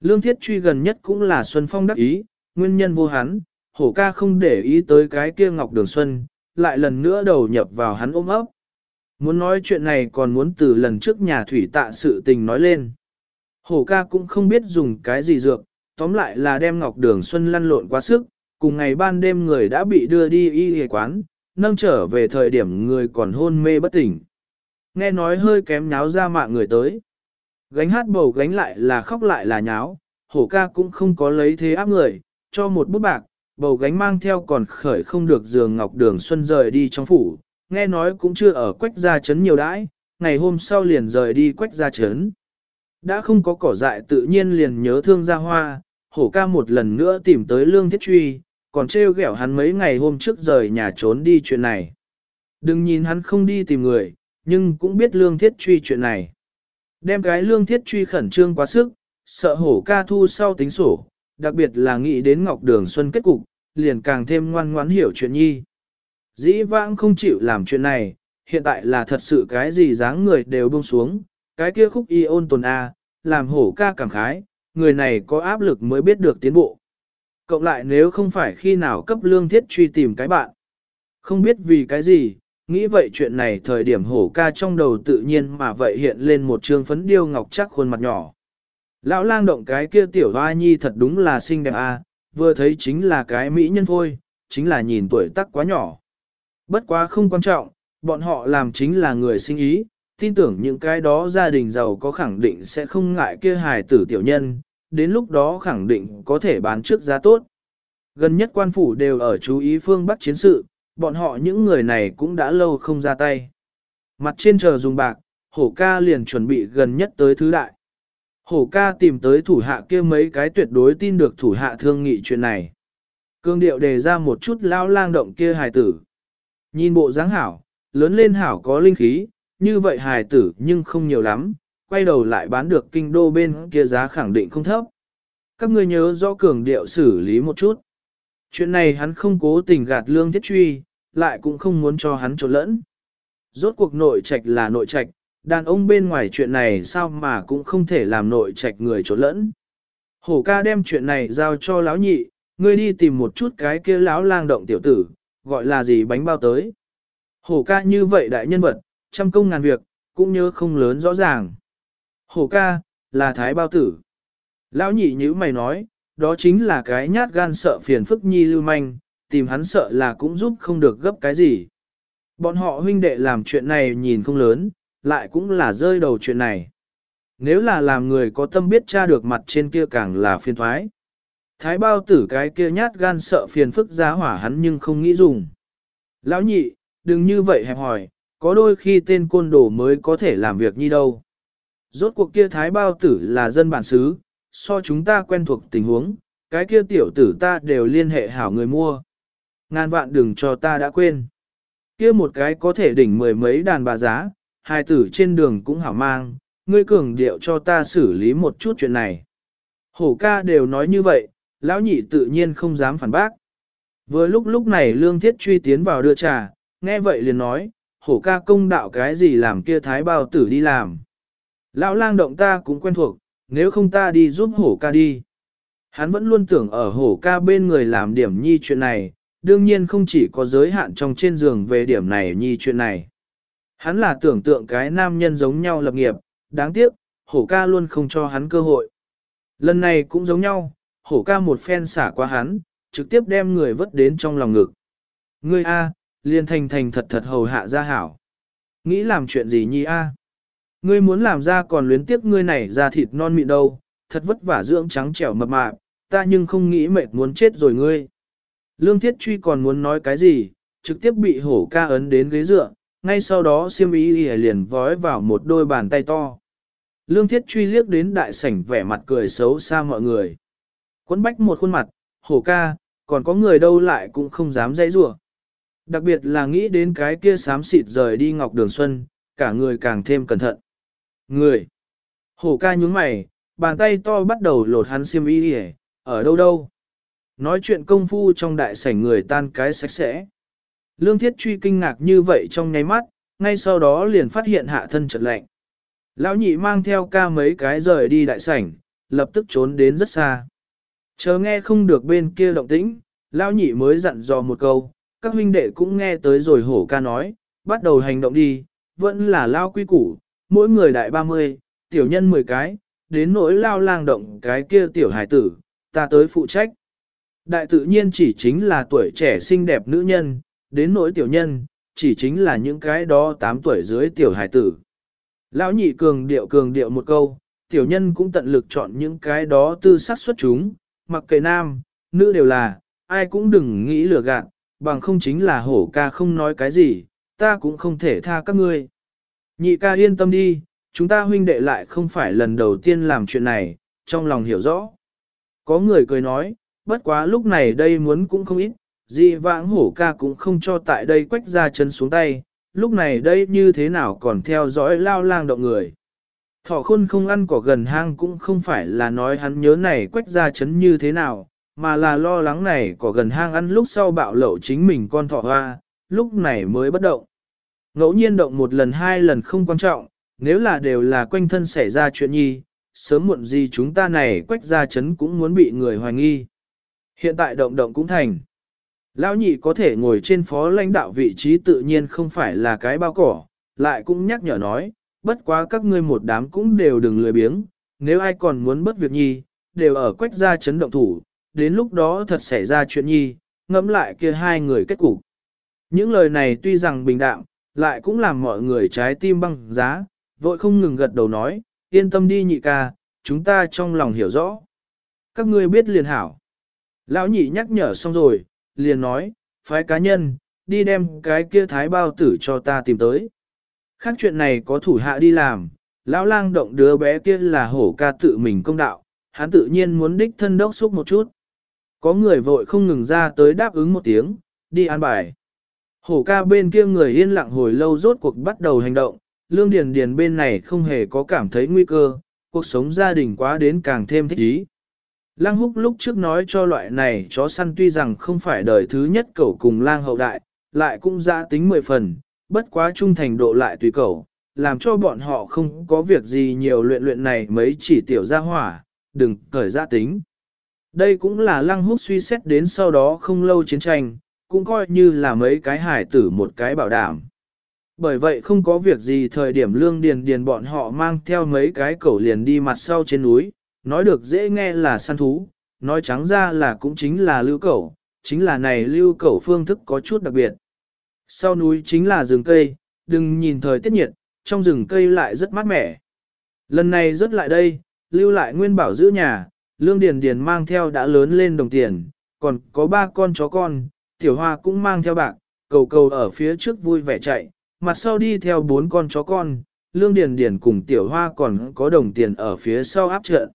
Lương thiết truy gần nhất cũng là Xuân Phong đắc ý, nguyên nhân vô hắn, hổ ca không để ý tới cái kia Ngọc Đường Xuân, lại lần nữa đầu nhập vào hắn ôm ấp. Muốn nói chuyện này còn muốn từ lần trước nhà thủy tạ sự tình nói lên. Hổ ca cũng không biết dùng cái gì dược, tóm lại là đem Ngọc Đường Xuân lăn lộn quá sức, cùng ngày ban đêm người đã bị đưa đi y y quán, nâng trở về thời điểm người còn hôn mê bất tỉnh. Nghe nói hơi kém nháo ra mạng người tới. Gánh hát bầu gánh lại là khóc lại là nháo, hổ ca cũng không có lấy thế áp người, cho một bút bạc, bầu gánh mang theo còn khởi không được giường ngọc đường xuân rời đi trong phủ, nghe nói cũng chưa ở quách gia chấn nhiều đãi, ngày hôm sau liền rời đi quách gia chấn. Đã không có cỏ dại tự nhiên liền nhớ thương gia hoa, hổ ca một lần nữa tìm tới lương thiết truy, còn trêu ghẹo hắn mấy ngày hôm trước rời nhà trốn đi chuyện này. Đừng nhìn hắn không đi tìm người, nhưng cũng biết lương thiết truy chuyện này. Đem cái lương thiết truy khẩn trương quá sức, sợ hổ ca thu sau tính sổ, đặc biệt là nghĩ đến Ngọc Đường Xuân kết cục, liền càng thêm ngoan ngoãn hiểu chuyện nhi. Dĩ vãng không chịu làm chuyện này, hiện tại là thật sự cái gì dáng người đều buông xuống, cái kia khúc y ôn tồn A, làm hổ ca cảm khái, người này có áp lực mới biết được tiến bộ. Cộng lại nếu không phải khi nào cấp lương thiết truy tìm cái bạn. Không biết vì cái gì, nghĩ vậy chuyện này thời điểm hổ ca trong đầu tự nhiên mà vậy hiện lên một trương phấn điêu ngọc chắc khuôn mặt nhỏ. Lão lang động cái kia tiểu hoa nhi thật đúng là xinh đẹp a, vừa thấy chính là cái mỹ nhân phôi, chính là nhìn tuổi tác quá nhỏ. Bất quá không quan trọng, bọn họ làm chính là người sinh ý, tin tưởng những cái đó gia đình giàu có khẳng định sẽ không ngại kia hài tử tiểu nhân, đến lúc đó khẳng định có thể bán trước giá tốt. Gần nhất quan phủ đều ở chú ý phương Bắc chiến sự, bọn họ những người này cũng đã lâu không ra tay. Mặt trên chờ dùng bạc, hổ ca liền chuẩn bị gần nhất tới thứ đại. Hổ ca tìm tới thủ hạ kia mấy cái tuyệt đối tin được thủ hạ thương nghị chuyện này. Cương điệu đề ra một chút lao lang động kia hài tử. Nhìn bộ dáng hảo, lớn lên hảo có linh khí, như vậy hài tử nhưng không nhiều lắm, quay đầu lại bán được kinh đô bên kia giá khẳng định không thấp. Các ngươi nhớ rõ cường điệu xử lý một chút. Chuyện này hắn không cố tình gạt lương thiết truy, lại cũng không muốn cho hắn trộn lẫn. Rốt cuộc nội trạch là nội trạch, đàn ông bên ngoài chuyện này sao mà cũng không thể làm nội trạch người trộn lẫn. Hổ ca đem chuyện này giao cho lão nhị, ngươi đi tìm một chút cái kia lão lang động tiểu tử, gọi là gì bánh bao tới. Hổ ca như vậy đại nhân vật, trăm công ngàn việc, cũng nhớ không lớn rõ ràng. Hổ ca, là thái bao tử. Lão nhị như mày nói, đó chính là cái nhát gan sợ phiền phức nhi lưu manh, tìm hắn sợ là cũng giúp không được gấp cái gì. Bọn họ huynh đệ làm chuyện này nhìn không lớn, lại cũng là rơi đầu chuyện này. Nếu là làm người có tâm biết tra được mặt trên kia càng là phiền thoái. Thái bao tử cái kia nhát gan sợ phiền phức giá hỏa hắn nhưng không nghĩ dùng. Lão nhị, đừng như vậy hẹp hỏi, có đôi khi tên côn đồ mới có thể làm việc như đâu. Rốt cuộc kia thái bao tử là dân bản xứ, so chúng ta quen thuộc tình huống, cái kia tiểu tử ta đều liên hệ hảo người mua. Ngàn vạn đừng cho ta đã quên. Kia một cái có thể đỉnh mười mấy đàn bà giá, hai tử trên đường cũng hảo mang, ngươi cường điệu cho ta xử lý một chút chuyện này. Hổ ca đều nói như vậy, lão nhị tự nhiên không dám phản bác. Vừa lúc lúc này lương thiết truy tiến vào đưa trà, nghe vậy liền nói, hổ ca công đạo cái gì làm kia thái bao tử đi làm. Lão lang động ta cũng quen thuộc, nếu không ta đi giúp hổ ca đi. Hắn vẫn luôn tưởng ở hổ ca bên người làm điểm nhi chuyện này, đương nhiên không chỉ có giới hạn trong trên giường về điểm này nhi chuyện này. Hắn là tưởng tượng cái nam nhân giống nhau lập nghiệp, đáng tiếc, hổ ca luôn không cho hắn cơ hội. Lần này cũng giống nhau, hổ ca một phen xả qua hắn, trực tiếp đem người vứt đến trong lòng ngực. Ngươi A, liên thành thành thật thật hầu hạ ra hảo. Nghĩ làm chuyện gì nhi A? Ngươi muốn làm ra còn luyến tiếp ngươi này ra thịt non mịn đâu, thật vất vả dưỡng trắng trẻo mập mạp, ta nhưng không nghĩ mệt muốn chết rồi ngươi. Lương Thiết Truy còn muốn nói cái gì, trực tiếp bị hổ ca ấn đến ghế dựa, ngay sau đó siêm ý liền vói vào một đôi bàn tay to. Lương Thiết Truy liếc đến đại sảnh vẻ mặt cười xấu xa mọi người. Quấn bách một khuôn mặt, hổ ca, còn có người đâu lại cũng không dám dãy rủa. Đặc biệt là nghĩ đến cái kia xám xịt rời đi Ngọc Đường Xuân, cả người càng thêm cẩn thận. Người! Hổ ca nhúng mày, bàn tay to bắt đầu lột hắn xiêm y đi ở đâu đâu. Nói chuyện công phu trong đại sảnh người tan cái sạch sẽ. Lương thiết truy kinh ngạc như vậy trong nháy mắt, ngay sau đó liền phát hiện hạ thân chợt lạnh. Lão nhị mang theo ca mấy cái rời đi đại sảnh, lập tức trốn đến rất xa. Chờ nghe không được bên kia động tĩnh, lão nhị mới dặn dò một câu, các huynh đệ cũng nghe tới rồi hổ ca nói, bắt đầu hành động đi, vẫn là lao quy củ, mỗi người đại 30, tiểu nhân 10 cái, đến nỗi lao lang động cái kia tiểu hải tử, ta tới phụ trách. Đại tự nhiên chỉ chính là tuổi trẻ xinh đẹp nữ nhân, đến nỗi tiểu nhân, chỉ chính là những cái đó 8 tuổi dưới tiểu hải tử. Lão nhị cường điệu cường điệu một câu, tiểu nhân cũng tận lực chọn những cái đó tư sát xuất chúng, mặc kệ nam, nữ đều là, ai cũng đừng nghĩ lừa gạt, bằng không chính là hổ ca không nói cái gì, ta cũng không thể tha các ngươi. Nhị ca yên tâm đi, chúng ta huynh đệ lại không phải lần đầu tiên làm chuyện này, trong lòng hiểu rõ. Có người cười nói, bất quá lúc này đây muốn cũng không ít, dị vãng hổ ca cũng không cho tại đây quách ra chân xuống tay, lúc này đây như thế nào còn theo dõi lao lang động người. Thỏ khôn không ăn cỏ gần hang cũng không phải là nói hắn nhớ này quách ra chấn như thế nào, mà là lo lắng này cỏ gần hang ăn lúc sau bạo lậu chính mình con thỏ hoa, lúc này mới bất động. Ngẫu nhiên động một lần hai lần không quan trọng, nếu là đều là quanh thân xảy ra chuyện nhi, sớm muộn gì chúng ta này quách ra chấn cũng muốn bị người hoài nghi. Hiện tại động động cũng thành. Lão nhị có thể ngồi trên phó lãnh đạo vị trí tự nhiên không phải là cái bao cỏ, lại cũng nhắc nhở nói, bất quá các ngươi một đám cũng đều đừng lười biếng, nếu ai còn muốn bất việc nhi, đều ở quách ra chấn động thủ, đến lúc đó thật xảy ra chuyện nhi, ngẫm lại kia hai người kết cục. Những lời này tuy rằng bình đạm, lại cũng làm mọi người trái tim băng giá, vội không ngừng gật đầu nói, yên tâm đi nhị ca, chúng ta trong lòng hiểu rõ. Các ngươi biết liền hảo. Lão nhị nhắc nhở xong rồi, liền nói, phái cá nhân, đi đem cái kia thái bao tử cho ta tìm tới. Khác chuyện này có thủ hạ đi làm, lão lang động đứa bé kia là hổ ca tự mình công đạo, hắn tự nhiên muốn đích thân đốc xúc một chút. Có người vội không ngừng ra tới đáp ứng một tiếng, đi an bài. Hổ ca bên kia người yên lặng hồi lâu rốt cuộc bắt đầu hành động, lương điền điền bên này không hề có cảm thấy nguy cơ, cuộc sống gia đình quá đến càng thêm thích ý. Lang húc lúc trước nói cho loại này chó săn tuy rằng không phải đời thứ nhất cẩu cùng lang hậu đại, lại cũng ra tính mười phần, bất quá trung thành độ lại tùy cẩu, làm cho bọn họ không có việc gì nhiều luyện luyện này mấy chỉ tiểu ra hỏa, đừng cởi ra tính. Đây cũng là lăng húc suy xét đến sau đó không lâu chiến tranh, cũng coi như là mấy cái hải tử một cái bảo đảm. Bởi vậy không có việc gì thời điểm lương điền điền bọn họ mang theo mấy cái cẩu liền đi mặt sau trên núi, nói được dễ nghe là săn thú, nói trắng ra là cũng chính là lưu cẩu, chính là này lưu cẩu phương thức có chút đặc biệt. Sau núi chính là rừng cây, đừng nhìn thời tiết nhiệt, trong rừng cây lại rất mát mẻ. Lần này rớt lại đây, lưu lại nguyên bảo giữ nhà, lương điền điền mang theo đã lớn lên đồng tiền, còn có ba con chó con, tiểu hoa cũng mang theo bạc, cầu cầu ở phía trước vui vẻ chạy, mặt sau đi theo bốn con chó con, lương điền điền cùng tiểu hoa còn có đồng tiền ở phía sau áp trận.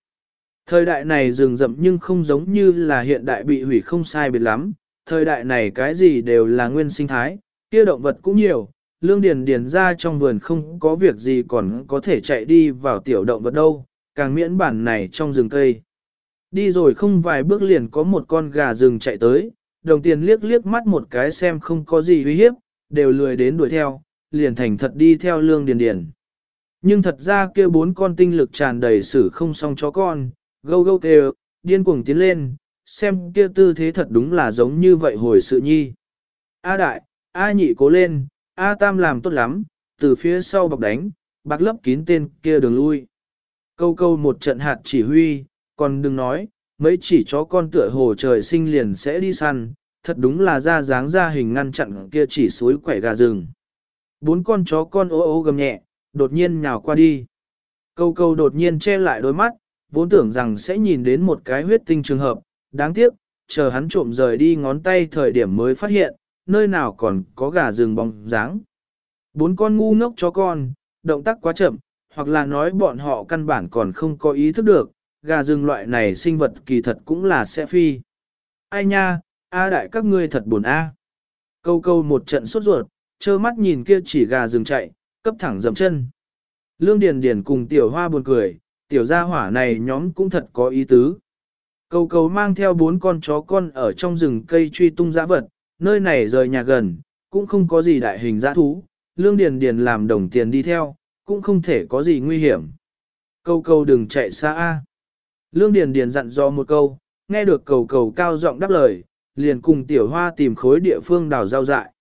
Thời đại này rừng rậm nhưng không giống như là hiện đại bị hủy không sai biệt lắm, thời đại này cái gì đều là nguyên sinh thái, kia động vật cũng nhiều, lương điền điền ra trong vườn không có việc gì còn có thể chạy đi vào tiểu động vật đâu, càng miễn bản này trong rừng cây. Đi rồi không vài bước liền có một con gà rừng chạy tới, đồng tiền liếc liếc mắt một cái xem không có gì uy hiếp, đều lười đến đuổi theo, liền thành thật đi theo lương điền điền. Nhưng thật ra kia bốn con tinh lực tràn đầy sử không xong chó con, gâu gâu kêu, điên cuồng tiến lên, xem kia tư thế thật đúng là giống như vậy hồi sự nhi. A đại, A nhị cố lên, A tam làm tốt lắm, từ phía sau bọc đánh, bạc lấp kín tên kia đường lui. Câu câu một trận hạt chỉ huy, còn đừng nói, mấy chỉ chó con tựa hồ trời sinh liền sẽ đi săn, thật đúng là ra dáng ra hình ngăn chặn kia chỉ suối quẻ gà rừng. Bốn con chó con ố ố gầm nhẹ, đột nhiên nhào qua đi. Câu câu đột nhiên che lại đôi mắt, vốn tưởng rằng sẽ nhìn đến một cái huyết tinh trường hợp, đáng tiếc, chờ hắn trộm rời đi ngón tay thời điểm mới phát hiện, nơi nào còn có gà rừng bóng dáng. Bốn con ngu ngốc chó con, động tác quá chậm, hoặc là nói bọn họ căn bản còn không có ý thức được, gà rừng loại này sinh vật kỳ thật cũng là sẽ phi. Ai nha, A đại các ngươi thật buồn A. Câu câu một trận sốt ruột, trơ mắt nhìn kia chỉ gà rừng chạy, cấp thẳng dầm chân. Lương Điền Điền cùng tiểu hoa buồn cười, tiểu gia hỏa này nhóm cũng thật có ý tứ. Cầu cầu mang theo bốn con chó con ở trong rừng cây truy tung dã vật, nơi này rời nhà gần, cũng không có gì đại hình dã thú, lương điền điền làm đồng tiền đi theo, cũng không thể có gì nguy hiểm. Cầu cầu đừng chạy xa A. Lương Điền Điền dặn dò một câu, nghe được cầu cầu cao giọng đáp lời, liền cùng tiểu hoa tìm khối địa phương đào rau dại.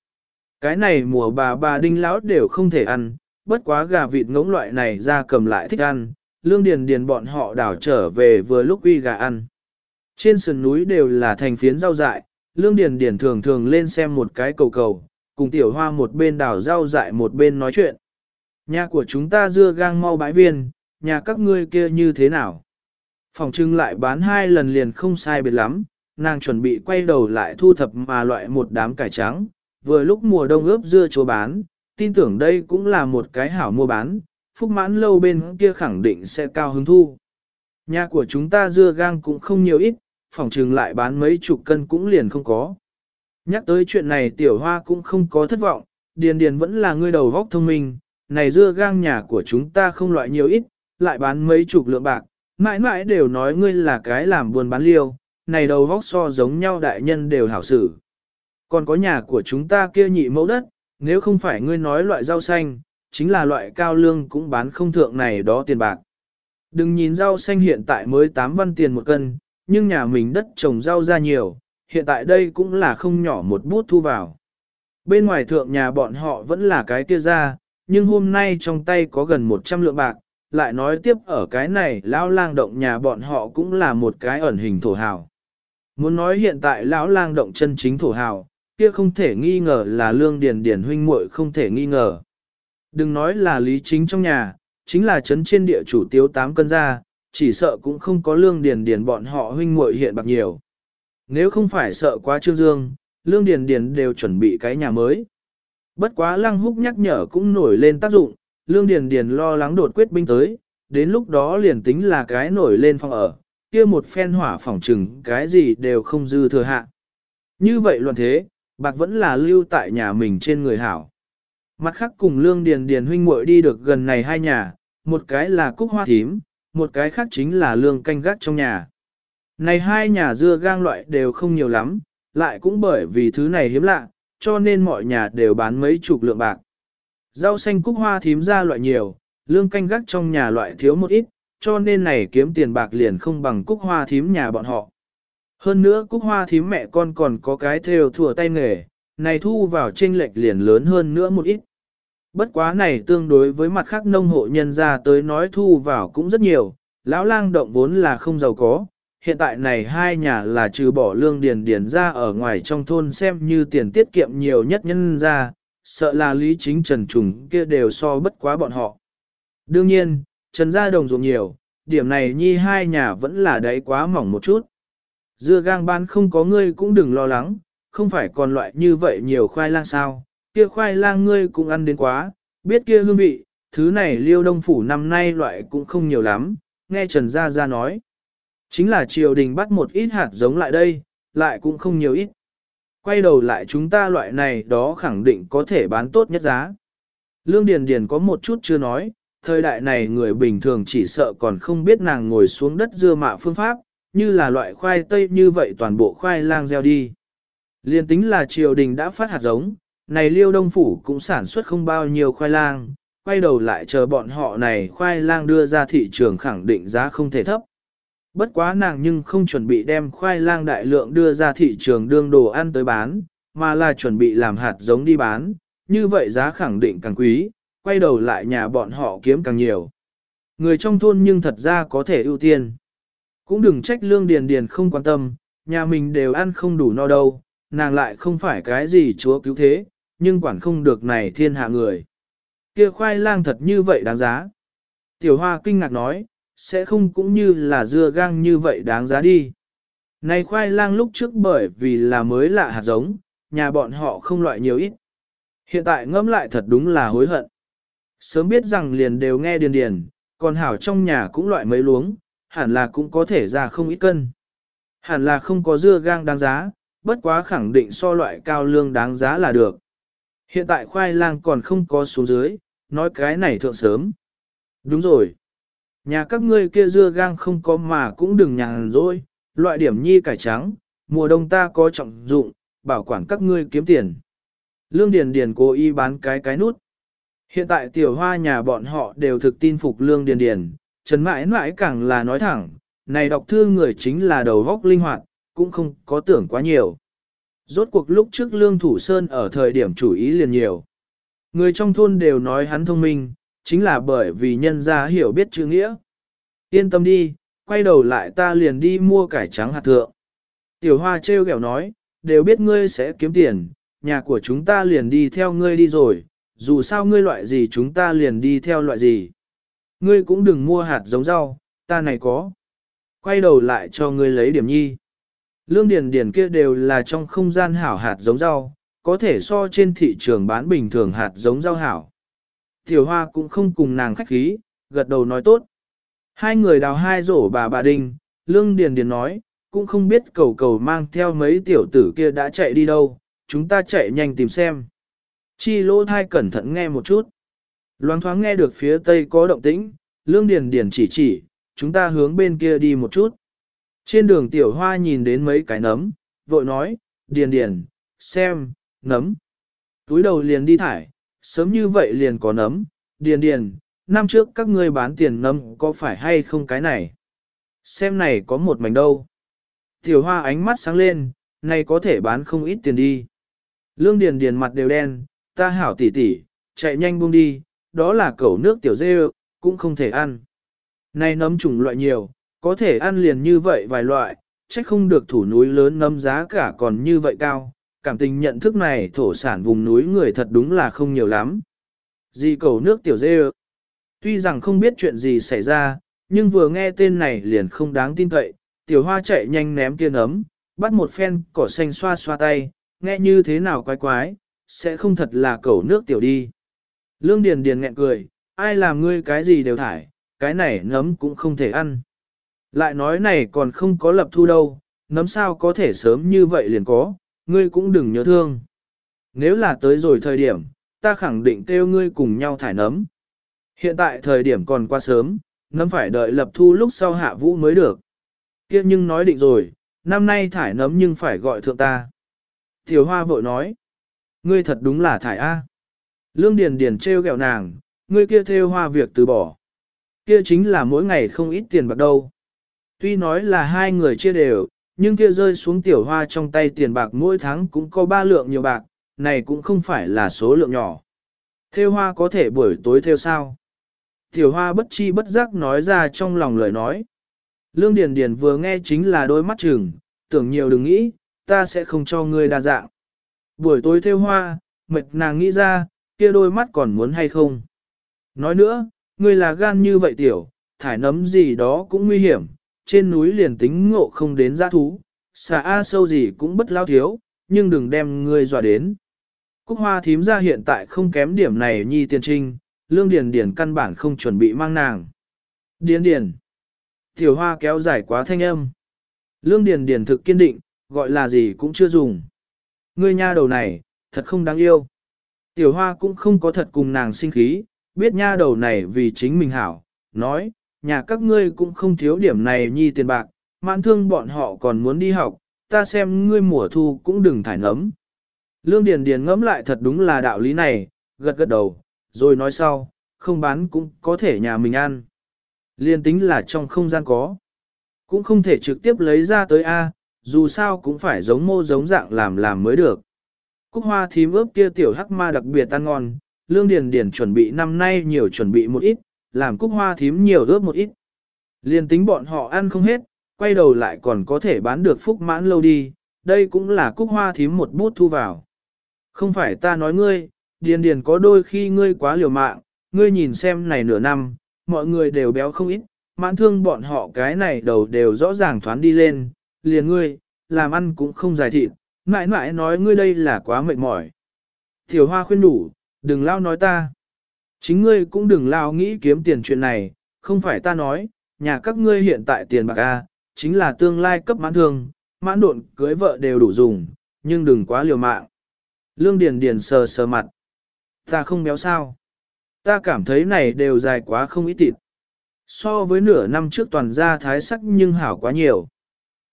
Cái này mùa bà bà đinh lão đều không thể ăn, bất quá gà vịt ngỗng loại này ra cầm lại thích ăn, lương điền điền bọn họ đảo trở về vừa lúc uy gà ăn. Trên sườn núi đều là thành phiến rau dại, lương điền điền thường thường lên xem một cái cầu cầu, cùng tiểu hoa một bên đào rau dại một bên nói chuyện. Nhà của chúng ta dưa gang mau bãi viên, nhà các ngươi kia như thế nào? Phòng trưng lại bán hai lần liền không sai biệt lắm, nàng chuẩn bị quay đầu lại thu thập mà loại một đám cải trắng, vừa lúc mùa đông ướp dưa chỗ bán, tin tưởng đây cũng là một cái hảo mua bán, phúc mãn lâu bên kia khẳng định sẽ cao hứng thu. Nhà của chúng ta dưa gang cũng không nhiều ít, phòng trừng lại bán mấy chục cân cũng liền không có. Nhắc tới chuyện này tiểu hoa cũng không có thất vọng, điền điền vẫn là người đầu vóc thông minh, này dưa gang nhà của chúng ta không loại nhiều ít, lại bán mấy chục lượng bạc, mãi mãi đều nói ngươi là cái làm buôn bán liêu, này đầu vóc so giống nhau đại nhân đều hảo xử. Còn có nhà của chúng ta kia nhị mẫu đất, nếu không phải ngươi nói loại rau xanh, chính là loại cao lương cũng bán không thượng này đó tiền bạc. Đừng nhìn rau xanh hiện tại mới 8 văn tiền một cân, nhưng nhà mình đất trồng rau ra nhiều, hiện tại đây cũng là không nhỏ một bút thu vào. Bên ngoài thượng nhà bọn họ vẫn là cái kia ra, nhưng hôm nay trong tay có gần 100 lượng bạc, lại nói tiếp ở cái này lão lang động nhà bọn họ cũng là một cái ẩn hình thổ hào. Muốn nói hiện tại lão lang động chân chính thổ hào, kia không thể nghi ngờ là lương điền điền huynh muội không thể nghi ngờ. Đừng nói là lý chính trong nhà, chính là chấn trên địa chủ tiếu tám cân ra, chỉ sợ cũng không có lương điền điền bọn họ huynh muội hiện bạc nhiều. Nếu không phải sợ quá trương dương, lương điền điền đều chuẩn bị cái nhà mới. Bất quá lăng húc nhắc nhở cũng nổi lên tác dụng, lương điền điền lo lắng đột quyết binh tới, đến lúc đó liền tính là cái nổi lên phòng ở, kia một phen hỏa phòng trừng cái gì đều không dư thừa hạ. Như vậy luận thế, bạc vẫn là lưu tại nhà mình trên người hảo. Mặt khác cùng lương điền điền huynh muội đi được gần này hai nhà, một cái là cúc hoa thím, một cái khác chính là lương canh gác trong nhà. Này hai nhà dưa gang loại đều không nhiều lắm, lại cũng bởi vì thứ này hiếm lạ, cho nên mọi nhà đều bán mấy chục lượng bạc. Rau xanh cúc hoa thím ra loại nhiều, lương canh gác trong nhà loại thiếu một ít, cho nên này kiếm tiền bạc liền không bằng cúc hoa thím nhà bọn họ. Hơn nữa cúc hoa thím mẹ con còn có cái theo thừa tay nghề, này thu vào trên lệch liền lớn hơn nữa một ít. Bất quá này tương đối với mặt khác nông hộ nhân ra tới nói thu vào cũng rất nhiều, lão lang động vốn là không giàu có, hiện tại này hai nhà là trừ bỏ lương điền điền ra ở ngoài trong thôn xem như tiền tiết kiệm nhiều nhất nhân ra, sợ là lý chính trần trùng kia đều so bất quá bọn họ. Đương nhiên, trần gia đồng ruộng nhiều, điểm này nhi hai nhà vẫn là đáy quá mỏng một chút. Dưa gang bán không có ngươi cũng đừng lo lắng, không phải còn loại như vậy nhiều khoai lang sao, kia khoai lang ngươi cũng ăn đến quá, biết kia hương vị, thứ này liêu đông phủ năm nay loại cũng không nhiều lắm, nghe Trần Gia Gia nói. Chính là triều đình bắt một ít hạt giống lại đây, lại cũng không nhiều ít. Quay đầu lại chúng ta loại này đó khẳng định có thể bán tốt nhất giá. Lương Điền Điền có một chút chưa nói, thời đại này người bình thường chỉ sợ còn không biết nàng ngồi xuống đất dưa mạ phương pháp, như là loại khoai tây như vậy toàn bộ khoai lang gieo đi. Liên tính là triều đình đã phát hạt giống, này liêu đông phủ cũng sản xuất không bao nhiêu khoai lang, quay đầu lại chờ bọn họ này khoai lang đưa ra thị trường khẳng định giá không thể thấp. Bất quá nàng nhưng không chuẩn bị đem khoai lang đại lượng đưa ra thị trường đương đồ ăn tới bán, mà là chuẩn bị làm hạt giống đi bán, như vậy giá khẳng định càng quý, quay đầu lại nhà bọn họ kiếm càng nhiều. Người trong thôn nhưng thật ra có thể ưu tiên. Cũng đừng trách lương điền điền không quan tâm, nhà mình đều ăn không đủ no đâu, nàng lại không phải cái gì chúa cứu thế, nhưng quản không được này thiên hạ người. Kia khoai lang thật như vậy đáng giá. Tiểu hoa kinh ngạc nói, sẽ không cũng như là dưa gang như vậy đáng giá đi. Này khoai lang lúc trước bởi vì là mới lạ hạt giống, nhà bọn họ không loại nhiều ít. Hiện tại ngẫm lại thật đúng là hối hận. Sớm biết rằng liền đều nghe điền điền, còn hảo trong nhà cũng loại mấy luống, hẳn là cũng có thể ra không ít cân. Hẳn là không có dưa gang đáng giá, bất quá khẳng định so loại cao lương đáng giá là được. Hiện tại khoai lang còn không có xuống dưới, nói cái này thượng sớm. Đúng rồi. Nhà các ngươi kia dưa gang không có mà cũng đừng nhàn rồi, loại điểm nhi cải trắng, mùa đông ta có trọng dụng, bảo quản các ngươi kiếm tiền. Lương Điền Điền cố ý bán cái cái nút. Hiện tại tiểu hoa nhà bọn họ đều thực tin phục Lương Điền Điền, Trần mãi mãi càng là nói thẳng, này đọc thư người chính là đầu vóc linh hoạt, cũng không có tưởng quá nhiều. Rốt cuộc lúc trước Lương Thủ Sơn ở thời điểm chủ ý liền nhiều. Người trong thôn đều nói hắn thông minh, chính là bởi vì nhân gia hiểu biết chữ nghĩa. Yên tâm đi, quay đầu lại ta liền đi mua cải trắng hạt thượng. Tiểu hoa treo ghẹo nói, đều biết ngươi sẽ kiếm tiền, nhà của chúng ta liền đi theo ngươi đi rồi, dù sao ngươi loại gì chúng ta liền đi theo loại gì. Ngươi cũng đừng mua hạt giống rau, ta này có. Quay đầu lại cho ngươi lấy điểm nhi. Lương điền điền kia đều là trong không gian hảo hạt giống rau, có thể so trên thị trường bán bình thường hạt giống rau hảo. Tiểu hoa cũng không cùng nàng khách khí, gật đầu nói tốt. Hai người đào hai rổ bà bà đinh, lương điền điền nói, cũng không biết cầu cầu mang theo mấy tiểu tử kia đã chạy đi đâu, chúng ta chạy nhanh tìm xem. Chi lỗ thai cẩn thận nghe một chút. Loáng thoáng nghe được phía tây có động tĩnh, lương điền điền chỉ chỉ, chúng ta hướng bên kia đi một chút. Trên đường tiểu hoa nhìn đến mấy cái nấm, vội nói, điền điền, xem, nấm. Túi đầu liền đi thải, sớm như vậy liền có nấm, điền điền, năm trước các ngươi bán tiền nấm có phải hay không cái này? Xem này có một mảnh đâu. Tiểu hoa ánh mắt sáng lên, này có thể bán không ít tiền đi. Lương điền điền mặt đều đen, ta hảo tỉ tỉ, chạy nhanh buông đi, đó là cẩu nước tiểu dê cũng không thể ăn. Này nấm chủng loại nhiều, có thể ăn liền như vậy vài loại, trách không được thủ núi lớn nấm giá cả còn như vậy cao, cảm tình nhận thức này thổ sản vùng núi người thật đúng là không nhiều lắm. Di cầu nước tiểu dê Tuy rằng không biết chuyện gì xảy ra, nhưng vừa nghe tên này liền không đáng tin cậy, tiểu hoa chạy nhanh ném kia nấm, bắt một phen cỏ xanh xoa xoa tay, nghe như thế nào quái quái, sẽ không thật là cầu nước tiểu đi. Lương Điền Điền nghẹn cười, ai làm ngươi cái gì đều thải, cái này nấm cũng không thể ăn. Lại nói này còn không có lập thu đâu, nấm sao có thể sớm như vậy liền có, ngươi cũng đừng nhớ thương. Nếu là tới rồi thời điểm, ta khẳng định kêu ngươi cùng nhau thải nấm. Hiện tại thời điểm còn quá sớm, nấm phải đợi lập thu lúc sau hạ vũ mới được. Kia nhưng nói định rồi, năm nay thải nấm nhưng phải gọi thượng ta. Tiểu hoa vội nói, ngươi thật đúng là thải A. Lương Điền Điền treo gẹo nàng, ngươi kia theo hoa việc từ bỏ. Kia chính là mỗi ngày không ít tiền bạc đâu. Tuy nói là hai người chia đều, nhưng kia rơi xuống tiểu hoa trong tay tiền bạc mỗi tháng cũng có ba lượng nhiều bạc, này cũng không phải là số lượng nhỏ. Theo hoa có thể buổi tối theo sao? Tiểu hoa bất chi bất giác nói ra trong lòng lời nói. Lương Điền Điền vừa nghe chính là đôi mắt chừng, tưởng nhiều đừng nghĩ, ta sẽ không cho ngươi đa dạng. Buổi tối theo hoa, mệt nàng nghĩ ra, kia đôi mắt còn muốn hay không. Nói nữa, ngươi là gan như vậy tiểu, thải nấm gì đó cũng nguy hiểm, trên núi liền tính ngộ không đến giã thú, xà A sâu gì cũng bất lao thiếu, nhưng đừng đem ngươi dọa đến. Cúc hoa thím ra hiện tại không kém điểm này nhi tiền trinh, lương điền điền căn bản không chuẩn bị mang nàng. Điền điền. Tiểu hoa kéo dài quá thanh âm. Lương điền điền thực kiên định, gọi là gì cũng chưa dùng. Ngươi nha đầu này, thật không đáng yêu. Tiểu hoa cũng không có thật cùng nàng sinh khí, biết nha đầu này vì chính mình hảo, nói, nhà các ngươi cũng không thiếu điểm này nhi tiền bạc, mãn thương bọn họ còn muốn đi học, ta xem ngươi mùa thu cũng đừng thải ngấm. Lương Điền Điền ngẫm lại thật đúng là đạo lý này, gật gật đầu, rồi nói sau, không bán cũng có thể nhà mình ăn. Liên tính là trong không gian có, cũng không thể trực tiếp lấy ra tới A, dù sao cũng phải giống mô giống dạng làm làm mới được. Cúc hoa thím ướp kia tiểu hắc ma đặc biệt ăn ngon, Lương Điền Điền chuẩn bị năm nay nhiều chuẩn bị một ít, làm cúc hoa thím nhiều ướp một ít. Liên tính bọn họ ăn không hết, quay đầu lại còn có thể bán được phúc mãn lâu đi, đây cũng là cúc hoa thím một bút thu vào. Không phải ta nói ngươi, điền điền có đôi khi ngươi quá liều mạng, ngươi nhìn xem này nửa năm, mọi người đều béo không ít, mãn thương bọn họ cái này đầu đều rõ ràng thoán đi lên, liền ngươi, làm ăn cũng không giải thịt, mãi mãi nói ngươi đây là quá mệt mỏi. Tiểu hoa khuyên đủ, đừng lao nói ta. Chính ngươi cũng đừng lao nghĩ kiếm tiền chuyện này, không phải ta nói, nhà các ngươi hiện tại tiền bạc A, chính là tương lai cấp mãn thương, mãn độn cưới vợ đều đủ dùng, nhưng đừng quá liều mạng. Lương Điền Điền sờ sờ mặt. Ta không béo sao. Ta cảm thấy này đều dài quá không ít thịt. So với nửa năm trước toàn gia thái sắc nhưng hảo quá nhiều.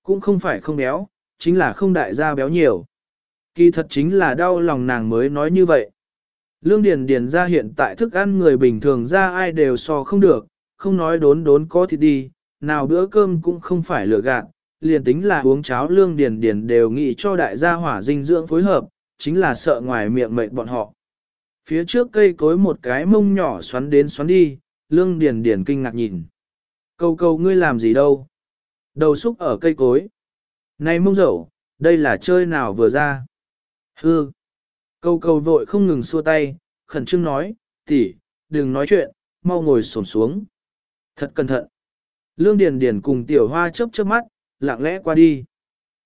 Cũng không phải không béo, chính là không đại gia béo nhiều. Kỳ thật chính là đau lòng nàng mới nói như vậy. Lương Điền Điền ra hiện tại thức ăn người bình thường ra ai đều so không được, không nói đốn đốn có thịt đi, nào bữa cơm cũng không phải lừa gạt, liền tính là uống cháo lương điền điền đều nghĩ cho đại gia hỏa dinh dưỡng phối hợp, chính là sợ ngoài miệng mệt bọn họ. Phía trước cây cối một cái mông nhỏ xoắn đến xoắn đi, lương điền điền kinh ngạc nhìn. câu câu ngươi làm gì đâu? Đầu xúc ở cây cối. Này mông dậu, đây là chơi nào vừa ra? Hư. Cầu cầu vội không ngừng xua tay, khẩn trương nói, tỷ, đừng nói chuyện, mau ngồi xổm xuống. Thật cẩn thận. Lương Điền Điền cùng tiểu hoa chớp chớp mắt, lặng lẽ qua đi.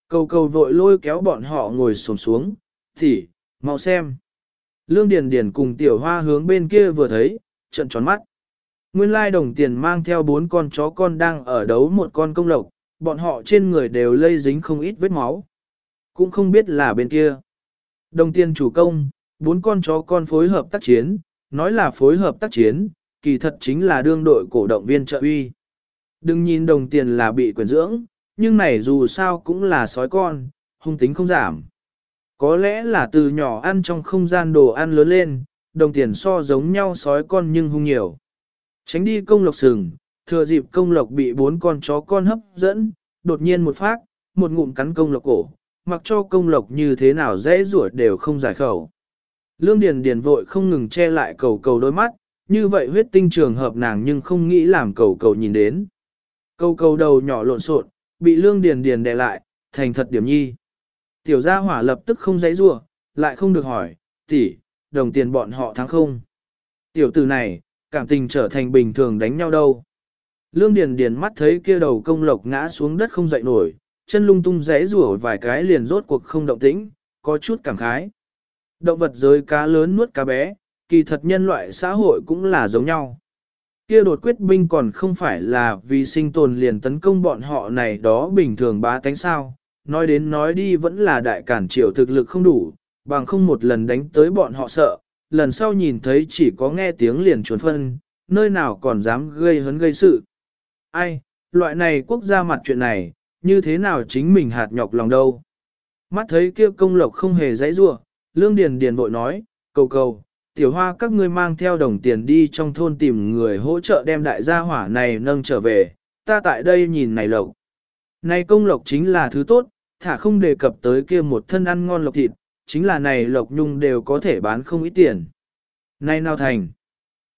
Cầu cầu vội lôi kéo bọn họ ngồi xổm xuống, tỷ, mau xem. Lương Điền Điền cùng tiểu hoa hướng bên kia vừa thấy, trợn tròn mắt. Nguyên lai đồng tiền mang theo bốn con chó con đang ở đấu một con công lộc, bọn họ trên người đều lây dính không ít vết máu. Cũng không biết là bên kia. Đồng tiền chủ công, bốn con chó con phối hợp tác chiến, nói là phối hợp tác chiến, kỳ thật chính là đương đội cổ động viên trợ uy. Đừng nhìn đồng tiền là bị quyền dưỡng, nhưng này dù sao cũng là sói con, hung tính không giảm. Có lẽ là từ nhỏ ăn trong không gian đồ ăn lớn lên, đồng tiền so giống nhau sói con nhưng hung nhiều. Tránh đi công lộc sừng, thừa dịp công lộc bị bốn con chó con hấp dẫn, đột nhiên một phát, một ngụm cắn công lộc cổ, mặc cho công lộc như thế nào dễ rủa đều không giải khẩu. Lương Điền Điền vội không ngừng che lại cầu cầu đôi mắt, như vậy huyết tinh trường hợp nàng nhưng không nghĩ làm cầu cầu nhìn đến. Cầu cầu đầu nhỏ lộn xộn, bị Lương Điền Điền đè lại, thành thật điểm nhi. Tiểu gia hỏa lập tức không dãy rủa, lại không được hỏi, tỷ, đồng tiền bọn họ thắng không? Tiểu tử này, cảm tình trở thành bình thường đánh nhau đâu. Lương Điền Điền mắt thấy kia đầu công lộc ngã xuống đất không dậy nổi, chân lung tung rẽ rủa vài cái liền rốt cuộc không động tĩnh, có chút cảm khái. Động vật giới cá lớn nuốt cá bé, kỳ thật nhân loại xã hội cũng là giống nhau. Kia đột quyết binh còn không phải là vì sinh tồn liền tấn công bọn họ này đó bình thường bá tánh sao, nói đến nói đi vẫn là đại cản triều thực lực không đủ, bằng không một lần đánh tới bọn họ sợ, lần sau nhìn thấy chỉ có nghe tiếng liền chuồn phân, nơi nào còn dám gây hấn gây sự. Ai, loại này quốc gia mặt chuyện này, như thế nào chính mình hạt nhọc lòng đâu. Mắt thấy kia công lộc không hề dãy rua, lương điền điền vội nói, cầu cầu, tiểu hoa các ngươi mang theo đồng tiền đi trong thôn tìm người hỗ trợ đem đại gia hỏa này nâng trở về, ta tại đây nhìn này lộc. Này công lộc chính là thứ tốt, thả không đề cập tới kia một thân ăn ngon lộc thịt, chính là này lộc nhung đều có thể bán không ít tiền. Này nào thành.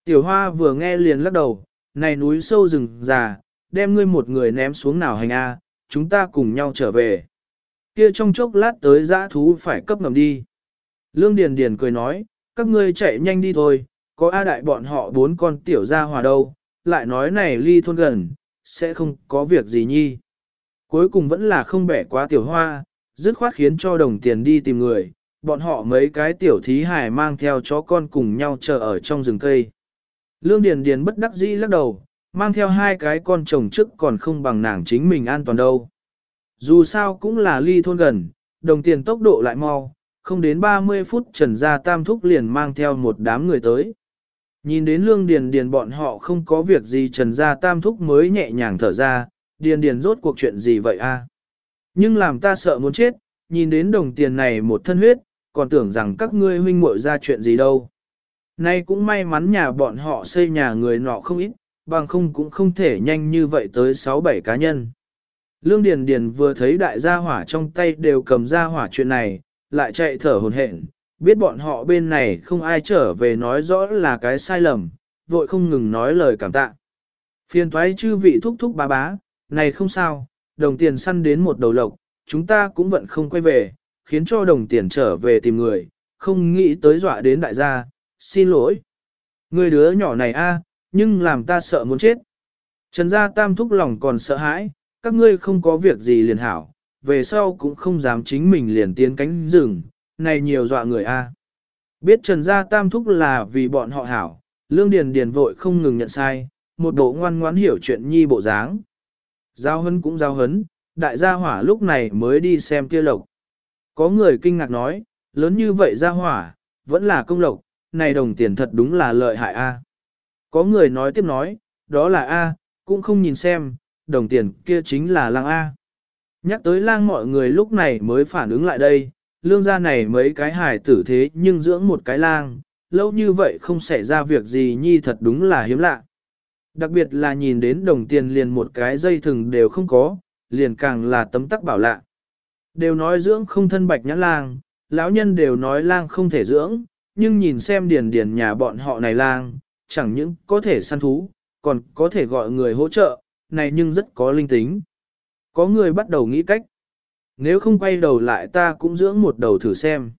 Tiểu hoa vừa nghe liền lắc đầu, này núi sâu rừng già, đem ngươi một người ném xuống nào hành a, chúng ta cùng nhau trở về. Kia trong chốc lát tới dã thú phải cấp ngầm đi. Lương Điền Điền cười nói, các ngươi chạy nhanh đi thôi, có A đại bọn họ bốn con tiểu gia hòa đâu, lại nói này ly thôn gần, sẽ không có việc gì nhi. Cuối cùng vẫn là không bẻ quá tiểu hoa, dứt khoát khiến cho đồng tiền đi tìm người, bọn họ mấy cái tiểu thí hải mang theo chó con cùng nhau chờ ở trong rừng cây. Lương Điền Điền bất đắc dĩ lắc đầu, mang theo hai cái con chồng trước còn không bằng nàng chính mình an toàn đâu. Dù sao cũng là ly thôn gần, đồng tiền tốc độ lại mau, không đến 30 phút trần gia tam thúc liền mang theo một đám người tới. Nhìn đến lương điền điền bọn họ không có việc gì trần gia tam thúc mới nhẹ nhàng thở ra, điền điền rốt cuộc chuyện gì vậy a? Nhưng làm ta sợ muốn chết, nhìn đến đồng tiền này một thân huyết, còn tưởng rằng các ngươi huynh muội ra chuyện gì đâu. Nay cũng may mắn nhà bọn họ xây nhà người nọ không ít, bằng không cũng không thể nhanh như vậy tới 6-7 cá nhân. Lương Điền Điền vừa thấy đại gia hỏa trong tay đều cầm ra hỏa chuyện này, lại chạy thở hồn hển, biết bọn họ bên này không ai trở về nói rõ là cái sai lầm, vội không ngừng nói lời cảm tạ. Phiền thoái chư vị thúc thúc bá bá, này không sao, đồng tiền săn đến một đầu lộc, chúng ta cũng vẫn không quay về, khiến cho đồng tiền trở về tìm người, không nghĩ tới dọa đến đại gia, xin lỗi. Người đứa nhỏ này a, nhưng làm ta sợ muốn chết. Trần gia tam thúc lòng còn sợ hãi, các ngươi không có việc gì liền hảo, về sau cũng không dám chính mình liền tiến cánh rừng, này nhiều dọa người a. Biết Trần gia tam thúc là vì bọn họ hảo, lương điền điền vội không ngừng nhận sai, một bộ ngoan ngoãn hiểu chuyện nhi bộ dáng. Giao hấn cũng giao hấn, đại gia hỏa lúc này mới đi xem kia lộc. Có người kinh ngạc nói, lớn như vậy gia hỏa, vẫn là công lộc, này đồng tiền thật đúng là lợi hại a. Có người nói tiếp nói, đó là A, cũng không nhìn xem, đồng tiền kia chính là lang A. Nhắc tới lang mọi người lúc này mới phản ứng lại đây, lương gia này mấy cái hài tử thế nhưng dưỡng một cái lang, lâu như vậy không xảy ra việc gì nhi thật đúng là hiếm lạ. Đặc biệt là nhìn đến đồng tiền liền một cái dây thừng đều không có, liền càng là tấm tắc bảo lạ. Đều nói dưỡng không thân bạch nhãn lang, lão nhân đều nói lang không thể dưỡng, nhưng nhìn xem điền điền nhà bọn họ này lang, chẳng những có thể săn thú, còn có thể gọi người hỗ trợ, này nhưng rất có linh tính. Có người bắt đầu nghĩ cách. Nếu không quay đầu lại ta cũng dưỡng một đầu thử xem.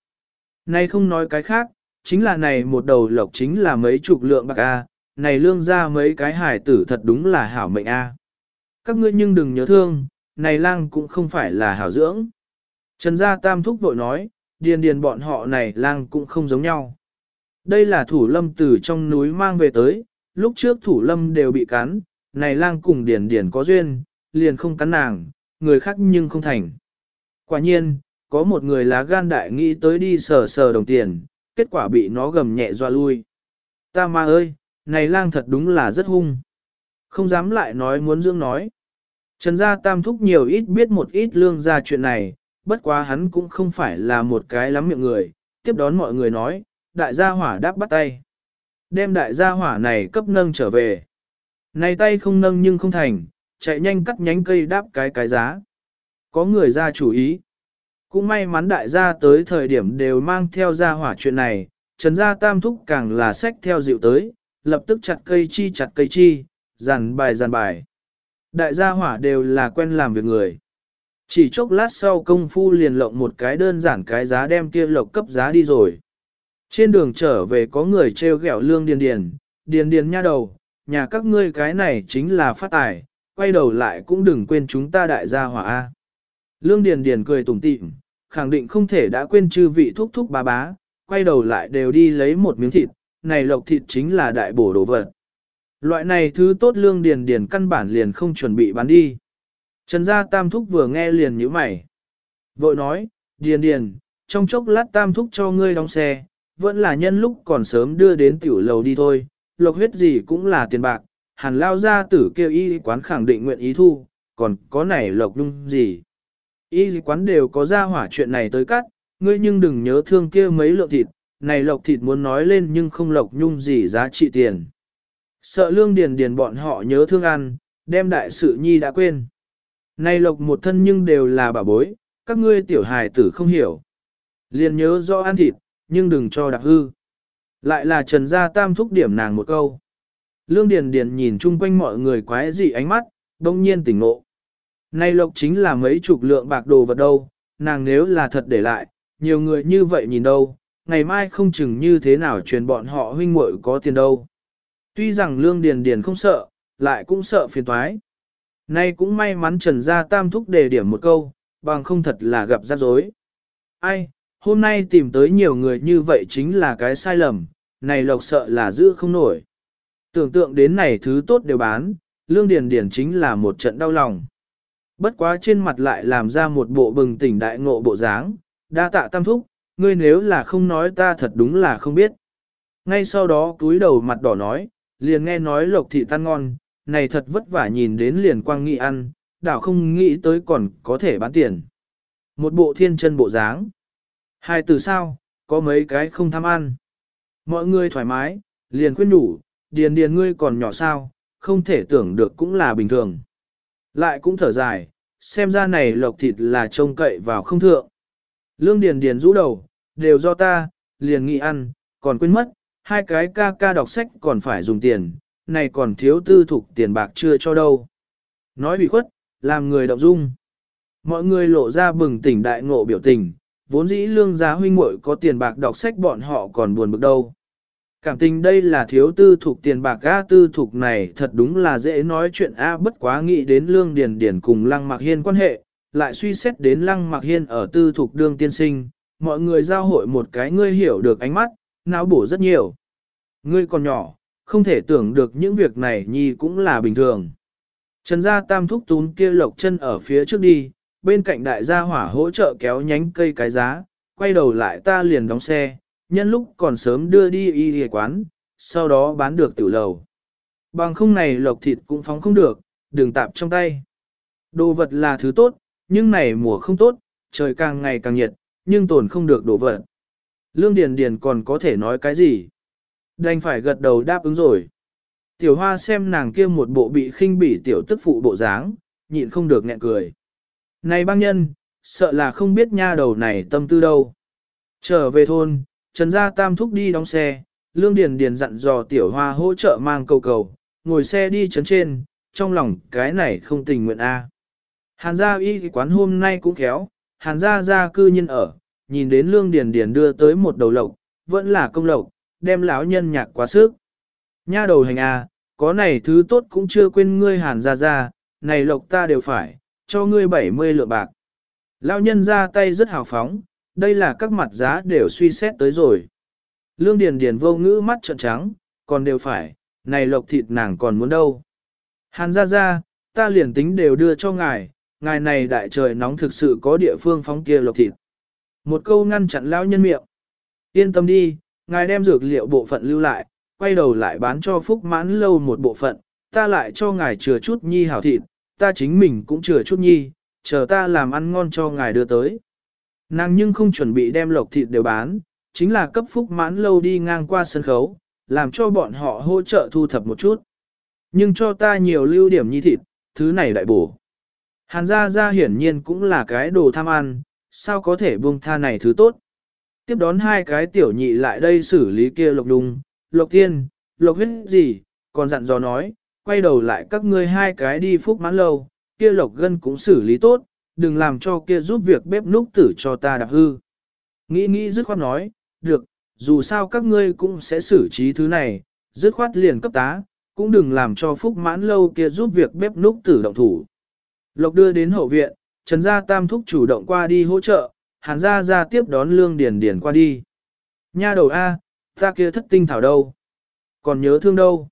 Này không nói cái khác, chính là này một đầu lộc chính là mấy chục lượng bạc A, này lương ra mấy cái hải tử thật đúng là hảo mệnh A. Các ngươi nhưng đừng nhớ thương, này lang cũng không phải là hảo dưỡng. Trần gia tam thúc vội nói, điền điền bọn họ này lang cũng không giống nhau. Đây là thủ lâm từ trong núi mang về tới, lúc trước thủ lâm đều bị cắn, này lang cùng điển điển có duyên, liền không cắn nàng, người khác nhưng không thành. Quả nhiên, có một người lá gan đại nghĩ tới đi sờ sờ đồng tiền, kết quả bị nó gầm nhẹ doa lui. Ta ma ơi, này lang thật đúng là rất hung. Không dám lại nói muốn dưỡng nói. Trần gia tam thúc nhiều ít biết một ít lương ra chuyện này, bất quá hắn cũng không phải là một cái lắm miệng người, tiếp đón mọi người nói, đại gia hỏa đáp bắt tay. Đem đại gia hỏa này cấp nâng trở về. Này tay không nâng nhưng không thành, chạy nhanh cắt nhánh cây đáp cái cái giá. Có người ra chủ ý. Cũng may mắn đại gia tới thời điểm đều mang theo gia hỏa chuyện này, trần gia tam thúc càng là sách theo dịu tới, lập tức chặt cây chi chặt cây chi, dàn bài dàn bài. Đại gia hỏa đều là quen làm việc người. Chỉ chốc lát sau công phu liền lộng một cái đơn giản cái giá đem kia lộc cấp giá đi rồi. Trên đường trở về có người treo gẹo lương điền điền, điền điền nha đầu, nhà các ngươi cái này chính là phát tài, quay đầu lại cũng đừng quên chúng ta đại gia hỏa A. Lương điền điền cười tủm tỉm, khẳng định không thể đã quên chư vị thúc thúc bá bá, quay đầu lại đều đi lấy một miếng thịt, này lộc thịt chính là đại bổ đồ vật. Loại này thứ tốt lương điền điền căn bản liền không chuẩn bị bán đi. Trần gia tam thúc vừa nghe liền nhíu mày. Vội nói, điền điền, trong chốc lát tam thúc cho ngươi đóng xe, vẫn là nhân lúc còn sớm đưa đến tiểu lầu đi thôi, lộc huyết gì cũng là tiền bạc, hàn lao ra tử kêu y quán khẳng định nguyện ý thu, còn có này lộc nhung gì. Y quán đều có ra hỏa chuyện này tới cắt, ngươi nhưng đừng nhớ thương kia mấy lượng thịt, này lộc thịt muốn nói lên nhưng không lộc nhung gì giá trị tiền. Sợ lương điền điền bọn họ nhớ thương ăn, đem đại sự nhi đã quên. Này lộc một thân nhưng đều là bà bối, các ngươi tiểu hài tử không hiểu. Liền nhớ rõ ăn thịt, nhưng đừng cho đặc hư. Lại là trần gia tam thúc điểm nàng một câu. Lương Điền Điền nhìn chung quanh mọi người quái dị ánh mắt, đông nhiên tỉnh ngộ. Này lộc chính là mấy chục lượng bạc đồ vật đâu, nàng nếu là thật để lại, nhiều người như vậy nhìn đâu, ngày mai không chừng như thế nào truyền bọn họ huynh muội có tiền đâu. Tuy rằng Lương Điền Điền không sợ, lại cũng sợ phiền toái. Nay cũng may mắn Trần Gia Tam thúc đề điểm một câu, bằng không thật là gặp rắc rối. Ai, hôm nay tìm tới nhiều người như vậy chính là cái sai lầm, này lộc sợ là giữ không nổi. Tưởng tượng đến này thứ tốt đều bán, Lương Điền Điền chính là một trận đau lòng. Bất quá trên mặt lại làm ra một bộ bừng tỉnh đại ngộ bộ dáng, đa tạ tam thúc, ngươi nếu là không nói ta thật đúng là không biết. Ngay sau đó túi đầu mặt đỏ nói, liền nghe nói lộc thị tan ngon, này thật vất vả nhìn đến liền quang nghị ăn, đảo không nghĩ tới còn có thể bán tiền. Một bộ thiên chân bộ dáng. Hai từ sao, có mấy cái không tham ăn. Mọi người thoải mái, liền khuyên đủ, điền điền ngươi còn nhỏ sao, không thể tưởng được cũng là bình thường. Lại cũng thở dài, xem ra này lộc thịt là trông cậy vào không thượng. Lương điền điền rũ đầu, đều do ta, liền nghĩ ăn, còn quên mất, hai cái ca ca đọc sách còn phải dùng tiền, này còn thiếu tư thục tiền bạc chưa cho đâu. Nói bị khuất, làm người động dung. Mọi người lộ ra bừng tỉnh đại ngộ biểu tình, vốn dĩ lương giá huynh muội có tiền bạc đọc sách bọn họ còn buồn bực đâu. Cảm tình đây là thiếu tư thuộc tiền bạc A tư thuộc này thật đúng là dễ nói chuyện A bất quá nghĩ đến lương điền điền cùng lăng mặc hiên quan hệ, lại suy xét đến lăng mặc hiên ở tư thuộc đương tiên sinh, mọi người giao hội một cái ngươi hiểu được ánh mắt, não bổ rất nhiều. Ngươi còn nhỏ, không thể tưởng được những việc này nhi cũng là bình thường. Trần gia tam thúc tún kia lộc chân ở phía trước đi, bên cạnh đại gia hỏa hỗ trợ kéo nhánh cây cái giá, quay đầu lại ta liền đóng xe, nhân lúc còn sớm đưa đi y y quán, sau đó bán được tiểu lầu. Bằng không này lộc thịt cũng phóng không được, đừng tạp trong tay. Đồ vật là thứ tốt, nhưng này mùa không tốt, trời càng ngày càng nhiệt, nhưng tồn không được đồ vật. Lương Điền Điền còn có thể nói cái gì? Đành phải gật đầu đáp ứng rồi. Tiểu hoa xem nàng kia một bộ bị khinh bỉ tiểu tức phụ bộ dáng, nhịn không được nghẹn cười. Này băng nhân, sợ là không biết nha đầu này tâm tư đâu. Trở về thôn, Trần Gia Tam thúc đi đóng xe, Lương Điền Điền dặn dò tiểu hoa hỗ trợ mang cầu cầu, ngồi xe đi chấn trên, trong lòng cái này không tình nguyện a. Hàn gia y quán hôm nay cũng khéo, hàn gia gia cư nhân ở, nhìn đến Lương Điền Điền đưa tới một đầu lộc, vẫn là công lộc, đem lão nhân nhạc quá sức. Nha đầu hành a, có này thứ tốt cũng chưa quên ngươi hàn gia gia, này lộc ta đều phải, cho ngươi 70 lượng bạc. Lão nhân ra tay rất hào phóng, đây là các mặt giá đều suy xét tới rồi. Lương Điền Điền vô ngữ mắt trợn trắng, còn đều phải, này lộc thịt nàng còn muốn đâu. Hàn ra ra, ta liền tính đều đưa cho ngài, ngài này đại trời nóng thực sự có địa phương phóng kia lộc thịt. Một câu ngăn chặn lão nhân miệng. Yên tâm đi, ngài đem dược liệu bộ phận lưu lại, quay đầu lại bán cho phúc mãn lâu một bộ phận, ta lại cho ngài chừa chút nhi hảo thịt, ta chính mình cũng chừa chút nhi, chờ ta làm ăn ngon cho ngài đưa tới. Nàng nhưng không chuẩn bị đem lộc thịt đều bán, chính là cấp phúc mãn lâu đi ngang qua sân khấu, làm cho bọn họ hỗ trợ thu thập một chút. Nhưng cho ta nhiều lưu điểm nhi thịt, thứ này đại bổ. Hàn gia gia hiển nhiên cũng là cái đồ tham ăn, sao có thể buông tha này thứ tốt. Tiếp đón hai cái tiểu nhị lại đây xử lý kia lộc đùng, lộc tiên, lộc huyết gì, còn dặn dò nói, quay đầu lại các ngươi hai cái đi phúc mãn lâu, kia lộc gân cũng xử lý tốt, đừng làm cho kia giúp việc bếp núc tử cho ta đạp hư. Nghĩ nghĩ dứt khoát nói, được, dù sao các ngươi cũng sẽ xử trí thứ này, dứt khoát liền cấp tá, cũng đừng làm cho phúc mãn lâu kia giúp việc bếp núc tử động thủ. Lộc đưa đến hậu viện, Trần Gia Tam Thúc chủ động qua đi hỗ trợ, Hàn Gia Gia tiếp đón Lương Điền Điền qua đi. Nha đầu A, ta kia thất tinh thảo đâu? Còn nhớ thương đâu?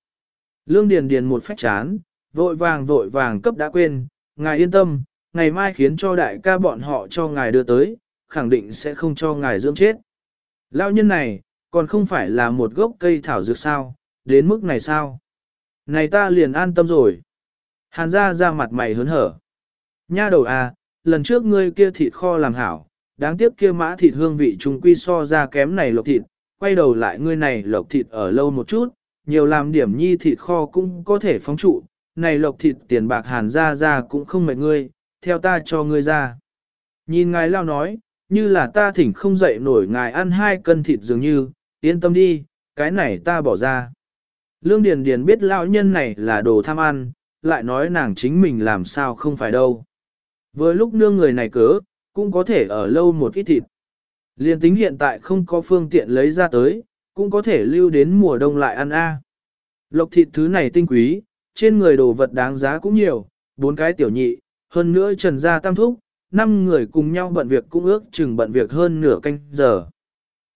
Lương Điền Điền một phách chán, vội vàng vội vàng cấp đã quên, ngài yên tâm, ngày mai khiến cho đại ca bọn họ cho ngài đưa tới, khẳng định sẽ không cho ngài dưỡng chết. Lão nhân này, còn không phải là một gốc cây thảo dược sao, đến mức này sao? Này ta liền an tâm rồi. Hàn ra ra mặt mày hớn hở. Nha đầu à, lần trước ngươi kia thịt kho làm hảo, đáng tiếc kia mã thịt hương vị trùng quy so ra kém này lộc thịt, quay đầu lại ngươi này lộc thịt ở lâu một chút, nhiều làm điểm nhi thịt kho cũng có thể phóng trụ, này lộc thịt tiền bạc hàn ra ra cũng không mệt ngươi, theo ta cho ngươi ra. Nhìn ngài lao nói, như là ta thỉnh không dậy nổi ngài ăn hai cân thịt dường như, yên tâm đi, cái này ta bỏ ra. Lương Điền Điền biết lão nhân này là đồ tham ăn, lại nói nàng chính mình làm sao không phải đâu. Với lúc nương người này cớ, cũng có thể ở lâu một ít thịt. Liên tính hiện tại không có phương tiện lấy ra tới, cũng có thể lưu đến mùa đông lại ăn a. Lộc thịt thứ này tinh quý, trên người đồ vật đáng giá cũng nhiều, bốn cái tiểu nhị, hơn nữa trần gia tam thúc, năm người cùng nhau bận việc cũng ước chừng bận việc hơn nửa canh giờ.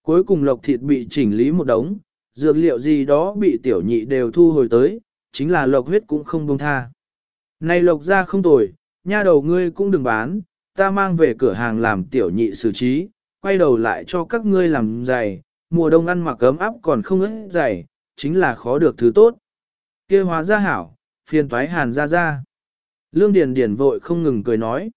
Cuối cùng lộc thịt bị chỉnh lý một đống, dược liệu gì đó bị tiểu nhị đều thu hồi tới, chính là lộc huyết cũng không buông tha. Này lộc ra không tồi, nha đầu ngươi cũng đừng bán, ta mang về cửa hàng làm tiểu nhị xử trí, quay đầu lại cho các ngươi làm giày, mùa đông ăn mặc ấm áp còn không ướt dày, chính là khó được thứ tốt. kia hóa ra hảo, phiền toái hàn ra ra. Lương Điền Điền vội không ngừng cười nói.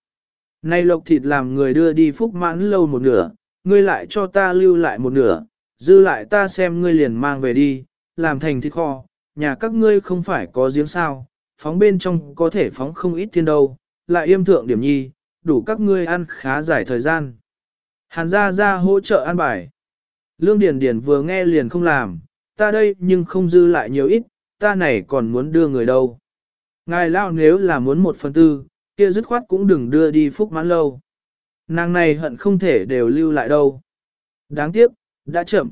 Này lộc thịt làm người đưa đi phúc mãn lâu một nửa, ngươi lại cho ta lưu lại một nửa, dư lại ta xem ngươi liền mang về đi, làm thành thịt kho, nhà các ngươi không phải có giếng sao, phóng bên trong có thể phóng không ít thiên đâu, lại yêm thượng điểm nhi, đủ các ngươi ăn khá dài thời gian. Hàn gia gia hỗ trợ ăn bài. Lương Điền Điền vừa nghe liền không làm, ta đây nhưng không dư lại nhiều ít, ta này còn muốn đưa người đâu. Ngài lao nếu là muốn một phần tư, kia dứt khoát cũng đừng đưa đi phúc mãn lâu. Nàng này hận không thể đều lưu lại đâu. Đáng tiếc, đã chậm.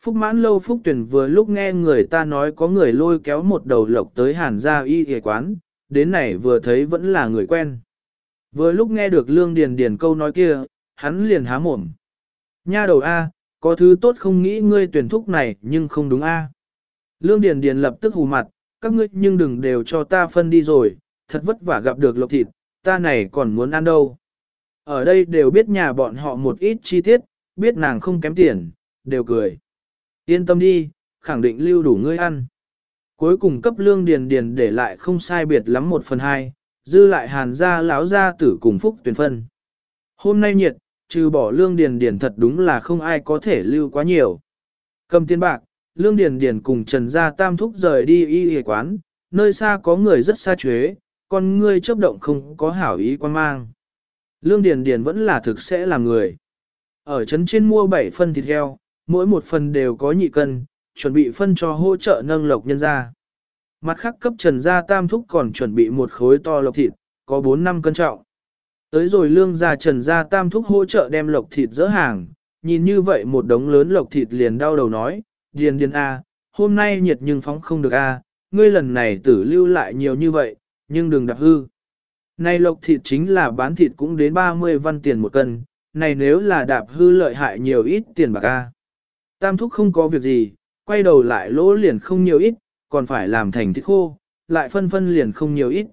Phúc mãn lâu phúc tuyển vừa lúc nghe người ta nói có người lôi kéo một đầu lộc tới hàn gia y ghề quán, đến này vừa thấy vẫn là người quen. Vừa lúc nghe được lương điền điền câu nói kia, hắn liền há mồm. Nha đầu A, có thứ tốt không nghĩ ngươi tuyển thúc này nhưng không đúng A. Lương điền điền lập tức hù mặt, các ngươi nhưng đừng đều cho ta phân đi rồi, thật vất vả gặp được lộc thịt, ta này còn muốn ăn đâu. Ở đây đều biết nhà bọn họ một ít chi tiết, biết nàng không kém tiền, đều cười. Yên tâm đi, khẳng định lưu đủ ngươi ăn. Cuối cùng cấp lương điền điền để lại không sai biệt lắm một phần hai, dư lại hàn gia lão gia tử cùng phúc tuyển phân. Hôm nay nhiệt, trừ bỏ lương điền điền thật đúng là không ai có thể lưu quá nhiều. Cầm tiền bạc, Lương Điền Điền cùng Trần Gia Tam Thúc rời đi y y quán, nơi xa có người rất xa chuế, còn ngươi chớp động không có hảo ý quan mang. Lương Điền Điền vẫn là thực sẽ làm người. Ở trấn trên mua 7 phân thịt heo, mỗi một phần đều có nhị cân, chuẩn bị phân cho hỗ trợ nâng lộc nhân gia. Mặt khác cấp Trần Gia Tam Thúc còn chuẩn bị một khối to lộc thịt, có 4 năm cân trọng. Tới rồi lương gia Trần Gia Tam Thúc hỗ trợ đem lộc thịt dỡ hàng, nhìn như vậy một đống lớn lộc thịt liền đau đầu nói, điền điền a, hôm nay nhiệt nhưng phóng không được a, ngươi lần này tử lưu lại nhiều như vậy, nhưng đừng đạp hư. Này lộc thịt chính là bán thịt cũng đến 30 văn tiền một cân, này nếu là đạp hư lợi hại nhiều ít tiền bạc a. Tam thúc không có việc gì, quay đầu lại lỗ liền không nhiều ít, còn phải làm thành thịt khô, lại phân phân liền không nhiều ít.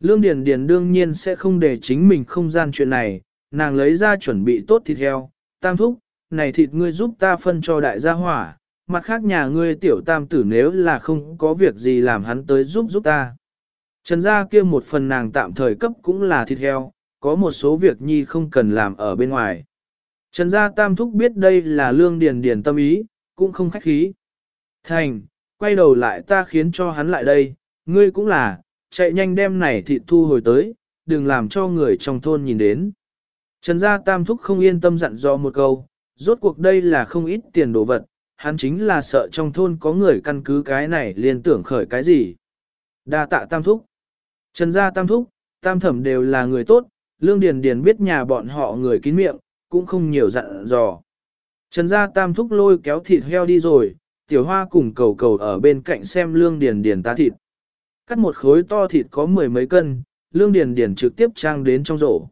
Lương Điền Điền đương nhiên sẽ không để chính mình không gian chuyện này, nàng lấy ra chuẩn bị tốt thịt heo, tam thúc, này thịt ngươi giúp ta phân cho đại gia hỏa, mặt khác nhà ngươi tiểu tam tử nếu là không có việc gì làm hắn tới giúp giúp ta. Trần gia kia một phần nàng tạm thời cấp cũng là thịt heo, có một số việc nhi không cần làm ở bên ngoài. Trần gia tam thúc biết đây là lương điền điền tâm ý, cũng không khách khí. Thành, quay đầu lại ta khiến cho hắn lại đây, ngươi cũng là, chạy nhanh đem này thịt thu hồi tới, đừng làm cho người trong thôn nhìn đến. Trần gia tam thúc không yên tâm dặn dò một câu, rốt cuộc đây là không ít tiền đồ vật, hắn chính là sợ trong thôn có người căn cứ cái này liền tưởng khởi cái gì. Đa tạ tam thúc. Trần gia tam thúc, tam thẩm đều là người tốt, lương điền điền biết nhà bọn họ người kín miệng, cũng không nhiều dặn dò. Trần gia tam thúc lôi kéo thịt heo đi rồi, tiểu hoa cùng cầu cầu ở bên cạnh xem lương điền điền ta thịt. Cắt một khối to thịt có mười mấy cân, lương điền điền trực tiếp trang đến trong rổ.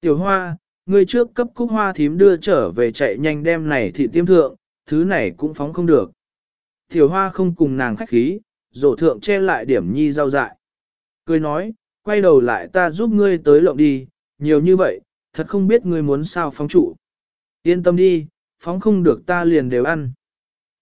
Tiểu hoa, người trước cấp cúc hoa thím đưa trở về chạy nhanh đem này thịt tiêm thượng, thứ này cũng phóng không được. Tiểu hoa không cùng nàng khách khí, rổ thượng che lại điểm nhi rau dại. Cười nói, quay đầu lại ta giúp ngươi tới lộng đi, nhiều như vậy, thật không biết ngươi muốn sao phóng trụ. Yên tâm đi, phóng không được ta liền đều ăn.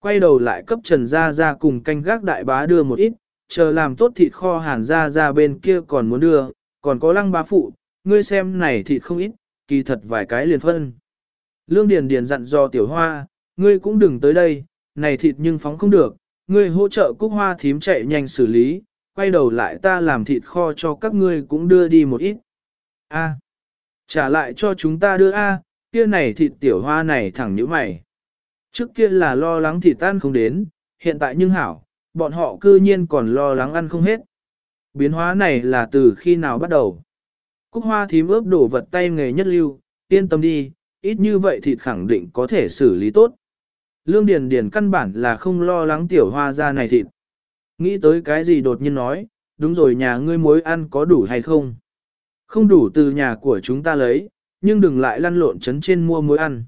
Quay đầu lại cấp trần ra ra cùng canh gác đại bá đưa một ít, chờ làm tốt thịt kho hàn ra ra bên kia còn muốn đưa, còn có lăng bá phụ, ngươi xem này thịt không ít, kỳ thật vài cái liền phân. Lương Điền Điền dặn dò tiểu hoa, ngươi cũng đừng tới đây, này thịt nhưng phóng không được, ngươi hỗ trợ cúc hoa thím chạy nhanh xử lý, quay đầu lại ta làm thịt kho cho các ngươi cũng đưa đi một ít. A, trả lại cho chúng ta đưa A, kia này thịt tiểu hoa này thẳng như mày. Trước kia là lo lắng thịt tan không đến, hiện tại nhưng hảo, bọn họ cư nhiên còn lo lắng ăn không hết. Biến hóa này là từ khi nào bắt đầu. Cúc hoa thím ướp đổ vật tay nghề nhất lưu, yên tâm đi, ít như vậy thịt khẳng định có thể xử lý tốt. Lương Điền Điền căn bản là không lo lắng tiểu hoa ra này thịt. Nghĩ tới cái gì đột nhiên nói, đúng rồi nhà ngươi muối ăn có đủ hay không? Không đủ từ nhà của chúng ta lấy, nhưng đừng lại lăn lộn chấn trên mua muối ăn.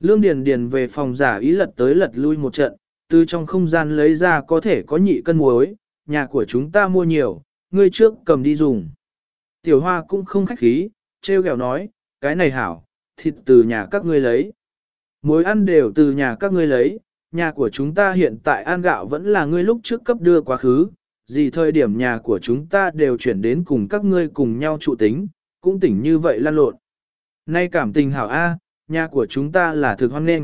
Lương Điền Điền về phòng giả ý lật tới lật lui một trận, từ trong không gian lấy ra có thể có nhị cân muối, nhà của chúng ta mua nhiều, ngươi trước cầm đi dùng. Tiểu hoa cũng không khách khí, treo gẹo nói, cái này hảo, thịt từ nhà các ngươi lấy. Muối ăn đều từ nhà các ngươi lấy, nhà của chúng ta hiện tại ăn gạo vẫn là ngươi lúc trước cấp đưa quá khứ, gì thời điểm nhà của chúng ta đều chuyển đến cùng các ngươi cùng nhau trụ tính, cũng tỉnh như vậy lan lộn. Nay cảm tình hảo A, nhà của chúng ta là thực hoan nghênh.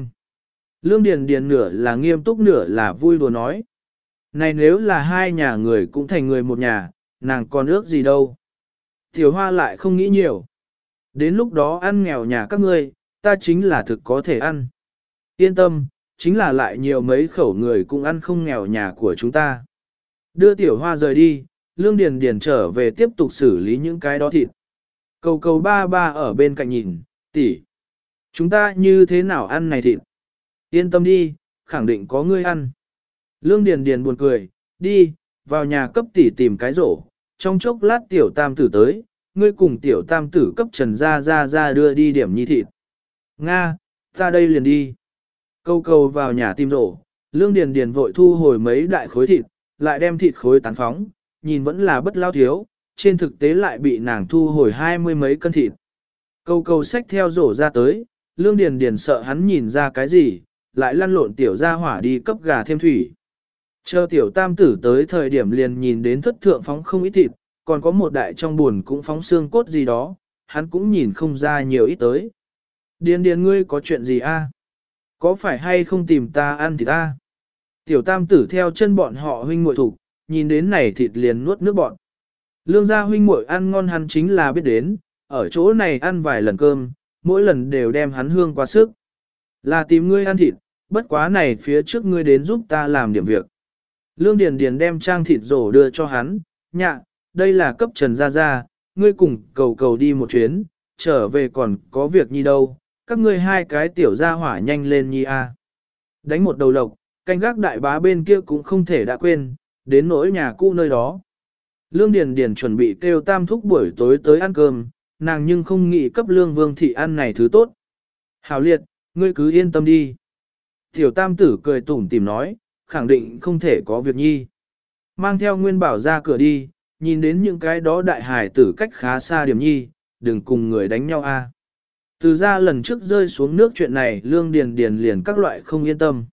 Lương Điền Điền nửa là nghiêm túc nửa là vui đùa nói. Này nếu là hai nhà người cũng thành người một nhà, nàng còn ước gì đâu. Tiểu hoa lại không nghĩ nhiều. Đến lúc đó ăn nghèo nhà các ngươi, ta chính là thực có thể ăn. Yên tâm, chính là lại nhiều mấy khẩu người cũng ăn không nghèo nhà của chúng ta. Đưa tiểu hoa rời đi, lương điền điền trở về tiếp tục xử lý những cái đó thịt. Cầu cầu ba ba ở bên cạnh nhìn, tỷ, Chúng ta như thế nào ăn này thịt? Yên tâm đi, khẳng định có ngươi ăn. Lương điền điền buồn cười, đi, vào nhà cấp tỷ tìm cái rổ, trong chốc lát tiểu tam tử tới, ngươi cùng tiểu tam tử cấp trần ra ra ra đưa đi điểm nhi thịt. Nga, ta đây liền đi. Câu câu vào nhà tìm rổ, lương điền điền vội thu hồi mấy đại khối thịt, lại đem thịt khối tán phóng, nhìn vẫn là bất lao thiếu, trên thực tế lại bị nàng thu hồi hai mươi mấy cân thịt. Câu câu xách theo rổ ra tới, lương điền điền sợ hắn nhìn ra cái gì, lại lăn lộn tiểu ra hỏa đi cấp gà thêm thủy. Chờ tiểu tam tử tới thời điểm liền nhìn đến thất thượng phóng không ít thịt, còn có một đại trong buồn cũng phóng xương cốt gì đó, hắn cũng nhìn không ra nhiều ít tới. Điền điền ngươi có chuyện gì a? Có phải hay không tìm ta ăn thịt ta? Tiểu tam tử theo chân bọn họ huynh muội thủ, nhìn đến này thịt liền nuốt nước bọn. Lương gia huynh muội ăn ngon hắn chính là biết đến, ở chỗ này ăn vài lần cơm, mỗi lần đều đem hắn hương quá sức. Là tìm ngươi ăn thịt, bất quá này phía trước ngươi đến giúp ta làm điểm việc. Lương Điền Điền đem trang thịt rổ đưa cho hắn, nhạ, đây là cấp trần gia gia, ngươi cùng cầu cầu đi một chuyến, trở về còn có việc nhi đâu, các ngươi hai cái tiểu gia hỏa nhanh lên nhi a. Đánh một đầu lộc, canh gác đại bá bên kia cũng không thể đã quên, đến nỗi nhà cũ nơi đó. Lương Điền Điền chuẩn bị kêu tam thúc buổi tối tới ăn cơm, nàng nhưng không nghĩ cấp lương vương thị ăn này thứ tốt. Hảo liệt, ngươi cứ yên tâm đi. Tiểu tam tử cười tủm tìm nói, khẳng định không thể có việc nhi. Mang theo nguyên bảo ra cửa đi, nhìn đến những cái đó đại hải tử cách khá xa điểm nhi, đừng cùng người đánh nhau a. Từ ra lần trước rơi xuống nước chuyện này lương điền điền liền các loại không yên tâm.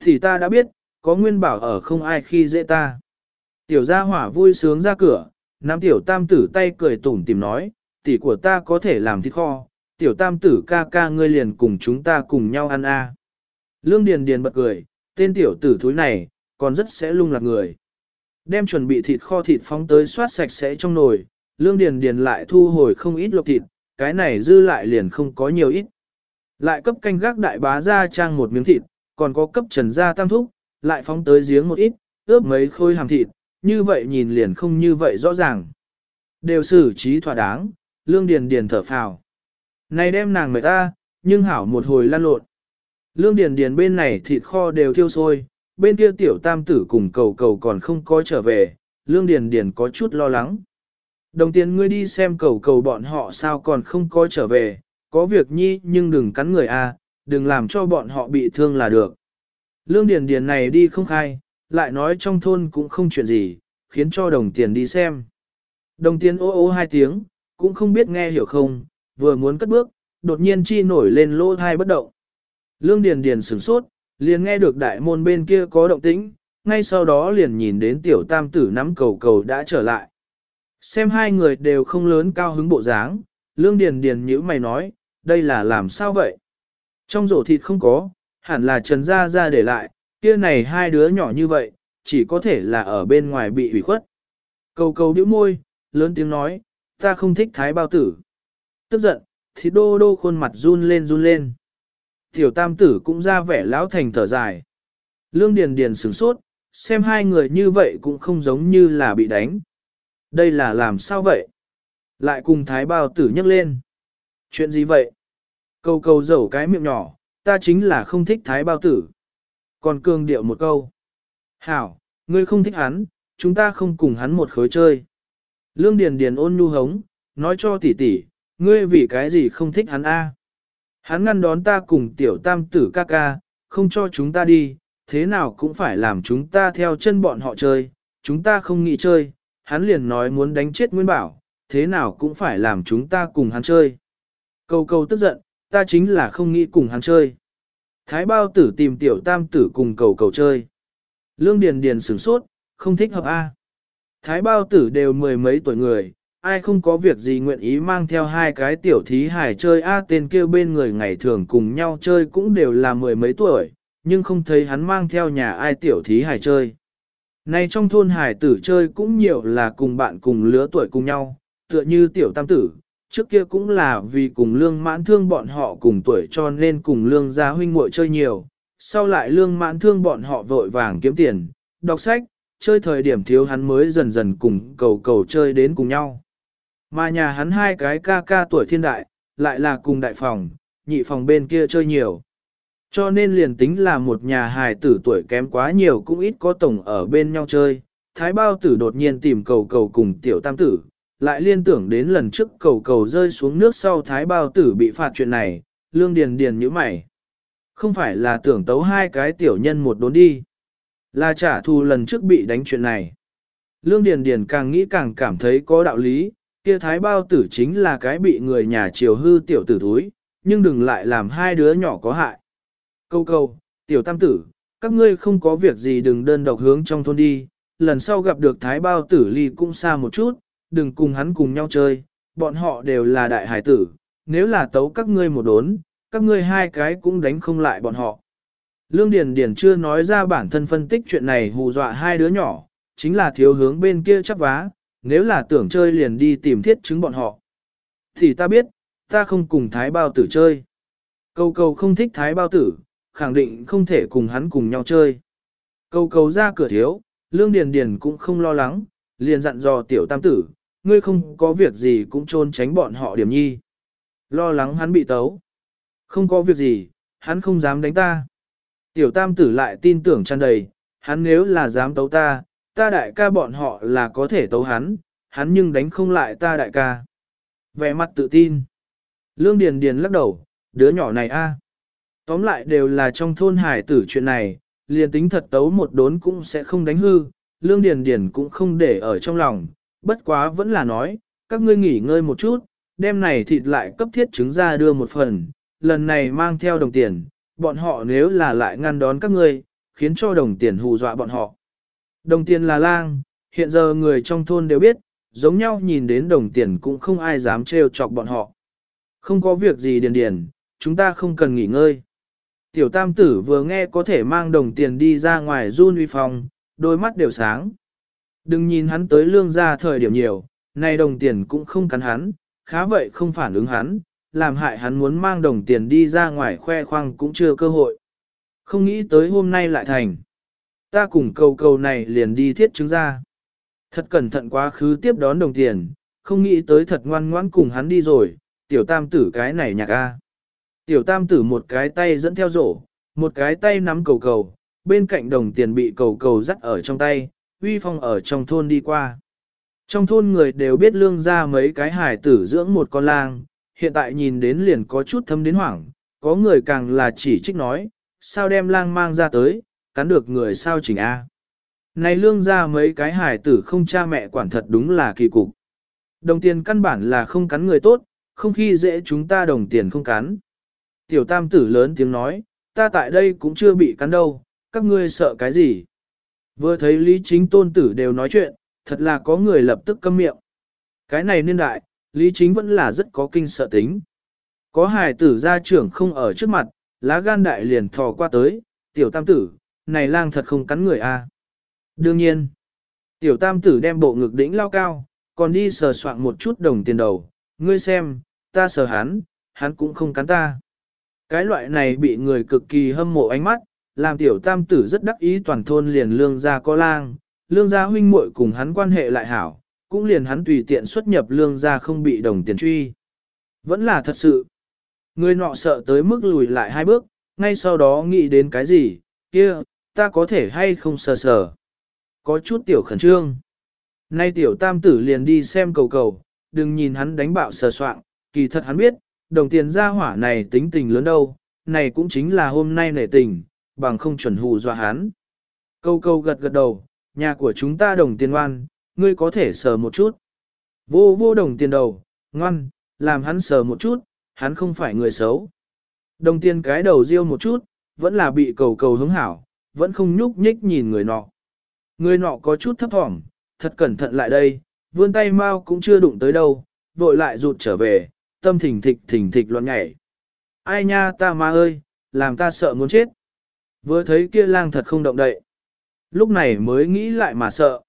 Thì ta đã biết, có nguyên bảo ở không ai khi dễ ta. Tiểu gia hỏa vui sướng ra cửa, nam tiểu tam tử tay cười tủm tìm nói, tỷ của ta có thể làm thịt kho, tiểu tam tử ca ca ngươi liền cùng chúng ta cùng nhau ăn a. Lương Điền Điền bật cười, tên tiểu tử thúi này, còn rất sẽ lung lạc người. Đem chuẩn bị thịt kho thịt phóng tới xoát sạch sẽ trong nồi, Lương Điền Điền lại thu hồi không ít lộc thịt, cái này dư lại liền không có nhiều ít. Lại cấp canh gác đại bá ra trang một miếng thịt, còn có cấp trần gia tam thúc, lại phóng tới giếng một ít, ướp mấy khối hàm thịt, như vậy nhìn liền không như vậy rõ ràng. Đều xử trí thỏa đáng, Lương Điền Điền thở phào. Này đem nàng mệt ta, nhưng hảo một hồi lan lộn. Lương Điền Điền bên này thịt kho đều thiêu sôi, bên kia tiểu tam tử cùng cầu cầu còn không có trở về, Lương Điền Điền có chút lo lắng. Đồng tiền ngươi đi xem cầu cầu bọn họ sao còn không có trở về, có việc nhi nhưng đừng cắn người a, đừng làm cho bọn họ bị thương là được. Lương Điền Điền này đi không khai, lại nói trong thôn cũng không chuyện gì, khiến cho đồng tiền đi xem. Đồng tiền ô ô hai tiếng, cũng không biết nghe hiểu không, vừa muốn cất bước, đột nhiên chi nổi lên lỗ thai bất động. Lương Điền Điền sửng sốt, liền nghe được đại môn bên kia có động tĩnh, ngay sau đó liền nhìn đến tiểu tam tử nắm cầu cầu đã trở lại. Xem hai người đều không lớn cao hứng bộ dáng, Lương Điền Điền nhíu mày nói, đây là làm sao vậy? Trong rổ thịt không có, hẳn là Trần Gia Gia để lại, kia này hai đứa nhỏ như vậy, chỉ có thể là ở bên ngoài bị hủy khuất. Cầu cầu bĩu môi, lớn tiếng nói, ta không thích thái bao tử. Tức giận, thì đô đô khuôn mặt run lên run lên. Tiểu tam tử cũng ra vẻ lão thành thở dài. Lương Điền Điền sửng sốt, xem hai người như vậy cũng không giống như là bị đánh. Đây là làm sao vậy? Lại cùng thái bao tử nhấc lên. Chuyện gì vậy? Câu câu dẩu cái miệng nhỏ, ta chính là không thích thái bao tử. Còn cương điệu một câu. Hảo, ngươi không thích hắn, chúng ta không cùng hắn một khối chơi. Lương Điền Điền ôn nhu hống, nói cho tỷ tỷ, ngươi vì cái gì không thích hắn a? Hắn ngăn đón ta cùng tiểu tam tử ca ca, không cho chúng ta đi, thế nào cũng phải làm chúng ta theo chân bọn họ chơi, chúng ta không nghĩ chơi, hắn liền nói muốn đánh chết Nguyên Bảo, thế nào cũng phải làm chúng ta cùng hắn chơi. Câu câu tức giận, ta chính là không nghĩ cùng hắn chơi. Thái bao tử tìm tiểu tam tử cùng cầu cầu chơi. Lương Điền Điền sửng sốt, không thích hợp A. Thái bao tử đều mười mấy tuổi người, ai không có việc gì nguyện ý mang theo hai cái tiểu thí hải chơi A tên kia bên người ngày thường cùng nhau chơi cũng đều là mười mấy tuổi, nhưng không thấy hắn mang theo nhà ai tiểu thí hải chơi. Này trong thôn hải tử chơi cũng nhiều là cùng bạn cùng lứa tuổi cùng nhau, tựa như tiểu tam tử, trước kia cũng là vì cùng lương mãn thương bọn họ cùng tuổi cho nên cùng lương gia huynh muội chơi nhiều, sau lại lương mãn thương bọn họ vội vàng kiếm tiền, đọc sách, chơi thời điểm thiếu hắn mới dần dần cùng cầu cầu chơi đến cùng nhau. Mà nhà hắn hai cái ca ca tuổi thiên đại, lại là cùng đại phòng, nhị phòng bên kia chơi nhiều. Cho nên liền tính là một nhà hài tử tuổi kém quá nhiều cũng ít có tổng ở bên nhau chơi. Thái bao tử đột nhiên tìm cầu cầu cùng tiểu tam tử, lại liên tưởng đến lần trước cầu cầu rơi xuống nước sau thái bao tử bị phạt chuyện này, lương điền điền như mày. Không phải là tưởng tấu hai cái tiểu nhân một đốn đi, là trả thù lần trước bị đánh chuyện này. Lương điền điền càng nghĩ càng cảm thấy có đạo lý, kia thái bao tử chính là cái bị người nhà chiều hư tiểu tử thúi, nhưng đừng lại làm hai đứa nhỏ có hại. Câu câu, tiểu tam tử, các ngươi không có việc gì đừng đơn độc hướng trong thôn đi, lần sau gặp được thái bao tử ly cũng xa một chút, đừng cùng hắn cùng nhau chơi, bọn họ đều là đại hải tử, nếu là tấu các ngươi một đốn, các ngươi hai cái cũng đánh không lại bọn họ. Lương Điền Điền chưa nói ra bản thân phân tích chuyện này hù dọa hai đứa nhỏ, chính là thiếu hướng bên kia chấp vá, nếu là tưởng chơi liền đi tìm thiết chứng bọn họ. Thì ta biết, ta không cùng thái bao tử chơi. Câu cầu không thích thái bao tử, khẳng định không thể cùng hắn cùng nhau chơi. Câu cầu ra cửa thiếu, Lương Điền Điền cũng không lo lắng, liền dặn dò tiểu tam tử, ngươi không có việc gì cũng trôn tránh bọn họ điểm nhi. Lo lắng hắn bị tấu. Không có việc gì, hắn không dám đánh ta. Tiểu tam tử lại tin tưởng tràn đầy, hắn nếu là dám tấu ta, ta đại ca bọn họ là có thể tấu hắn, hắn nhưng đánh không lại ta đại ca. Vẻ mặt tự tin. Lương Điền Điền lắc đầu, đứa nhỏ này a, Tóm lại đều là trong thôn hải tử chuyện này, liền tính thật tấu một đốn cũng sẽ không đánh hư, Lương Điền Điền cũng không để ở trong lòng, bất quá vẫn là nói, các ngươi nghỉ ngơi một chút, đêm này thịt lại cấp thiết trứng ra đưa một phần, lần này mang theo đồng tiền, bọn họ nếu là lại ngăn đón các ngươi, khiến cho đồng tiền hù dọa bọn họ. Đồng tiền là lang, hiện giờ người trong thôn đều biết, giống nhau nhìn đến đồng tiền cũng không ai dám trêu chọc bọn họ. Không có việc gì điền điền, chúng ta không cần nghỉ ngơi. Tiểu tam tử vừa nghe có thể mang đồng tiền đi ra ngoài run uy phòng, đôi mắt đều sáng. Đừng nhìn hắn tới lương ra thời điểm nhiều, nay đồng tiền cũng không cắn hắn, khá vậy không phản ứng hắn, làm hại hắn muốn mang đồng tiền đi ra ngoài khoe khoang cũng chưa cơ hội. Không nghĩ tới hôm nay lại thành. Ta cùng cầu cầu này liền đi thiết chứng ra. Thật cẩn thận quá khứ tiếp đón đồng tiền, không nghĩ tới thật ngoan ngoãn cùng hắn đi rồi, tiểu tam tử cái này nhạc a. Tiểu tam tử một cái tay dẫn theo rổ, một cái tay nắm cầu cầu, bên cạnh đồng tiền bị cầu cầu dắt ở trong tay, uy phong ở trong thôn đi qua. Trong thôn người đều biết lương ra mấy cái hải tử dưỡng một con lang, hiện tại nhìn đến liền có chút thâm đến hoảng, có người càng là chỉ trích nói, sao đem lang mang ra tới, cắn được người sao chỉnh A. Này lương ra mấy cái hải tử không cha mẹ quản thật đúng là kỳ cục. Đồng tiền căn bản là không cắn người tốt, không khi dễ chúng ta đồng tiền không cắn. Tiểu tam tử lớn tiếng nói, ta tại đây cũng chưa bị cắn đâu, các ngươi sợ cái gì? Vừa thấy lý chính tôn tử đều nói chuyện, thật là có người lập tức câm miệng. Cái này niên đại, lý chính vẫn là rất có kinh sợ tính. Có hài tử gia trưởng không ở trước mặt, lá gan đại liền thò qua tới, tiểu tam tử, này lang thật không cắn người a. À. Đương nhiên, tiểu tam tử đem bộ ngực đỉnh lao cao, còn đi sờ soạn một chút đồng tiền đầu, ngươi xem, ta sờ hắn, hắn cũng không cắn ta. Cái loại này bị người cực kỳ hâm mộ ánh mắt, làm tiểu tam tử rất đắc ý toàn thôn liền lương gia có lang, lương gia huynh muội cùng hắn quan hệ lại hảo, cũng liền hắn tùy tiện xuất nhập lương gia không bị đồng tiền truy. Vẫn là thật sự. Người nọ sợ tới mức lùi lại hai bước, ngay sau đó nghĩ đến cái gì, kia, ta có thể hay không sờ sờ. Có chút tiểu khẩn trương. Nay tiểu tam tử liền đi xem cầu cầu, đừng nhìn hắn đánh bạo sờ soạn, kỳ thật hắn biết, đồng tiền gia hỏa này tính tình lớn đâu, này cũng chính là hôm nay nể tình, bằng không chuẩn hù dọa hắn. Câu câu gật gật đầu, nhà của chúng ta đồng tiền ngoan, ngươi có thể sờ một chút. Vô vô đồng tiền đầu, ngoan, làm hắn sờ một chút, hắn không phải người xấu. Đồng tiền cái đầu riêu một chút, vẫn là bị cầu cầu hứng hảo, vẫn không nhúc nhích nhìn người nọ. Người nọ có chút thấp thỏm, thật cẩn thận lại đây, vươn tay mau cũng chưa đụng tới đâu, vội lại rụt trở về, tâm thỉnh thịch thỉnh thịch loạn nhảy. Ai nha ta ma ơi, làm ta sợ muốn chết. Vừa thấy kia lang thật không động đậy. Lúc này mới nghĩ lại mà sợ.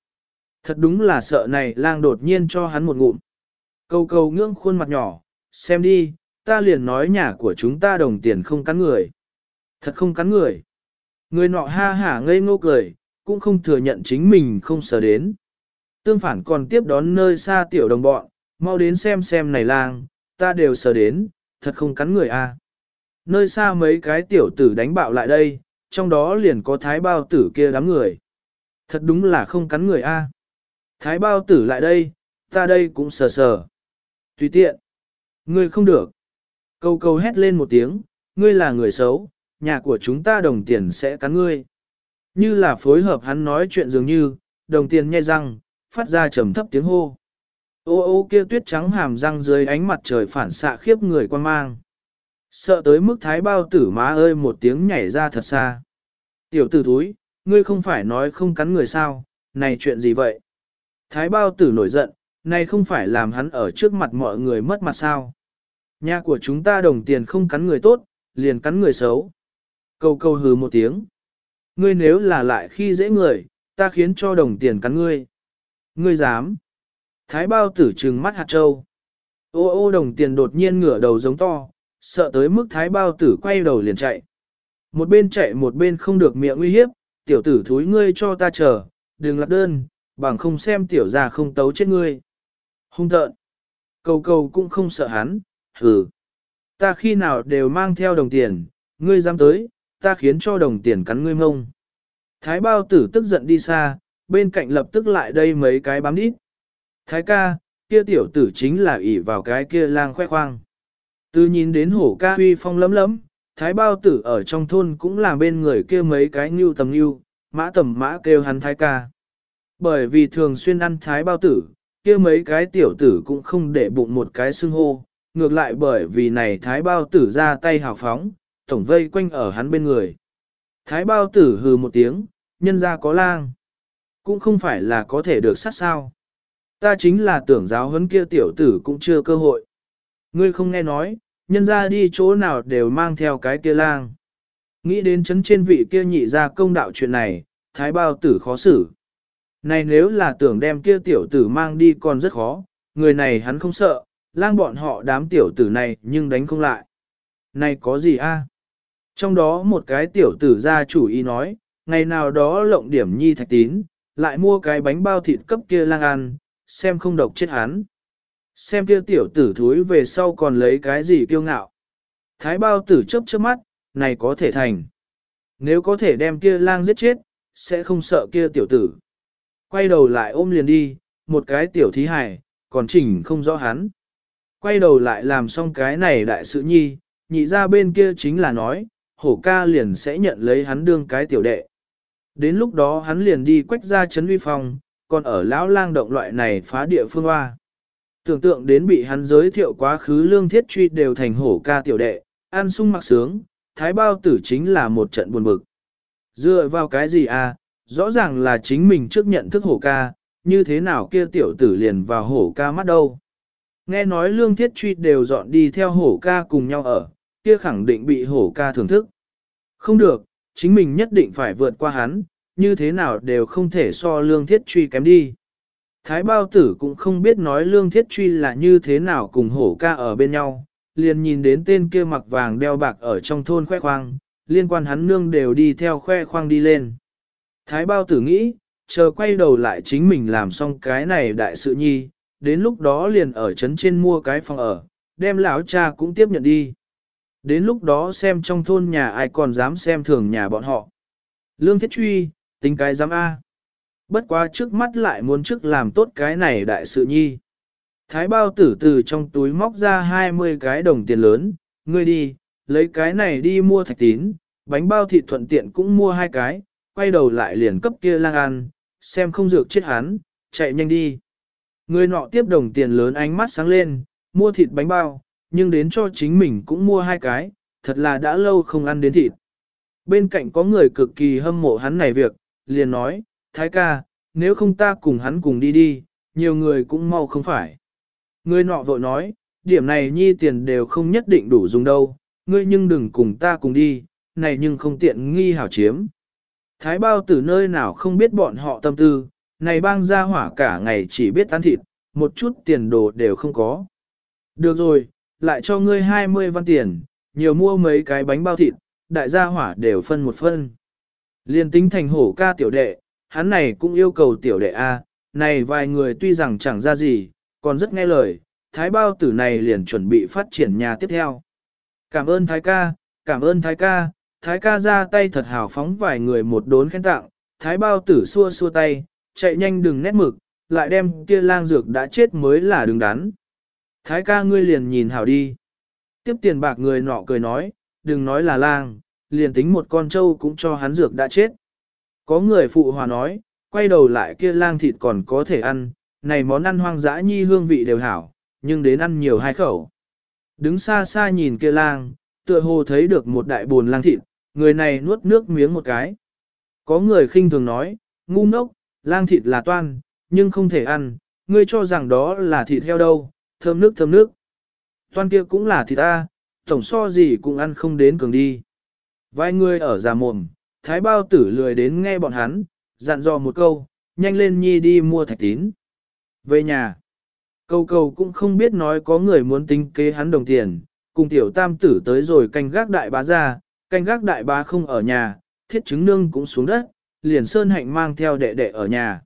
Thật đúng là sợ này lang đột nhiên cho hắn một ngụm. Câu câu ngưỡng khuôn mặt nhỏ, xem đi, ta liền nói nhà của chúng ta đồng tiền không cắn người. Thật không cắn người. Người nọ ha hả ngây ngô cười, cũng không thừa nhận chính mình không sợ đến. Tương phản còn tiếp đón nơi xa tiểu đồng bọn, mau đến xem xem này lang, ta đều sợ đến, thật không cắn người a. À. Nơi xa mấy cái tiểu tử đánh bạo lại đây, trong đó liền có thái bao tử kia đám người. Thật đúng là không cắn người a. Thái bao tử lại đây, ta đây cũng sờ sờ. Tùy tiện. Ngươi không được. Câu câu hét lên một tiếng, ngươi là người xấu, nhà của chúng ta đồng tiền sẽ cắn ngươi. Như là phối hợp hắn nói chuyện dường như, đồng tiền nhai răng, phát ra trầm thấp tiếng hô. Ô ô kia tuyết trắng hàm răng dưới ánh mặt trời phản xạ khiếp người quan mang. Sợ tới mức thái bao tử má ơi một tiếng nhảy ra thật xa. Tiểu tử thúi, ngươi không phải nói không cắn người sao, này chuyện gì vậy? Thái bao tử nổi giận, này không phải làm hắn ở trước mặt mọi người mất mặt sao? Nhà của chúng ta đồng tiền không cắn người tốt, liền cắn người xấu. Câu câu hừ một tiếng. Ngươi nếu là lại khi dễ người, ta khiến cho đồng tiền cắn ngươi. Ngươi dám. Thái bao tử trừng mắt hạt trâu. Ô ô đồng tiền đột nhiên ngửa đầu giống to, sợ tới mức thái bao tử quay đầu liền chạy. Một bên chạy một bên không được miệng uy hiếp, tiểu tử thúi ngươi cho ta chờ, đừng lạc đơn, bằng không xem tiểu già không tấu chết ngươi. Hung tợn. Cầu cầu cũng không sợ hắn, hừ. Ta khi nào đều mang theo đồng tiền, ngươi dám tới, ta khiến cho đồng tiền cắn ngươi mông. Thái bao tử tức giận đi xa, bên cạnh lập tức lại đây mấy cái bám đít. Thái ca, kia tiểu tử chính là ỷ vào cái kia lang khoe khoang. Từ nhìn đến hổ ca huy phong lấm lấm, thái bao tử ở trong thôn cũng là bên người kia mấy cái ngưu tầm ngưu, mã tầm mã kêu hắn thái ca. Bởi vì thường xuyên ăn thái bao tử, kia mấy cái tiểu tử cũng không để bụng một cái xưng hô, ngược lại bởi vì này thái bao tử ra tay hào phóng, tổng vây quanh ở hắn bên người. Thái bao tử hừ một tiếng, nhân ra có lang. Cũng không phải là có thể được sát sao. Ta chính là tưởng giáo huấn kia tiểu tử cũng chưa cơ hội. Ngươi không nghe nói, nhân ra đi chỗ nào đều mang theo cái kia lang. Nghĩ đến chấn trên vị kia nhị ra công đạo chuyện này, thái bao tử khó xử. Này nếu là tưởng đem kia tiểu tử mang đi còn rất khó, người này hắn không sợ, lang bọn họ đám tiểu tử này nhưng đánh không lại. Này có gì a? Trong đó một cái tiểu tử gia chủ ý nói, ngày nào đó lộng điểm nhi thạch tín, lại mua cái bánh bao thịt cấp kia lang ăn, xem không độc chết hắn. Xem kia tiểu tử thúi về sau còn lấy cái gì kiêu ngạo. Thái bao tử chớp chớp mắt, này có thể thành. Nếu có thể đem kia lang giết chết, sẽ không sợ kia tiểu tử. Quay đầu lại ôm liền đi, một cái tiểu thí hài, còn chỉnh không rõ hắn. Quay đầu lại làm xong cái này đại sự nhi, nhị ra bên kia chính là nói, hổ ca liền sẽ nhận lấy hắn đương cái tiểu đệ. Đến lúc đó hắn liền đi quách ra chấn uy phòng, còn ở lão lang động loại này phá địa phương hoa. Tưởng tượng đến bị hắn giới thiệu quá khứ lương thiết truy đều thành hổ ca tiểu đệ, an sung mặc sướng, thái bao tử chính là một trận buồn bực. Dựa vào cái gì à, rõ ràng là chính mình trước nhận thức hổ ca, như thế nào kia tiểu tử liền vào hổ ca mắt đâu. Nghe nói lương thiết truy đều dọn đi theo hổ ca cùng nhau ở, kia khẳng định bị hổ ca thưởng thức. Không được, chính mình nhất định phải vượt qua hắn, như thế nào đều không thể so lương thiết truy kém đi. Thái bao tử cũng không biết nói lương thiết truy là như thế nào cùng hổ ca ở bên nhau, liền nhìn đến tên kia mặc vàng đeo bạc ở trong thôn khoe khoang, liên quan hắn nương đều đi theo khoe khoang đi lên. Thái bao tử nghĩ, chờ quay đầu lại chính mình làm xong cái này đại sự nhi, đến lúc đó liền ở trấn trên mua cái phòng ở, đem lão cha cũng tiếp nhận đi. Đến lúc đó xem trong thôn nhà ai còn dám xem thường nhà bọn họ. Lương thiết truy, tính cái dám A. Bất quá trước mắt lại muốn trước làm tốt cái này đại sự nhi. Thái bao tử từ trong túi móc ra 20 cái đồng tiền lớn, ngươi đi, lấy cái này đi mua thạch tín, bánh bao thịt thuận tiện cũng mua hai cái, quay đầu lại liền cấp kia lang ăn, xem không dược chết hắn, chạy nhanh đi. Người nọ tiếp đồng tiền lớn ánh mắt sáng lên, mua thịt bánh bao, nhưng đến cho chính mình cũng mua hai cái, thật là đã lâu không ăn đến thịt. Bên cạnh có người cực kỳ hâm mộ hắn này việc, liền nói, Thái ca, nếu không ta cùng hắn cùng đi đi, nhiều người cũng mau không phải. Người nọ vội nói, điểm này nhi tiền đều không nhất định đủ dùng đâu, ngươi nhưng đừng cùng ta cùng đi, này nhưng không tiện nghi hảo chiếm. Thái bao từ nơi nào không biết bọn họ tâm tư, này bang ra hỏa cả ngày chỉ biết ăn thịt, một chút tiền đồ đều không có. Được rồi, lại cho ngươi 20 văn tiền, nhiều mua mấy cái bánh bao thịt, đại gia hỏa đều phân một phân. Liên tính thành hổ ca tiểu đệ, hắn này cũng yêu cầu tiểu đệ A, này vài người tuy rằng chẳng ra gì, còn rất nghe lời, thái bao tử này liền chuẩn bị phát triển nhà tiếp theo. Cảm ơn thái ca, cảm ơn thái ca, thái ca ra tay thật hào phóng vài người một đốn khen tặng, thái bao tử xua xua tay, chạy nhanh đừng nét mực, lại đem kia lang dược đã chết mới là đứng đắn. Thái ca ngươi liền nhìn hảo đi. Tiếp tiền bạc người nọ cười nói, đừng nói là lang, liền tính một con trâu cũng cho hắn dược đã chết. Có người phụ hòa nói, quay đầu lại kia lang thịt còn có thể ăn, này món ăn hoang dã nhi hương vị đều hảo, nhưng đến ăn nhiều hai khẩu. Đứng xa xa nhìn kia lang, tựa hồ thấy được một đại buồn lang thịt, người này nuốt nước miếng một cái. Có người khinh thường nói, ngu ngốc, lang thịt là toan, nhưng không thể ăn, ngươi cho rằng đó là thịt heo đâu, thơm nước thơm nước. Toan kia cũng là thịt ta, tổng so gì cũng ăn không đến cường đi. Vài người ở già mồm, thái bao tử lười đến nghe bọn hắn, dặn dò một câu, nhanh lên nhi đi mua thạch tín. Về nhà, câu câu cũng không biết nói có người muốn tính kế hắn đồng tiền, cùng tiểu tam tử tới rồi canh gác đại bá ra, canh gác đại bá không ở nhà, thiết chứng nương cũng xuống đất, liền Sơn Hạnh mang theo đệ đệ ở nhà.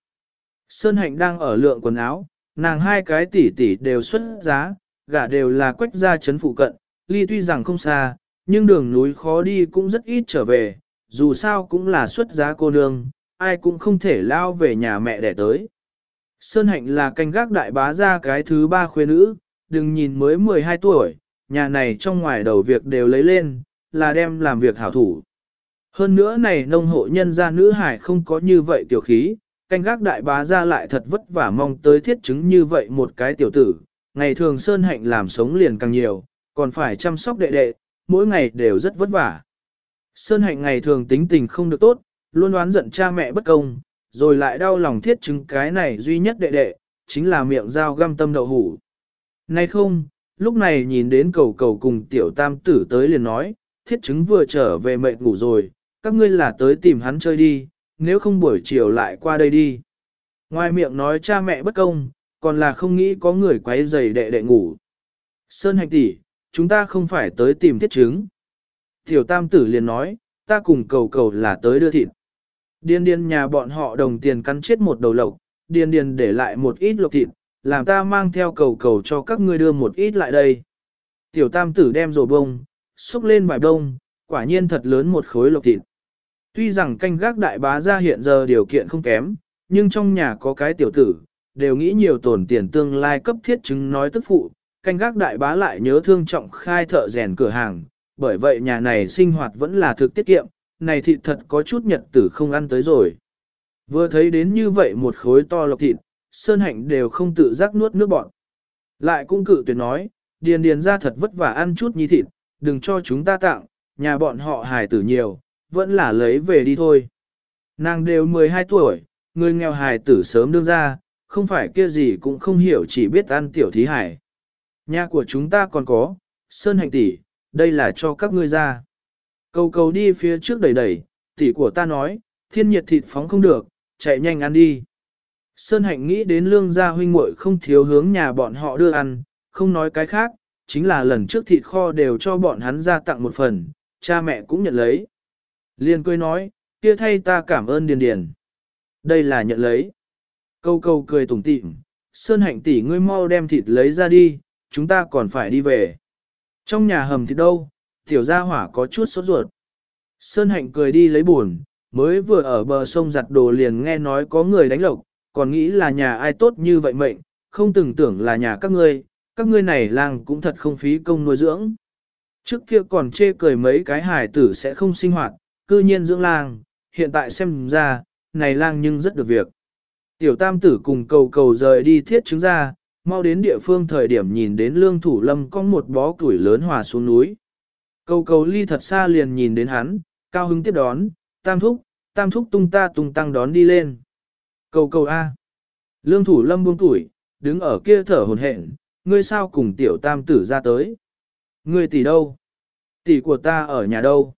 Sơn Hạnh đang ở lượng quần áo, nàng hai cái tỷ tỷ đều xuất giá, gả đều là quách gia chấn phụ cận, ly tuy rằng không xa, nhưng đường núi khó đi cũng rất ít trở về, dù sao cũng là xuất giá cô nương, ai cũng không thể lao về nhà mẹ đẻ tới. Sơn Hạnh là canh gác đại bá gia cái thứ ba khuê nữ, đừng nhìn mới 12 tuổi, nhà này trong ngoài đầu việc đều lấy lên, là đem làm việc hảo thủ. Hơn nữa này nông hộ nhân gia nữ hải không có như vậy tiểu khí, canh gác đại bá ra lại thật vất vả mong tới thiết chứng như vậy một cái tiểu tử, ngày thường Sơn Hạnh làm sống liền càng nhiều, còn phải chăm sóc đệ đệ, mỗi ngày đều rất vất vả. Sơn Hạnh ngày thường tính tình không được tốt, luôn đoán giận cha mẹ bất công, rồi lại đau lòng thiết chứng cái này duy nhất đệ đệ, chính là miệng dao găm tâm đậu hủ. Nay không, lúc này nhìn đến cầu cầu cùng tiểu tam tử tới liền nói, thiết chứng vừa trở về mệt ngủ rồi, các ngươi là tới tìm hắn chơi đi, nếu không buổi chiều lại qua đây đi. Ngoài miệng nói cha mẹ bất công, còn là không nghĩ có người quấy giày đệ đệ ngủ. Sơn hành tỷ, chúng ta không phải tới tìm thiết chứng. Tiểu tam tử liền nói, ta cùng cầu cầu là tới đưa thịt. Điên điên nhà bọn họ đồng tiền cắn chết một đầu lộc, điên điên để lại một ít lộc thịt, làm ta mang theo cầu cầu cho các ngươi đưa một ít lại đây. Tiểu tam tử đem rồi bông, xúc lên vài bông, quả nhiên thật lớn một khối lộc thịt. Tuy rằng canh gác đại bá ra hiện giờ điều kiện không kém, nhưng trong nhà có cái tiểu tử, đều nghĩ nhiều tổn tiền tương lai cấp thiết chứng nói tức phụ, canh gác đại bá lại nhớ thương trọng khai thợ rèn cửa hàng, bởi vậy nhà này sinh hoạt vẫn là thực tiết kiệm, này thịt thật có chút nhật tử không ăn tới rồi. Vừa thấy đến như vậy một khối to lộc thịt, Sơn Hạnh đều không tự giác nuốt nước bọn. Lại cũng cự tuyệt nói, điền điền ra thật vất vả ăn chút nhi thịt, đừng cho chúng ta tặng, nhà bọn họ hài tử nhiều, vẫn là lấy về đi thôi. Nàng đều 12 tuổi, người nghèo hài tử sớm đương ra, không phải kia gì cũng không hiểu chỉ biết ăn tiểu thí hải. Nhà của chúng ta còn có, Sơn Hạnh tỷ, đây là cho các ngươi ra. Cầu cầu đi phía trước đẩy đẩy, tỷ của ta nói, thiên nhiệt thịt phóng không được, chạy nhanh ăn đi. Sơn Hạnh nghĩ đến lương gia huynh muội không thiếu hướng nhà bọn họ đưa ăn, không nói cái khác, chính là lần trước thịt kho đều cho bọn hắn ra tặng một phần, cha mẹ cũng nhận lấy. Liên cười nói, kia thay ta cảm ơn Điền Điền. Đây là nhận lấy. Câu câu cười tủm tỉm, Sơn Hạnh tỷ ngươi mau đem thịt lấy ra đi, chúng ta còn phải đi về. Trong nhà hầm thịt đâu, tiểu gia hỏa có chút sốt ruột. Sơn Hạnh cười đi lấy buồn, mới vừa ở bờ sông giặt đồ liền nghe nói có người đánh lộc, còn nghĩ là nhà ai tốt như vậy mệnh, không từng tưởng là nhà các ngươi, các ngươi này làng cũng thật không phí công nuôi dưỡng. Trước kia còn chê cười mấy cái hài tử sẽ không sinh hoạt, cư nhiên dưỡng lang, hiện tại xem ra, này lang nhưng rất được việc. Tiểu tam tử cùng cầu cầu rời đi thiết chứng ra, mau đến địa phương thời điểm nhìn đến lương thủ lâm có một bó củi lớn hòa xuống núi. Cầu cầu ly thật xa liền nhìn đến hắn, cao hứng tiếp đón, tam thúc, tam thúc tung ta tung tăng đón đi lên. Cầu cầu A. Lương thủ lâm buông tuổi, đứng ở kia thở hồn hển, ngươi sao cùng tiểu tam tử ra tới. Ngươi tỷ đâu? Tỷ của ta ở nhà đâu?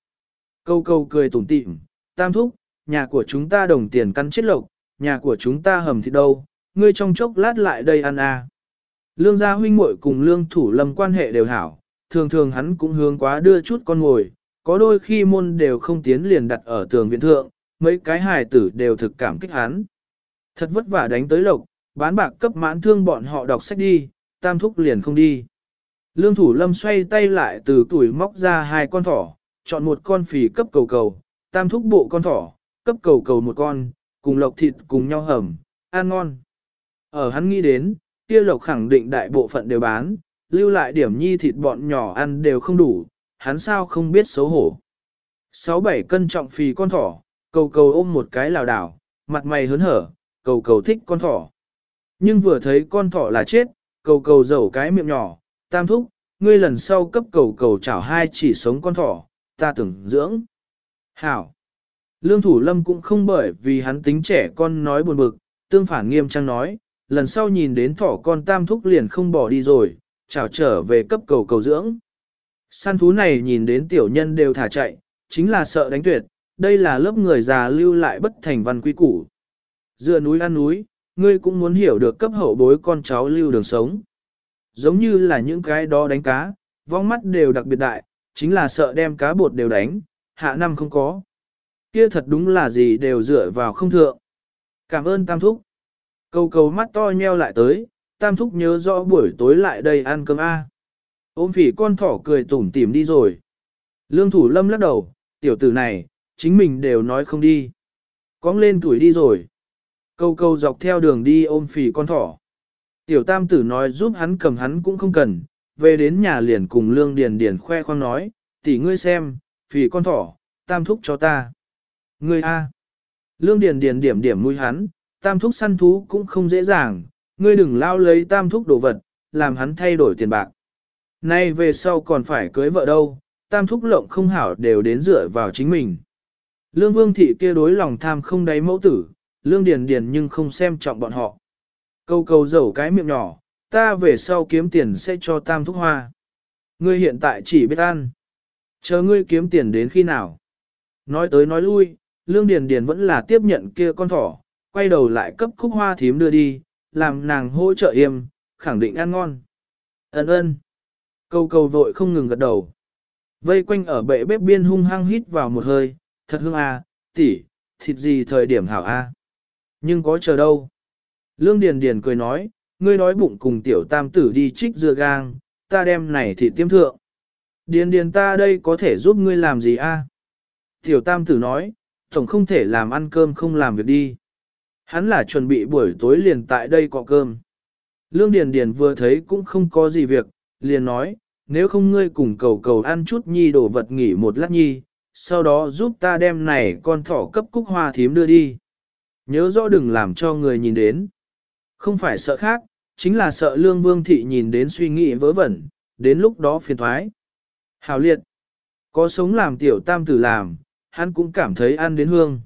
Câu câu cười tủm tỉm, tam thúc, nhà của chúng ta đồng tiền căn chết lộc, nhà của chúng ta hầm thịt đâu, ngươi trong chốc lát lại đây ăn à. Lương gia huynh muội cùng lương thủ lâm quan hệ đều hảo, thường thường hắn cũng hướng quá đưa chút con ngồi, có đôi khi môn đều không tiến liền đặt ở tường viện thượng, mấy cái hài tử đều thực cảm kích hắn. Thật vất vả đánh tới lộc, bán bạc cấp mãn thương bọn họ đọc sách đi, tam thúc liền không đi. Lương thủ lâm xoay tay lại từ tuổi móc ra hai con thỏ, chọn một con phì cấp cầu cầu, tam thúc bộ con thỏ, cấp cầu cầu một con, cùng lộc thịt cùng nhau hầm, ăn ngon. Ở hắn nghĩ đến, kia lộc khẳng định đại bộ phận đều bán, lưu lại điểm nhi thịt bọn nhỏ ăn đều không đủ, hắn sao không biết xấu hổ. Sáu bảy cân trọng phì con thỏ, cầu cầu ôm một cái lào đảo, mặt mày hớn hở, cầu cầu thích con thỏ. Nhưng vừa thấy con thỏ là chết, cầu cầu dầu cái miệng nhỏ, tam thúc, ngươi lần sau cấp cầu cầu chảo hai chỉ sống con thỏ, ta tưởng dưỡng. Hảo. Lương thủ lâm cũng không bởi vì hắn tính trẻ con nói buồn bực, tương phản nghiêm trang nói, lần sau nhìn đến thỏ con tam thúc liền không bỏ đi rồi, chào trở về cấp cầu cầu dưỡng. Săn thú này nhìn đến tiểu nhân đều thả chạy, chính là sợ đánh tuyệt, đây là lớp người già lưu lại bất thành văn quy củ. Dựa núi ăn núi, ngươi cũng muốn hiểu được cấp hậu bối con cháu lưu đường sống. Giống như là những cái đó đánh cá, vong mắt đều đặc biệt đại, chính là sợ đem cá bột đều đánh, hạ năm không có. Kia thật đúng là gì đều dựa vào không thượng. Cảm ơn Tam Thúc. Cầu cầu mắt to nheo lại tới, Tam Thúc nhớ rõ buổi tối lại đây ăn cơm A. Ôm phỉ con thỏ cười tủm tỉm đi rồi. Lương thủ lâm lắc đầu, tiểu tử này, chính mình đều nói không đi. Cóng lên tuổi đi rồi. Câu câu dọc theo đường đi ôm phỉ con thỏ. Tiểu tam tử nói giúp hắn cầm hắn cũng không cần, về đến nhà liền cùng lương điền điền khoe khoang nói, tỷ ngươi xem, phỉ con thỏ, tam thúc cho ta. Ngươi a. Lương điền điền điểm điểm mũi hắn, tam thúc săn thú cũng không dễ dàng, ngươi đừng lao lấy tam thúc đồ vật, làm hắn thay đổi tiền bạc. Nay về sau còn phải cưới vợ đâu, tam thúc lộng không hảo đều đến dựa vào chính mình. Lương vương thị kia đối lòng tham không đáy mẫu tử, lương điền điền nhưng không xem trọng bọn họ. Câu câu dầu cái miệng nhỏ, ta về sau kiếm tiền sẽ cho tam thúc hoa. Ngươi hiện tại chỉ biết ăn. Chờ ngươi kiếm tiền đến khi nào. Nói tới nói lui, lương điền điền vẫn là tiếp nhận kia con thỏ, quay đầu lại cấp khúc hoa thím đưa đi, làm nàng hỗ trợ yêm, khẳng định ăn ngon. Ấn ơn. Câu Cầu vội không ngừng gật đầu. Vây quanh ở bệ bếp biên hung hăng hít vào một hơi, thật hương à, tỷ, thịt gì thời điểm hảo a? Nhưng có chờ đâu. Lương Điền Điền cười nói, ngươi nói bụng cùng tiểu tam tử đi trích dưa gang, ta đem này thì tiêm thượng. Điền Điền ta đây có thể giúp ngươi làm gì a? Tiểu tam tử nói, tổng không thể làm ăn cơm không làm việc đi. Hắn là chuẩn bị buổi tối liền tại đây cọ cơm. Lương Điền Điền vừa thấy cũng không có gì việc, liền nói, nếu không ngươi cùng cầu cầu ăn chút nhi đồ vật nghỉ một lát nhi, sau đó giúp ta đem này con thỏ cấp cúc hoa thím đưa đi. Nhớ rõ đừng làm cho người nhìn đến. Không phải sợ khác, chính là sợ lương vương thị nhìn đến suy nghĩ vớ vẩn, đến lúc đó phiền thoái. Hào liệt, có sống làm tiểu tam tử làm, hắn cũng cảm thấy ăn đến hương.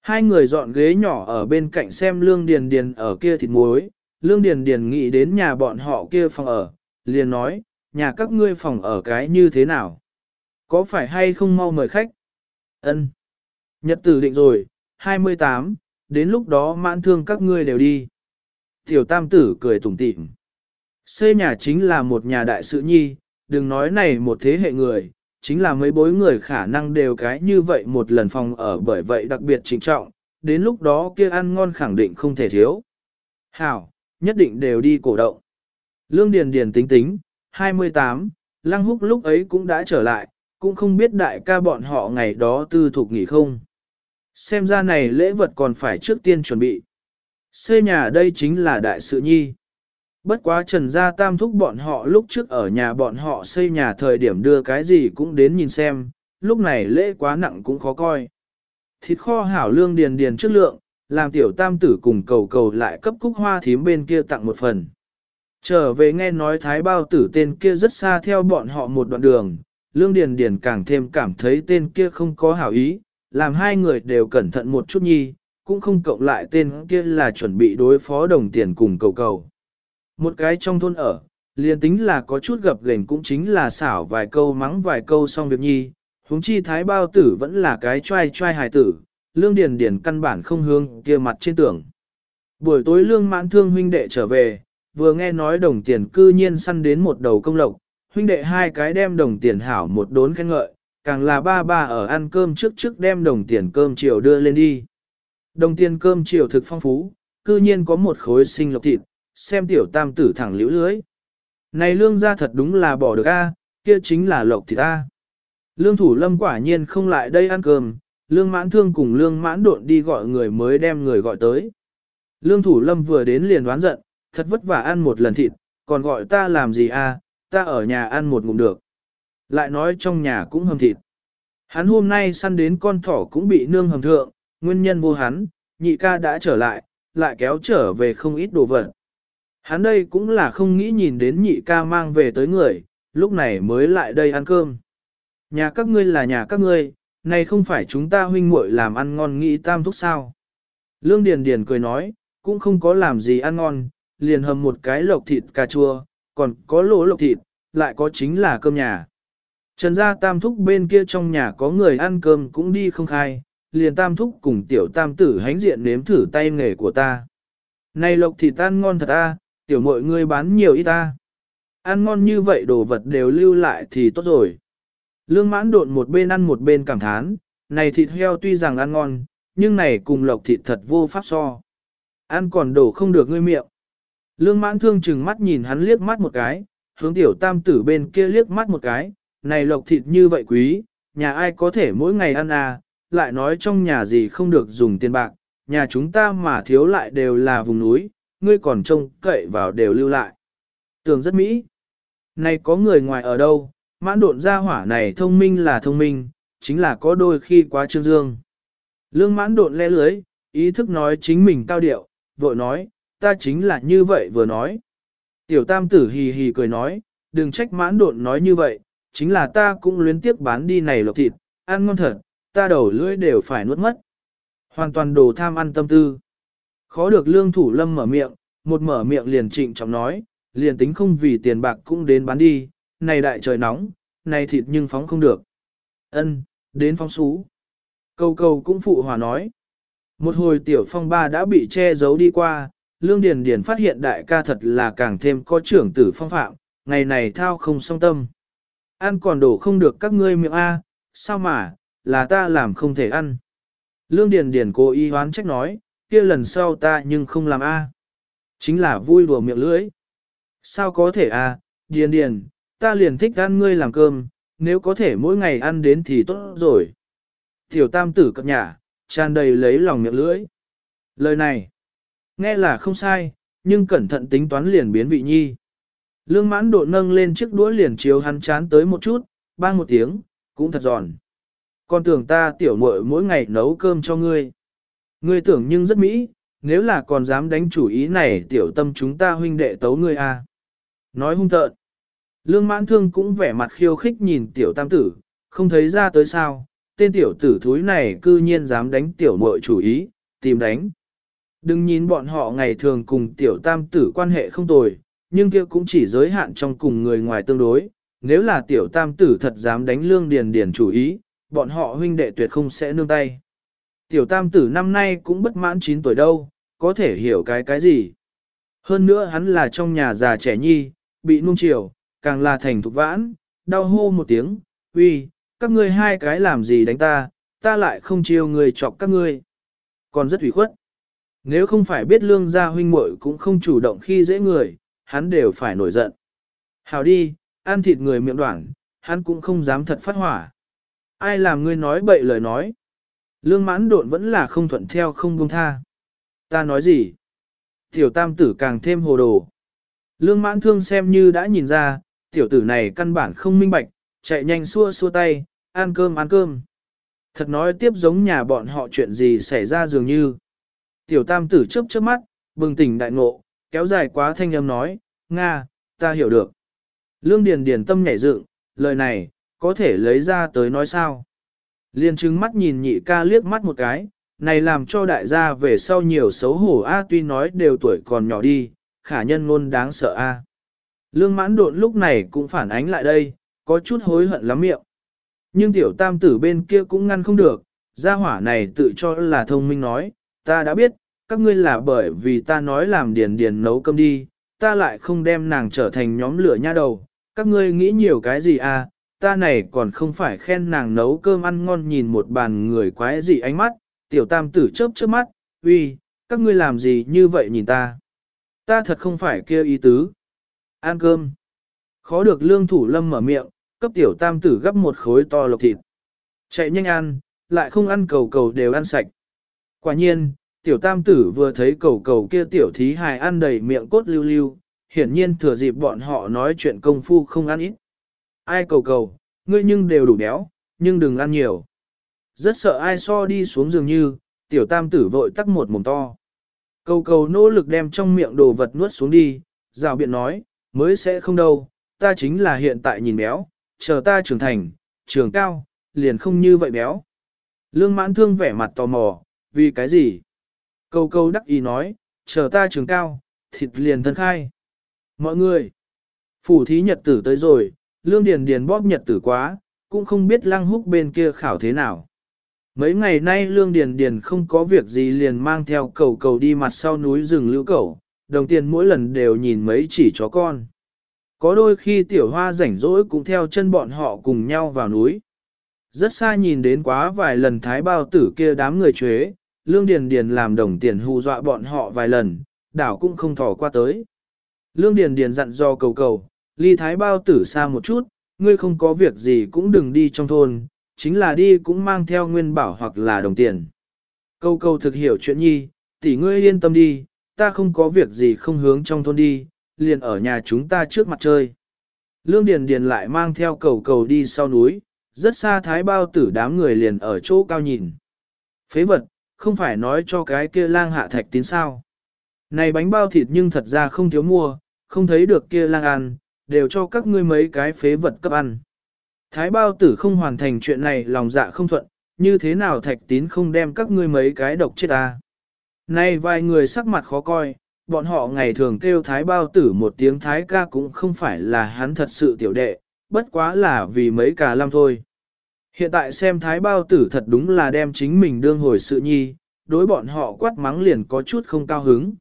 Hai người dọn ghế nhỏ ở bên cạnh xem lương điền điền ở kia thịt muối, lương điền điền nghĩ đến nhà bọn họ kia phòng ở, liền nói, nhà các ngươi phòng ở cái như thế nào? Có phải hay không mau mời khách? Ân. Nhật tử định rồi, 28, đến lúc đó mãn thương các ngươi đều đi. Tiểu tam tử cười tủm tỉm. Xây nhà chính là một nhà đại sự nhi, đừng nói này một thế hệ người, chính là mấy bối người khả năng đều cái như vậy một lần phòng ở bởi vậy đặc biệt trịnh trọng, đến lúc đó kia ăn ngon khẳng định không thể thiếu. Hảo, nhất định đều đi cổ động. Lương Điền Điền tính tính, 28, Lăng Húc lúc ấy cũng đã trở lại, cũng không biết đại ca bọn họ ngày đó tư thuộc nghỉ không. Xem ra này lễ vật còn phải trước tiên chuẩn bị. Xây nhà đây chính là đại sự nhi. Bất quá trần gia tam thúc bọn họ lúc trước ở nhà bọn họ xây nhà thời điểm đưa cái gì cũng đến nhìn xem, lúc này lễ quá nặng cũng khó coi. Thịt kho hảo lương điền điền chất lượng, làm tiểu tam tử cùng cầu cầu lại cấp cúc hoa thím bên kia tặng một phần. Trở về nghe nói thái bao tử tên kia rất xa theo bọn họ một đoạn đường, lương điền điền càng thêm cảm thấy tên kia không có hảo ý, làm hai người đều cẩn thận một chút nhi, cũng không cộng lại tên kia là chuẩn bị đối phó đồng tiền cùng cầu cầu. Một cái trong thôn ở, liền tính là có chút gập gềnh cũng chính là xảo vài câu mắng vài câu xong việc nhi, huống chi thái bao tử vẫn là cái trai trai hài tử, lương điền điền căn bản không hương kia mặt trên tưởng. Buổi tối lương mãn thương huynh đệ trở về, vừa nghe nói đồng tiền cư nhiên săn đến một đầu công lộc, huynh đệ hai cái đem đồng tiền hảo một đốn khen ngợi, càng là ba ba ở ăn cơm trước trước đem đồng tiền cơm chiều đưa lên đi. Đồng tiền cơm chiều thực phong phú, cư nhiên có một khối sinh lộc thịt, xem tiểu tam tử thẳng liễu lưới. Này lương ra thật đúng là bỏ được a, kia chính là lộc thịt a. Lương thủ lâm quả nhiên không lại đây ăn cơm, lương mãn thương cùng lương mãn độn đi gọi người mới đem người gọi tới. Lương thủ lâm vừa đến liền đoán giận, thật vất vả ăn một lần thịt, còn gọi ta làm gì a? ta ở nhà ăn một ngụm được. Lại nói trong nhà cũng hầm thịt. Hắn hôm nay săn đến con thỏ cũng bị nương hầm thượng, nguyên nhân vô hắn, nhị ca đã trở lại, lại kéo trở về không ít đồ vật. Hắn đây cũng là không nghĩ nhìn đến nhị ca mang về tới người, lúc này mới lại đây ăn cơm. Nhà các ngươi là nhà các ngươi, này không phải chúng ta huynh muội làm ăn ngon nghĩ tam thúc sao. Lương Điền Điền cười nói, cũng không có làm gì ăn ngon, liền hầm một cái lộc thịt cà chua, còn có lỗ lộc thịt, lại có chính là cơm nhà. Trần gia tam thúc bên kia trong nhà có người ăn cơm cũng đi không khai, liền tam thúc cùng tiểu tam tử hánh diện nếm thử tay nghề của ta. Này lộc thịt tan ngon thật a, tiểu mội ngươi bán nhiều ít ta. Ăn ngon như vậy đồ vật đều lưu lại thì tốt rồi. Lương mãn độn một bên ăn một bên cảm thán, này thịt heo tuy rằng ăn ngon, nhưng này cùng lộc thịt thật vô pháp so. Ăn còn đổ không được ngươi miệng. Lương mãn thương chừng mắt nhìn hắn liếc mắt một cái, hướng tiểu tam tử bên kia liếc mắt một cái, này lộc thịt như vậy quý, nhà ai có thể mỗi ngày ăn à, lại nói trong nhà gì không được dùng tiền bạc, nhà chúng ta mà thiếu lại đều là vùng núi, ngươi còn trông cậy vào đều lưu lại. Tường rất mỹ. Này có người ngoài ở đâu, mãn độn ra hỏa này thông minh là thông minh, chính là có đôi khi quá trương dương. Lương mãn độn le lưới, ý thức nói chính mình cao điệu, vội nói, ta chính là như vậy vừa nói. Tiểu tam tử hì hì cười nói, đừng trách mãn độn nói như vậy, chính là ta cũng luyến tiếc bán đi này lộc thịt, ăn ngon thật, ta đầu lưỡi đều phải nuốt mất. Hoàn toàn đồ tham ăn tâm tư. Khó được lương thủ lâm mở miệng, một mở miệng liền trịnh trọng nói, liền tính không vì tiền bạc cũng đến bán đi, này đại trời nóng, này thịt nhưng phóng không được. Ân, đến phóng xú. Câu câu cũng phụ hòa nói. Một hồi tiểu phong ba đã bị che giấu đi qua, Lương Điền Điền phát hiện đại ca thật là càng thêm có trưởng tử phong phạm, ngày này thao không song tâm. Ăn còn đổ không được các ngươi miệng A, sao mà, là ta làm không thể ăn. Lương Điền Điền cố ý hoán trách nói, kia lần sau ta nhưng không làm A. Chính là vui đùa miệng lưỡi. Sao có thể A, Điền Điền, ta liền thích ăn ngươi làm cơm, nếu có thể mỗi ngày ăn đến thì tốt rồi. Tiểu tam tử cập nhà, tràn đầy lấy lòng miệng lưỡi. Lời này, nghe là không sai, nhưng cẩn thận tính toán liền biến vị nhi. Lương mãn độ nâng lên chiếc đũa liền chiếu hắn chán tới một chút, bang một tiếng, cũng thật giòn. Con tưởng ta tiểu muội mỗi ngày nấu cơm cho ngươi. Ngươi tưởng nhưng rất mỹ, nếu là còn dám đánh chủ ý này tiểu tâm chúng ta huynh đệ tấu ngươi a. À. Nói hung tợn. Lương mãn thương cũng vẻ mặt khiêu khích nhìn tiểu tam tử, không thấy ra tới sao, tên tiểu tử thúi này cư nhiên dám đánh tiểu muội chủ ý, tìm đánh. Đừng nhìn bọn họ ngày thường cùng tiểu tam tử quan hệ không tồi, nhưng kia cũng chỉ giới hạn trong cùng người ngoài tương đối. Nếu là tiểu tam tử thật dám đánh lương điền điền chủ ý, bọn họ huynh đệ tuyệt không sẽ nương tay. Tiểu tam tử năm nay cũng bất mãn 9 tuổi đâu, có thể hiểu cái cái gì. Hơn nữa hắn là trong nhà già trẻ nhi, bị nuông chiều, càng là thành thục vãn, đau hô một tiếng, uy, các ngươi hai cái làm gì đánh ta, ta lại không chiều người chọc các ngươi. Còn rất ủy khuất. Nếu không phải biết lương gia huynh muội cũng không chủ động khi dễ người, hắn đều phải nổi giận. Hào đi, ăn thịt người miệng đoạn, hắn cũng không dám thật phát hỏa. Ai làm ngươi nói bậy lời nói. Lương mãn độn vẫn là không thuận theo không buông tha. Ta nói gì? Tiểu tam tử càng thêm hồ đồ. Lương mãn thương xem như đã nhìn ra, tiểu tử này căn bản không minh bạch, chạy nhanh xua xua tay, ăn cơm ăn cơm. Thật nói tiếp giống nhà bọn họ chuyện gì xảy ra dường như. Tiểu tam tử chớp chớp mắt, bừng tỉnh đại ngộ, kéo dài quá thanh âm nói, Nga, ta hiểu được. Lương Điền Điền tâm nhảy dựng, lời này, có thể lấy ra tới nói sao. Liên chứng mắt nhìn nhị ca liếc mắt một cái, này làm cho đại gia về sau nhiều xấu hổ a tuy nói đều tuổi còn nhỏ đi, khả nhân ngôn đáng sợ a. Lương mãn độn lúc này cũng phản ánh lại đây, có chút hối hận lắm miệng. Nhưng tiểu tam tử bên kia cũng ngăn không được, gia hỏa này tự cho là thông minh nói, ta đã biết, các ngươi là bởi vì ta nói làm điền điền nấu cơm đi, ta lại không đem nàng trở thành nhóm lửa nha đầu, các ngươi nghĩ nhiều cái gì à, ta này còn không phải khen nàng nấu cơm ăn ngon nhìn một bàn người quái gì ánh mắt, tiểu tam tử chớp chớp mắt, uy, các ngươi làm gì như vậy nhìn ta. Ta thật không phải kia ý tứ. Ăn cơm. Khó được lương thủ lâm mở miệng, cấp tiểu tam tử gấp một khối to lộc thịt. Chạy nhanh ăn, lại không ăn cầu cầu đều ăn sạch. Quả nhiên, tiểu tam tử vừa thấy cầu cầu kia tiểu thí hài ăn đầy miệng cốt lưu lưu, hiển nhiên thừa dịp bọn họ nói chuyện công phu không ăn ít. Ai cầu cầu, ngươi nhưng đều đủ béo, nhưng đừng ăn nhiều. Rất sợ ai so đi xuống dường như, tiểu tam tử vội tắc một mồm to. Cầu cầu nỗ lực đem trong miệng đồ vật nuốt xuống đi, rào biện nói, mới sẽ không đâu, ta chính là hiện tại nhìn béo, chờ ta trưởng thành, trường cao, liền không như vậy béo. Lương mãn thương vẻ mặt tò mò, vì cái gì? Cầu cầu đắc ý nói, chờ ta trường cao, thịt liền thân khai. Mọi người, phủ thí nhật tử tới rồi, lương điền điền bóp nhật tử quá, cũng không biết lăng húc bên kia khảo thế nào. Mấy ngày nay Lương Điền Điền không có việc gì liền mang theo cầu cầu đi mặt sau núi rừng lưu cầu, đồng tiền mỗi lần đều nhìn mấy chỉ chó con. Có đôi khi tiểu hoa rảnh rỗi cũng theo chân bọn họ cùng nhau vào núi. Rất xa nhìn đến quá vài lần thái bao tử kia đám người chuế, Lương Điền Điền làm đồng tiền hù dọa bọn họ vài lần, đảo cũng không thò qua tới. Lương Điền Điền dặn do cầu cầu, ly thái bao tử xa một chút, ngươi không có việc gì cũng đừng đi trong thôn, chính là đi cũng mang theo nguyên bảo hoặc là đồng tiền. Cầu cầu thực hiểu chuyện nhi, tỷ ngươi yên tâm đi, ta không có việc gì không hướng trong thôn đi, liền ở nhà chúng ta trước mặt chơi. Lương Điền Điền lại mang theo cầu cầu đi sau núi, rất xa thái bao tử đám người liền ở chỗ cao nhìn. Phế vật, không phải nói cho cái kia lang hạ thạch tín sao. Này bánh bao thịt nhưng thật ra không thiếu mua, không thấy được kia lang ăn, đều cho các ngươi mấy cái phế vật cấp ăn. Thái bao tử không hoàn thành chuyện này lòng dạ không thuận, như thế nào thạch tín không đem các ngươi mấy cái độc chết à? ta. Này vài người sắc mặt khó coi, bọn họ ngày thường kêu thái bao tử một tiếng thái ca cũng không phải là hắn thật sự tiểu đệ, bất quá là vì mấy cả lâm thôi. Hiện tại xem thái bao tử thật đúng là đem chính mình đương hồi sự nhi, đối bọn họ quát mắng liền có chút không cao hứng.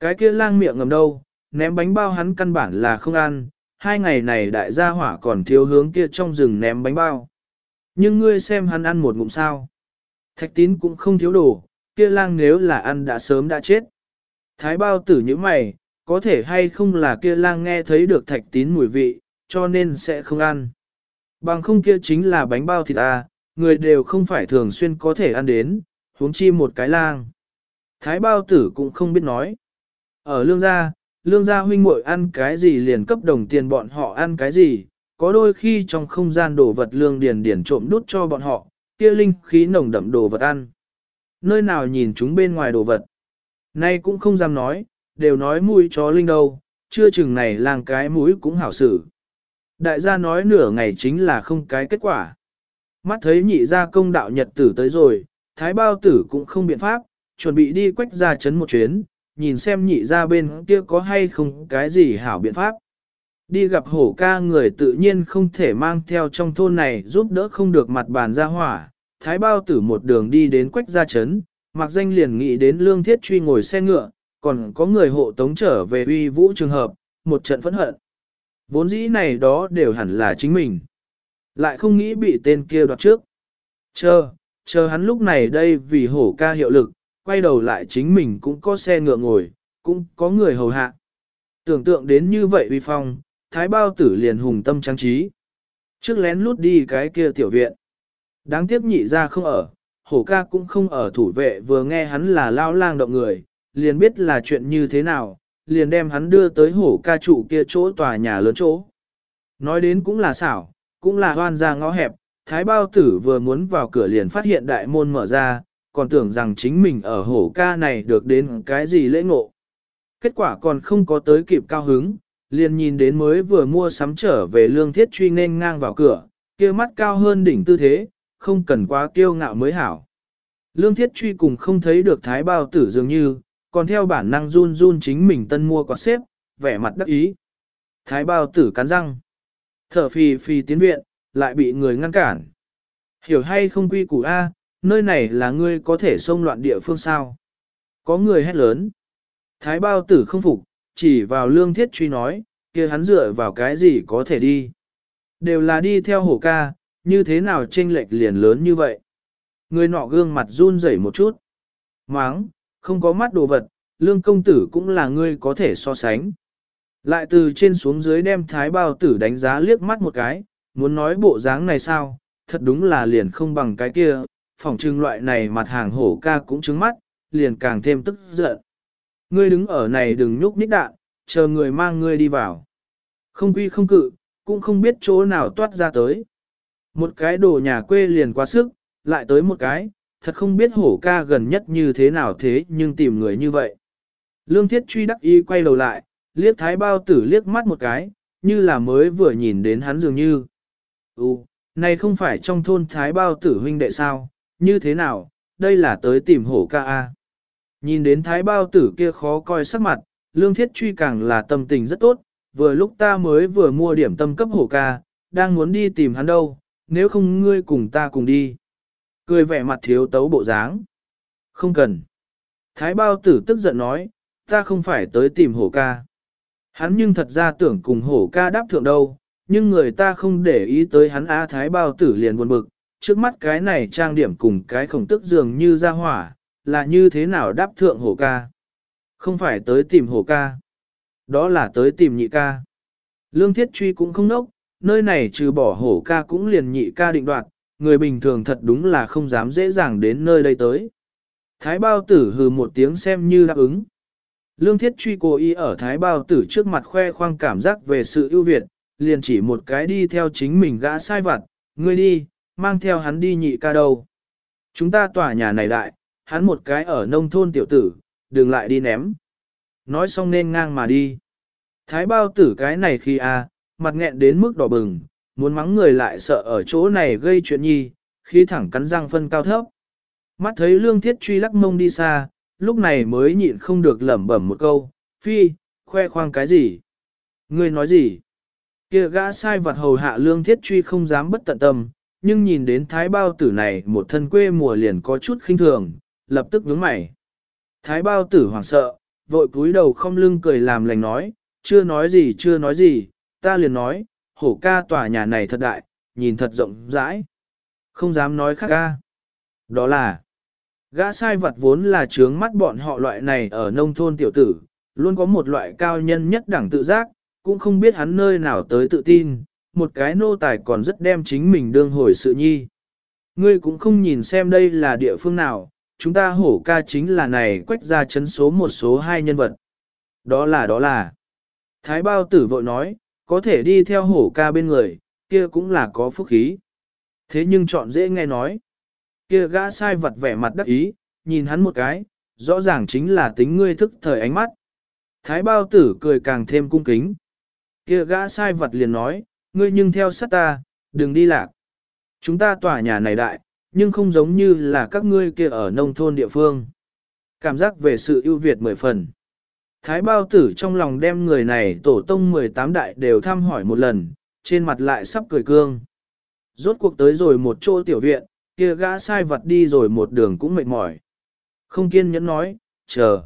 Cái kia lang miệng ngầm đâu, ném bánh bao hắn căn bản là không ăn, hai ngày này đại gia hỏa còn thiếu hướng kia trong rừng ném bánh bao. Nhưng ngươi xem hắn ăn một ngụm sao. Thạch tín cũng không thiếu đồ, kia lang nếu là ăn đã sớm đã chết. Thái bao tử như mày, có thể hay không là kia lang nghe thấy được thạch tín mùi vị, cho nên sẽ không ăn. Bằng không kia chính là bánh bao thịt à, người đều không phải thường xuyên có thể ăn đến, huống chi một cái lang. Thái bao tử cũng không biết nói. Ở lương gia, lương gia huynh muội ăn cái gì liền cấp đồng tiền bọn họ ăn cái gì, có đôi khi trong không gian đồ vật lương điền điển trộm đút cho bọn họ, kia linh khí nồng đậm đồ vật ăn. Nơi nào nhìn chúng bên ngoài đồ vật. Nay cũng không dám nói, đều nói mũi chó linh đâu, chưa chừng này làng cái mũi cũng hảo xử. Đại gia nói nửa ngày chính là không cái kết quả. Mắt thấy nhị gia công đạo nhật tử tới rồi, thái bao tử cũng không biện pháp, chuẩn bị đi quách ra chấn một chuyến, nhìn xem nhị ra bên kia có hay không cái gì hảo biện pháp. Đi gặp hổ ca người tự nhiên không thể mang theo trong thôn này giúp đỡ không được mặt bàn ra hỏa. Thái bao tử một đường đi đến quách gia chấn, mặc danh liền nghĩ đến lương thiết truy ngồi xe ngựa, còn có người hộ tống trở về uy vũ trường hợp, một trận phẫn hận. Vốn dĩ này đó đều hẳn là chính mình. Lại không nghĩ bị tên kia đoạt trước. Chờ, chờ hắn lúc này đây vì hổ ca hiệu lực, quay đầu lại chính mình cũng có xe ngựa ngồi, cũng có người hầu hạ. Tưởng tượng đến như vậy uy phong, thái bao tử liền hùng tâm trang trí. Trước lén lút đi cái kia tiểu viện. Đáng tiếc nhị ra không ở, hổ ca cũng không ở thủ vệ vừa nghe hắn là lao lang động người, liền biết là chuyện như thế nào, liền đem hắn đưa tới hổ ca trụ kia chỗ tòa nhà lớn chỗ. Nói đến cũng là xảo, cũng là hoan ra ngõ hẹp, thái bao tử vừa muốn vào cửa liền phát hiện đại môn mở ra, còn tưởng rằng chính mình ở hổ ca này được đến cái gì lễ ngộ. Kết quả còn không có tới kịp cao hứng, liền nhìn đến mới vừa mua sắm trở về lương thiết truy nên ngang vào cửa, kia mắt cao hơn đỉnh tư thế, không cần quá kiêu ngạo mới hảo. Lương thiết truy cùng không thấy được thái bao tử dường như, còn theo bản năng run run chính mình tân mua quạt xếp, vẻ mặt đắc ý. Thái bao tử cắn răng. Thở phì phì tiến viện, lại bị người ngăn cản. Hiểu hay không quy củ A, nơi này là ngươi có thể xông loạn địa phương sao. Có người hét lớn. Thái bao tử không phục, chỉ vào lương thiết truy nói, kia hắn dựa vào cái gì có thể đi. Đều là đi theo hổ ca, như thế nào chênh lệch liền lớn như vậy. Người nọ gương mặt run rẩy một chút. Máng, không có mắt đồ vật, lương công tử cũng là ngươi có thể so sánh. Lại từ trên xuống dưới đem thái bao tử đánh giá liếc mắt một cái, muốn nói bộ dáng này sao, thật đúng là liền không bằng cái kia, phỏng trưng loại này mặt hàng hổ ca cũng trứng mắt, liền càng thêm tức giận. Ngươi đứng ở này đừng nhúc nhích đạn, chờ người mang ngươi đi vào. Không quy không cự, cũng không biết chỗ nào toát ra tới. Một cái đồ nhà quê liền quá sức, lại tới một cái, thật không biết hổ ca gần nhất như thế nào thế nhưng tìm người như vậy. Lương thiết truy đắc y quay đầu lại, liếc thái bao tử liếc mắt một cái, như là mới vừa nhìn đến hắn dường như. Ú, này không phải trong thôn thái bao tử huynh đệ sao, như thế nào, đây là tới tìm hổ ca a. Nhìn đến thái bao tử kia khó coi sắc mặt, lương thiết truy càng là tâm tình rất tốt, vừa lúc ta mới vừa mua điểm tâm cấp hổ ca, đang muốn đi tìm hắn đâu, nếu không ngươi cùng ta cùng đi. Cười vẻ mặt thiếu tấu bộ dáng. Không cần. Thái bao tử tức giận nói, ta không phải tới tìm hổ ca. Hắn nhưng thật ra tưởng cùng hổ ca đáp thượng đâu, nhưng người ta không để ý tới hắn A Thái bao tử liền buồn bực, trước mắt cái này trang điểm cùng cái khổng tức dường như ra hỏa, là như thế nào đáp thượng hổ ca. Không phải tới tìm hổ ca, đó là tới tìm nhị ca. Lương thiết truy cũng không nốc, nơi này trừ bỏ hổ ca cũng liền nhị ca định đoạt, người bình thường thật đúng là không dám dễ dàng đến nơi đây tới. Thái bao tử hừ một tiếng xem như đáp ứng. Lương thiết truy cố ý ở thái bao tử trước mặt khoe khoang cảm giác về sự ưu việt, liền chỉ một cái đi theo chính mình gã sai vặt, ngươi đi, mang theo hắn đi nhị ca đâu. Chúng ta tòa nhà này đại, hắn một cái ở nông thôn tiểu tử, đừng lại đi ném. Nói xong nên ngang mà đi. Thái bao tử cái này khi a à, mặt nghẹn đến mức đỏ bừng, muốn mắng người lại sợ ở chỗ này gây chuyện nhi, khi thẳng cắn răng phân cao thấp. Mắt thấy lương thiết truy lắc mông đi xa, lúc này mới nhịn không được lẩm bẩm một câu, phi, khoe khoang cái gì? Ngươi nói gì? kia gã sai vật hầu hạ lương thiết truy không dám bất tận tâm, nhưng nhìn đến thái bao tử này một thân quê mùa liền có chút khinh thường, lập tức nhướng mày. Thái bao tử hoảng sợ, vội cúi đầu không lưng cười làm lành nói, chưa nói gì chưa nói gì, ta liền nói, hổ ca tòa nhà này thật đại, nhìn thật rộng rãi. Không dám nói khác ca. Đó là, gã sai vật vốn là trướng mắt bọn họ loại này ở nông thôn tiểu tử, luôn có một loại cao nhân nhất đẳng tự giác, cũng không biết hắn nơi nào tới tự tin, một cái nô tài còn rất đem chính mình đương hồi sự nhi. Ngươi cũng không nhìn xem đây là địa phương nào, chúng ta hổ ca chính là này quách ra chấn số một số hai nhân vật. Đó là đó là. Thái bao tử vội nói, có thể đi theo hổ ca bên người, kia cũng là có phúc khí. Thế nhưng chọn dễ nghe nói. Kia gã sai vật vẻ mặt đắc ý, nhìn hắn một cái, rõ ràng chính là tính ngươi thức thời ánh mắt. Thái bao tử cười càng thêm cung kính. Kia gã sai vật liền nói, ngươi nhưng theo sát ta, đừng đi lạc. Chúng ta tòa nhà này đại, nhưng không giống như là các ngươi kia ở nông thôn địa phương. Cảm giác về sự ưu việt mười phần. Thái bao tử trong lòng đem người này tổ tông 18 đại đều thăm hỏi một lần, trên mặt lại sắp cười cương. Rốt cuộc tới rồi một chỗ tiểu viện, kia gã sai vật đi rồi một đường cũng mệt mỏi. Không kiên nhẫn nói, chờ.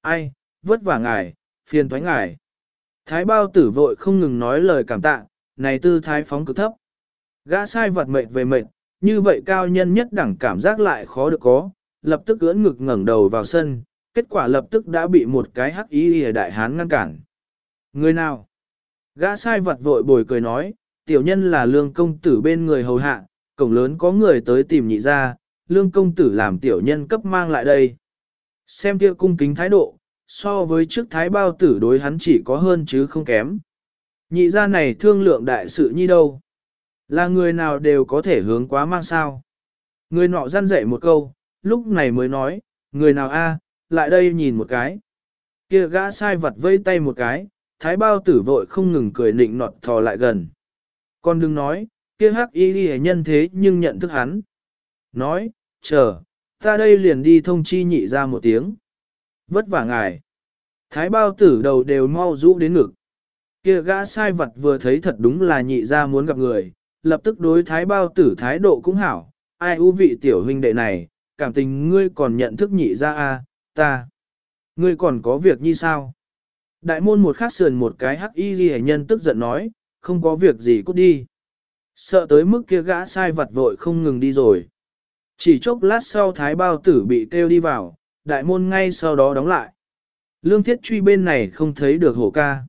Ai, vất vả ngài, phiền thoái ngài. Thái bao tử vội không ngừng nói lời cảm tạ, này tư thái phóng cực thấp. Gã sai vật mệt về mệt, như vậy cao nhân nhất đẳng cảm giác lại khó được có, lập tức ưỡn ngực ngẩng đầu vào sân, kết quả lập tức đã bị một cái hắc ý ở đại hán ngăn cản. Người nào? Gã sai vật vội bồi cười nói, tiểu nhân là lương công tử bên người hầu hạ, cổng lớn có người tới tìm nhị ra, lương công tử làm tiểu nhân cấp mang lại đây. Xem kia cung kính thái độ, so với trước thái bao tử đối hắn chỉ có hơn chứ không kém. Nhị ra này thương lượng đại sự nhi đâu. Là người nào đều có thể hướng quá mang sao. Người nọ răn dậy một câu, lúc này mới nói, người nào a, lại đây nhìn một cái. Kia gã sai vật vây tay một cái, thái bao tử vội không ngừng cười nịnh nọt thò lại gần. Con đừng nói, kia hắc y ghi nhân thế nhưng nhận thức hắn. Nói, chờ, ta đây liền đi thông chi nhị ra một tiếng. Vất vả ngài. Thái bao tử đầu đều mau rũ đến ngực. Kia gã sai vật vừa thấy thật đúng là nhị ra muốn gặp người, lập tức đối thái bao tử thái độ cũng hảo. Ai ưu vị tiểu huynh đệ này, cảm tình ngươi còn nhận thức nhị ra a à, ta. Ngươi còn có việc như sao? Đại môn một khắc sườn một cái hắc y ghi nhân tức giận nói, không có việc gì cút đi. Sợ tới mức kia gã sai vật vội không ngừng đi rồi. Chỉ chốc lát sau thái bao tử bị kêu đi vào, đại môn ngay sau đó đóng lại. Lương thiết truy bên này không thấy được hổ ca.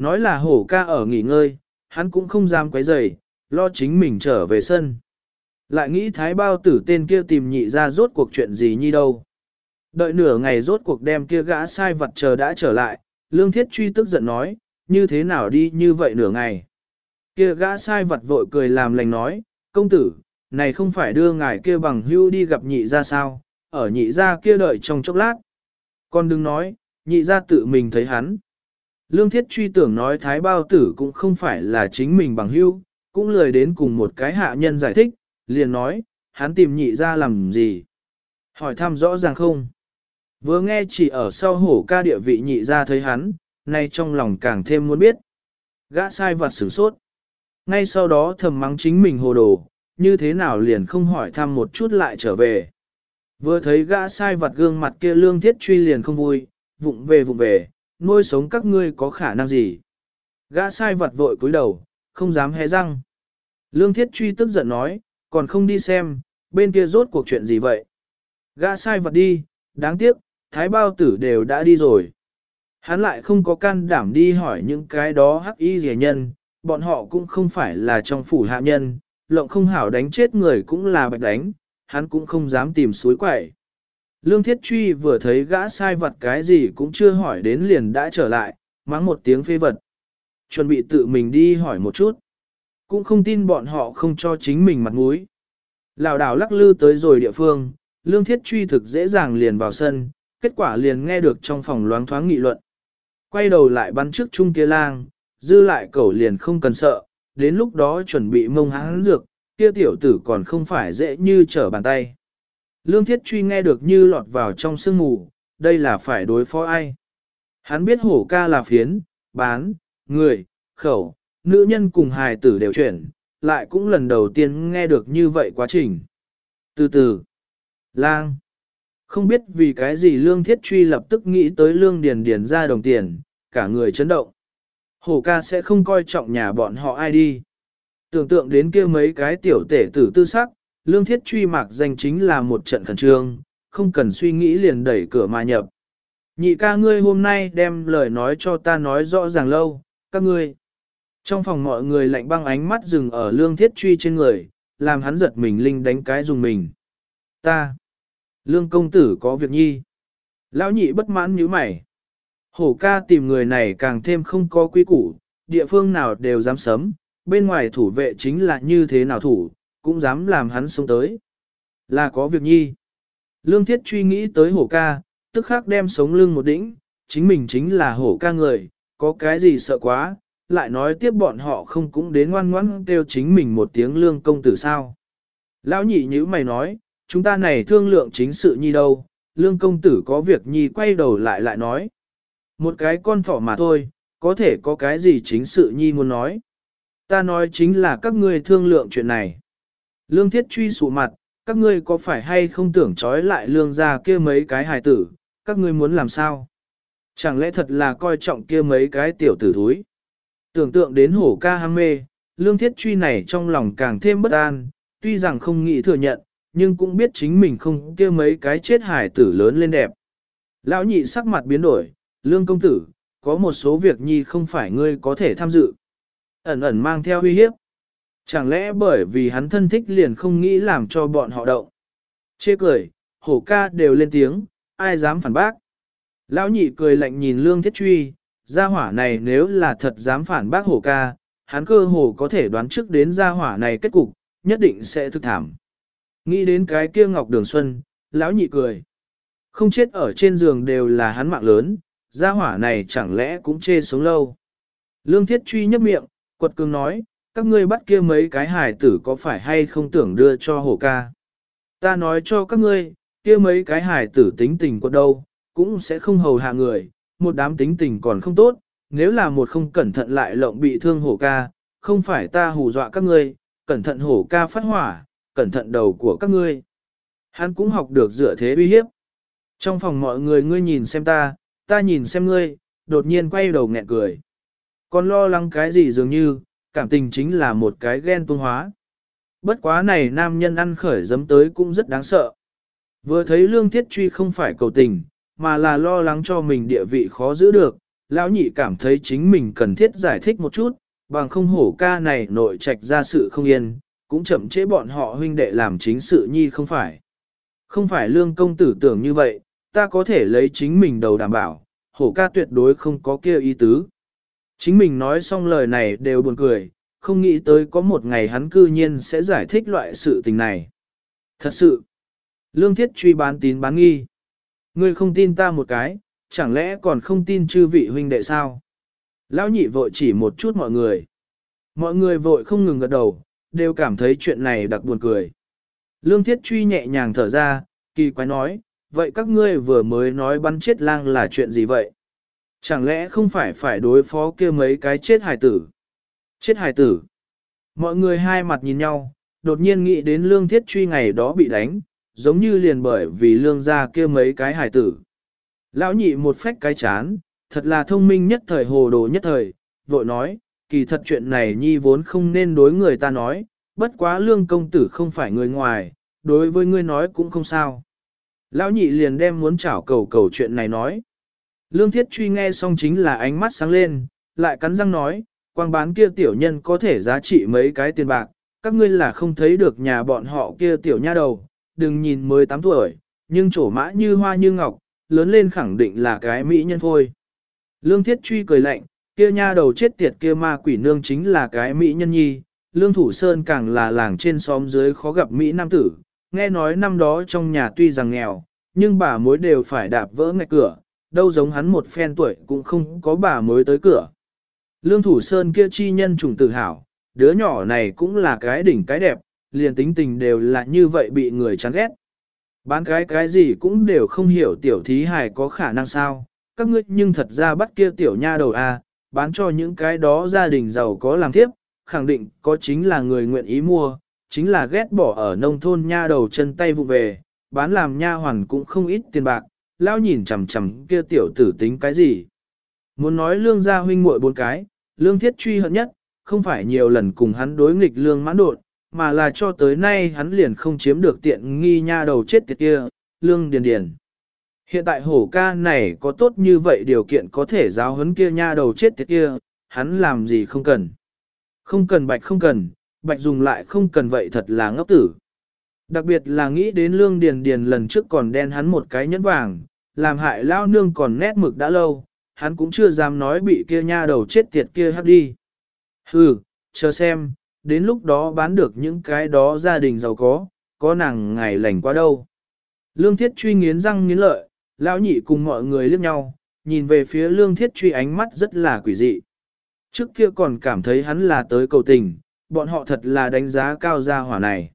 Nói là hổ ca ở nghỉ ngơi, hắn cũng không dám quấy rầy, lo chính mình trở về sân. Lại nghĩ thái bao tử tên kia tìm nhị ra rốt cuộc chuyện gì như đâu. Đợi nửa ngày rốt cuộc đem kia gã sai vật chờ đã trở lại, lương thiết truy tức giận nói, như thế nào đi như vậy nửa ngày. Kia gã sai vật vội cười làm lành nói, công tử, này không phải đưa ngài kia bằng hưu đi gặp nhị ra sao, ở nhị ra kia đợi trong chốc lát. Con đừng nói, nhị ra tự mình thấy hắn. Lương thiết truy tưởng nói thái bao tử cũng không phải là chính mình bằng hữu, cũng lời đến cùng một cái hạ nhân giải thích, liền nói, hắn tìm nhị ra làm gì. Hỏi thăm rõ ràng không? Vừa nghe chỉ ở sau hổ ca địa vị nhị ra thấy hắn, nay trong lòng càng thêm muốn biết. Gã sai vật sửng sốt. Ngay sau đó thầm mắng chính mình hồ đồ, như thế nào liền không hỏi thăm một chút lại trở về. Vừa thấy gã sai vặt gương mặt kia lương thiết truy liền không vui, vụng về vụng về, nuôi sống các ngươi có khả năng gì. Gã sai vật vội cúi đầu, không dám hé răng. Lương thiết truy tức giận nói, còn không đi xem, bên kia rốt cuộc chuyện gì vậy. Gã sai vật đi, đáng tiếc, thái bao tử đều đã đi rồi. Hắn lại không có can đảm đi hỏi những cái đó hắc y rẻ nhân, bọn họ cũng không phải là trong phủ hạ nhân, lộng không hảo đánh chết người cũng là bạch đánh, hắn cũng không dám tìm suối quậy. Lương Thiết Truy vừa thấy gã sai vật cái gì cũng chưa hỏi đến liền đã trở lại, mắng một tiếng phê vật. Chuẩn bị tự mình đi hỏi một chút. Cũng không tin bọn họ không cho chính mình mặt mũi. Lào đảo lắc lư tới rồi địa phương, Lương Thiết Truy thực dễ dàng liền vào sân, kết quả liền nghe được trong phòng loáng thoáng nghị luận. Quay đầu lại bắn trước trung kia lang, dư lại cẩu liền không cần sợ, đến lúc đó chuẩn bị mông háng dược, kia tiểu tử còn không phải dễ như trở bàn tay. Lương Thiết Truy nghe được như lọt vào trong sương mù, đây là phải đối phó ai. Hắn biết hổ ca là phiến, bán, người, khẩu, nữ nhân cùng hài tử đều chuyển, lại cũng lần đầu tiên nghe được như vậy quá trình. Từ từ, lang, không biết vì cái gì Lương Thiết Truy lập tức nghĩ tới Lương Điền Điền ra đồng tiền, cả người chấn động. Hổ ca sẽ không coi trọng nhà bọn họ ai đi. Tưởng tượng đến kia mấy cái tiểu tể tử tư sắc, lương thiết truy mạc danh chính là một trận khẩn trương, không cần suy nghĩ liền đẩy cửa mà nhập. Nhị ca ngươi hôm nay đem lời nói cho ta nói rõ ràng lâu, các ngươi. Trong phòng mọi người lạnh băng ánh mắt dừng ở lương thiết truy trên người, làm hắn giật mình linh đánh cái dùng mình. Ta. Lương công tử có việc nhi. Lão nhị bất mãn như mày. Hổ ca tìm người này càng thêm không có quy củ, địa phương nào đều dám sấm, bên ngoài thủ vệ chính là như thế nào thủ, cũng dám làm hắn sống tới. Là có việc nhi. Lương thiết truy nghĩ tới hổ ca, tức khắc đem sống lưng một đỉnh, chính mình chính là hổ ca người, có cái gì sợ quá, lại nói tiếp bọn họ không cũng đến ngoan ngoãn kêu chính mình một tiếng lương công tử sao. Lão nhị như mày nói, chúng ta này thương lượng chính sự nhi đâu, lương công tử có việc nhi quay đầu lại lại nói. Một cái con thỏ mà thôi, có thể có cái gì chính sự nhi muốn nói. Ta nói chính là các ngươi thương lượng chuyện này. Lương thiết truy sụ mặt, các ngươi có phải hay không tưởng trói lại lương ra kia mấy cái hài tử, các ngươi muốn làm sao? Chẳng lẽ thật là coi trọng kia mấy cái tiểu tử thúi? Tưởng tượng đến hổ ca ham mê, lương thiết truy này trong lòng càng thêm bất an, tuy rằng không nghĩ thừa nhận, nhưng cũng biết chính mình không kia mấy cái chết hài tử lớn lên đẹp. Lão nhị sắc mặt biến đổi, lương công tử, có một số việc nhi không phải ngươi có thể tham dự. Ẩn ẩn mang theo uy hiếp. Chẳng lẽ bởi vì hắn thân thích liền không nghĩ làm cho bọn họ động. Chê cười, hổ ca đều lên tiếng, ai dám phản bác. Lão nhị cười lạnh nhìn lương thiết truy, gia hỏa này nếu là thật dám phản bác hổ ca, hắn cơ hồ có thể đoán trước đến gia hỏa này kết cục, nhất định sẽ thực thảm. Nghĩ đến cái kia ngọc đường xuân, lão nhị cười. Không chết ở trên giường đều là hắn mạng lớn, gia hỏa này chẳng lẽ cũng chê sống lâu. Lương thiết truy nhấp miệng, quật cường nói, các ngươi bắt kia mấy cái hài tử có phải hay không tưởng đưa cho hổ ca. Ta nói cho các ngươi, kia mấy cái hài tử tính tình có đâu, cũng sẽ không hầu hạ người, một đám tính tình còn không tốt, nếu là một không cẩn thận lại lộng bị thương hổ ca, không phải ta hù dọa các ngươi, cẩn thận hổ ca phát hỏa, cẩn thận đầu của các ngươi. Hắn cũng học được dựa thế uy hiếp. Trong phòng mọi người ngươi nhìn xem ta, ta nhìn xem ngươi, đột nhiên quay đầu nghẹn cười. Còn lo lắng cái gì dường như, cảm tình chính là một cái ghen tuôn hóa. Bất quá này nam nhân ăn khởi dấm tới cũng rất đáng sợ. Vừa thấy lương thiết truy không phải cầu tình, mà là lo lắng cho mình địa vị khó giữ được, lão nhị cảm thấy chính mình cần thiết giải thích một chút, bằng không hổ ca này nội trạch ra sự không yên, cũng chậm chế bọn họ huynh đệ làm chính sự nhi không phải. Không phải lương công tử tưởng như vậy, ta có thể lấy chính mình đầu đảm bảo, hổ ca tuyệt đối không có kia ý tứ. Chính mình nói xong lời này đều buồn cười, không nghĩ tới có một ngày hắn cư nhiên sẽ giải thích loại sự tình này. Thật sự, lương thiết truy bán tín bán nghi. Ngươi không tin ta một cái, chẳng lẽ còn không tin chư vị huynh đệ sao? Lão nhị vội chỉ một chút mọi người. Mọi người vội không ngừng gật đầu, đều cảm thấy chuyện này đặc buồn cười. Lương thiết truy nhẹ nhàng thở ra, kỳ quái nói, vậy các ngươi vừa mới nói bắn chết lang là chuyện gì vậy? Chẳng lẽ không phải phải đối phó kia mấy cái chết hài tử? Chết hài tử? Mọi người hai mặt nhìn nhau, đột nhiên nghĩ đến lương thiết truy ngày đó bị đánh, giống như liền bởi vì lương ra kia mấy cái hài tử. Lão nhị một phách cái chán, thật là thông minh nhất thời hồ đồ nhất thời, vội nói, kỳ thật chuyện này nhi vốn không nên đối người ta nói, bất quá lương công tử không phải người ngoài, đối với ngươi nói cũng không sao. Lão nhị liền đem muốn chảo cầu cầu chuyện này nói. Lương thiết truy nghe xong chính là ánh mắt sáng lên, lại cắn răng nói, quang bán kia tiểu nhân có thể giá trị mấy cái tiền bạc, các ngươi là không thấy được nhà bọn họ kia tiểu nha đầu, đừng nhìn mới 8 tuổi, nhưng trổ mã như hoa như ngọc, lớn lên khẳng định là cái mỹ nhân phôi. Lương thiết truy cười lạnh, kia nha đầu chết tiệt kia ma quỷ nương chính là cái mỹ nhân nhi, lương thủ sơn càng là làng trên xóm dưới khó gặp mỹ nam tử, nghe nói năm đó trong nhà tuy rằng nghèo, nhưng bà mối đều phải đạp vỡ ngạch cửa, đâu giống hắn một phen tuổi cũng không có bà mới tới cửa. Lương thủ sơn kia chi nhân trùng tự hào, đứa nhỏ này cũng là cái đỉnh cái đẹp, liền tính tình đều là như vậy bị người chán ghét. Bán cái cái gì cũng đều không hiểu tiểu thí hài có khả năng sao, các ngươi nhưng thật ra bắt kia tiểu nha đầu a, à, bán cho những cái đó gia đình giàu có làm tiếp, khẳng định có chính là người nguyện ý mua, chính là ghét bỏ ở nông thôn nha đầu chân tay vụ về, bán làm nha hoàn cũng không ít tiền bạc, lao nhìn chằm chằm kia tiểu tử tính cái gì. Muốn nói lương gia huynh muội bốn cái, lương thiết truy hận nhất, không phải nhiều lần cùng hắn đối nghịch lương mãn đột, mà là cho tới nay hắn liền không chiếm được tiện nghi nha đầu chết tiệt kia, lương điền điền. Hiện tại hổ ca này có tốt như vậy điều kiện có thể giáo huấn kia nha đầu chết tiệt kia, hắn làm gì không cần. Không cần bạch không cần, bạch dùng lại không cần vậy thật là ngốc tử. Đặc biệt là nghĩ đến lương điền điền lần trước còn đen hắn một cái nhẫn vàng, làm hại lao nương còn nét mực đã lâu, hắn cũng chưa dám nói bị kia nha đầu chết tiệt kia hấp đi. Hừ, chờ xem, đến lúc đó bán được những cái đó gia đình giàu có, có nàng ngày lành qua đâu. Lương thiết truy nghiến răng nghiến lợi, lão nhị cùng mọi người liếc nhau, nhìn về phía lương thiết truy ánh mắt rất là quỷ dị. Trước kia còn cảm thấy hắn là tới cầu tình, bọn họ thật là đánh giá cao gia hỏa này.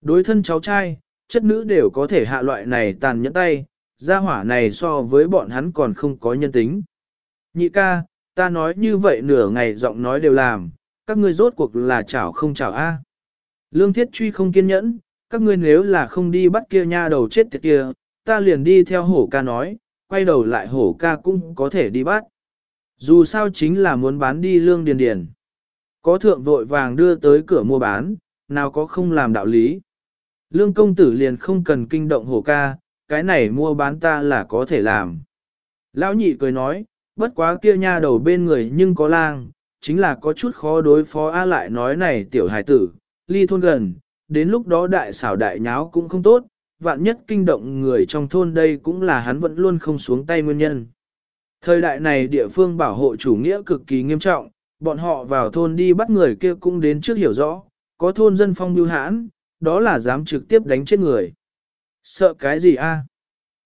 Đối thân cháu trai, chất nữ đều có thể hạ loại này tàn nhẫn tay, gia hỏa này so với bọn hắn còn không có nhân tính. Nhị ca, ta nói như vậy nửa ngày giọng nói đều làm, các ngươi rốt cuộc là chảo không chảo a. Lương thiết truy không kiên nhẫn, các ngươi nếu là không đi bắt kia nha đầu chết tiệt kia, ta liền đi theo hổ ca nói, quay đầu lại hổ ca cũng có thể đi bắt. Dù sao chính là muốn bán đi lương điền điền. Có thượng vội vàng đưa tới cửa mua bán, nào có không làm đạo lý. Lương công tử liền không cần kinh động hổ ca, cái này mua bán ta là có thể làm. Lão nhị cười nói, bất quá kia nha đầu bên người nhưng có lang, chính là có chút khó đối phó A lại nói này tiểu hài tử, ly thôn gần, đến lúc đó đại xảo đại nháo cũng không tốt, vạn nhất kinh động người trong thôn đây cũng là hắn vẫn luôn không xuống tay nguyên nhân. Thời đại này địa phương bảo hộ chủ nghĩa cực kỳ nghiêm trọng, bọn họ vào thôn đi bắt người kia cũng đến trước hiểu rõ, có thôn dân phong bưu hãn, đó là dám trực tiếp đánh chết người. Sợ cái gì a?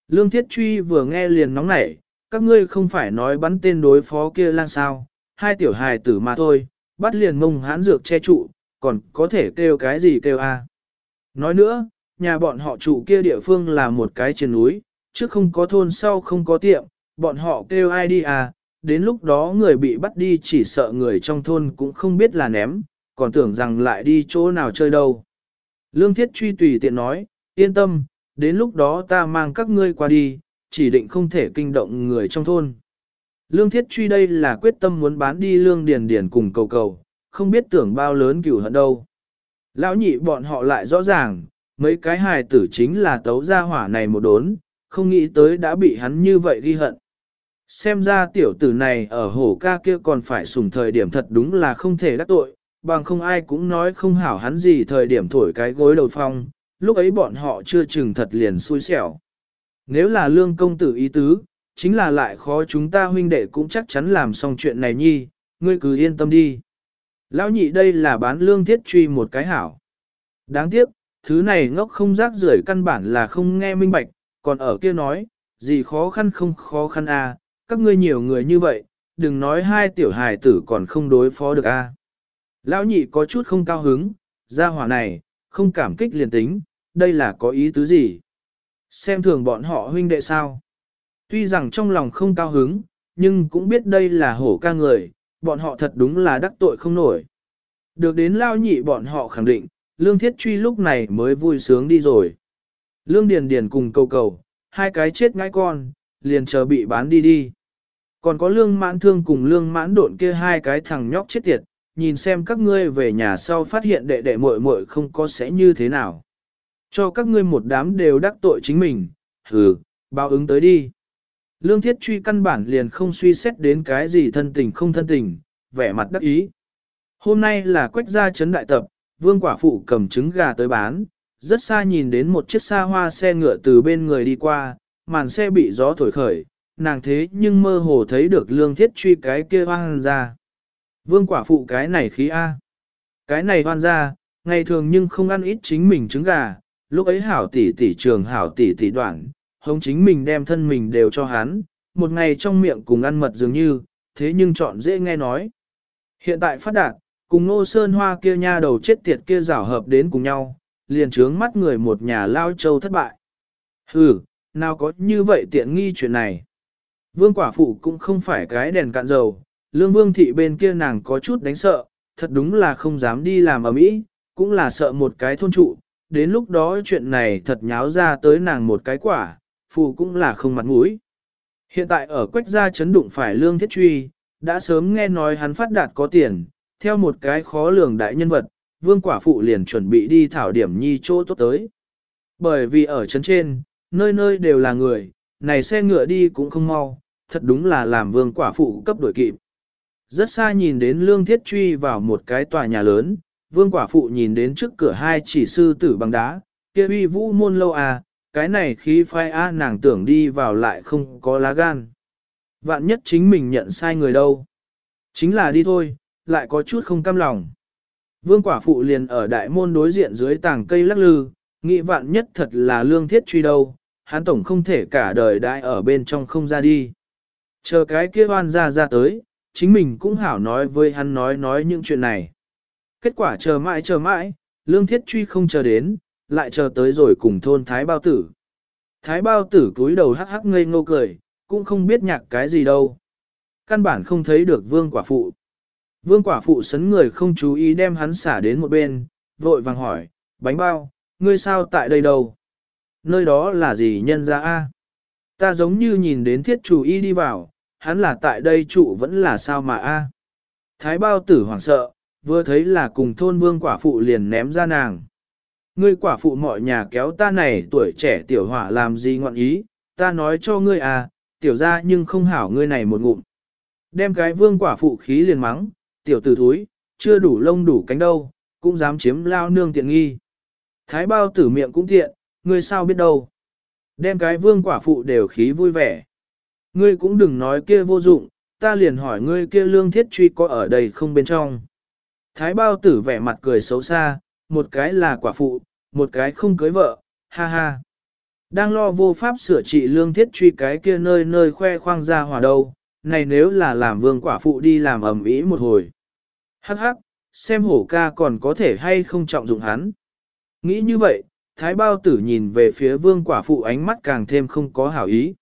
Lương Thiết Truy vừa nghe liền nóng nảy, các ngươi không phải nói bắn tên đối phó kia lang sao, hai tiểu hài tử mà thôi, bắt liền mông hãn dược che trụ, còn có thể kêu cái gì kêu a? Nói nữa, nhà bọn họ trụ kia địa phương là một cái trên núi, trước không có thôn sau không có tiệm, bọn họ kêu ai đi à, đến lúc đó người bị bắt đi chỉ sợ người trong thôn cũng không biết là ném, còn tưởng rằng lại đi chỗ nào chơi đâu. Lương Thiết truy tùy tiện nói, yên tâm, đến lúc đó ta mang các ngươi qua đi, chỉ định không thể kinh động người trong thôn. Lương Thiết truy đây là quyết tâm muốn bán đi lương điền điền cùng cầu cầu, không biết tưởng bao lớn cửu hận đâu. Lão nhị bọn họ lại rõ ràng, mấy cái hài tử chính là tấu gia hỏa này một đốn, không nghĩ tới đã bị hắn như vậy ghi hận. Xem ra tiểu tử này ở hổ ca kia còn phải sùng thời điểm thật đúng là không thể đắc tội, bằng không ai cũng nói không hảo hắn gì thời điểm thổi cái gối đầu phong, lúc ấy bọn họ chưa chừng thật liền xui xẻo. Nếu là lương công tử ý tứ, chính là lại khó chúng ta huynh đệ cũng chắc chắn làm xong chuyện này nhi, ngươi cứ yên tâm đi. Lão nhị đây là bán lương thiết truy một cái hảo. Đáng tiếc, thứ này ngốc không rác rưởi căn bản là không nghe minh bạch, còn ở kia nói, gì khó khăn không khó khăn à, các ngươi nhiều người như vậy, đừng nói hai tiểu hài tử còn không đối phó được a. À. Lão nhị có chút không cao hứng, gia hỏa này, không cảm kích liền tính, đây là có ý tứ gì? Xem thường bọn họ huynh đệ sao? Tuy rằng trong lòng không cao hứng, nhưng cũng biết đây là hổ ca người, bọn họ thật đúng là đắc tội không nổi. Được đến lao nhị bọn họ khẳng định, Lương Thiết Truy lúc này mới vui sướng đi rồi. Lương Điền Điền cùng cầu cầu, hai cái chết ngãi con, liền chờ bị bán đi đi. Còn có Lương Mãn Thương cùng Lương Mãn Độn kia hai cái thằng nhóc chết tiệt, nhìn xem các ngươi về nhà sau phát hiện đệ đệ muội muội không có sẽ như thế nào. Cho các ngươi một đám đều đắc tội chính mình, hừ, báo ứng tới đi. Lương Thiết Truy căn bản liền không suy xét đến cái gì thân tình không thân tình, vẻ mặt đắc ý. Hôm nay là quách gia chấn đại tập, vương quả phụ cầm trứng gà tới bán, rất xa nhìn đến một chiếc xa hoa xe ngựa từ bên người đi qua, màn xe bị gió thổi khởi, nàng thế nhưng mơ hồ thấy được lương thiết truy cái kia hoang ra. Vương quả phụ cái này khí A. Cái này hoan ra, ngày thường nhưng không ăn ít chính mình trứng gà, lúc ấy hảo tỷ tỷ trường hảo tỷ tỷ đoạn, hống chính mình đem thân mình đều cho hắn, một ngày trong miệng cùng ăn mật dường như, thế nhưng chọn dễ nghe nói. Hiện tại phát đạt, cùng nô sơn hoa kia nha đầu chết tiệt kia rảo hợp đến cùng nhau, liền trướng mắt người một nhà lao châu thất bại. Hừ, nào có như vậy tiện nghi chuyện này. Vương quả phụ cũng không phải cái đèn cạn dầu, lương vương thị bên kia nàng có chút đánh sợ, thật đúng là không dám đi làm ở mỹ, cũng là sợ một cái thôn trụ, đến lúc đó chuyện này thật nháo ra tới nàng một cái quả, phụ cũng là không mặt mũi. Hiện tại ở quách gia chấn đụng phải lương thiết truy, đã sớm nghe nói hắn phát đạt có tiền, theo một cái khó lường đại nhân vật, vương quả phụ liền chuẩn bị đi thảo điểm nhi chỗ tốt tới. Bởi vì ở chấn trên, nơi nơi đều là người, này xe ngựa đi cũng không mau, thật đúng là làm vương quả phụ cấp đổi kịp. Rất xa nhìn đến lương thiết truy vào một cái tòa nhà lớn, vương quả phụ nhìn đến trước cửa hai chỉ sư tử bằng đá, kia uy vũ môn lâu à, cái này khí phai a nàng tưởng đi vào lại không có lá gan. Vạn nhất chính mình nhận sai người đâu. Chính là đi thôi, lại có chút không cam lòng. Vương quả phụ liền ở đại môn đối diện dưới tảng cây lắc lư, nghĩ vạn nhất thật là lương thiết truy đâu, hắn tổng không thể cả đời đại ở bên trong không ra đi. Chờ cái kia oan ra ra tới, chính mình cũng hảo nói với hắn nói nói những chuyện này. Kết quả chờ mãi chờ mãi, lương thiết truy không chờ đến, lại chờ tới rồi cùng thôn Thái Bao Tử. Thái Bao Tử cúi đầu hắc hắc ngây ngô cười, cũng không biết nhạc cái gì đâu. Căn bản không thấy được vương quả phụ. Vương quả phụ sấn người không chú ý đem hắn xả đến một bên, vội vàng hỏi, bánh bao, ngươi sao tại đây đâu? Nơi đó là gì nhân ra a? Ta giống như nhìn đến thiết chủ y đi vào, hắn là tại đây trụ vẫn là sao mà a? Thái bao tử hoảng sợ, vừa thấy là cùng thôn vương quả phụ liền ném ra nàng. Ngươi quả phụ mọi nhà kéo ta này tuổi trẻ tiểu hỏa làm gì ngọn ý, ta nói cho ngươi à, tiểu ra nhưng không hảo ngươi này một ngụm. Đem cái vương quả phụ khí liền mắng, tiểu tử thúi, chưa đủ lông đủ cánh đâu, cũng dám chiếm lao nương tiện nghi. Thái bao tử miệng cũng tiện, ngươi sao biết đâu. Đem cái vương quả phụ đều khí vui vẻ. Ngươi cũng đừng nói kia vô dụng, ta liền hỏi ngươi kia lương thiết truy có ở đây không bên trong. Thái bao tử vẻ mặt cười xấu xa, một cái là quả phụ, một cái không cưới vợ, ha ha. Đang lo vô pháp sửa trị lương thiết truy cái kia nơi nơi khoe khoang ra hòa đâu, này nếu là làm vương quả phụ đi làm ẩm ý một hồi. Hắc hắc, xem hổ ca còn có thể hay không trọng dụng hắn. Nghĩ như vậy, thái bao tử nhìn về phía vương quả phụ ánh mắt càng thêm không có hảo ý.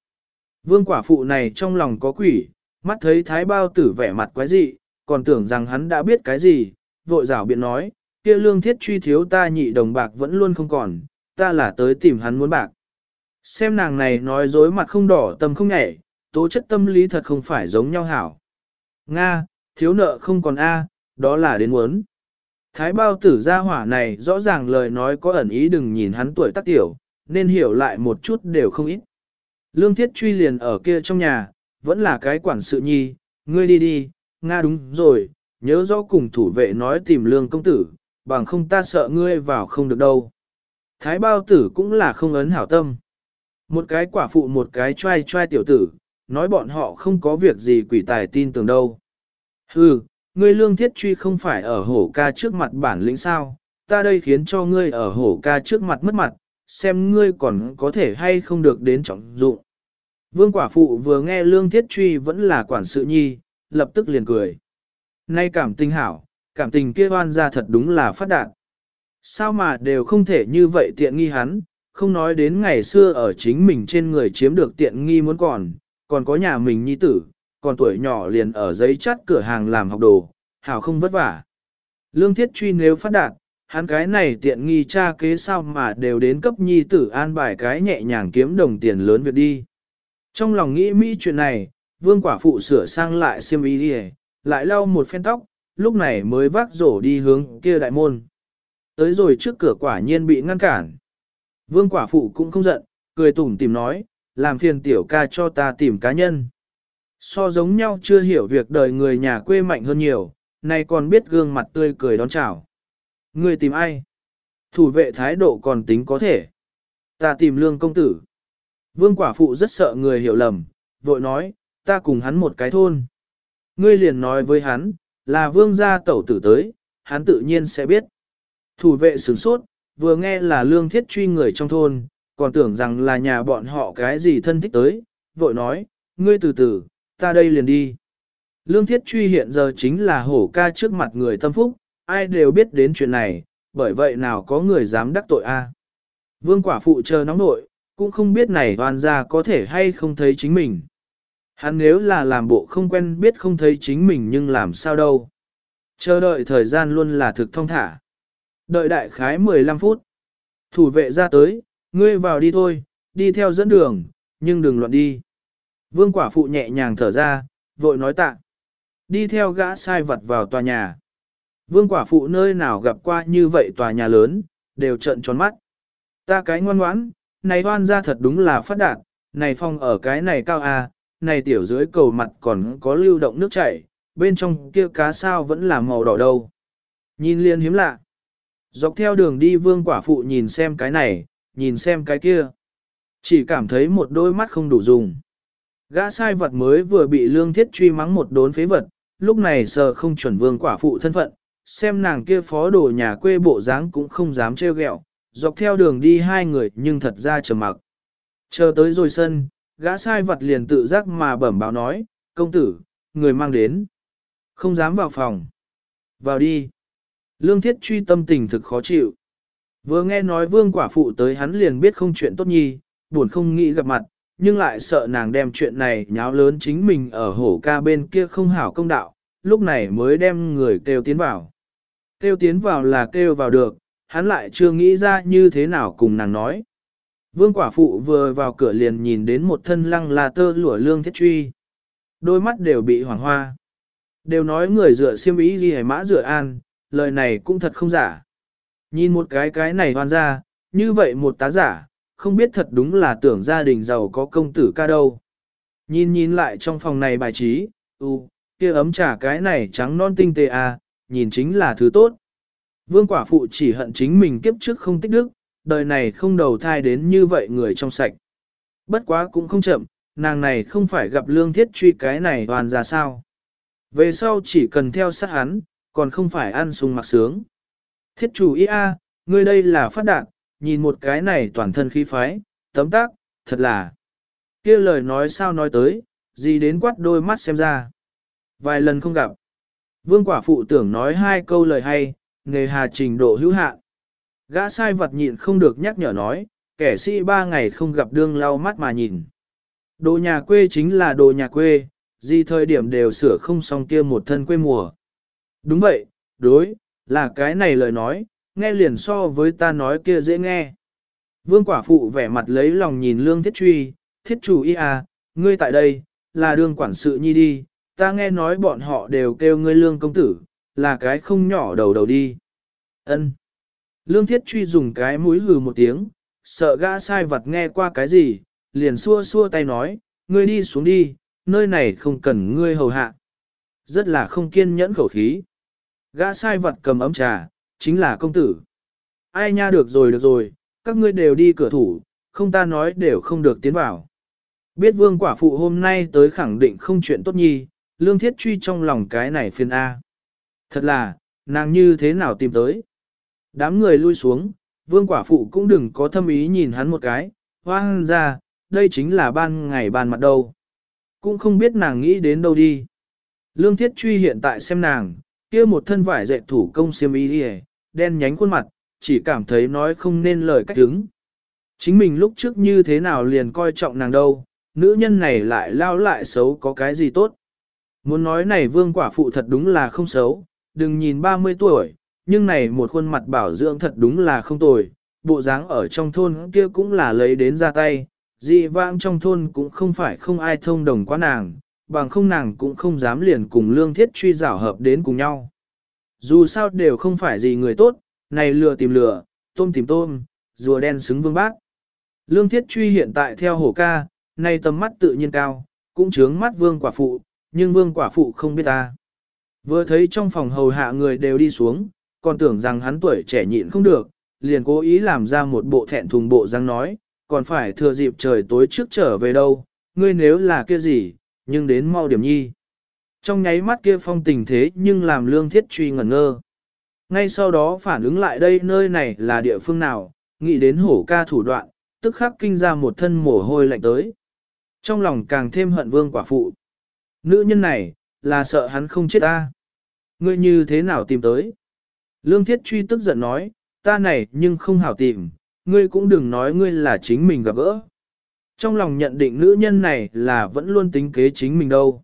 Vương quả phụ này trong lòng có quỷ, mắt thấy thái bao tử vẻ mặt quái dị, còn tưởng rằng hắn đã biết cái gì, vội rảo biện nói, kia lương thiết truy thiếu ta nhị đồng bạc vẫn luôn không còn, ta là tới tìm hắn muốn bạc. Xem nàng này nói dối mặt không đỏ tâm không nhảy, tố chất tâm lý thật không phải giống nhau hảo. Nga, thiếu nợ không còn A, đó là đến muốn. Thái bao tử gia hỏa này rõ ràng lời nói có ẩn ý đừng nhìn hắn tuổi tác tiểu, nên hiểu lại một chút đều không ít. Lương thiết truy liền ở kia trong nhà, vẫn là cái quản sự nhi, ngươi đi đi, Nga đúng rồi, nhớ rõ cùng thủ vệ nói tìm lương công tử, bằng không ta sợ ngươi vào không được đâu. Thái bao tử cũng là không ấn hảo tâm. Một cái quả phụ một cái trai trai tiểu tử, nói bọn họ không có việc gì quỷ tài tin tưởng đâu. Hừ, ngươi lương thiết truy không phải ở hổ ca trước mặt bản lĩnh sao, ta đây khiến cho ngươi ở hổ ca trước mặt mất mặt, xem ngươi còn có thể hay không được đến trọng dụng. Vương quả phụ vừa nghe lương thiết truy vẫn là quản sự nhi, lập tức liền cười. Nay cảm tình hảo, cảm tình kia oan ra thật đúng là phát đạt. Sao mà đều không thể như vậy tiện nghi hắn, không nói đến ngày xưa ở chính mình trên người chiếm được tiện nghi muốn còn, còn có nhà mình nhi tử, còn tuổi nhỏ liền ở giấy chắt cửa hàng làm học đồ, hảo không vất vả. Lương thiết truy nếu phát đạt, hắn cái này tiện nghi cha kế sao mà đều đến cấp nhi tử an bài cái nhẹ nhàng kiếm đồng tiền lớn việc đi. Trong lòng nghĩ Mỹ chuyện này, vương quả phụ sửa sang lại xiêm y đi lại lau một phen tóc, lúc này mới vác rổ đi hướng kia đại môn. Tới rồi trước cửa quả nhiên bị ngăn cản. Vương quả phụ cũng không giận, cười tủm tìm nói, làm phiền tiểu ca cho ta tìm cá nhân. So giống nhau chưa hiểu việc đời người nhà quê mạnh hơn nhiều, nay còn biết gương mặt tươi cười đón chào. Ngươi tìm ai? Thủ vệ thái độ còn tính có thể. Ta tìm lương công tử. Vương quả phụ rất sợ người hiểu lầm, vội nói, ta cùng hắn một cái thôn. Ngươi liền nói với hắn, là vương gia tẩu tử tới, hắn tự nhiên sẽ biết. Thủ vệ sửng sốt, vừa nghe là lương thiết truy người trong thôn, còn tưởng rằng là nhà bọn họ cái gì thân thích tới, vội nói, ngươi từ từ, ta đây liền đi. Lương thiết truy hiện giờ chính là hổ ca trước mặt người tâm phúc, ai đều biết đến chuyện này, bởi vậy nào có người dám đắc tội a? Vương quả phụ chờ nóng nội, cũng không biết này đoàn ra có thể hay không thấy chính mình. Hắn nếu là làm bộ không quen biết không thấy chính mình nhưng làm sao đâu. Chờ đợi thời gian luôn là thực thông thả. Đợi đại khái 15 phút. Thủ vệ ra tới, ngươi vào đi thôi, đi theo dẫn đường, nhưng đừng loạn đi. Vương quả phụ nhẹ nhàng thở ra, vội nói tạ. Đi theo gã sai vật vào tòa nhà. Vương quả phụ nơi nào gặp qua như vậy tòa nhà lớn, đều trận tròn mắt. Ta cái ngoan ngoãn, này hoan ra thật đúng là phát đạt, này phong ở cái này cao à, này tiểu dưới cầu mặt còn có lưu động nước chảy, bên trong kia cá sao vẫn là màu đỏ đâu. Nhìn liền hiếm lạ. Dọc theo đường đi vương quả phụ nhìn xem cái này, nhìn xem cái kia. Chỉ cảm thấy một đôi mắt không đủ dùng. Gã sai vật mới vừa bị lương thiết truy mắng một đốn phế vật, lúc này sờ không chuẩn vương quả phụ thân phận, xem nàng kia phó đồ nhà quê bộ dáng cũng không dám trêu ghẹo, dọc theo đường đi hai người nhưng thật ra trầm mặc. Chờ tới rồi sân, gã sai vật liền tự giác mà bẩm báo nói, công tử, người mang đến. Không dám vào phòng. Vào đi. Lương thiết truy tâm tình thực khó chịu. Vừa nghe nói vương quả phụ tới hắn liền biết không chuyện tốt nhi, buồn không nghĩ gặp mặt, nhưng lại sợ nàng đem chuyện này nháo lớn chính mình ở hổ ca bên kia không hảo công đạo, lúc này mới đem người kêu tiến vào. Kêu tiến vào là kêu vào được, hắn lại chưa nghĩ ra như thế nào cùng nàng nói. Vương quả phụ vừa vào cửa liền nhìn đến một thân lăng là tơ lụa lương thiết truy. Đôi mắt đều bị hoàng hoa. Đều nói người dựa siêm ý gì hay mã dựa an, lời này cũng thật không giả. Nhìn một cái cái này hoan ra, như vậy một tá giả, không biết thật đúng là tưởng gia đình giàu có công tử ca đâu. Nhìn nhìn lại trong phòng này bài trí, u, kia ấm trà cái này trắng non tinh tế à, nhìn chính là thứ tốt. Vương quả phụ chỉ hận chính mình kiếp trước không tích đức, đời này không đầu thai đến như vậy người trong sạch. Bất quá cũng không chậm, nàng này không phải gặp lương thiết truy cái này toàn ra sao. Về sau chỉ cần theo sát hắn, còn không phải ăn sung mặc sướng. Thiết chủ ý a, ngươi đây là phát đạt, nhìn một cái này toàn thân khí phái, tấm tác, thật là. kia lời nói sao nói tới, gì đến quát đôi mắt xem ra. Vài lần không gặp. Vương quả phụ tưởng nói hai câu lời hay, nghề hà trình độ hữu hạn. Gã sai vật nhịn không được nhắc nhở nói, kẻ sĩ ba ngày không gặp đương lau mắt mà nhìn. Đồ nhà quê chính là đồ nhà quê, gì thời điểm đều sửa không xong kia một thân quê mùa. Đúng vậy, đối, là cái này lời nói, nghe liền so với ta nói kia dễ nghe. Vương quả phụ vẻ mặt lấy lòng nhìn lương thiết truy, thiết chủ y à, ngươi tại đây, là đương quản sự nhi đi, ta nghe nói bọn họ đều kêu ngươi lương công tử, là cái không nhỏ đầu đầu đi. ân Lương thiết truy dùng cái mũi hừ một tiếng, sợ gã sai vật nghe qua cái gì, liền xua xua tay nói, ngươi đi xuống đi, nơi này không cần ngươi hầu hạ. Rất là không kiên nhẫn khẩu khí. Gã sai vật cầm ấm trà, chính là công tử. Ai nha được rồi được rồi, các ngươi đều đi cửa thủ, không ta nói đều không được tiến vào. Biết vương quả phụ hôm nay tới khẳng định không chuyện tốt nhi, lương thiết truy trong lòng cái này phiên A. Thật là, nàng như thế nào tìm tới. Đám người lui xuống, vương quả phụ cũng đừng có thâm ý nhìn hắn một cái, hoang ra, đây chính là ban ngày ban mặt đâu. Cũng không biết nàng nghĩ đến đâu đi. Lương thiết truy hiện tại xem nàng, kia một thân vải dệt thủ công xiêm y đi đen nhánh khuôn mặt, chỉ cảm thấy nói không nên lời cách đứng. Chính mình lúc trước như thế nào liền coi trọng nàng đâu, nữ nhân này lại lao lại xấu có cái gì tốt. Muốn nói này vương quả phụ thật đúng là không xấu, đừng nhìn 30 tuổi, nhưng này một khuôn mặt bảo dưỡng thật đúng là không tồi, bộ dáng ở trong thôn kia cũng là lấy đến ra tay, dị vãng trong thôn cũng không phải không ai thông đồng quá nàng, bằng không nàng cũng không dám liền cùng lương thiết truy giảo hợp đến cùng nhau. Dù sao đều không phải gì người tốt, này lừa tìm lừa, tôm tìm tôm, rùa đen xứng vương bác. Lương thiết truy hiện tại theo hổ ca, nay tầm mắt tự nhiên cao, cũng chướng mắt vương quả phụ, nhưng vương quả phụ không biết ta. Vừa thấy trong phòng hầu hạ người đều đi xuống, còn tưởng rằng hắn tuổi trẻ nhịn không được, liền cố ý làm ra một bộ thẹn thùng bộ răng nói, còn phải thừa dịp trời tối trước trở về đâu, ngươi nếu là kia gì, nhưng đến mau điểm nhi. Trong nháy mắt kia phong tình thế nhưng làm lương thiết truy ngẩn ngơ. Ngay sau đó phản ứng lại đây nơi này là địa phương nào, nghĩ đến hổ ca thủ đoạn, tức khắc kinh ra một thân mồ hôi lạnh tới. Trong lòng càng thêm hận vương quả phụ. Nữ nhân này, là sợ hắn không chết ta. Ngươi như thế nào tìm tới? Lương thiết truy tức giận nói, ta này nhưng không hảo tìm, ngươi cũng đừng nói ngươi là chính mình gặp gỡ. Trong lòng nhận định nữ nhân này là vẫn luôn tính kế chính mình đâu.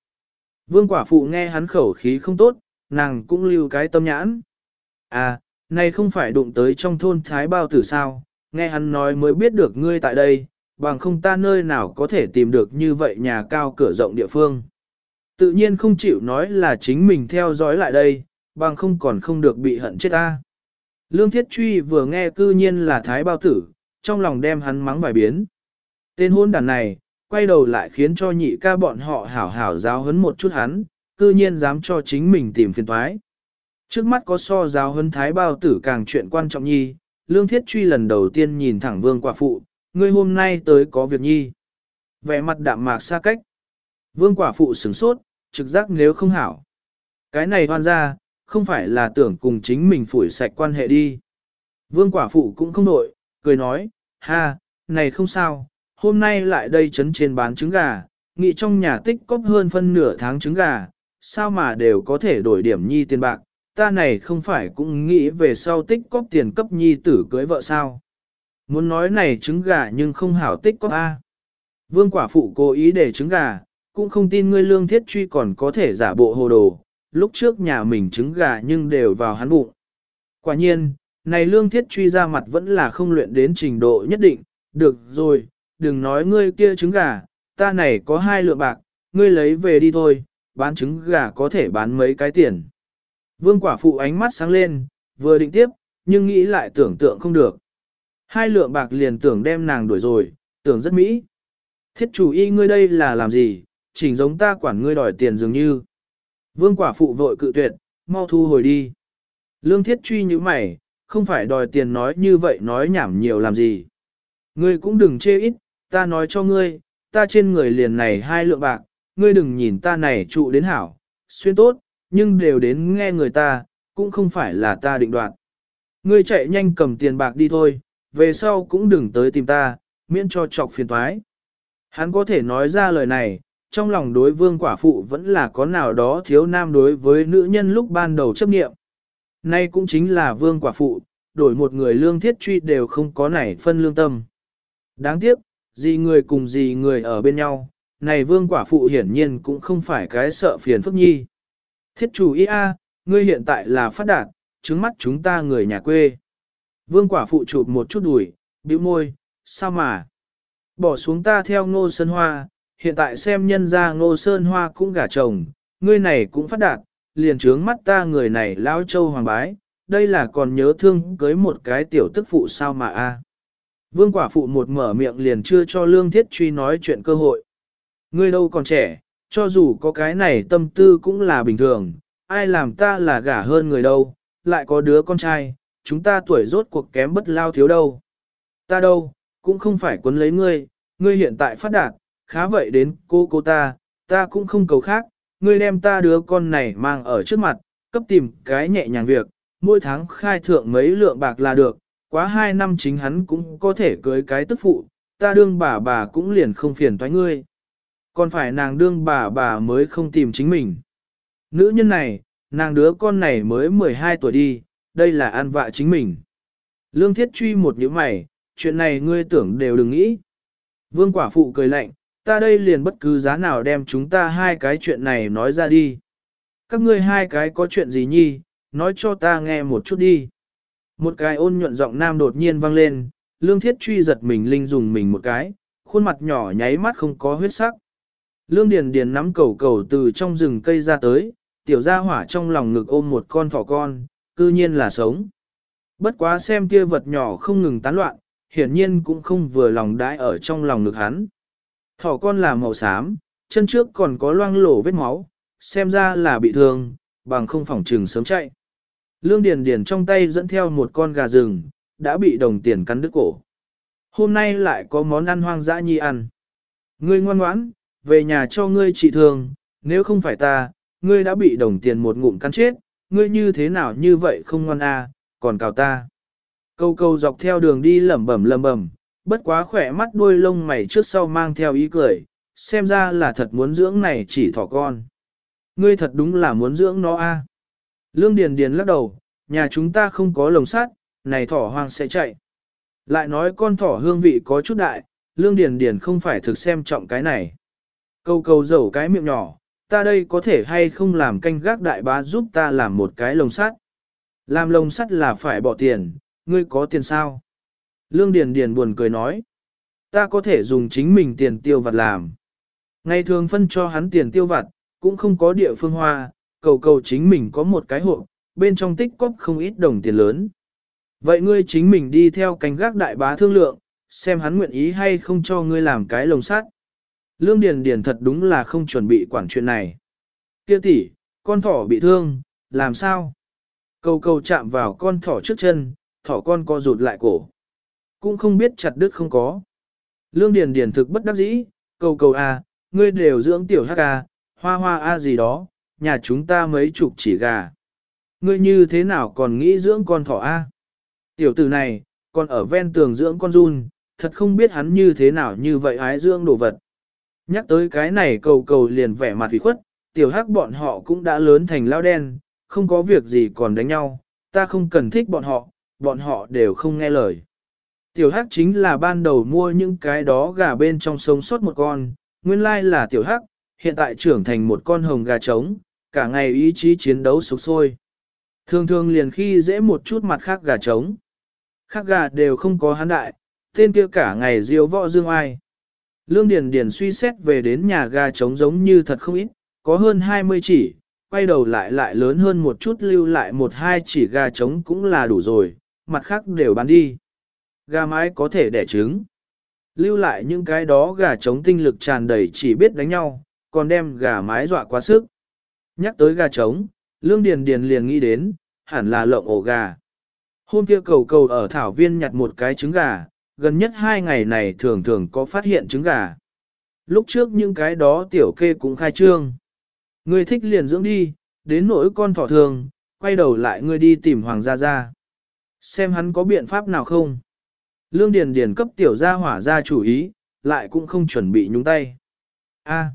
Vương quả phụ nghe hắn khẩu khí không tốt, nàng cũng lưu cái tâm nhãn. À, này không phải đụng tới trong thôn Thái Bao Tử sao, nghe hắn nói mới biết được ngươi tại đây, bằng không ta nơi nào có thể tìm được như vậy nhà cao cửa rộng địa phương. Tự nhiên không chịu nói là chính mình theo dõi lại đây, bằng không còn không được bị hận chết ta. Lương Thiết Truy vừa nghe cư nhiên là Thái Bao Tử, trong lòng đem hắn mắng vài biến. Tên hôn đàn này, quay đầu lại khiến cho nhị ca bọn họ hảo hảo giáo hấn một chút hắn, cư nhiên dám cho chính mình tìm phiền thoái. Trước mắt có so giáo hấn Thái Bao Tử càng chuyện quan trọng nhi, Lương Thiết Truy lần đầu tiên nhìn thẳng vương quả phụ, ngươi hôm nay tới có việc nhi. Vẻ mặt đạm mạc xa cách. Vương quả phụ sửng sốt, trực giác nếu không hảo. Cái này hoan ra, không phải là tưởng cùng chính mình phủi sạch quan hệ đi. Vương quả phụ cũng không nội, cười nói, ha, này không sao, hôm nay lại đây chấn trên bán trứng gà, nghị trong nhà tích cóp hơn phân nửa tháng trứng gà, sao mà đều có thể đổi điểm nhi tiền bạc, ta này không phải cũng nghĩ về sau tích cóp tiền cấp nhi tử cưới vợ sao. Muốn nói này trứng gà nhưng không hảo tích cóp A. Vương quả phụ cố ý để trứng gà, cũng không tin ngươi lương thiết truy còn có thể giả bộ hồ đồ, lúc trước nhà mình trứng gà nhưng đều vào hắn bụng. Quả nhiên, này lương thiết truy ra mặt vẫn là không luyện đến trình độ nhất định, được rồi, đừng nói ngươi kia trứng gà, ta này có hai lượng bạc, ngươi lấy về đi thôi, bán trứng gà có thể bán mấy cái tiền. Vương quả phụ ánh mắt sáng lên, vừa định tiếp, nhưng nghĩ lại tưởng tượng không được. Hai lượng bạc liền tưởng đem nàng đuổi rồi, tưởng rất mỹ. Thiết chủ y ngươi đây là làm gì, chỉnh giống ta quản ngươi đòi tiền dường như. Vương quả phụ vội cự tuyệt, mau thu hồi đi. Lương thiết truy như mày, không phải đòi tiền nói như vậy nói nhảm nhiều làm gì. Ngươi cũng đừng chê ít, ta nói cho ngươi, ta trên người liền này hai lượng bạc, ngươi đừng nhìn ta này trụ đến hảo, xuyên tốt, nhưng đều đến nghe người ta, cũng không phải là ta định đoạt. Ngươi chạy nhanh cầm tiền bạc đi thôi, về sau cũng đừng tới tìm ta, miễn cho chọc phiền toái. Hắn có thể nói ra lời này, trong lòng đối vương quả phụ vẫn là có nào đó thiếu nam đối với nữ nhân lúc ban đầu chấp nghiệm. Nay cũng chính là vương quả phụ, đổi một người lương thiết truy đều không có nảy phân lương tâm. Đáng tiếc, gì người cùng gì người ở bên nhau, này vương quả phụ hiển nhiên cũng không phải cái sợ phiền phức nhi. Thiết chủ ý a, ngươi hiện tại là phát đạt, trứng mắt chúng ta người nhà quê. Vương quả phụ chụp một chút đùi, bĩu môi, sao mà? Bỏ xuống ta theo ngô sân hoa, hiện tại xem nhân ra ngô sơn hoa cũng gả chồng, ngươi này cũng phát đạt, liền trướng mắt ta người này lao châu hoàng bái, đây là còn nhớ thương cưới một cái tiểu tức phụ sao mà a? Vương quả phụ một mở miệng liền chưa cho lương thiết truy nói chuyện cơ hội. Ngươi đâu còn trẻ, cho dù có cái này tâm tư cũng là bình thường, ai làm ta là gả hơn người đâu, lại có đứa con trai, chúng ta tuổi rốt cuộc kém bất lao thiếu đâu. Ta đâu, cũng không phải quấn lấy ngươi, ngươi hiện tại phát đạt, khá vậy đến cô cô ta, ta cũng không cầu khác, ngươi đem ta đứa con này mang ở trước mặt, cấp tìm cái nhẹ nhàng việc, mỗi tháng khai thượng mấy lượng bạc là được, quá hai năm chính hắn cũng có thể cưới cái tức phụ, ta đương bà bà cũng liền không phiền toái ngươi. Còn phải nàng đương bà bà mới không tìm chính mình. Nữ nhân này, nàng đứa con này mới 12 tuổi đi, đây là an vạ chính mình. Lương thiết truy một những mày, chuyện này ngươi tưởng đều đừng nghĩ. Vương quả phụ cười lạnh, ta đây liền bất cứ giá nào đem chúng ta hai cái chuyện này nói ra đi. Các ngươi hai cái có chuyện gì nhi, nói cho ta nghe một chút đi. Một cái ôn nhuận giọng nam đột nhiên vang lên, lương thiết truy giật mình linh dùng mình một cái, khuôn mặt nhỏ nháy mắt không có huyết sắc. Lương Điền Điền nắm cầu cầu từ trong rừng cây ra tới, tiểu gia hỏa trong lòng ngực ôm một con thỏ con, cư nhiên là sống. Bất quá xem kia vật nhỏ không ngừng tán loạn, hiển nhiên cũng không vừa lòng đãi ở trong lòng ngực hắn. Thỏ con là màu xám, chân trước còn có loang lổ vết máu, xem ra là bị thương, bằng không phòng trừng sớm chạy. Lương Điền Điền trong tay dẫn theo một con gà rừng, đã bị đồng tiền cắn đứt cổ. Hôm nay lại có món ăn hoang dã nhi ăn. Ngươi ngoan ngoãn, về nhà cho ngươi trị thương, nếu không phải ta, ngươi đã bị đồng tiền một ngụm cắn chết, ngươi như thế nào như vậy không ngoan à, còn cào ta. Câu câu dọc theo đường đi lẩm bẩm lẩm bẩm, bất quá khỏe mắt đuôi lông mày trước sau mang theo ý cười, xem ra là thật muốn dưỡng này chỉ thỏ con. Ngươi thật đúng là muốn dưỡng nó a. À. Lương Điền Điền lắc đầu, nhà chúng ta không có lồng sắt, này thỏ hoang sẽ chạy. Lại nói con thỏ hương vị có chút đại, Lương Điền Điền không phải thực xem trọng cái này. Câu câu dầu cái miệng nhỏ, ta đây có thể hay không làm canh gác đại bá giúp ta làm một cái lồng sắt. Làm lồng sắt là phải bỏ tiền, ngươi có tiền sao? Lương Điền Điền buồn cười nói, ta có thể dùng chính mình tiền tiêu vặt làm. Ngày thường phân cho hắn tiền tiêu vặt, cũng không có địa phương hoa, cầu cầu chính mình có một cái hộp, bên trong tích cóp không ít đồng tiền lớn. Vậy ngươi chính mình đi theo canh gác đại bá thương lượng, xem hắn nguyện ý hay không cho ngươi làm cái lồng sắt. Lương Điền Điền thật đúng là không chuẩn bị quản chuyện này. Kia tỷ, con thỏ bị thương, làm sao? Cầu cầu chạm vào con thỏ trước chân, thỏ con co rụt lại cổ. Cũng không biết chặt đứt không có. Lương Điền Điền thực bất đắc dĩ, cầu cầu a, à, ngươi đều dưỡng tiểu hắc a, hoa hoa a gì đó, nhà chúng ta mấy chục chỉ gà. Ngươi như thế nào còn nghĩ dưỡng con thỏ a? Tiểu tử này, còn ở ven tường dưỡng con run, thật không biết hắn như thế nào như vậy ái dưỡng đồ vật. Nhắc tới cái này cầu cầu liền vẻ mặt hủy khuất, tiểu hắc bọn họ cũng đã lớn thành lao đen, không có việc gì còn đánh nhau, ta không cần thích bọn họ, bọn họ đều không nghe lời. Tiểu hắc chính là ban đầu mua những cái đó gà bên trong sống sót một con, nguyên lai là tiểu hắc, hiện tại trưởng thành một con hồng gà trống, cả ngày ý chí chiến đấu sục sôi. Thường thường liền khi dễ một chút mặt khác gà trống. Khác gà đều không có hán đại, tên kia cả ngày diêu võ dương ai. Lương Điền Điền suy xét về đến nhà gà trống giống như thật không ít, có hơn 20 chỉ, quay đầu lại lại lớn hơn một chút lưu lại một hai chỉ gà trống cũng là đủ rồi, mặt khác đều bán đi. Gà mái có thể đẻ trứng. Lưu lại những cái đó gà trống tinh lực tràn đầy chỉ biết đánh nhau, còn đem gà mái dọa quá sức. Nhắc tới gà trống, Lương Điền Điền liền nghĩ đến, hẳn là lộng ổ gà. Hôm kia cầu cầu ở thảo viên nhặt một cái trứng gà, gần nhất hai ngày này thường thường có phát hiện trứng gà. Lúc trước những cái đó tiểu kê cũng khai trương. Người thích liền dưỡng đi, đến nỗi con thỏ thường, quay đầu lại ngươi đi tìm Hoàng gia gia. Xem hắn có biện pháp nào không. Lương Điền Điền cấp tiểu gia hỏa ra chủ ý, lại cũng không chuẩn bị nhúng tay. A,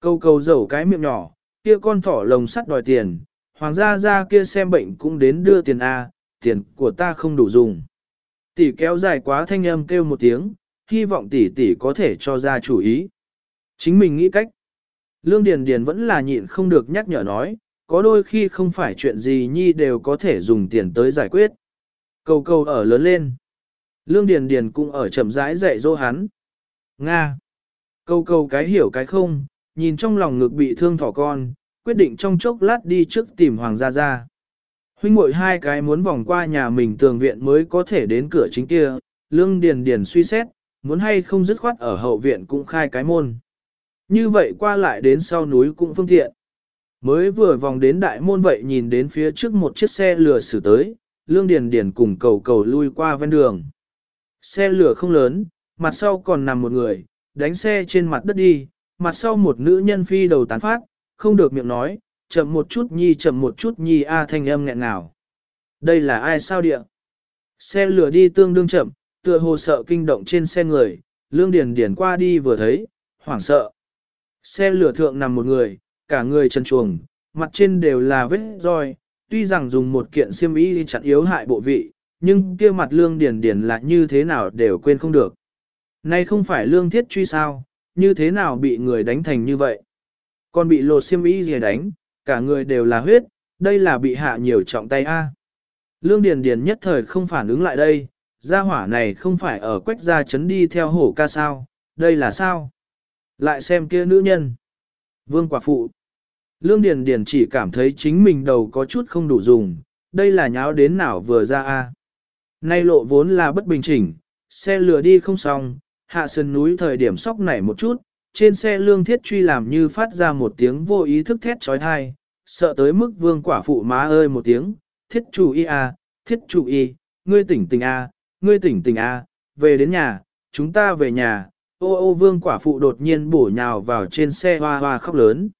câu câu dầu cái miệng nhỏ, kia con thỏ lồng sắt đòi tiền, Hoàng gia gia kia xem bệnh cũng đến đưa tiền A, tiền của ta không đủ dùng. Tỷ kéo dài quá thanh âm kêu một tiếng, hy vọng tỷ tỷ có thể cho ra chủ ý. Chính mình nghĩ cách. Lương Điền Điền vẫn là nhịn không được nhắc nhở nói, có đôi khi không phải chuyện gì nhi đều có thể dùng tiền tới giải quyết. Cầu cầu ở lớn lên. Lương Điền Điền cũng ở chậm rãi dạy dỗ hắn. Nga. câu câu cái hiểu cái không, nhìn trong lòng ngực bị thương thỏ con, quyết định trong chốc lát đi trước tìm Hoàng gia gia. Huynh muội hai cái muốn vòng qua nhà mình tường viện mới có thể đến cửa chính kia, Lương Điền Điền suy xét, muốn hay không dứt khoát ở hậu viện cũng khai cái môn. Như vậy qua lại đến sau núi cũng phương tiện. Mới vừa vòng đến đại môn vậy nhìn đến phía trước một chiếc xe lừa xử tới, Lương Điền Điền cùng cầu cầu lui qua ven đường. Xe lửa không lớn, mặt sau còn nằm một người, đánh xe trên mặt đất đi, mặt sau một nữ nhân phi đầu tán phát, không được miệng nói, chậm một chút nhi chậm một chút nhi a thanh âm nghẹn nào. Đây là ai sao địa? Xe lửa đi tương đương chậm, tựa hồ sợ kinh động trên xe người, lương điền điền qua đi vừa thấy, hoảng sợ. Xe lửa thượng nằm một người, cả người chân chuồng, mặt trên đều là vết roi, tuy rằng dùng một kiện xiêm y đi chặn yếu hại bộ vị, nhưng kia mặt lương điền điền là như thế nào đều quên không được. Nay không phải lương thiết truy sao, như thế nào bị người đánh thành như vậy? Còn bị lột xiêm y gì đánh, cả người đều là huyết, đây là bị hạ nhiều trọng tay A. Lương Điền Điền nhất thời không phản ứng lại đây, gia hỏa này không phải ở quách gia chấn đi theo hổ ca sao, đây là sao? Lại xem kia nữ nhân. Vương quả phụ. Lương Điền Điền chỉ cảm thấy chính mình đầu có chút không đủ dùng, đây là nháo đến nào vừa ra a. Nay lộ vốn là bất bình chỉnh, xe lửa đi không xong, hạ sườn núi thời điểm sóc nảy một chút, trên xe lương thiết truy làm như phát ra một tiếng vô ý thức thét trói thai, sợ tới mức vương quả phụ má ơi một tiếng, thiết chủ y a, thiết chủ y, ngươi tỉnh tỉnh a, ngươi tỉnh tỉnh a, về đến nhà, chúng ta về nhà, ô ô vương quả phụ đột nhiên bổ nhào vào trên xe hoa hoa khóc lớn.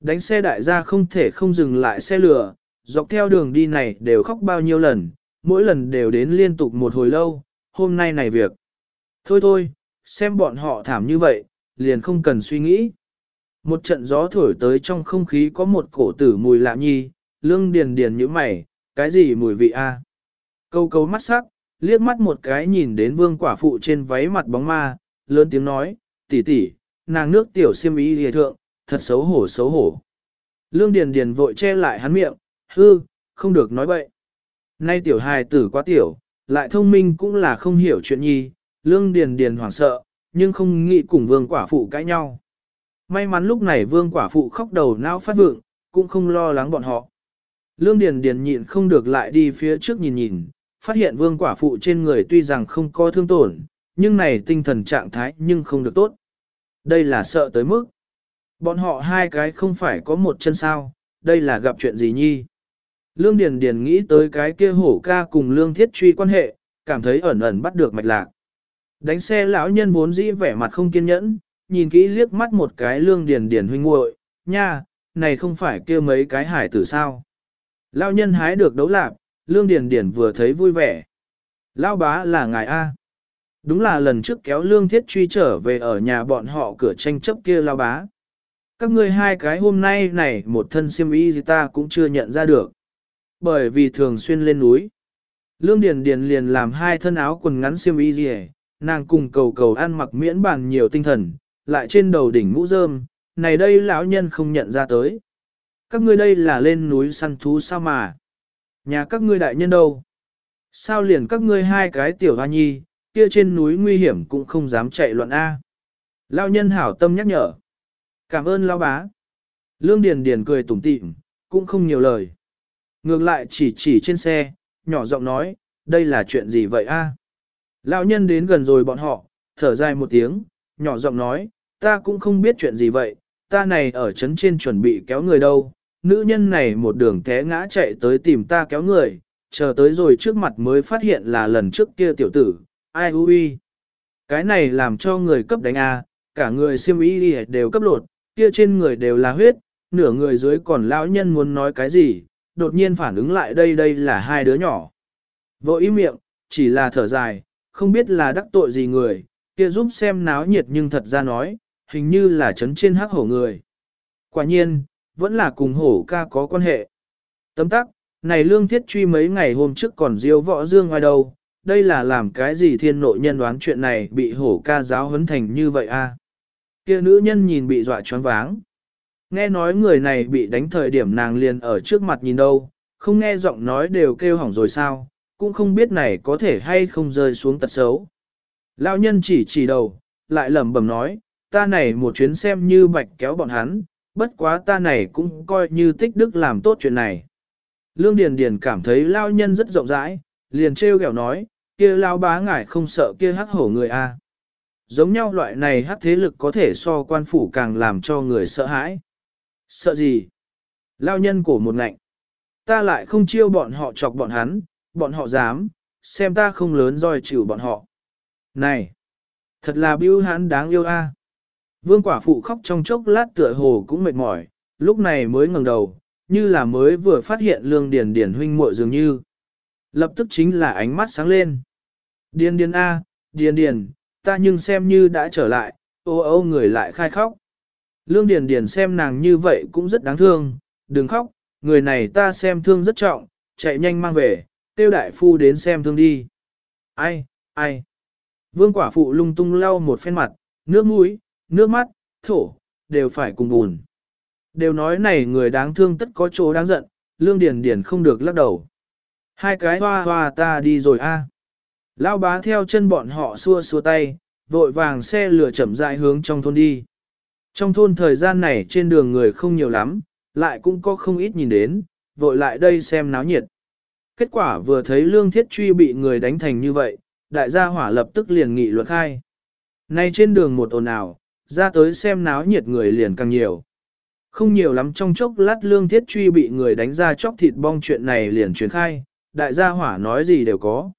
Đánh xe đại gia không thể không dừng lại xe lửa, dọc theo đường đi này đều khóc bao nhiêu lần, mỗi lần đều đến liên tục một hồi lâu, hôm nay này việc. Thôi thôi, xem bọn họ thảm như vậy, liền không cần suy nghĩ. Một trận gió thổi tới trong không khí có một cổ tử mùi lạ nhi, lương điền điền như mày, cái gì mùi vị a? Câu câu mắt sắc, liếc mắt một cái nhìn đến vương quả phụ trên váy mặt bóng ma, lớn tiếng nói, tỷ tỷ, nàng nước tiểu xiêm y hề thượng, thật xấu hổ xấu hổ. Lương Điền Điền vội che lại hắn miệng, hư, không được nói bậy. Nay tiểu hài tử quá tiểu, lại thông minh cũng là không hiểu chuyện nhi, Lương Điền Điền hoảng sợ, nhưng không nghĩ cùng vương quả phụ cãi nhau. May mắn lúc này vương quả phụ khóc đầu não phát vượng, cũng không lo lắng bọn họ. Lương Điền Điền nhịn không được lại đi phía trước nhìn nhìn, phát hiện vương quả phụ trên người tuy rằng không có thương tổn, nhưng này tinh thần trạng thái nhưng không được tốt. Đây là sợ tới mức. Bọn họ hai cái không phải có một chân sao, đây là gặp chuyện gì nhi. Lương Điền Điền nghĩ tới cái kia hổ ca cùng Lương Thiết truy quan hệ, cảm thấy ẩn ẩn bắt được mạch lạc. Đánh xe lão nhân vốn dĩ vẻ mặt không kiên nhẫn, nhìn kỹ liếc mắt một cái Lương Điền Điền huynh muội, nha, này không phải kia mấy cái hải tử sao. Lão nhân hái được đấu lạc, Lương Điền Điền vừa thấy vui vẻ. Lão bá là ngài A. Đúng là lần trước kéo Lương Thiết truy trở về ở nhà bọn họ cửa tranh chấp kia lão bá. Các ngươi hai cái hôm nay này một thân siêm y gì ta cũng chưa nhận ra được. Bởi vì thường xuyên lên núi. Lương Điền Điền liền làm hai thân áo quần ngắn xiêm y gì nàng cùng cầu cầu ăn mặc miễn bàn nhiều tinh thần, lại trên đầu đỉnh mũ rơm, này đây lão nhân không nhận ra tới. Các ngươi đây là lên núi săn thú sao mà? Nhà các ngươi đại nhân đâu? Sao liền các ngươi hai cái tiểu hoa nhi, kia trên núi nguy hiểm cũng không dám chạy loạn A. Lão nhân hảo tâm nhắc nhở. Cảm ơn lão bá. Lương Điền Điền cười tủm tỉm, cũng không nhiều lời. Ngược lại chỉ chỉ trên xe, nhỏ giọng nói, đây là chuyện gì vậy a? Lão nhân đến gần rồi bọn họ, thở dài một tiếng, nhỏ giọng nói, ta cũng không biết chuyện gì vậy, ta này ở trấn trên chuẩn bị kéo người đâu, nữ nhân này một đường té ngã chạy tới tìm ta kéo người, chờ tới rồi trước mặt mới phát hiện là lần trước kia tiểu tử, ai ui. Cái này làm cho người cấp đánh a, cả người siêm y đều cấp lột, kia trên người đều là huyết, nửa người dưới còn lão nhân muốn nói cái gì, đột nhiên phản ứng lại đây đây là hai đứa nhỏ. Vội ý miệng, chỉ là thở dài, không biết là đắc tội gì người, kia giúp xem náo nhiệt nhưng thật ra nói, hình như là chấn trên hắc hổ người. Quả nhiên, vẫn là cùng hổ ca có quan hệ. Tấm tắc, này lương thiết truy mấy ngày hôm trước còn diêu võ dương ngoài đâu, đây là làm cái gì thiên nội nhân đoán chuyện này bị hổ ca giáo huấn thành như vậy a? Kia nữ nhân nhìn bị dọa choáng váng. Nghe nói người này bị đánh thời điểm nàng liền ở trước mặt nhìn đâu, không nghe giọng nói đều kêu hỏng rồi sao, cũng không biết này có thể hay không rơi xuống tật xấu. Lão nhân chỉ chỉ đầu, lại lẩm bẩm nói, ta này một chuyến xem như bạch kéo bọn hắn, bất quá ta này cũng coi như tích đức làm tốt chuyện này. Lương Điền Điền cảm thấy lão nhân rất rộng rãi, liền trêu ghẹo nói, kia lão bá ngải không sợ kia hắc hổ người a. Giống nhau loại này hắc thế lực có thể so quan phủ càng làm cho người sợ hãi. Sợ gì? Lao nhân cổ một ngạnh. Ta lại không chiêu bọn họ chọc bọn hắn, bọn họ dám, xem ta không lớn roi chịu bọn họ. Này! Thật là biêu hắn đáng yêu a. À. Vương quả phụ khóc trong chốc lát tựa hồ cũng mệt mỏi, lúc này mới ngẩng đầu, như là mới vừa phát hiện lương điền điền huynh muội dường như. Lập tức chính là ánh mắt sáng lên. Điền điền a, điền điền, ta nhưng xem như đã trở lại, ô ô người lại khai khóc. Lương Điền Điền xem nàng như vậy cũng rất đáng thương, đừng khóc, người này ta xem thương rất trọng, chạy nhanh mang về, tiêu đại phu đến xem thương đi. Ai, ai. Vương quả phụ lung tung lau một phen mặt, nước mũi, nước mắt, thổ, đều phải cùng buồn. Đều nói này người đáng thương tất có chỗ đáng giận, lương điền điền không được lắc đầu. Hai cái hoa hoa ta đi rồi a. Lão bá theo chân bọn họ xua xua tay, vội vàng xe lửa chậm rãi hướng trong thôn đi. Trong thôn thời gian này trên đường người không nhiều lắm, lại cũng có không ít nhìn đến, vội lại đây xem náo nhiệt. Kết quả vừa thấy lương thiết truy bị người đánh thành như vậy, đại gia hỏa lập tức liền nghị luận khai. Nay trên đường một ồn ào, ra tới xem náo nhiệt người liền càng nhiều. Không nhiều lắm trong chốc lát lương thiết truy bị người đánh ra chóc thịt bong chuyện này liền truyền khai, đại gia hỏa nói gì đều có.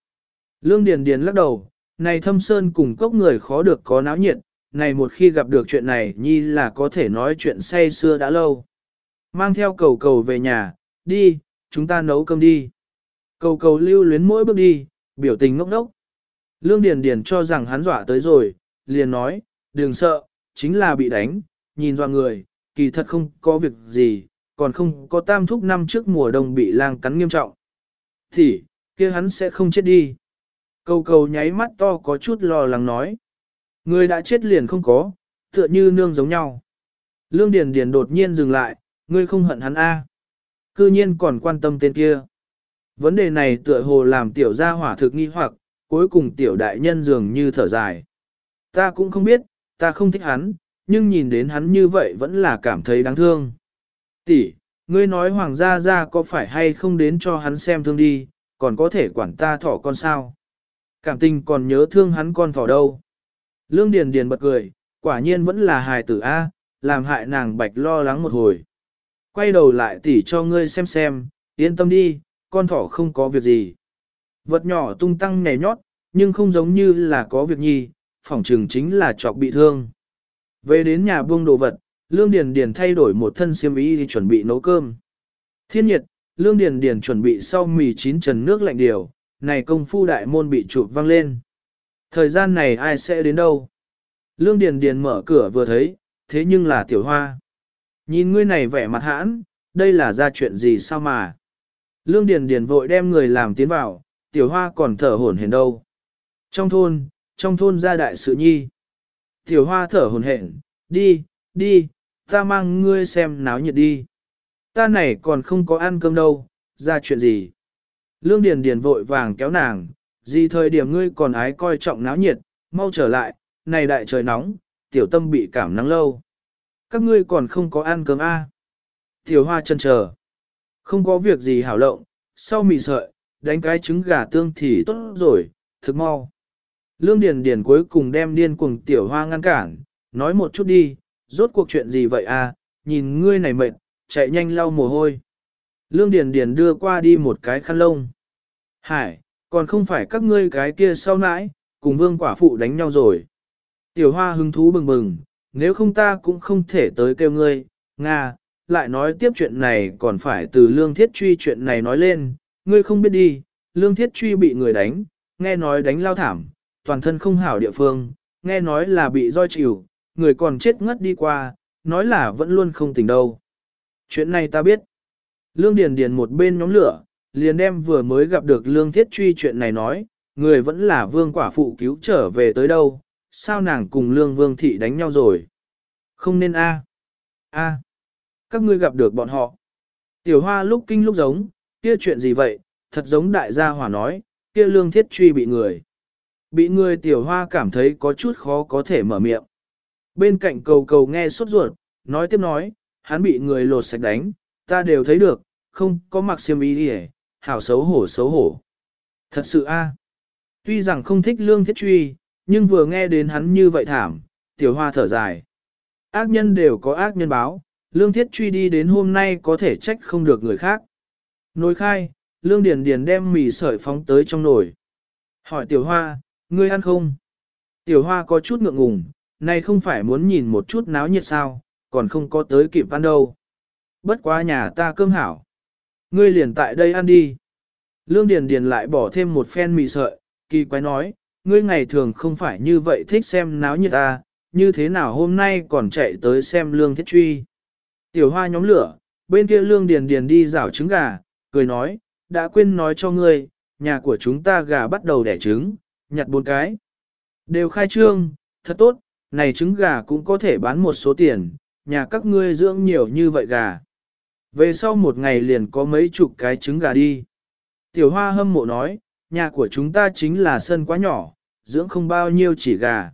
Lương Điền Điền lắc đầu, này thâm sơn cùng cốc người khó được có náo nhiệt, này một khi gặp được chuyện này nhi là có thể nói chuyện say xưa đã lâu. Mang theo cầu cầu về nhà, đi, chúng ta nấu cơm đi. Cầu cầu lưu luyến mỗi bước đi, biểu tình ngốc đốc. Lương Điền Điền cho rằng hắn dọa tới rồi, liền nói, đừng sợ, chính là bị đánh, nhìn dọa người, kỳ thật không có việc gì, còn không có tam thúc năm trước mùa đông bị lang cắn nghiêm trọng. Thì, kia hắn sẽ không chết đi. Cầu cầu nháy mắt to có chút lo lắng nói. Người đã chết liền không có, tựa như nương giống nhau. Lương Điền Điền đột nhiên dừng lại, ngươi không hận hắn a? Cư nhiên còn quan tâm tên kia. Vấn đề này tựa hồ làm tiểu gia hỏa thực nghi hoặc, cuối cùng tiểu đại nhân dường như thở dài. Ta cũng không biết, ta không thích hắn, nhưng nhìn đến hắn như vậy vẫn là cảm thấy đáng thương. Tỷ, ngươi nói hoàng gia gia có phải hay không đến cho hắn xem thương đi, còn có thể quản ta thỏ con sao? Cảm tình còn nhớ thương hắn con thỏ đâu. Lương Điền Điền bật cười, quả nhiên vẫn là hài tử A, làm hại nàng bạch lo lắng một hồi. Quay đầu lại tỉ cho ngươi xem xem, yên tâm đi, con thỏ không có việc gì. Vật nhỏ tung tăng nhảy nhót, nhưng không giống như là có việc nhi, phỏng trừng chính là chọc bị thương. Về đến nhà buông đồ vật, Lương Điền Điền thay đổi một thân xiêm y đi chuẩn bị nấu cơm. Thiên nhiệt, Lương Điền Điền chuẩn bị sau mì chín trần nước lạnh điều, này công phu đại môn bị chụp văng lên. Thời gian này ai sẽ đến đâu? Lương Điền Điền mở cửa vừa thấy, thế nhưng là tiểu hoa. Nhìn ngươi này vẻ mặt hãn, đây là ra chuyện gì sao mà? Lương Điền Điền vội đem người làm tiến vào, tiểu hoa còn thở hổn hển đâu. Trong thôn, trong thôn gia đại sự nhi. Tiểu hoa thở hổn hển, đi, đi, ta mang ngươi xem náo nhiệt đi. Ta này còn không có ăn cơm đâu, ra chuyện gì? Lương Điền Điền vội vàng kéo nàng, gì thời điểm ngươi còn ái coi trọng náo nhiệt, mau trở lại, này đại trời nóng, tiểu tâm bị cảm nắng lâu. Các ngươi còn không có ăn cơm a? À? Tiểu hoa chân chờ. Không có việc gì hảo lộng, sau mì sợi, đánh cái trứng gà tương thì tốt rồi, thực mau. Lương Điền Điền cuối cùng đem điên cuồng tiểu hoa ngăn cản, nói một chút đi, rốt cuộc chuyện gì vậy a? nhìn ngươi này mệt, chạy nhanh lau mồ hôi. Lương Điền Điền đưa qua đi một cái khăn lông. Hải, còn không phải các ngươi cái kia sau nãi, cùng vương quả phụ đánh nhau rồi. Tiểu hoa hứng thú bừng bừng, nếu không ta cũng không thể tới kêu ngươi, Nga, lại nói tiếp chuyện này còn phải từ lương thiết truy chuyện này nói lên, ngươi không biết đi, lương thiết truy bị người đánh, nghe nói đánh lao thảm, toàn thân không hảo địa phương, nghe nói là bị roi chịu, người còn chết ngất đi qua, nói là vẫn luôn không tỉnh đâu. Chuyện này ta biết. Lương Điền Điền một bên nhóm lửa, liền đem vừa mới gặp được Lương Thiết Truy chuyện này nói, người vẫn là vương quả phụ cứu trở về tới đâu, sao nàng cùng Lương Vương Thị đánh nhau rồi. Không nên a a các ngươi gặp được bọn họ. Tiểu hoa lúc kinh lúc giống, kia chuyện gì vậy, thật giống đại gia hỏa nói, kia Lương Thiết Truy bị người. Bị người tiểu hoa cảm thấy có chút khó có thể mở miệng. Bên cạnh cầu cầu nghe sốt ruột, nói tiếp nói, hắn bị người lột sạch đánh, ta đều thấy được, không có mặc xiêm y đi hảo xấu hổ xấu hổ. Thật sự a, Tuy rằng không thích lương thiết truy, nhưng vừa nghe đến hắn như vậy thảm, tiểu hoa thở dài. Ác nhân đều có ác nhân báo, lương thiết truy đi đến hôm nay có thể trách không được người khác. Nồi khai, lương điền điền đem mì sợi phóng tới trong nồi. Hỏi tiểu hoa, ngươi ăn không? Tiểu hoa có chút ngượng ngùng, này không phải muốn nhìn một chút náo nhiệt sao, còn không có tới kịp ăn đâu. Bất quá nhà ta cơm hảo. Ngươi liền tại đây ăn đi. Lương Điền Điền lại bỏ thêm một phen mì sợi, kỳ quái nói, ngươi ngày thường không phải như vậy thích xem náo nhiệt ta, như thế nào hôm nay còn chạy tới xem lương thiết truy. Tiểu hoa nhóm lửa, bên kia lương Điền Điền đi rảo trứng gà, cười nói, đã quên nói cho ngươi, nhà của chúng ta gà bắt đầu đẻ trứng, nhặt bốn cái. Đều khai trương, thật tốt, này trứng gà cũng có thể bán một số tiền, nhà các ngươi dưỡng nhiều như vậy gà. Về sau một ngày liền có mấy chục cái trứng gà đi. Tiểu hoa hâm mộ nói, nhà của chúng ta chính là sân quá nhỏ, dưỡng không bao nhiêu chỉ gà.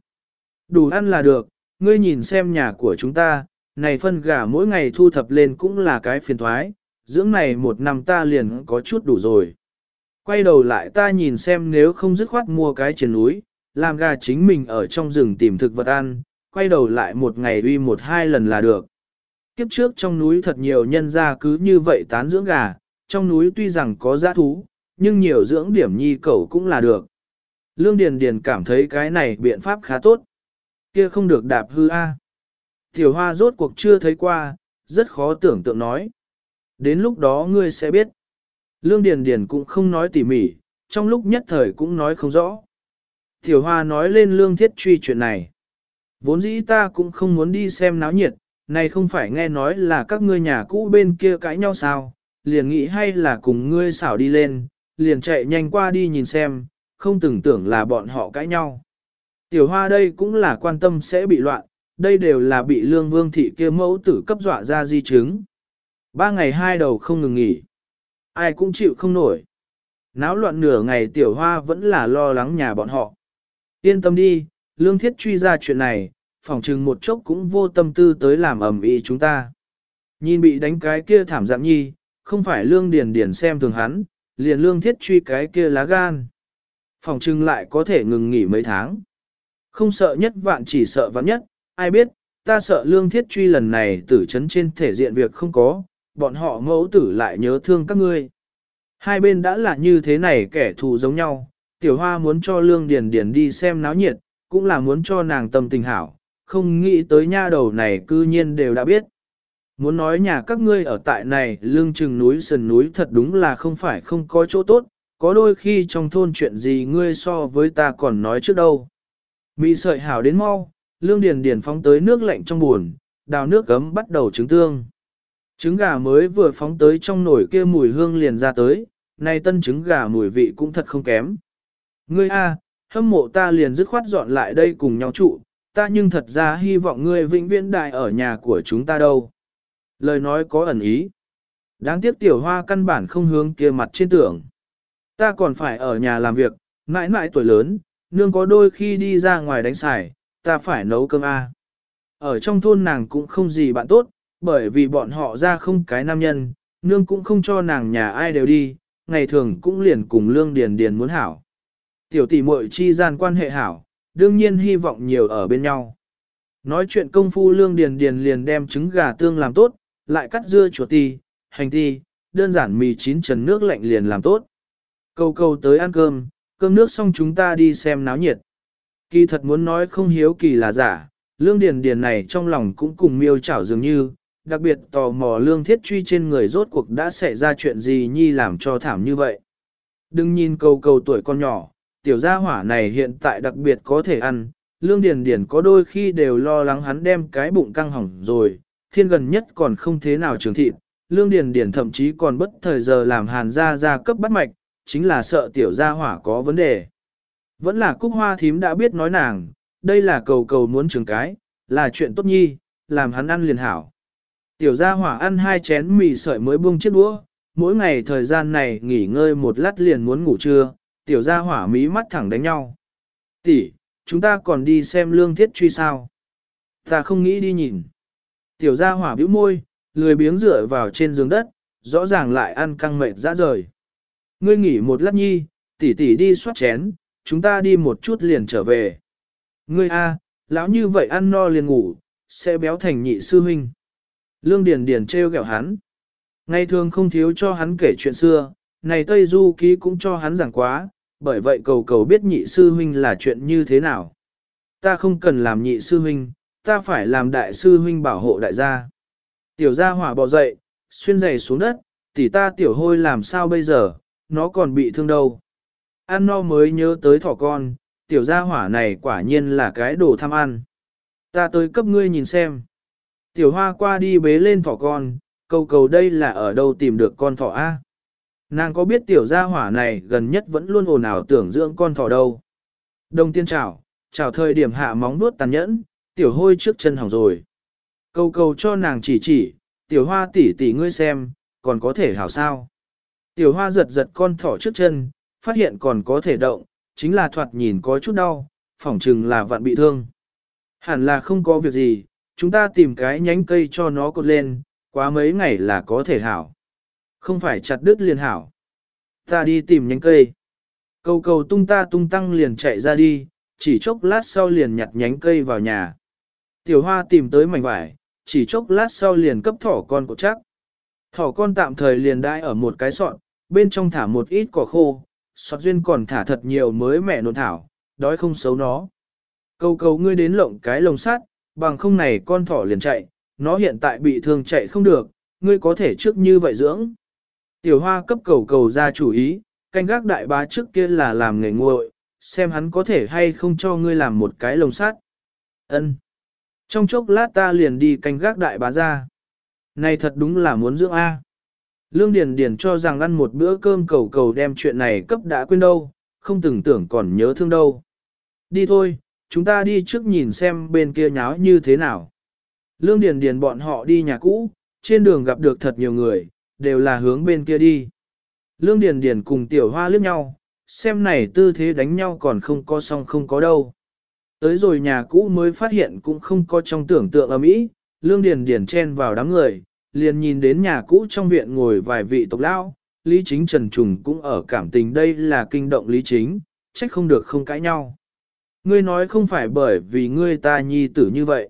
Đủ ăn là được, ngươi nhìn xem nhà của chúng ta, này phân gà mỗi ngày thu thập lên cũng là cái phiền thoái, dưỡng này một năm ta liền có chút đủ rồi. Quay đầu lại ta nhìn xem nếu không dứt khoát mua cái trên núi, làm gà chính mình ở trong rừng tìm thực vật ăn, quay đầu lại một ngày uy một hai lần là được. Kiếp trước trong núi thật nhiều nhân gia cứ như vậy tán dưỡng gà, trong núi tuy rằng có giã thú, nhưng nhiều dưỡng điểm nhi cẩu cũng là được. Lương Điền Điền cảm thấy cái này biện pháp khá tốt. Kia không được đạp hư a. Tiểu hoa rốt cuộc chưa thấy qua, rất khó tưởng tượng nói. Đến lúc đó ngươi sẽ biết. Lương Điền Điền cũng không nói tỉ mỉ, trong lúc nhất thời cũng nói không rõ. Tiểu hoa nói lên lương thiết truy chuyện này. Vốn dĩ ta cũng không muốn đi xem náo nhiệt, này không phải nghe nói là các ngươi nhà cũ bên kia cãi nhau sao, liền nghĩ hay là cùng ngươi xảo đi lên, liền chạy nhanh qua đi nhìn xem, không từng tưởng là bọn họ cãi nhau. Tiểu hoa đây cũng là quan tâm sẽ bị loạn, đây đều là bị lương vương thị kia mẫu tử cấp dọa ra di chứng. Ba ngày hai đầu không ngừng nghỉ. Ai cũng chịu không nổi. Náo loạn nửa ngày tiểu hoa vẫn là lo lắng nhà bọn họ. Yên tâm đi, lương thiết truy ra chuyện này, phòng chừng một chốc cũng vô tâm tư tới làm ầm ĩ chúng ta. Nhìn bị đánh cái kia thảm dạng nhi, không phải lương điền điền xem thường hắn, liền lương thiết truy cái kia lá gan. Phòng chừng lại có thể ngừng nghỉ mấy tháng. Không sợ nhất vạn chỉ sợ vạn nhất, ai biết, ta sợ lương thiết truy lần này tử chấn trên thể diện việc không có, bọn họ mẫu tử lại nhớ thương các ngươi. Hai bên đã là như thế này kẻ thù giống nhau, tiểu hoa muốn cho lương điền điền đi xem náo nhiệt, cũng là muốn cho nàng tâm tình hảo, không nghĩ tới nha đầu này cư nhiên đều đã biết. Muốn nói nhà các ngươi ở tại này lương chừng núi sườn núi thật đúng là không phải không có chỗ tốt, có đôi khi trong thôn chuyện gì ngươi so với ta còn nói trước đâu. Mị sợi hảo đến mau, lương điền điền phóng tới nước lạnh trong buồn, đào nước cấm bắt đầu trứng tương. Trứng gà mới vừa phóng tới trong nồi kia mùi hương liền ra tới, nay tân trứng gà mùi vị cũng thật không kém. Ngươi a, hâm mộ ta liền dứt khoát dọn lại đây cùng nhau trụ, ta nhưng thật ra hy vọng ngươi vĩnh viễn đại ở nhà của chúng ta đâu. Lời nói có ẩn ý. Đáng tiếc tiểu hoa căn bản không hướng kia mặt trên tưởng. Ta còn phải ở nhà làm việc, mãi mãi tuổi lớn, nương có đôi khi đi ra ngoài đánh xài, ta phải nấu cơm A. Ở trong thôn nàng cũng không gì bạn tốt, bởi vì bọn họ ra không cái nam nhân, nương cũng không cho nàng nhà ai đều đi, ngày thường cũng liền cùng lương điền điền muốn hảo. Tiểu tỷ muội chi gian quan hệ hảo, đương nhiên hy vọng nhiều ở bên nhau. Nói chuyện công phu lương điền điền liền đem trứng gà tương làm tốt, lại cắt dưa chuột ti, hành ti, đơn giản mì chín trần nước lạnh liền làm tốt. Câu câu tới ăn cơm, cơm nước xong chúng ta đi xem náo nhiệt. Kỳ thật muốn nói không hiếu kỳ là giả, lương điền điền này trong lòng cũng cùng miêu chảo dường như, đặc biệt tò mò lương thiết truy trên người rốt cuộc đã xảy ra chuyện gì nhi làm cho thảm như vậy. Đừng nhìn cầu cầu tuổi con nhỏ, tiểu gia hỏa này hiện tại đặc biệt có thể ăn, lương điền điền có đôi khi đều lo lắng hắn đem cái bụng căng hỏng rồi, thiên gần nhất còn không thế nào trường thịt, lương điền điền thậm chí còn bất thời giờ làm hàn gia gia cấp bắt mạch, chính là sợ tiểu gia hỏa có vấn đề. Vẫn là cúc hoa thím đã biết nói nàng, đây là cầu cầu muốn trường cái, là chuyện tốt nhi, làm hắn ăn liền hảo. Tiểu gia hỏa ăn hai chén mì sợi mới buông chiếc đũa, mỗi ngày thời gian này nghỉ ngơi một lát liền muốn ngủ trưa, tiểu gia hỏa mí mắt thẳng đánh nhau. Tỷ, chúng ta còn đi xem lương thiết truy sao. Ta không nghĩ đi nhìn. Tiểu gia hỏa bĩu môi, lười biếng dựa vào trên giường đất, rõ ràng lại ăn căng mệt ra rời. Ngươi nghỉ một lát nhi, tỷ tỷ đi soát chén, chúng ta đi một chút liền trở về. Ngươi a, lão như vậy ăn no liền ngủ, sẽ béo thành nhị sư huynh. Lương Điền Điền treo gẹo hắn. Ngày thường không thiếu cho hắn kể chuyện xưa, này Tây Du ký cũng cho hắn giảng quá, bởi vậy cầu cầu biết nhị sư huynh là chuyện như thế nào. Ta không cần làm nhị sư huynh, ta phải làm đại sư huynh bảo hộ đại gia. Tiểu gia hỏa bò dậy, xuyên giày xuống đất, tỷ ta tiểu hôi làm sao bây giờ, nó còn bị thương đâu. An no mới nhớ tới thỏ con, tiểu gia hỏa này quả nhiên là cái đồ tham ăn. Ta tới cấp ngươi nhìn xem. Tiểu hoa qua đi bế lên thỏ con, cầu cầu đây là ở đâu tìm được con thỏ A. Nàng có biết tiểu gia hỏa này gần nhất vẫn luôn ồn ào tưởng dưỡng con thỏ đâu. Đông tiên chào, chào thời điểm hạ móng nuốt tàn nhẫn, tiểu hôi trước chân hỏng rồi. Cầu cầu cho nàng chỉ chỉ, tiểu hoa tỷ tỷ ngươi xem, còn có thể hảo sao. Tiểu hoa giật giật con thỏ trước chân, phát hiện còn có thể động, chính là thoạt nhìn có chút đau, phỏng chừng là vạn bị thương. Hẳn là không có việc gì, chúng ta tìm cái nhánh cây cho nó cột lên, quá mấy ngày là có thể hảo. Không phải chặt đứt liền hảo. Ta đi tìm nhánh cây. Cầu cầu tung ta tung tăng liền chạy ra đi, chỉ chốc lát sau liền nhặt nhánh cây vào nhà. Tiểu hoa tìm tới mảnh vải, chỉ chốc lát sau liền cấp thỏ con cột chắc. Thỏ con tạm thời liền đai ở một cái sọt, bên trong thả một ít cỏ khô, sọt duyên còn thả thật nhiều mới mẹ nộn thảo, đói không xấu nó. Cầu cầu ngươi đến lộng cái lồng sắt, bằng không này con thỏ liền chạy, nó hiện tại bị thương chạy không được, ngươi có thể trước như vậy dưỡng. Tiểu hoa cấp cầu cầu ra chủ ý, canh gác đại bá trước kia là làm nghề nguội, xem hắn có thể hay không cho ngươi làm một cái lồng sắt. Ân. Trong chốc lát ta liền đi canh gác đại bá ra. Này thật đúng là muốn dưỡng A. Lương Điền Điền cho rằng ăn một bữa cơm cầu cầu đem chuyện này cấp đã quên đâu, không từng tưởng còn nhớ thương đâu. Đi thôi, chúng ta đi trước nhìn xem bên kia nháo như thế nào. Lương Điền Điền bọn họ đi nhà cũ, trên đường gặp được thật nhiều người, đều là hướng bên kia đi. Lương Điền Điền cùng Tiểu Hoa liếc nhau, xem này tư thế đánh nhau còn không có song không có đâu. Tới rồi nhà cũ mới phát hiện cũng không có trong tưởng tượng ấm ý, Lương Điền Điền chen vào đám người, liền nhìn đến nhà cũ trong viện ngồi vài vị tộc lão, Lý Chính Trần Trùng cũng ở cảm tình đây là kinh động Lý Chính, trách không được không cãi nhau. Ngươi nói không phải bởi vì ngươi ta nhi tử như vậy.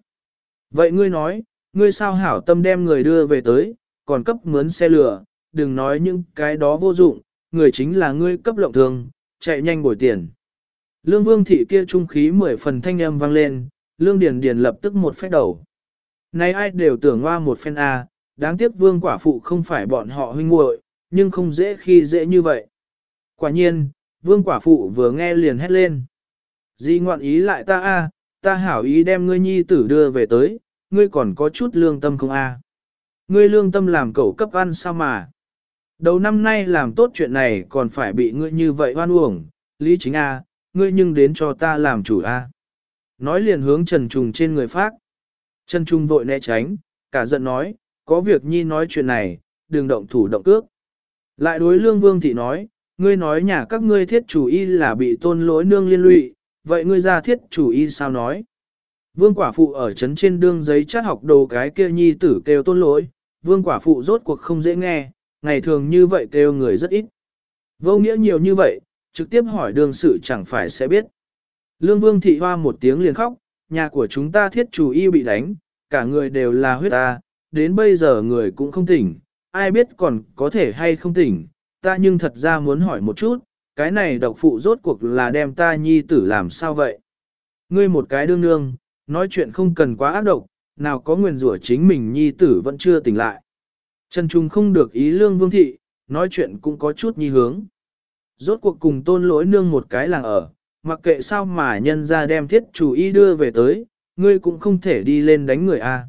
Vậy ngươi nói, ngươi sao hảo tâm đem người đưa về tới, còn cấp mướn xe lửa, đừng nói những cái đó vô dụng, người chính là ngươi cấp lộng thường, chạy nhanh bồi tiền. Lương vương thị kia trung khí mười phần thanh âm vang lên, lương điền điền lập tức một phép đầu. Này ai đều tưởng hoa một phen A, đáng tiếc vương quả phụ không phải bọn họ huynh muội, nhưng không dễ khi dễ như vậy. Quả nhiên, vương quả phụ vừa nghe liền hét lên. Di ngoạn ý lại ta a, ta hảo ý đem ngươi nhi tử đưa về tới, ngươi còn có chút lương tâm không a? Ngươi lương tâm làm cậu cấp ăn sao mà? Đầu năm nay làm tốt chuyện này còn phải bị ngươi như vậy hoan uổng, lý chính a, ngươi nhưng đến cho ta làm chủ a. Nói liền hướng Trần Trùng trên người phát. Trần Trung vội né tránh, cả giận nói, có việc nhi nói chuyện này, đừng động thủ động cước. Lại đối lương vương thị nói, ngươi nói nhà các ngươi thiết chủ y là bị tôn lỗi nương liên lụy, vậy ngươi ra thiết chủ y sao nói? Vương quả phụ ở trấn trên đương giấy chát học đồ cái kia nhi tử kêu tôn lỗi, vương quả phụ rốt cuộc không dễ nghe, ngày thường như vậy kêu người rất ít. Vô nghĩa nhiều như vậy, trực tiếp hỏi đường sự chẳng phải sẽ biết. Lương vương thị hoa một tiếng liền khóc, nhà của chúng ta thiết chủ y bị đánh, cả người đều là huyết ta, đến bây giờ người cũng không tỉnh, ai biết còn có thể hay không tỉnh, ta nhưng thật ra muốn hỏi một chút, cái này độc phụ rốt cuộc là đem ta nhi tử làm sao vậy? Ngươi một cái đương nương, nói chuyện không cần quá ác độc, nào có nguyền rủa chính mình nhi tử vẫn chưa tỉnh lại. Trần Trung không được ý lương vương thị, nói chuyện cũng có chút nhi hướng. Rốt cuộc cùng tôn lỗi nương một cái làng ở, mặc kệ sao mà nhân ra đem thiết chủ y đưa về tới, ngươi cũng không thể đi lên đánh người a.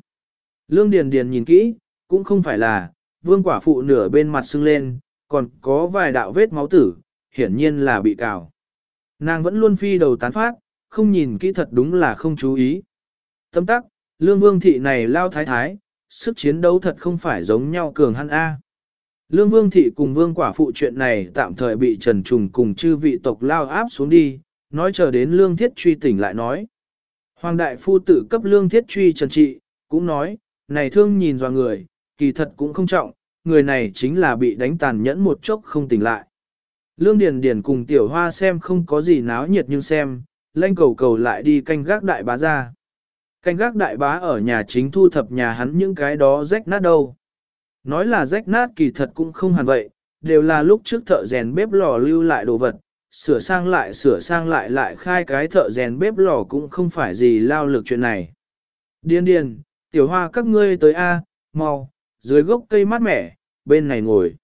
Lương Điền Điền nhìn kỹ, cũng không phải là, vương quả phụ nửa bên mặt sưng lên, còn có vài đạo vết máu tử, hiển nhiên là bị cào. Nàng vẫn luôn phi đầu tán phát, không nhìn kỹ thật đúng là không chú ý. Tâm tắc, lương vương thị này lao thái thái, sức chiến đấu thật không phải giống nhau cường hăn A. Lương vương thị cùng vương quả phụ chuyện này tạm thời bị trần trùng cùng chư vị tộc lao áp xuống đi, nói chờ đến lương thiết truy tỉnh lại nói. Hoàng đại phu tự cấp lương thiết truy trần trị, cũng nói, này thương nhìn dò người, kỳ thật cũng không trọng, người này chính là bị đánh tàn nhẫn một chốc không tỉnh lại. Lương Điền Điền cùng tiểu hoa xem không có gì náo nhiệt nhưng xem, lanh cầu cầu lại đi canh gác đại bá ra. Canh gác đại bá ở nhà chính thu thập nhà hắn những cái đó rách nát đâu. Nói là rách nát kỳ thật cũng không hẳn vậy, đều là lúc trước thợ rèn bếp lò lưu lại đồ vật, sửa sang lại sửa sang lại lại khai cái thợ rèn bếp lò cũng không phải gì lao lực chuyện này. Điên điền, tiểu hoa các ngươi tới A, mau, dưới gốc cây mát mẻ, bên này ngồi.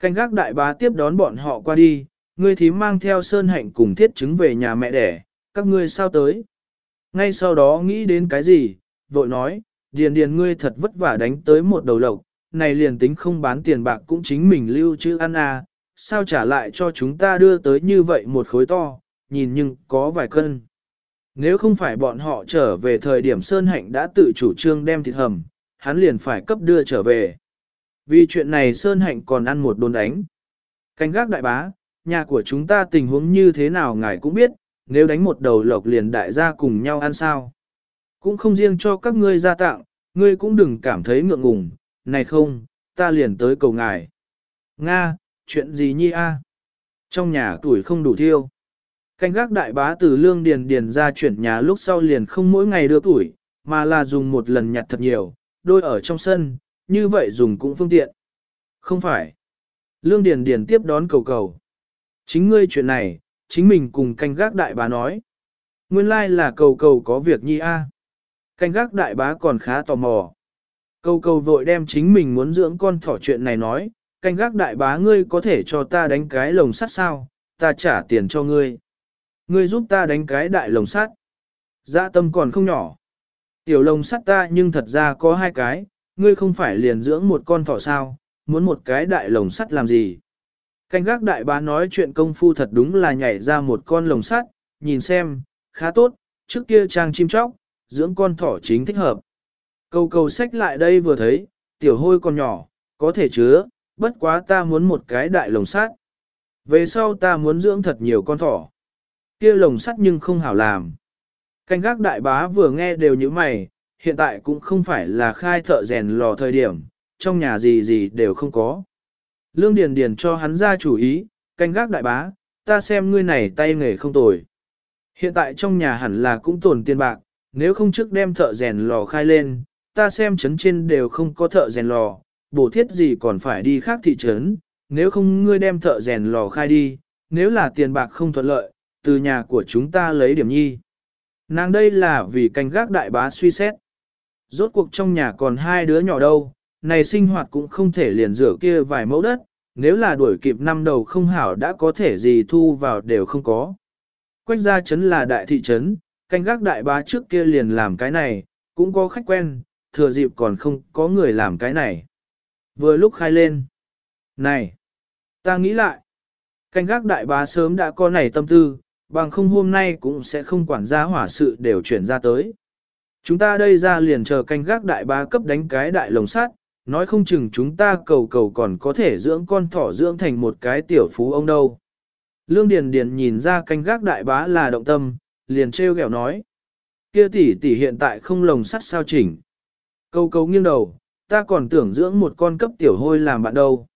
Canh gác đại bá tiếp đón bọn họ qua đi, ngươi thím mang theo sơn hạnh cùng thiết chứng về nhà mẹ đẻ, các ngươi sao tới. Ngay sau đó nghĩ đến cái gì, vội nói, điền điền ngươi thật vất vả đánh tới một đầu lộc, này liền tính không bán tiền bạc cũng chính mình lưu chữ ăn à, sao trả lại cho chúng ta đưa tới như vậy một khối to, nhìn nhưng có vài cân. Nếu không phải bọn họ trở về thời điểm Sơn Hạnh đã tự chủ trương đem thịt hầm, hắn liền phải cấp đưa trở về. Vì chuyện này Sơn Hạnh còn ăn một đồn đánh. Canh gác đại bá, nhà của chúng ta tình huống như thế nào ngài cũng biết, nếu đánh một đầu lộc liền đại gia cùng nhau ăn sao. Cũng không riêng cho các ngươi gia tặng, ngươi cũng đừng cảm thấy ngượng ngùng, này không, ta liền tới cầu ngài. Nga, chuyện gì nhi a? Trong nhà tuổi không đủ thiêu. Canh gác đại bá từ lương điền điền ra chuyển nhà lúc sau liền không mỗi ngày đưa tuổi, mà là dùng một lần nhặt thật nhiều, đôi ở trong sân, như vậy dùng cũng phương tiện. Không phải. Lương điền điền tiếp đón cầu cầu. Chính ngươi chuyện này, chính mình cùng canh gác đại bá nói. Nguyên lai like là cầu cầu có việc nhi a. Canh gác đại bá còn khá tò mò. Cầu cầu vội đem chính mình muốn dưỡng con thỏ chuyện này nói, canh gác đại bá ngươi có thể cho ta đánh cái lồng sắt sao, ta trả tiền cho ngươi. Ngươi giúp ta đánh cái đại lồng sắt. Dạ tâm còn không nhỏ. Tiểu lồng sắt ta nhưng thật ra có hai cái, ngươi không phải liền dưỡng một con thỏ sao, muốn một cái đại lồng sắt làm gì. Canh gác đại bá nói chuyện công phu thật đúng là nhảy ra một con lồng sắt, nhìn xem, khá tốt, trước kia trang chim chóc, dưỡng con thỏ chính thích hợp. Cầu cầu sách lại đây vừa thấy, tiểu hôi còn nhỏ, có thể chứa, bất quá ta muốn một cái đại lồng sắt. Về sau ta muốn dưỡng thật nhiều con thỏ. Kia lồng sắt nhưng không hảo làm. Canh gác đại bá vừa nghe đều như mày, hiện tại cũng không phải là khai thợ rèn lò thời điểm, trong nhà gì gì đều không có. Lương Điền Điền cho hắn ra chủ ý, canh gác đại bá, ta xem ngươi này tay nghề không tồi. Hiện tại trong nhà hẳn là cũng tồn tiền bạc, nếu không trước đem thợ rèn lò khai lên, ta xem chấn trên đều không có thợ rèn lò, bổ thiết gì còn phải đi khác thị trấn, nếu không ngươi đem thợ rèn lò khai đi, nếu là tiền bạc không thuận lợi, từ nhà của chúng ta lấy điểm nhi. Nàng đây là vì canh gác đại bá suy xét. Rốt cuộc trong nhà còn hai đứa nhỏ đâu, này sinh hoạt cũng không thể liền rửa kia vài mẫu đất, nếu là đuổi kịp năm đầu không hảo đã có thể gì thu vào đều không có. Quách gia trấn là đại thị trấn, canh gác đại bá trước kia liền làm cái này, cũng có khách quen, thừa dịp còn không có người làm cái này. Vừa lúc khai lên. Này, ta nghĩ lại. Canh gác đại bá sớm đã có này tâm tư, bằng không hôm nay cũng sẽ không quản gia hỏa sự đều chuyển ra tới. Chúng ta đây ra liền chờ canh gác đại bá cấp đánh cái đại lồng sắt, nói không chừng chúng ta cầu cầu còn có thể dưỡng con thỏ dưỡng thành một cái tiểu phú ông đâu. Lương Điền Điền nhìn ra canh gác đại bá là động tâm, liền treo gẹo nói. Kia tỷ tỷ hiện tại không lồng sắt sao chỉnh. Cầu cầu nghiêng đầu, ta còn tưởng dưỡng một con cấp tiểu hôi làm bạn đâu.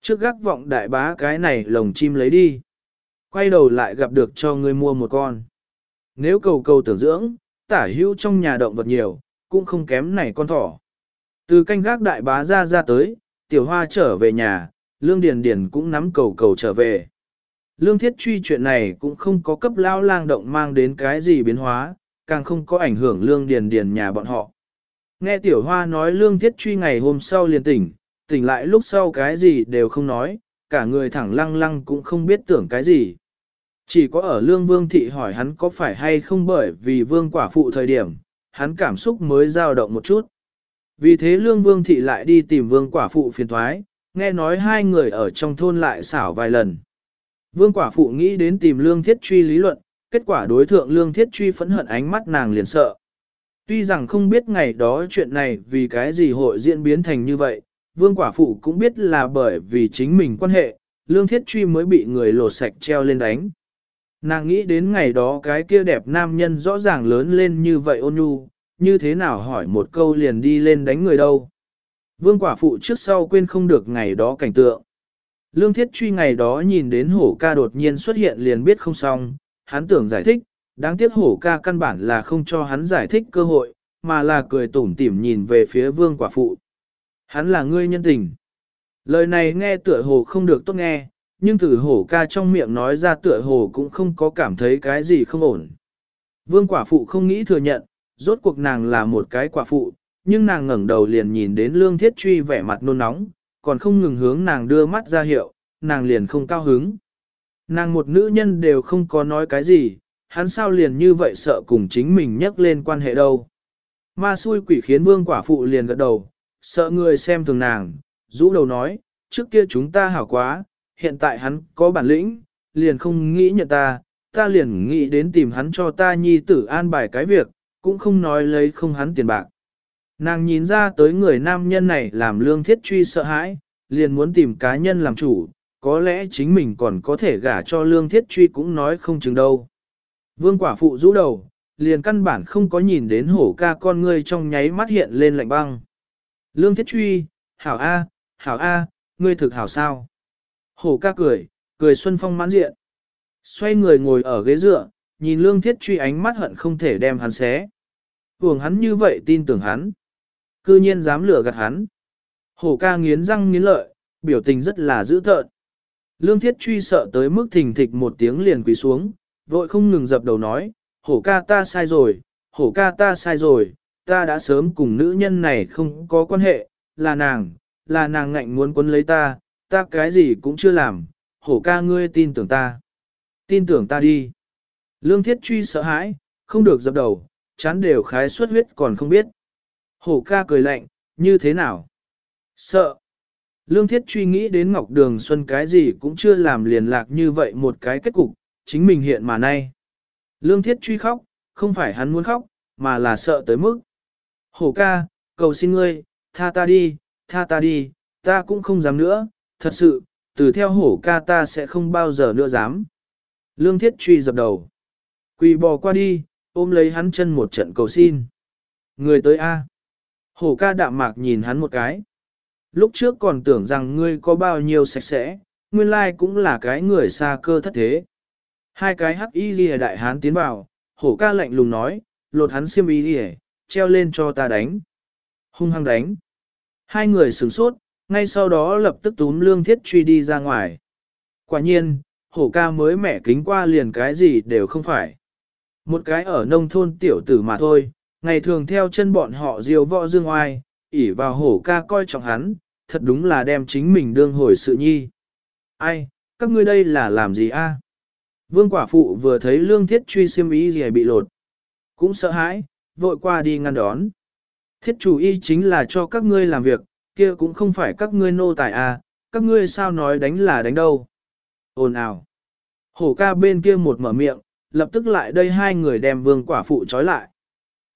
Trước gác vọng đại bá cái này lồng chim lấy đi. Quay đầu lại gặp được cho ngươi mua một con. Nếu cầu cầu tưởng dưỡng, tả hữu trong nhà động vật nhiều, cũng không kém này con thỏ. Từ canh gác đại bá ra ra tới, tiểu hoa trở về nhà, lương điền điền cũng nắm cầu cầu trở về. Lương thiết truy chuyện này cũng không có cấp lao lang động mang đến cái gì biến hóa, càng không có ảnh hưởng lương điền điền nhà bọn họ. Nghe tiểu hoa nói lương thiết truy ngày hôm sau liền tỉnh, tỉnh lại lúc sau cái gì đều không nói, cả người thẳng lăng lăng cũng không biết tưởng cái gì. Chỉ có ở lương vương thị hỏi hắn có phải hay không bởi vì vương quả phụ thời điểm, hắn cảm xúc mới dao động một chút. Vì thế lương vương thị lại đi tìm vương quả phụ phiền thoái, nghe nói hai người ở trong thôn lại xảo vài lần. Vương quả phụ nghĩ đến tìm lương thiết truy lý luận, kết quả đối thượng lương thiết truy phẫn hận ánh mắt nàng liền sợ. Tuy rằng không biết ngày đó chuyện này vì cái gì hội diễn biến thành như vậy, vương quả phụ cũng biết là bởi vì chính mình quan hệ, lương thiết truy mới bị người lột sạch treo lên đánh. Nàng nghĩ đến ngày đó cái kia đẹp nam nhân rõ ràng lớn lên như vậy ôn nhu, như thế nào hỏi một câu liền đi lên đánh người đâu. Vương quả phụ trước sau quên không được ngày đó cảnh tượng. Lương thiết truy ngày đó nhìn đến hổ ca đột nhiên xuất hiện liền biết không xong, hắn tưởng giải thích, đáng tiếc hổ ca căn bản là không cho hắn giải thích cơ hội, mà là cười tủm tỉm nhìn về phía vương quả phụ. Hắn là ngươi nhân tình. Lời này nghe tựa hồ không được tốt nghe, nhưng từ hổ ca trong miệng nói ra tựa hồ cũng không có cảm thấy cái gì không ổn. Vương quả phụ không nghĩ thừa nhận, rốt cuộc nàng là một cái quả phụ, nhưng nàng ngẩng đầu liền nhìn đến lương thiết truy vẻ mặt nôn nóng, còn không ngừng hướng nàng đưa mắt ra hiệu, nàng liền không cao hứng. Nàng một nữ nhân đều không có nói cái gì, hắn sao liền như vậy sợ cùng chính mình nhắc lên quan hệ đâu. Ma xui quỷ khiến vương quả phụ liền gật đầu, sợ người xem thường nàng, rũ đầu nói, trước kia chúng ta hảo quá, hiện tại hắn có bản lĩnh, liền không nghĩ nhận ta, ta liền nghĩ đến tìm hắn cho ta nhi tử an bài cái việc, cũng không nói lấy không hắn tiền bạc. Nàng nhìn ra tới người nam nhân này làm lương thiết truy sợ hãi, liền muốn tìm cá nhân làm chủ, có lẽ chính mình còn có thể gả cho lương thiết truy cũng nói không chừng đâu. Vương quả phụ rũ đầu, liền căn bản không có nhìn đến hổ ca con ngươi trong nháy mắt hiện lên lạnh băng. Lương thiết truy, hảo A, hảo A, ngươi thực hảo sao. Hổ ca cười, cười xuân phong mãn diện. Xoay người ngồi ở ghế dựa, nhìn lương thiết truy ánh mắt hận không thể đem hắn xé. Hưởng hắn như vậy tin tưởng hắn. Cư nhiên dám lừa gạt hắn. Hổ ca nghiến răng nghiến lợi, biểu tình rất là dữ tợn. Lương thiết truy sợ tới mức thình thịch một tiếng liền quỳ xuống, vội không ngừng dập đầu nói, hổ ca ta sai rồi, hổ ca ta sai rồi, ta đã sớm cùng nữ nhân này không có quan hệ, là nàng, là nàng ngạnh muốn quấn lấy ta, ta cái gì cũng chưa làm, hổ ca ngươi tin tưởng ta. Tin tưởng ta đi. Lương thiết truy sợ hãi, không được dập đầu, chán đều khái suất huyết còn không biết. Hổ ca cười lạnh, như thế nào? Sợ. Lương thiết truy nghĩ đến Ngọc Đường Xuân cái gì cũng chưa làm liền lạc như vậy một cái kết cục, chính mình hiện mà nay. Lương thiết truy khóc, không phải hắn muốn khóc, mà là sợ tới mức. Hổ ca, cầu xin ngươi, tha ta đi, tha ta đi, ta cũng không dám nữa, thật sự, từ theo hổ ca ta sẽ không bao giờ nữa dám. Lương thiết truy dập đầu. Quỳ bò qua đi, ôm lấy hắn chân một trận cầu xin. Người tới A. Hổ ca đạm mạc nhìn hắn một cái. Lúc trước còn tưởng rằng ngươi có bao nhiêu sạch sẽ, nguyên lai cũng là cái người xa cơ thất thế. Hai cái hắc y lìa đại hán tiến vào, hổ ca lạnh lùng nói, lột hắn xiêm y lìa, treo lên cho ta đánh. Hung hăng đánh. Hai người sửng sốt, ngay sau đó lập tức túm lương thiết truy đi ra ngoài. Quả nhiên, hổ ca mới mẻ kính qua liền cái gì đều không phải. Một cái ở nông thôn tiểu tử mà thôi, ngày thường theo chân bọn họ diều võ dương oai, ỉ vào hổ ca coi trọng hắn, thật đúng là đem chính mình đương hồi sự nhi. Ai, các ngươi đây là làm gì a? Vương quả phụ vừa thấy lương thiết truy xiêm ý gì bị lột. Cũng sợ hãi, vội qua đi ngăn đón. Thiết chủ y chính là cho các ngươi làm việc, kia cũng không phải các ngươi nô tài à, các ngươi sao nói đánh là đánh đâu. Ồn ào. Hổ ca bên kia một mở miệng, lập tức lại đây hai người đem vương quả phụ trói lại.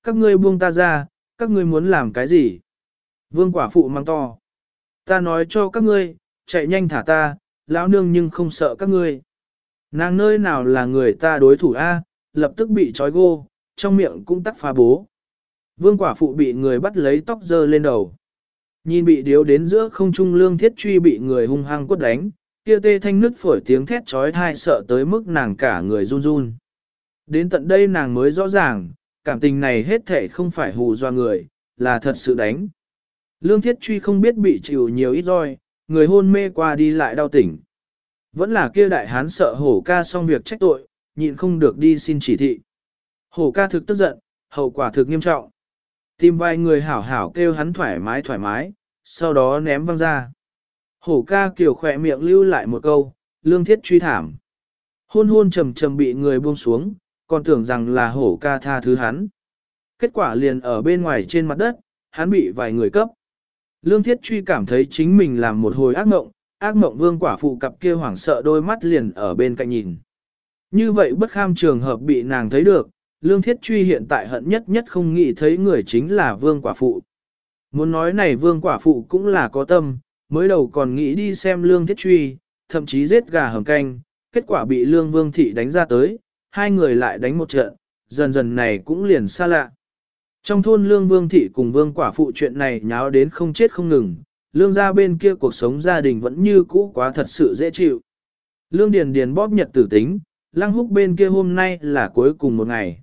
Các ngươi buông ta ra, các ngươi muốn làm cái gì? Vương quả phụ mang to. Ta nói cho các ngươi, chạy nhanh thả ta, lão nương nhưng không sợ các ngươi. Nàng nơi nào là người ta đối thủ A, lập tức bị trói gô, trong miệng cũng tắc phá bố. Vương quả phụ bị người bắt lấy tóc dơ lên đầu. Nhìn bị điếu đến giữa không trung lương thiết truy bị người hung hăng quất đánh, kia tê thanh nứt phổi tiếng thét trói thai sợ tới mức nàng cả người run run. Đến tận đây nàng mới rõ ràng, cảm tình này hết thể không phải hù do người, là thật sự đánh. Lương thiết truy không biết bị chịu nhiều ít roi, người hôn mê qua đi lại đau tỉnh. Vẫn là kia đại hán sợ hổ ca xong việc trách tội, nhịn không được đi xin chỉ thị. Hổ ca thực tức giận, hậu quả thực nghiêm trọng. Tìm vài người hảo hảo kêu hắn thoải mái thoải mái, sau đó ném văng ra. Hổ ca kiểu khỏe miệng lưu lại một câu, lương thiết truy thảm. Hôn hôn trầm trầm bị người buông xuống, còn tưởng rằng là hổ ca tha thứ hắn. Kết quả liền ở bên ngoài trên mặt đất, hắn bị vài người cấp. Lương thiết truy cảm thấy chính mình làm một hồi ác mộng, ác mộng vương quả phụ cặp kia hoảng sợ đôi mắt liền ở bên cạnh nhìn. Như vậy bất kham trường hợp bị nàng thấy được, lương thiết truy hiện tại hận nhất nhất không nghĩ thấy người chính là vương quả phụ. Muốn nói này vương quả phụ cũng là có tâm, mới đầu còn nghĩ đi xem lương thiết truy, thậm chí giết gà hầm canh, kết quả bị lương vương thị đánh ra tới, hai người lại đánh một trận, dần dần này cũng liền xa lạ. Trong thôn lương vương thị cùng vương quả phụ chuyện này nháo đến không chết không ngừng, lương gia bên kia cuộc sống gia đình vẫn như cũ quá thật sự dễ chịu. Lương Điền Điền bóp nhật tử tính, lăng húc bên kia hôm nay là cuối cùng một ngày.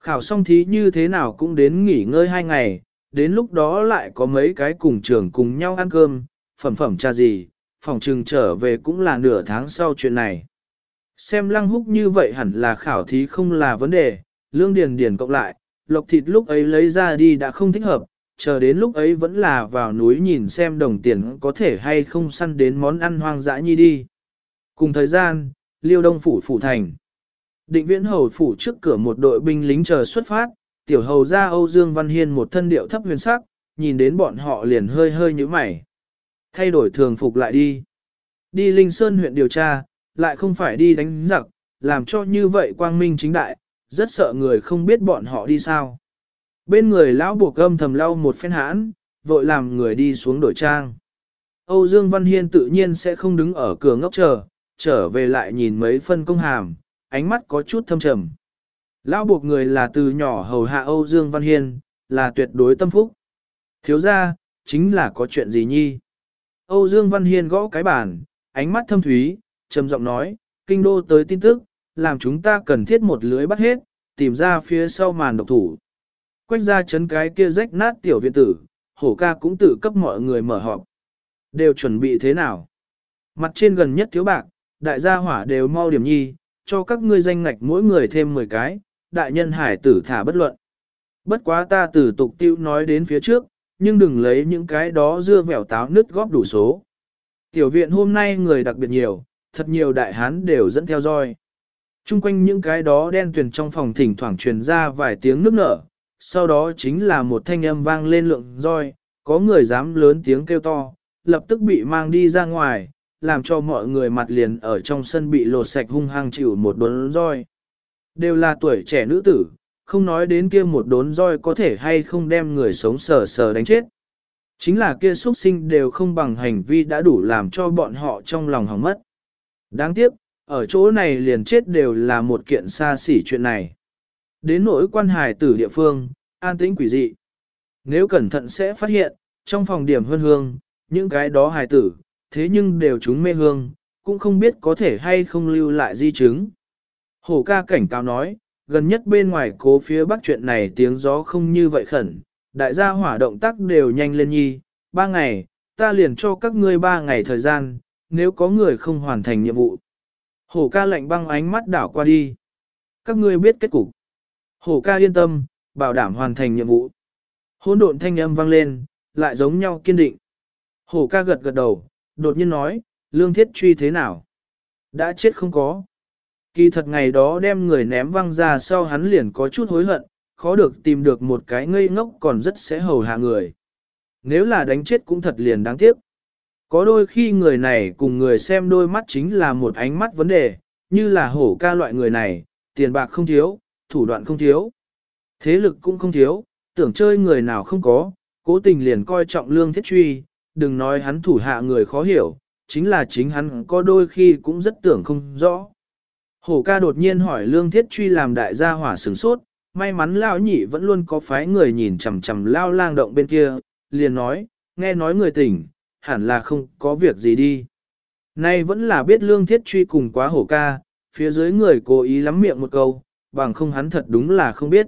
Khảo xong thí như thế nào cũng đến nghỉ ngơi hai ngày, đến lúc đó lại có mấy cái cùng trường cùng nhau ăn cơm, phẩm phẩm trà gì, phòng trừng trở về cũng là nửa tháng sau chuyện này. Xem lăng húc như vậy hẳn là khảo thí không là vấn đề, lương điền điền cộng lại, lộc thịt lúc ấy lấy ra đi đã không thích hợp, chờ đến lúc ấy vẫn là vào núi nhìn xem đồng tiền có thể hay không săn đến món ăn hoang dã nhi đi. Cùng thời gian, liêu đông phủ phủ thành. Định viễn hầu phủ trước cửa một đội binh lính chờ xuất phát, tiểu hầu ra Âu Dương Văn Hiên một thân điệu thấp huyền sắc, nhìn đến bọn họ liền hơi hơi như mày. Thay đổi thường phục lại đi. Đi Linh Sơn huyện điều tra, lại không phải đi đánh giặc, làm cho như vậy quang minh chính đại, rất sợ người không biết bọn họ đi sao. Bên người lão buộc âm thầm lau một phen hãn, vội làm người đi xuống đổi trang. Âu Dương Văn Hiên tự nhiên sẽ không đứng ở cửa ngốc chờ, trở về lại nhìn mấy phân công hàm, ánh mắt có chút thâm trầm. Lão buộc người là từ nhỏ hầu hạ Âu Dương Văn Hiên, là tuyệt đối tâm phúc. Thiếu ra, chính là có chuyện gì nhi? Âu Dương Văn Hiên gõ cái bàn, ánh mắt thâm thúy, trầm giọng nói, kinh đô tới tin tức, làm chúng ta cần thiết một lưới bắt hết, tìm ra phía sau màn độc thủ. Quách ra chấn cái kia rách nát tiểu viện tử, hổ ca cũng tự cấp mọi người mở họp. Đều chuẩn bị thế nào? Mặt trên gần nhất thiếu bạc, đại gia hỏa đều mau điểm nhi, cho các ngươi danh ngạch mỗi người thêm 10 cái, đại nhân hải tử thả bất luận. Bất quá ta tử tục tiêu nói đến phía trước, nhưng đừng lấy những cái đó dưa vẻo táo nứt góp đủ số. Tiểu viện hôm nay người đặc biệt nhiều, thật nhiều đại hán đều dẫn theo roi. Trung quanh những cái đó đen tuyền trong phòng thỉnh thoảng truyền ra vài tiếng nước nở, sau đó chính là một thanh âm vang lên lượng roi, có người dám lớn tiếng kêu to, lập tức bị mang đi ra ngoài, làm cho mọi người mặt liền ở trong sân bị lột sạch hung hăng chịu một đốn roi. Đều là tuổi trẻ nữ tử, không nói đến kia một đốn roi có thể hay không đem người sống sờ sờ đánh chết. Chính là kia xuất sinh đều không bằng hành vi đã đủ làm cho bọn họ trong lòng hỏng mất. Đáng tiếc, ở chỗ này liền chết đều là một kiện xa xỉ chuyện này. Đến nỗi quan hài tử địa phương, an tĩnh quỷ dị. Nếu cẩn thận sẽ phát hiện, trong phòng điểm hương hương, những cái đó hài tử, thế nhưng đều chúng mê hương, cũng không biết có thể hay không lưu lại di chứng. Hổ ca cảnh cáo nói, gần nhất bên ngoài cố phía bắc chuyện này tiếng gió không như vậy khẩn, đại gia hỏa động tác đều nhanh lên nhi, ba ngày, ta liền cho các ngươi ba ngày thời gian, nếu có người không hoàn thành nhiệm vụ. Hổ ca lạnh băng ánh mắt đảo qua đi. Các ngươi biết kết cục. Hổ ca yên tâm, bảo đảm hoàn thành nhiệm vụ. Hỗn độn thanh âm vang lên, lại giống nhau kiên định. Hổ ca gật gật đầu, đột nhiên nói, lương thiết truy thế nào? Đã chết không có. Kỳ thật ngày đó đem người ném văng ra sau hắn liền có chút hối hận, khó được tìm được một cái ngây ngốc còn rất sẽ hầu hạ người. Nếu là đánh chết cũng thật liền đáng tiếc. Có đôi khi người này cùng người xem đôi mắt chính là một ánh mắt vấn đề, như là hổ ca loại người này, tiền bạc không thiếu, thủ đoạn không thiếu. Thế lực cũng không thiếu, tưởng chơi người nào không có, cố tình liền coi trọng lương thiết truy, đừng nói hắn thủ hạ người khó hiểu, chính là chính hắn có đôi khi cũng rất tưởng không rõ. Hổ ca đột nhiên hỏi lương thiết truy làm đại gia hỏa sửng sốt, may mắn lao nhị vẫn luôn có phái người nhìn chằm chằm lao lang động bên kia, liền nói, nghe nói người tỉnh, hẳn là không có việc gì đi. Nay vẫn là biết lương thiết truy cùng quá hổ ca, phía dưới người cố ý lắm miệng một câu, bằng không hắn thật đúng là không biết.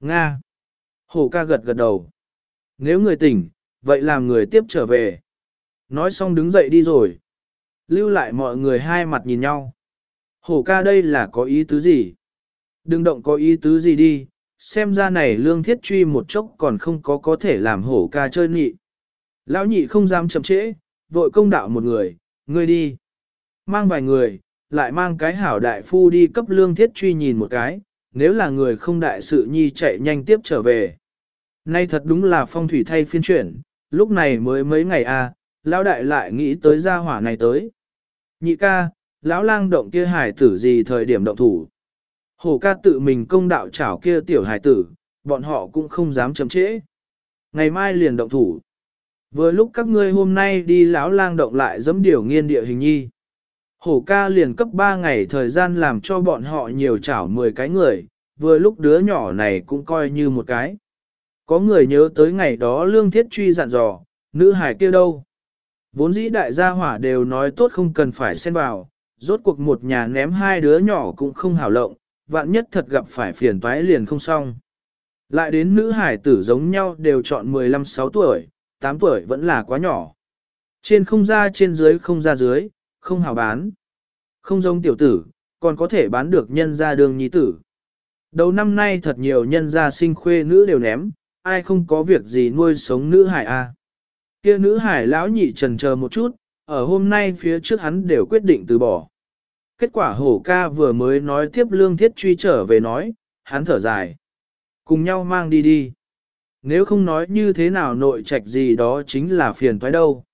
Nga. Hổ ca gật gật đầu. Nếu người tỉnh, vậy làm người tiếp trở về. Nói xong đứng dậy đi rồi. Lưu lại mọi người hai mặt nhìn nhau. Hổ ca đây là có ý tứ gì? Đừng động có ý tứ gì đi, xem ra này lương thiết truy một chốc còn không có có thể làm hổ ca chơi nhị. Lão nhị không dám chậm trễ, vội công đạo một người, ngươi đi. Mang vài người, lại mang cái hảo đại phu đi cấp lương thiết truy nhìn một cái, nếu là người không đại sự nhi chạy nhanh tiếp trở về. Nay thật đúng là phong thủy thay phiên chuyển, lúc này mới mấy ngày à, lão đại lại nghĩ tới gia hỏa này tới. Nhị ca, lão lang động kia hải tử gì thời điểm động thủ. Hổ ca tự mình công đạo chảo kia tiểu hải tử, bọn họ cũng không dám chậm trễ. Ngày mai liền động thủ. Vừa lúc các ngươi hôm nay đi lão lang động lại dẫm điều nghiên địa hình nhi. Hổ ca liền cấp 3 ngày thời gian làm cho bọn họ nhiều chảo 10 cái người, vừa lúc đứa nhỏ này cũng coi như một cái. Có người nhớ tới ngày đó lương thiết truy dặn dò, nữ hải kia đâu. Vốn dĩ đại gia hỏa đều nói tốt không cần phải xen vào, rốt cuộc một nhà ném hai đứa nhỏ cũng không hảo lộng, vạn nhất thật gặp phải phiền toái liền không xong. Lại đến nữ hải tử giống nhau đều chọn 15-6 tuổi, 8 tuổi vẫn là quá nhỏ. Trên không ra trên dưới không ra dưới, không hảo bán. Không giống tiểu tử, còn có thể bán được nhân ra đường nhi tử. Đầu năm nay thật nhiều nhân gia sinh khuê nữ đều ném, ai không có việc gì nuôi sống nữ hải a. Kia nữ hải lão nhị trần chờ một chút, ở hôm nay phía trước hắn đều quyết định từ bỏ. Kết quả hổ ca vừa mới nói tiếp lương thiết truy trở về nói, hắn thở dài. Cùng nhau mang đi đi. Nếu không nói như thế nào nội trạch gì đó chính là phiền thoái đâu.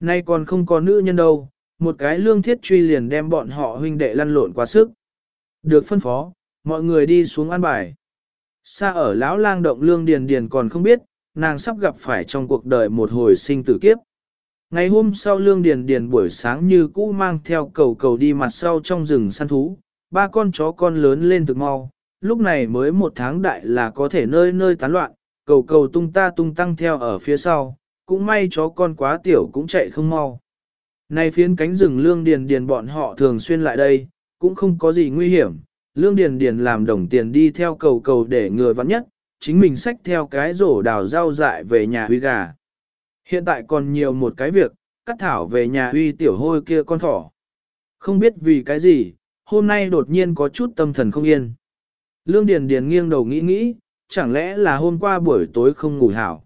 Nay còn không có nữ nhân đâu, một cái lương thiết truy liền đem bọn họ huynh đệ lăn lộn quá sức. Được phân phó, mọi người đi xuống ăn bài. Xa ở lão lang động lương điền điền còn không biết, nàng sắp gặp phải trong cuộc đời một hồi sinh tử kiếp. Ngày hôm sau lương điền điền buổi sáng như cũ mang theo cầu cầu đi mặt sau trong rừng săn thú, ba con chó con lớn lên thực mau, lúc này mới một tháng đại là có thể nơi nơi tán loạn, cầu cầu tung ta tung tăng theo ở phía sau, cũng may chó con quá tiểu cũng chạy không mau. Này phiến cánh rừng lương điền điền bọn họ thường xuyên lại đây, cũng không có gì nguy hiểm, lương điền điền làm đồng tiền đi theo cầu cầu để ngừa vắng nhất, chính mình xách theo cái rổ đào rau dại về nhà huy gà. Hiện tại còn nhiều một cái việc, cắt thảo về nhà huy tiểu hôi kia con thỏ. Không biết vì cái gì, hôm nay đột nhiên có chút tâm thần không yên. Lương Điền Điền nghiêng đầu nghĩ nghĩ, chẳng lẽ là hôm qua buổi tối không ngủ hảo.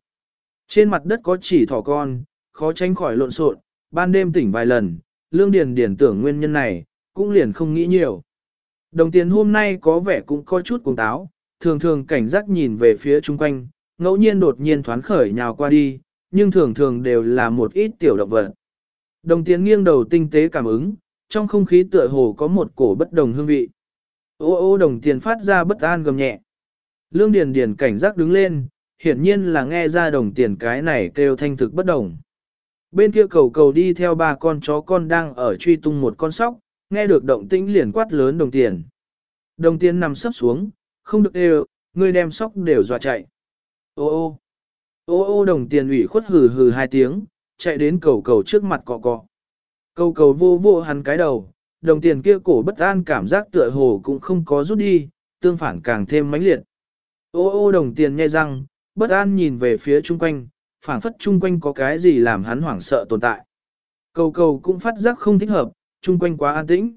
Trên mặt đất có chỉ thỏ con, khó tránh khỏi lộn xộn, ban đêm tỉnh vài lần, Lương Điền Điền tưởng nguyên nhân này, cũng liền không nghĩ nhiều. Đồng tiền hôm nay có vẻ cũng có chút cuồng táo, thường thường cảnh giác nhìn về phía chung quanh, ngẫu nhiên đột nhiên thoán khởi nhào qua đi, nhưng thường thường đều là một ít tiểu động vật. Đồng tiền nghiêng đầu tinh tế cảm ứng, trong không khí tựa hồ có một cổ bất đồng hương vị. Ô ô đồng tiền phát ra bất an gầm nhẹ. Lương Điền Điền cảnh giác đứng lên, hiển nhiên là nghe ra đồng tiền cái này kêu thanh thực bất đồng. Bên kia cầu cầu đi theo ba con chó con đang ở truy tung một con sóc, nghe được động tĩnh liền quát lớn đồng tiền. Đồng tiền nằm sấp xuống, không được đều, người đem sóc đều dọa chạy. Ô ô, ô ô đồng tiền ủy khuất hừ hừ hai tiếng, chạy đến cầu cầu trước mặt cọ cọ. Cầu cầu vô vô hắn cái đầu, đồng tiền kia cổ bất an cảm giác tựa hồ cũng không có rút đi, tương phản càng thêm mãnh liệt. Ô ô đồng tiền nghe răng, bất an nhìn về phía chung quanh, phảng phất chung quanh có cái gì làm hắn hoảng sợ tồn tại. Cầu cầu cũng phát giác không thích hợp, chung quanh quá an tĩnh.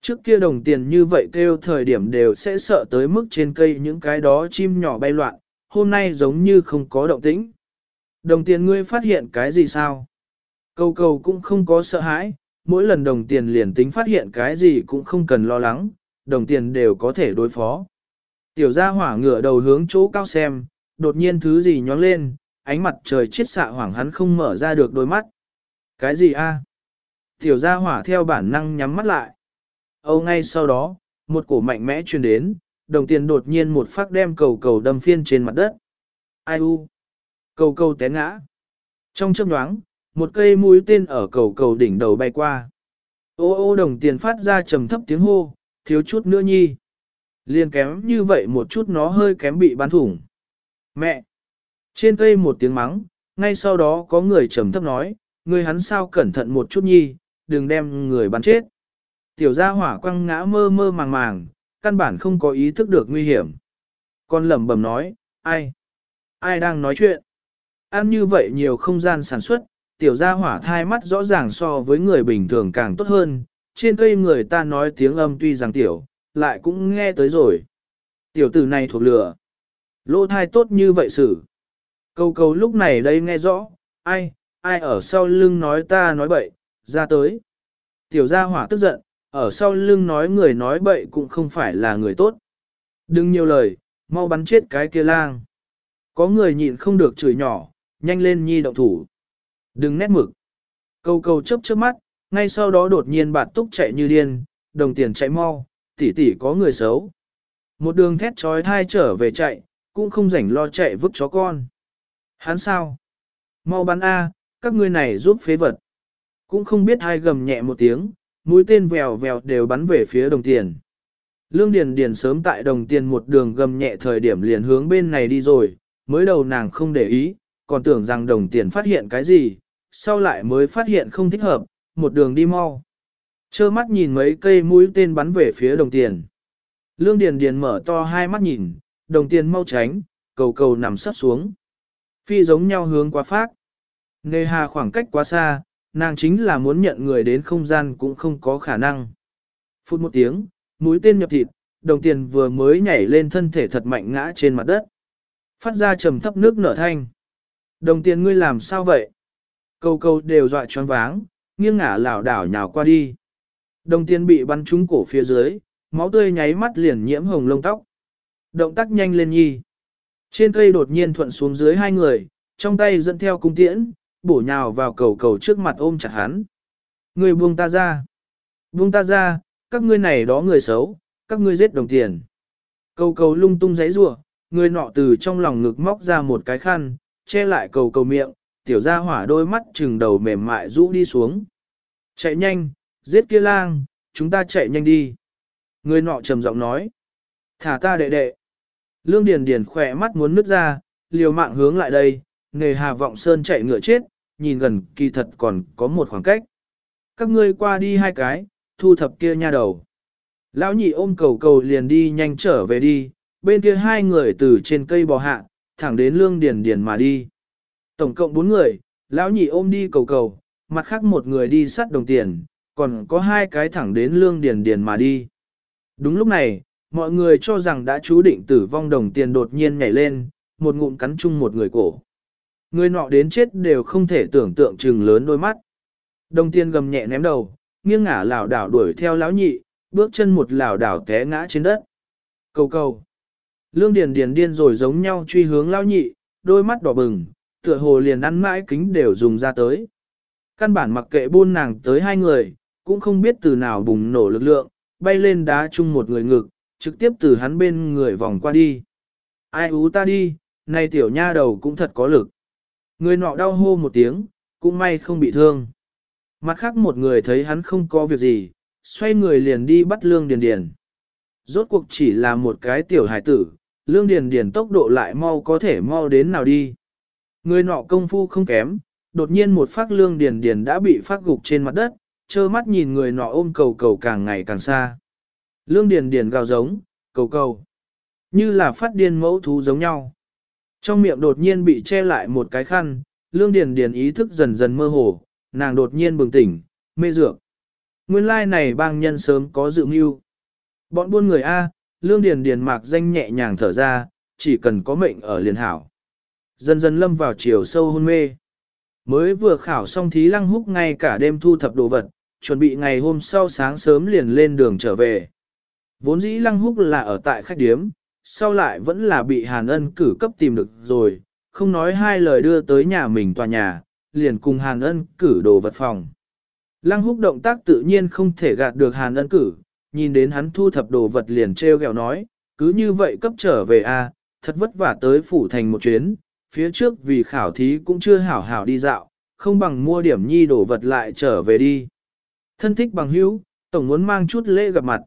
Trước kia đồng tiền như vậy kêu thời điểm đều sẽ sợ tới mức trên cây những cái đó chim nhỏ bay loạn, hôm nay giống như không có động tĩnh. Đồng tiền ngươi phát hiện cái gì sao? Cầu cầu cũng không có sợ hãi, mỗi lần đồng tiền liền tính phát hiện cái gì cũng không cần lo lắng, đồng tiền đều có thể đối phó. Tiểu gia hỏa ngửa đầu hướng chỗ cao xem, đột nhiên thứ gì nhóng lên, ánh mặt trời chết xạ hoảng hắn không mở ra được đôi mắt. Cái gì a? Tiểu gia hỏa theo bản năng nhắm mắt lại. Âu ngay sau đó, một cổ mạnh mẽ truyền đến, đồng tiền đột nhiên một phát đem cầu cầu đâm phiên trên mặt đất. Ai u? Cầu cầu té ngã. Trong chớp nhoáng, một cây mũi tên ở cầu cầu đỉnh đầu bay qua. Ô ô đồng tiền phát ra trầm thấp tiếng hô, thiếu chút nữa nhi. Liên kém như vậy một chút nó hơi kém bị bắn thủng. Mẹ! Trên cây một tiếng mắng, ngay sau đó có người trầm thấp nói, người hắn sao cẩn thận một chút nhi, đừng đem người bắn chết. Tiểu gia hỏa quăng ngã mơ mơ màng màng, căn bản không có ý thức được nguy hiểm. Con lẩm bẩm nói, ai? Ai đang nói chuyện? Ăn như vậy nhiều không gian sản xuất, tiểu gia hỏa thai mắt rõ ràng so với người bình thường càng tốt hơn, trên cây người ta nói tiếng âm tuy rằng tiểu, lại cũng nghe tới rồi. Tiểu tử này thuộc lửa. Lô thai tốt như vậy xử. Câu câu lúc này đây nghe rõ, ai, ai ở sau lưng nói ta nói bậy, ra tới. Tiểu gia hỏa tức giận, ở sau lưng nói người nói bậy cũng không phải là người tốt. Đừng nhiều lời, mau bắn chết cái kia lang. Có người nhịn không được chửi nhỏ, nhanh lên nhi động thủ. Đừng nét mực. Câu câu chớp chớp mắt, ngay sau đó đột nhiên bạt túc chạy như điên, đồng tiền chạy mau, tỷ tỷ có người xấu. Một đường thét trói thai trở về chạy, cũng không rảnh lo chạy vứt chó con. Hắn sao? Mau bắn A, các ngươi này giúp phế vật. Cũng không biết ai gầm nhẹ một tiếng, mũi tên vèo vèo đều bắn về phía đồng tiền. Lương Điền Điền sớm tại đồng tiền một đường gầm nhẹ thời điểm liền hướng bên này đi rồi, mới đầu nàng không để ý, còn tưởng rằng đồng tiền phát hiện cái gì, sau lại mới phát hiện không thích hợp, một đường đi mau. Chơ mắt nhìn mấy cây mũi tên bắn về phía đồng tiền. Lương Điền Điền mở to hai mắt nhìn, đồng tiền mau tránh, cầu cầu nằm sắp xuống. Phi giống nhau hướng quá phát. Nề hà khoảng cách quá xa, nàng chính là muốn nhận người đến không gian cũng không có khả năng. Phút một tiếng, mũi tên nhập thịt, đồng tiền vừa mới nhảy lên thân thể thật mạnh ngã trên mặt đất. Phát ra trầm thấp nước nở thanh. Đồng tiền ngươi làm sao vậy? cầu cầu đều dọa choáng váng, nghiêng ngả lảo đảo nhào qua đi. Đồng tiền bị bắn trúng cổ phía dưới, máu tươi nháy mắt liền nhiễm hồng lông tóc. Động tác nhanh lên nhi. Trên cây đột nhiên thuận xuống dưới hai người, trong tay dẫn theo cung tiễn, bổ nhào vào cầu cầu trước mặt ôm chặt hắn. Người buông ta ra. Buông ta ra, các ngươi này đó người xấu, các ngươi giết đồng tiền. Cầu cầu lung tung giấy rủa, Người nọ từ trong lòng ngực móc ra một cái khăn, che lại cầu cầu miệng, tiểu gia hỏa đôi mắt trừng đầu mềm mại rũ đi xuống. Chạy nhanh, giết kia lang, chúng ta chạy nhanh đi. Người nọ trầm giọng nói. Thả ta đệ đệ. Lương Điền Điền khỏe mắt muốn nứt ra, liều mạng hướng lại đây, Nề hà vọng sơn chạy ngựa chết, nhìn gần kỳ thật còn có một khoảng cách. Các ngươi qua đi hai cái, thu thập kia nha đầu. Lão nhị ôm cầu cầu liền đi nhanh trở về đi, bên kia hai người từ trên cây bò hạ, thẳng đến lương điền điền mà đi. Tổng cộng bốn người, lão nhị ôm đi cầu cầu, mặt khác một người đi sắt đồng tiền, còn có hai cái thẳng đến lương điền điền mà đi. Đúng lúc này, mọi người cho rằng đã chú định tử vong đồng tiền đột nhiên nhảy lên, một ngụm cắn chung một người cổ. Người nọ đến chết đều không thể tưởng tượng trừng lớn đôi mắt. Đồng tiền gầm nhẹ ném đầu, nghiêng ngả lảo đảo đuổi theo lão nhị, bước chân một lảo đảo té ngã trên đất. Cầu cầu. Lương Điền Điền điên rồi giống nhau truy hướng lão nhị, đôi mắt đỏ bừng, tựa hồ liền ăn mãi kính đều dùng ra tới. Căn bản mặc kệ buôn nàng tới hai người, cũng không biết từ nào bùng nổ lực lượng, bay lên đá chung một người ngực, trực tiếp từ hắn bên người vòng qua đi. Ai ú ta đi, này tiểu nha đầu cũng thật có lực. Người nọ đau hô một tiếng, cũng may không bị thương. Mặt khác một người thấy hắn không có việc gì, xoay người liền đi bắt lương điền điền. Rốt cuộc chỉ là một cái tiểu hải tử, lương điền điền tốc độ lại mau có thể mau đến nào đi. Người nọ công phu không kém, đột nhiên một phát lương điền điền đã bị phát gục trên mặt đất, trơ mắt nhìn người nọ ôm cầu cầu càng ngày càng xa. Lương điền điền gào giống, cầu cầu, như là phát điên mẫu thú giống nhau. Trong miệng đột nhiên bị che lại một cái khăn, lương điền điền ý thức dần dần mơ hồ, nàng đột nhiên bừng tỉnh, mê dược. Nguyên lai like này bang nhân sớm có dự mưu. Bọn buôn người A, lương điền điền mạc danh nhẹ nhàng thở ra, chỉ cần có mệnh ở liền hảo. Dần dần lâm vào chiều sâu hôn mê. Mới vừa khảo xong thí lăng húc ngay cả đêm thu thập đồ vật, chuẩn bị ngày hôm sau sáng sớm liền lên đường trở về. Vốn dĩ lăng húc là ở tại khách điếm, sau lại vẫn là bị Hàn Ân cử cấp tìm được rồi, không nói hai lời đưa tới nhà mình tòa nhà, liền cùng Hàn Ân cử đồ vật phòng. Lăng húc động tác tự nhiên không thể gạt được Hàn Ân cử, nhìn đến hắn thu thập đồ vật liền treo gẹo nói, cứ như vậy cấp trở về a, thật vất vả tới phủ thành một chuyến, phía trước vì khảo thí cũng chưa hảo hảo đi dạo, không bằng mua điểm nhi đồ vật lại trở về đi. Thân thích bằng hữu, tổng muốn mang chút lễ gặp mặt.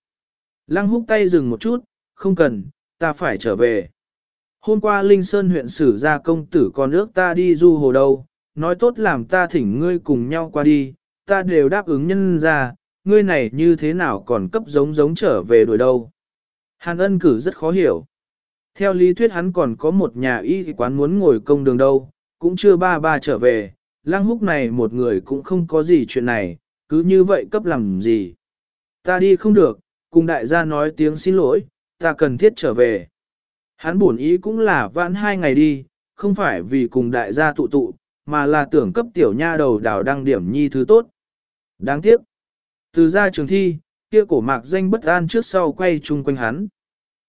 Lăng húc tay dừng một chút, không cần, ta phải trở về. Hôm qua Linh Sơn huyện sử ra công tử con ước ta đi du hồ đâu, nói tốt làm ta thỉnh ngươi cùng nhau qua đi, ta đều đáp ứng nhân ra, ngươi này như thế nào còn cấp giống giống trở về đuổi đâu. Hàn ân cử rất khó hiểu. Theo lý thuyết hắn còn có một nhà y quán muốn ngồi công đường đâu, cũng chưa ba ba trở về, lang húc này một người cũng không có gì chuyện này, cứ như vậy cấp làm gì. Ta đi không được, cùng đại gia nói tiếng xin lỗi, ta cần thiết trở về. Hắn buồn ý cũng là vãn hai ngày đi, không phải vì cùng đại gia tụ tụ, mà là tưởng cấp tiểu nha đầu đào đăng điểm nhi thứ tốt. Đáng tiếc. Từ ra trường thi, kia cổ mạc danh bất an trước sau quay chung quanh hắn.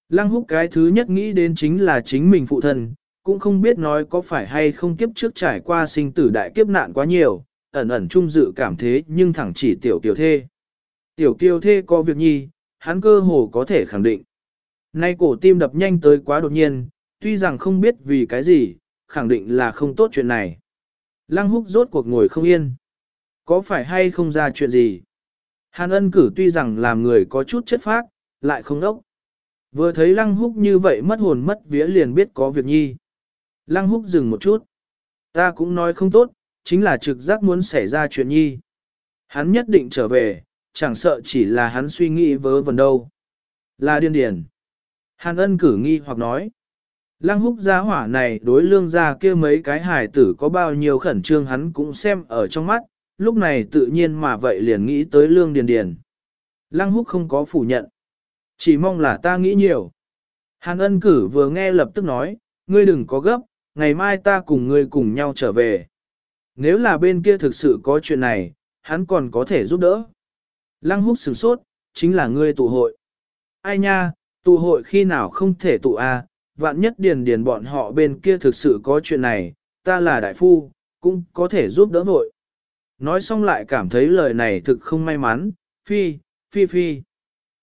Lăng húc cái thứ nhất nghĩ đến chính là chính mình phụ thân, cũng không biết nói có phải hay không kiếp trước trải qua sinh tử đại kiếp nạn quá nhiều, ẩn ẩn trung dự cảm thế nhưng thẳng chỉ tiểu kiều thê. Tiểu kiều thê có việc nhi, hắn cơ hồ có thể khẳng định. Nay cổ tim đập nhanh tới quá đột nhiên, tuy rằng không biết vì cái gì, khẳng định là không tốt chuyện này. Lăng húc rốt cuộc ngồi không yên. Có phải hay không ra chuyện gì? Hàn ân cử tuy rằng làm người có chút chất phác, lại không đốc. Vừa thấy lăng húc như vậy mất hồn mất vía liền biết có việc nhi. Lăng húc dừng một chút. Ta cũng nói không tốt, chính là trực giác muốn xảy ra chuyện nhi. Hắn nhất định trở về, chẳng sợ chỉ là hắn suy nghĩ vớ vẩn đâu. Là điên điển. Hàn ân cử nghi hoặc nói. Lăng húc gia hỏa này đối lương gia kia mấy cái hài tử có bao nhiêu khẩn trương hắn cũng xem ở trong mắt, lúc này tự nhiên mà vậy liền nghĩ tới lương điền điền. Lăng húc không có phủ nhận. Chỉ mong là ta nghĩ nhiều. Hàn ân cử vừa nghe lập tức nói, ngươi đừng có gấp, ngày mai ta cùng ngươi cùng nhau trở về. Nếu là bên kia thực sự có chuyện này, hắn còn có thể giúp đỡ. Lăng húc sửng sốt, chính là ngươi tụ hội. Ai nha, tụ hội khi nào không thể tụ a? À, vạn nhất điền điền bọn họ bên kia thực sự có chuyện này, ta là đại phu, cũng có thể giúp đỡ vội. Nói xong lại cảm thấy lời này thực không may mắn, phi, phi phi.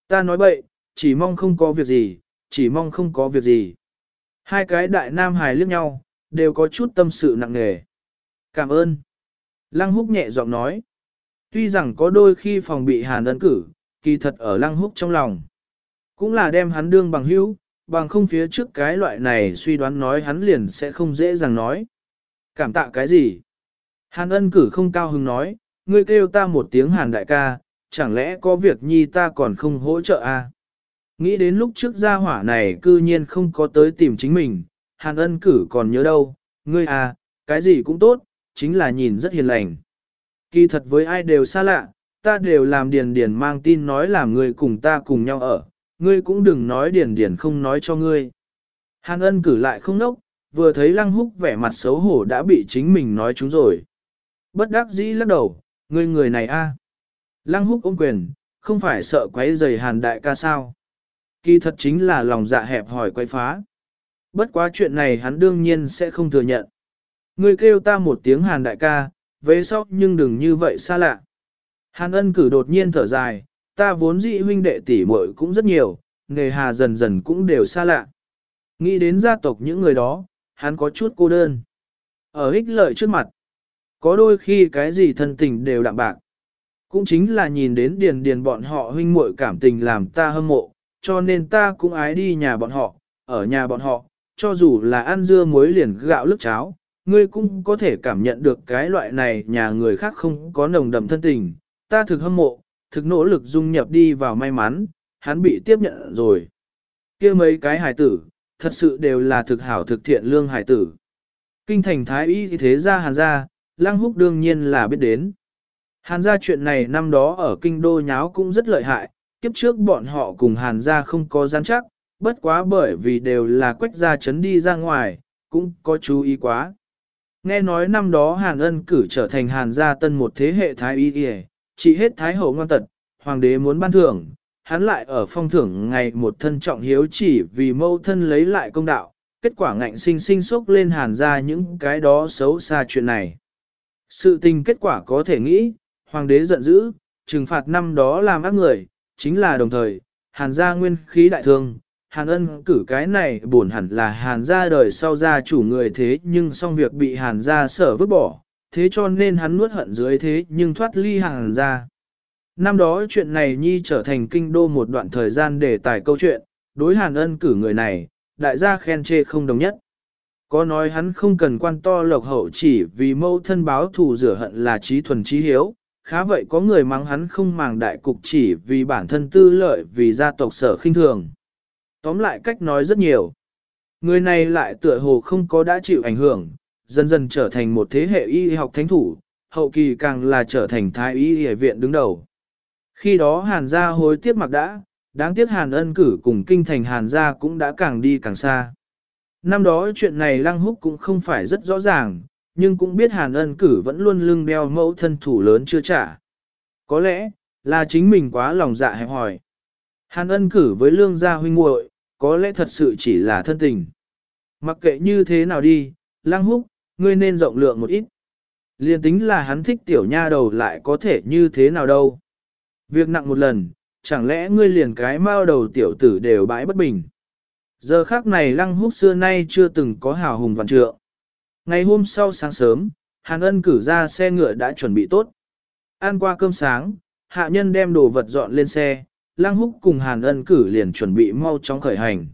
Ta nói bậy, chỉ mong không có việc gì, chỉ mong không có việc gì. Hai cái đại nam hài liếc nhau, đều có chút tâm sự nặng nề. Cảm ơn. Lăng húc nhẹ giọng nói. Tuy rằng có đôi khi phòng bị hàn ấn cử, kỳ thật ở lăng húc trong lòng. Cũng là đem hắn đương bằng hữu, bằng không phía trước cái loại này suy đoán nói hắn liền sẽ không dễ dàng nói. Cảm tạ cái gì? Hàn ân cử không cao hứng nói, ngươi kêu ta một tiếng hàn đại ca, chẳng lẽ có việc nhi ta còn không hỗ trợ à? Nghĩ đến lúc trước gia hỏa này cư nhiên không có tới tìm chính mình, hàn ân cử còn nhớ đâu, ngươi à, cái gì cũng tốt, chính là nhìn rất hiền lành. Kỳ thật với ai đều xa lạ, ta đều làm điền điền mang tin nói làm người cùng ta cùng nhau ở, ngươi cũng đừng nói điền điền không nói cho ngươi. Hàn ân cử lại không nốc, vừa thấy lăng húc vẻ mặt xấu hổ đã bị chính mình nói chúng rồi. Bất đắc dĩ lắc đầu, ngươi người này a. Lăng húc ôm quyền, không phải sợ quấy rầy hàn đại ca sao. Kỳ thật chính là lòng dạ hẹp hỏi quay phá. Bất quá chuyện này hắn đương nhiên sẽ không thừa nhận. Ngươi kêu ta một tiếng hàn đại ca, về sau nhưng đừng như vậy xa lạ. Hàn ân cử đột nhiên thở dài, ta vốn dị huynh đệ tỷ muội cũng rất nhiều, nghề hà dần dần cũng đều xa lạ. Nghĩ đến gia tộc những người đó, hắn có chút cô đơn. Ở ích lợi trước mặt, có đôi khi cái gì thân tình đều đạm bạc. Cũng chính là nhìn đến điền điền bọn họ huynh muội cảm tình làm ta hâm mộ, cho nên ta cũng ái đi nhà bọn họ, ở nhà bọn họ, cho dù là ăn dưa muối liền gạo lức cháo, ngươi cũng có thể cảm nhận được cái loại này nhà người khác không có nồng đậm thân tình, ta thực hâm mộ, thực nỗ lực dung nhập đi vào may mắn, hắn bị tiếp nhận rồi. kia mấy cái hài tử, thật sự đều là thực hảo thực thiện lương hài tử. Kinh thành thái y thế gia hàn gia, lang húc đương nhiên là biết đến. Hàn gia chuyện này năm đó ở kinh đô nháo cũng rất lợi hại, kiếp trước bọn họ cùng hàn gia không có gian chắc, bất quá bởi vì đều là quách gia chấn đi ra ngoài, cũng có chú ý quá. Nghe nói năm đó hàn ân cử trở thành hàn gia tân một thế hệ thái y y, chỉ hết thái hậu ngoan tật, hoàng đế muốn ban thưởng, hắn lại ở phong thưởng ngày một thân trọng hiếu chỉ vì mâu thân lấy lại công đạo, kết quả ngạnh sinh sinh sốc lên hàn gia những cái đó xấu xa chuyện này. Sự tình kết quả có thể nghĩ, hoàng đế giận dữ, trừng phạt năm đó làm ác người, chính là đồng thời, hàn gia nguyên khí đại thương, hàn ân cử cái này buồn hẳn là hàn gia đời sau gia chủ người thế nhưng xong việc bị hàn gia sở vứt bỏ, thế cho nên hắn nuốt hận dưới thế nhưng thoát ly hàn gia. Năm đó chuyện này nhi trở thành kinh đô một đoạn thời gian để tải câu chuyện, đối hàn ân cử người này, đại gia khen chê không đồng nhất. Có nói hắn không cần quan to lộc hậu chỉ vì mâu thân báo thù rửa hận là trí thuần trí hiếu, khá vậy có người mắng hắn không màng đại cục chỉ vì bản thân tư lợi vì gia tộc sở khinh thường. Tóm lại cách nói rất nhiều. Người này lại tựa hồ không có đã chịu ảnh hưởng, dần dần trở thành một thế hệ y học thánh thủ, hậu kỳ càng là trở thành thái y y viện đứng đầu. Khi đó hàn gia hối tiếc mặc đã, đáng tiếc hàn ân cử cùng kinh thành hàn gia cũng đã càng đi càng xa. Năm đó chuyện này lăng húc cũng không phải rất rõ ràng, nhưng cũng biết hàn ân cử vẫn luôn lưng đeo mẫu thân thủ lớn chưa trả. Có lẽ, là chính mình quá lòng dạ hẹp hỏi. Hàn ân cử với lương gia huynh muội, có lẽ thật sự chỉ là thân tình. Mặc kệ như thế nào đi, Lang húc, ngươi nên rộng lượng một ít. Liên tính là hắn thích tiểu nha đầu lại có thể như thế nào đâu. Việc nặng một lần, chẳng lẽ ngươi liền cái mao đầu tiểu tử đều bãi bất bình. Giờ khác này lăng húc xưa nay chưa từng có hào hùng vạn trượng. Ngày hôm sau sáng sớm, Hàn Ân cử ra xe ngựa đã chuẩn bị tốt. Ăn qua cơm sáng, hạ nhân đem đồ vật dọn lên xe, Lăng Húc cùng Hàn Ân cử liền chuẩn bị mau chóng khởi hành.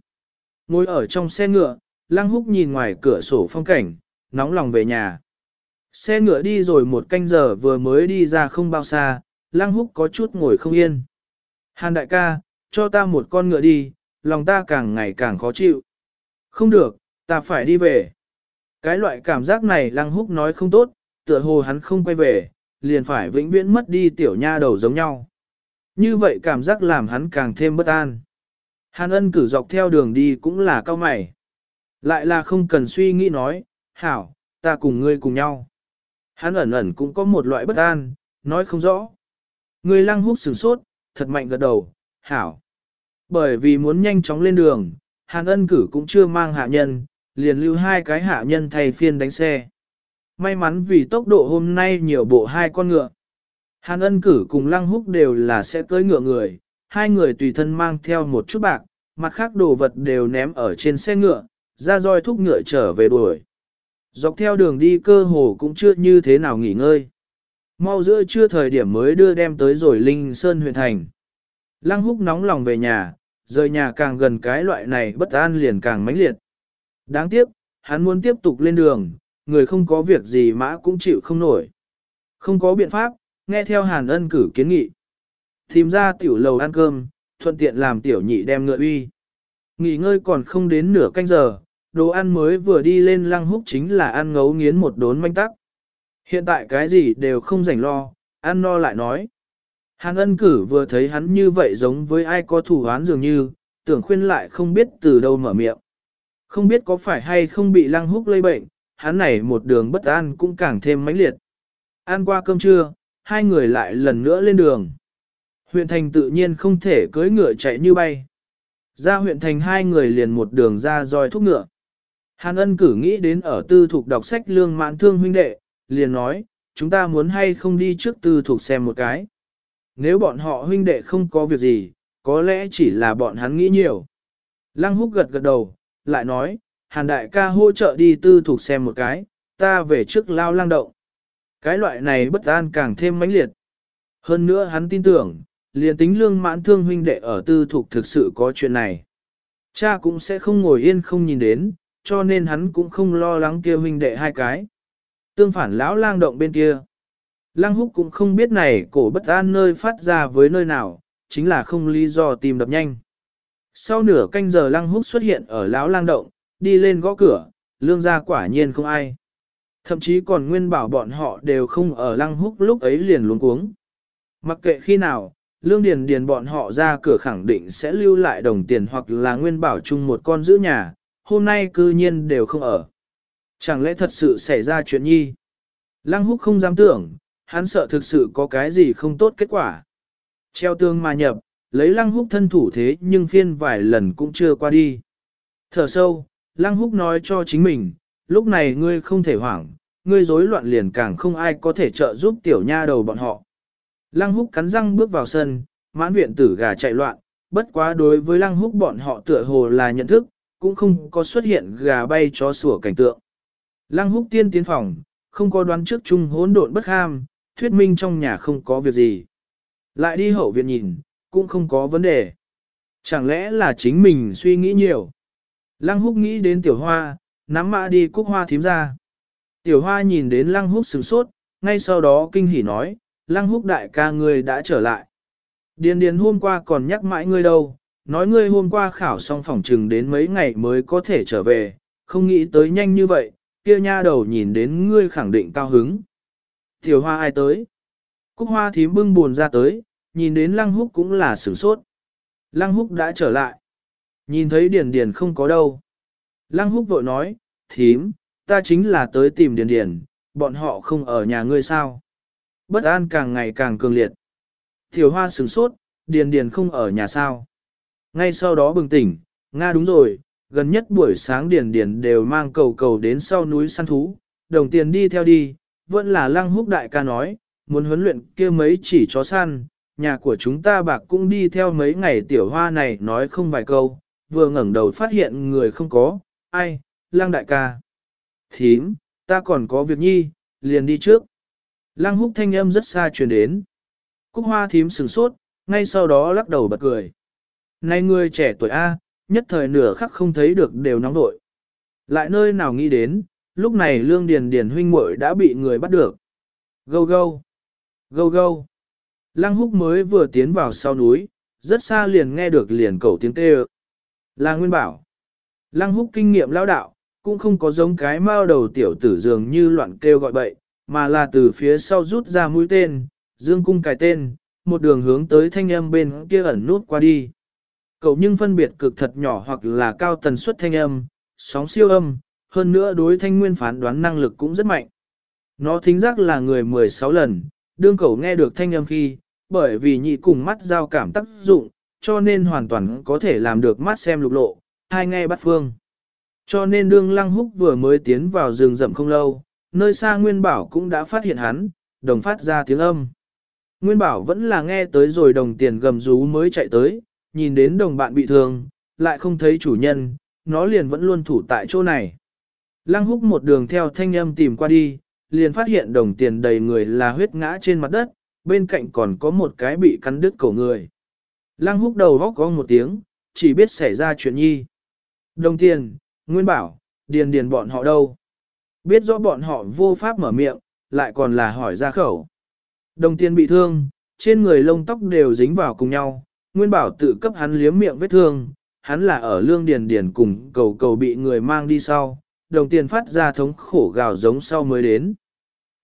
Ngồi ở trong xe ngựa, Lăng Húc nhìn ngoài cửa sổ phong cảnh, nóng lòng về nhà. Xe ngựa đi rồi một canh giờ vừa mới đi ra không bao xa, Lăng Húc có chút ngồi không yên. Hàn đại ca, cho ta một con ngựa đi, lòng ta càng ngày càng khó chịu. Không được, ta phải đi về. Cái loại cảm giác này Lăng Húc nói không tốt, tựa hồ hắn không quay về, liền phải vĩnh viễn mất đi tiểu nha đầu giống nhau. Như vậy cảm giác làm hắn càng thêm bất an. Hàn ân cử dọc theo đường đi cũng là cao mày. Lại là không cần suy nghĩ nói, hảo, ta cùng ngươi cùng nhau. Hắn ẩn ẩn cũng có một loại bất an, nói không rõ. Người lăng húc sửng sốt, thật mạnh gật đầu, hảo. Bởi vì muốn nhanh chóng lên đường, Hàn ân cử cũng chưa mang hạ nhân, liền lưu hai cái hạ nhân thay phiên đánh xe. May mắn vì tốc độ hôm nay nhiều bộ hai con ngựa. Hàn ân cử cùng lăng húc đều là sẽ cưỡi ngựa người, hai người tùy thân mang theo một chút bạc, mặt khác đồ vật đều ném ở trên xe ngựa, ra roi thúc ngựa trở về đuổi. Dọc theo đường đi cơ hồ cũng chưa như thế nào nghỉ ngơi. Mau giữa trưa thời điểm mới đưa đem tới rồi Linh Sơn huyện thành. Lăng húc nóng lòng về nhà, rời nhà càng gần cái loại này bất an liền càng mãnh liệt. Đáng tiếc, hắn muốn tiếp tục lên đường, người không có việc gì mã cũng chịu không nổi. Không có biện pháp, nghe theo Hàn ân cử kiến nghị. Tìm ra tiểu lầu ăn cơm, thuận tiện làm tiểu nhị đem ngựa uy. Nghỉ ngơi còn không đến nửa canh giờ, đồ ăn mới vừa đi lên lăng húc chính là ăn ngấu nghiến một đốn manh tắc. Hiện tại cái gì đều không rảnh lo, ăn no lại nói. Hàn ân cử vừa thấy hắn như vậy giống với ai có thủ án dường như, tưởng khuyên lại không biết từ đâu mở miệng. Không biết có phải hay không bị lăng húc lây bệnh, hắn này một đường bất an cũng càng thêm mãnh liệt. Ăn qua cơm trưa, hai người lại lần nữa lên đường. Huyện thành tự nhiên không thể cưỡi ngựa chạy như bay. Ra huyện thành hai người liền một đường ra roi thúc ngựa. Hàn ân cử nghĩ đến ở tư thục đọc sách lương mãn thương huynh đệ, liền nói, chúng ta muốn hay không đi trước tư thục xem một cái. Nếu bọn họ huynh đệ không có việc gì, có lẽ chỉ là bọn hắn nghĩ nhiều. Lăng húc gật gật đầu, lại nói, hàn đại ca hỗ trợ đi tư thục xem một cái, ta về trước lao lang động. Cái loại này bất an càng thêm mãnh liệt. Hơn nữa hắn tin tưởng, liền tính lương mãn thương huynh đệ ở tư thục thực sự có chuyện này. Cha cũng sẽ không ngồi yên không nhìn đến, cho nên hắn cũng không lo lắng kia huynh đệ hai cái. Tương phản lão lang động bên kia. Lăng húc cũng không biết này cổ bất an nơi phát ra với nơi nào, chính là không lý do tìm đập nhanh. Sau nửa canh giờ lăng húc xuất hiện ở lão lang động, đi lên gõ cửa, lương gia quả nhiên không ai. Thậm chí còn nguyên bảo bọn họ đều không ở lăng húc lúc ấy liền luống cuống. Mặc kệ khi nào, lương điền điền bọn họ ra cửa khẳng định sẽ lưu lại đồng tiền hoặc là nguyên bảo chung một con giữ nhà, hôm nay cư nhiên đều không ở. Chẳng lẽ thật sự xảy ra chuyện nhi? Lăng húc không dám tưởng, hắn sợ thực sự có cái gì không tốt kết quả. Treo tương mà nhập, lấy lăng húc thân thủ thế nhưng phiên vài lần cũng chưa qua đi. Thở sâu, lăng húc nói cho chính mình, lúc này ngươi không thể hoảng, ngươi rối loạn liền càng không ai có thể trợ giúp tiểu nha đầu bọn họ. Lăng húc cắn răng bước vào sân, mãn viện tử gà chạy loạn, bất quá đối với lăng húc bọn họ tựa hồ là nhận thức, cũng không có xuất hiện gà bay chó sủa cảnh tượng. Lăng húc tiên tiến phòng, không có đoán trước chung hỗn độn bất ham, thuyết minh trong nhà không có việc gì. Lại đi hậu viện nhìn, cũng không có vấn đề. Chẳng lẽ là chính mình suy nghĩ nhiều. Lăng húc nghĩ đến tiểu hoa, nắm mã đi cúc hoa thím ra. Tiểu hoa nhìn đến lăng húc sửng sốt, ngay sau đó kinh hỉ nói, lăng húc đại ca ngươi đã trở lại. Điền điền hôm qua còn nhắc mãi ngươi đâu, nói ngươi hôm qua khảo xong phòng trừng đến mấy ngày mới có thể trở về, không nghĩ tới nhanh như vậy, kia nha đầu nhìn đến ngươi khẳng định cao hứng. Tiểu hoa ai tới? Cúc hoa thím bưng buồn ra tới, nhìn đến lăng húc cũng là sửng sốt. Lăng húc đã trở lại. Nhìn thấy điền điền không có đâu. Lăng húc vội nói, thím, ta chính là tới tìm điền điền, bọn họ không ở nhà ngươi sao. Bất an càng ngày càng cường liệt. Thiểu hoa sửng sốt, điền điền không ở nhà sao. Ngay sau đó bừng tỉnh, Nga đúng rồi, gần nhất buổi sáng điền điền đều mang cầu cầu đến sau núi săn thú, đồng tiền đi theo đi, vẫn là lăng húc đại ca nói, muốn huấn luyện kia mấy chỉ chó săn, nhà của chúng ta bạc cũng đi theo mấy ngày tiểu hoa này nói không vài câu, vừa ngẩng đầu phát hiện người không có, ai, lăng đại ca. Thím, ta còn có việc nhi, liền đi trước. Lăng húc thanh âm rất xa truyền đến. Cúc hoa thím sừng sốt, ngay sau đó lắc đầu bật cười. Này người trẻ tuổi A, nhất thời nửa khắc không thấy được đều nóng nội. Lại nơi nào nghĩ đến, lúc này lương điền điền huynh muội đã bị người bắt được. Gâu gâu, gâu gâu. Lăng húc mới vừa tiến vào sau núi, rất xa liền nghe được liền cầu tiếng kêu. Là nguyên bảo. Lăng húc kinh nghiệm lão đạo, cũng không có giống cái mao đầu tiểu tử dường như loạn kêu gọi bậy, mà là từ phía sau rút ra mũi tên, dương cung cài tên, một đường hướng tới thanh âm bên kia ẩn nút qua đi. Cậu nhưng phân biệt cực thật nhỏ hoặc là cao tần suất thanh âm, sóng siêu âm, hơn nữa đối thanh nguyên phán đoán năng lực cũng rất mạnh. Nó thính giác là người 16 lần, đương cậu nghe được thanh âm khi, bởi vì nhị cùng mắt giao cảm tác dụng, cho nên hoàn toàn có thể làm được mắt xem lục lộ, hai nghe bắt phương. Cho nên đương lăng húc vừa mới tiến vào rừng rậm không lâu, nơi xa Nguyên Bảo cũng đã phát hiện hắn, đồng phát ra tiếng âm. Nguyên Bảo vẫn là nghe tới rồi đồng tiền gầm rú mới chạy tới, nhìn đến đồng bạn bị thương, lại không thấy chủ nhân, nó liền vẫn luôn thủ tại chỗ này. Lăng húc một đường theo thanh âm tìm qua đi, liền phát hiện đồng tiền đầy người là huyết ngã trên mặt đất, bên cạnh còn có một cái bị cắn đứt cổ người. Lăng húc đầu góc có một tiếng, chỉ biết xảy ra chuyện nhi. Đồng tiền, Nguyên Bảo, Điền Điền bọn họ đâu? Biết rõ bọn họ vô pháp mở miệng, lại còn là hỏi ra khẩu. Đồng tiền bị thương, trên người lông tóc đều dính vào cùng nhau, Nguyên Bảo tự cấp hắn liếm miệng vết thương, hắn là ở lương điền điền cùng cầu cầu bị người mang đi sau, đồng tiền phát ra thống khổ gào giống sau mới đến.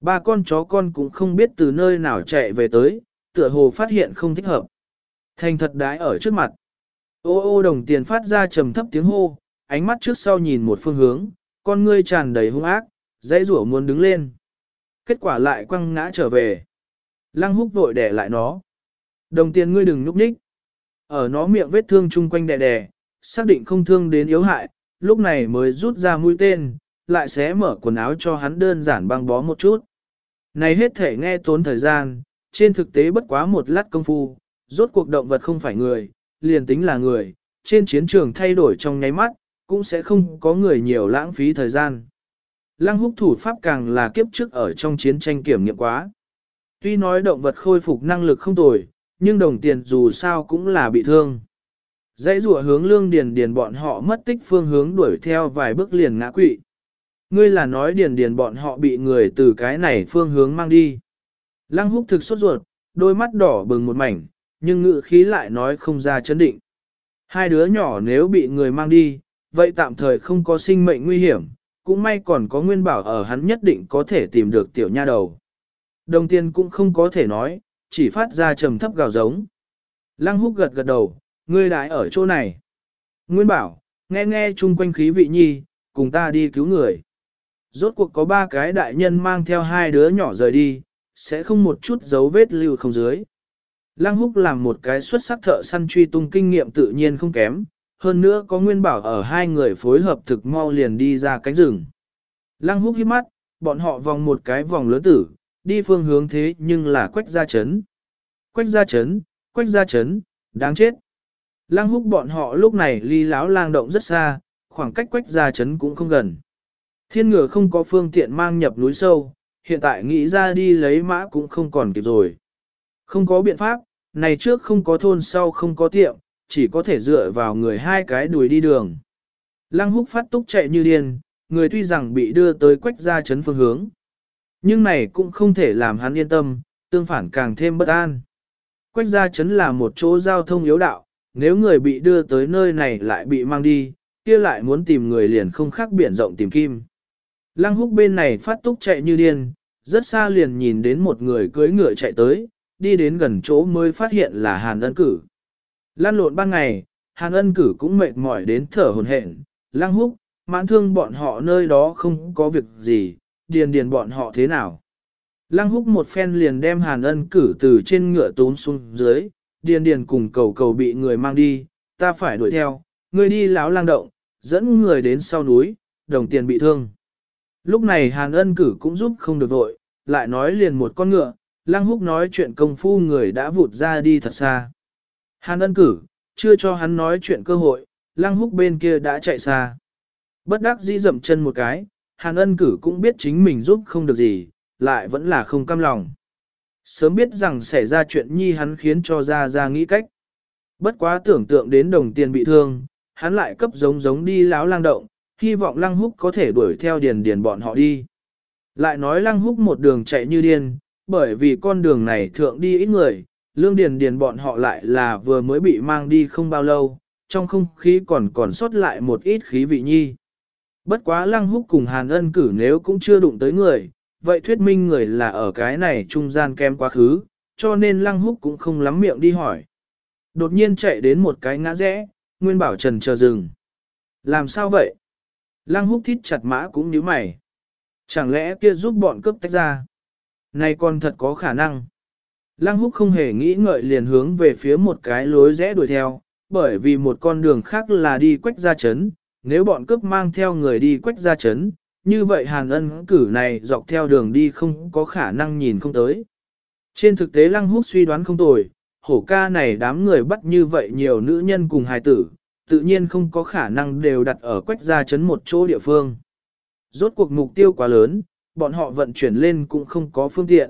Ba con chó con cũng không biết từ nơi nào chạy về tới, tựa hồ phát hiện không thích hợp. Thành thật đái ở trước mặt. Ô ô đồng tiền phát ra trầm thấp tiếng hô, ánh mắt trước sau nhìn một phương hướng, con ngươi tràn đầy hung ác, dãy rủa muốn đứng lên. Kết quả lại quăng ngã trở về. Lăng húc vội đẻ lại nó. Đồng tiền ngươi đừng núp nhích. Ở nó miệng vết thương chung quanh đè đè, xác định không thương đến yếu hại, lúc này mới rút ra mũi tên, lại xé mở quần áo cho hắn đơn giản băng bó một chút. Này hết thể nghe tốn thời gian, trên thực tế bất quá một lát công phu, rốt cuộc động vật không phải người, liền tính là người, trên chiến trường thay đổi trong nháy mắt, cũng sẽ không có người nhiều lãng phí thời gian. Lăng húc thủ pháp càng là kiếp trước ở trong chiến tranh kiểm nghiệm quá. Tuy nói động vật khôi phục năng lực không tồi, nhưng đồng tiền dù sao cũng là bị thương. Dãy rùa hướng lương điền điền bọn họ mất tích phương hướng đuổi theo vài bước liền ngã quỵ. Ngươi là nói điền điền bọn họ bị người từ cái này phương hướng mang đi. Lăng húc thực sốt ruột, đôi mắt đỏ bừng một mảnh, nhưng ngự khí lại nói không ra chấn định. Hai đứa nhỏ nếu bị người mang đi, vậy tạm thời không có sinh mệnh nguy hiểm, cũng may còn có nguyên bảo ở hắn nhất định có thể tìm được tiểu nha đầu. Đồng tiền cũng không có thể nói, chỉ phát ra trầm thấp gào giống. Lăng húc gật gật đầu, ngươi đại ở chỗ này. Nguyên bảo, nghe nghe chung quanh khí vị nhi, cùng ta đi cứu người. Rốt cuộc có ba cái đại nhân mang theo hai đứa nhỏ rời đi, sẽ không một chút dấu vết lưu không dưới. Lăng húc làm một cái xuất sắc thợ săn truy tung kinh nghiệm tự nhiên không kém, hơn nữa có nguyên bảo ở hai người phối hợp thực mau liền đi ra cánh rừng. Lăng húc hít mắt, bọn họ vòng một cái vòng lớn tử, đi phương hướng thế nhưng là quách ra chấn. Quách ra chấn, quách ra chấn, đáng chết. Lăng húc bọn họ lúc này ly láo lang động rất xa, khoảng cách quách ra chấn cũng không gần. Thiên ngựa không có phương tiện mang nhập núi sâu, hiện tại nghĩ ra đi lấy mã cũng không còn kịp rồi. Không có biện pháp, này trước không có thôn sau không có tiệm, chỉ có thể dựa vào người hai cái đuổi đi đường. Lăng húc phát túc chạy như điên, người tuy rằng bị đưa tới quách Gia chấn phương hướng. Nhưng này cũng không thể làm hắn yên tâm, tương phản càng thêm bất an. Quách gia chấn là một chỗ giao thông yếu đạo, nếu người bị đưa tới nơi này lại bị mang đi, kia lại muốn tìm người liền không khác biển rộng tìm kim. Lăng húc bên này phát túc chạy như điên, rất xa liền nhìn đến một người cưỡi ngựa chạy tới, đi đến gần chỗ mới phát hiện là Hàn ân cử. Lan lộn ban ngày, Hàn ân cử cũng mệt mỏi đến thở hồn hển. Lăng húc, mãn thương bọn họ nơi đó không có việc gì, điền điền bọn họ thế nào. Lăng húc một phen liền đem hàn ân cử từ trên ngựa tốn xuống dưới, điền điền cùng cầu cầu bị người mang đi, ta phải đuổi theo, người đi láo lang động, dẫn người đến sau núi, đồng tiền bị thương. Lúc này hàn ân cử cũng giúp không được vội, lại nói liền một con ngựa, lăng húc nói chuyện công phu người đã vụt ra đi thật xa. Hàn ân cử, chưa cho hắn nói chuyện cơ hội, lăng húc bên kia đã chạy xa. Bất đắc dĩ dậm chân một cái, Hàn ân cử cũng biết chính mình giúp không được gì, lại vẫn là không cam lòng. Sớm biết rằng xảy ra chuyện nhi hắn khiến cho ra ra nghĩ cách. Bất quá tưởng tượng đến đồng tiền bị thương, hắn lại cấp giống giống đi láo lang động, hy vọng lăng húc có thể đuổi theo điền điền bọn họ đi. Lại nói lăng húc một đường chạy như điên, bởi vì con đường này thượng đi ít người, lương điền điền bọn họ lại là vừa mới bị mang đi không bao lâu, trong không khí còn còn sót lại một ít khí vị nhi. Bất quá lăng húc cùng hàn ân cử nếu cũng chưa đụng tới người, vậy thuyết minh người là ở cái này trung gian kem quá khứ, cho nên lăng húc cũng không lắm miệng đi hỏi. Đột nhiên chạy đến một cái ngã rẽ, Nguyên Bảo Trần chờ dừng. Làm sao vậy? Lăng húc thít chặt mã cũng nhíu mày. Chẳng lẽ kia giúp bọn cướp tách ra? Này còn thật có khả năng. Lăng húc không hề nghĩ ngợi liền hướng về phía một cái lối rẽ đuổi theo, bởi vì một con đường khác là đi quách ra chấn, nếu bọn cướp mang theo người đi quách ra chấn, như vậy hàn ân cử này dọc theo đường đi không có khả năng nhìn không tới. Trên thực tế lăng húc suy đoán không tồi, hổ ca này đám người bắt như vậy nhiều nữ nhân cùng hài tử, tự nhiên không có khả năng đều đặt ở quách gia chấn một chỗ địa phương. Rốt cuộc mục tiêu quá lớn, bọn họ vận chuyển lên cũng không có phương tiện.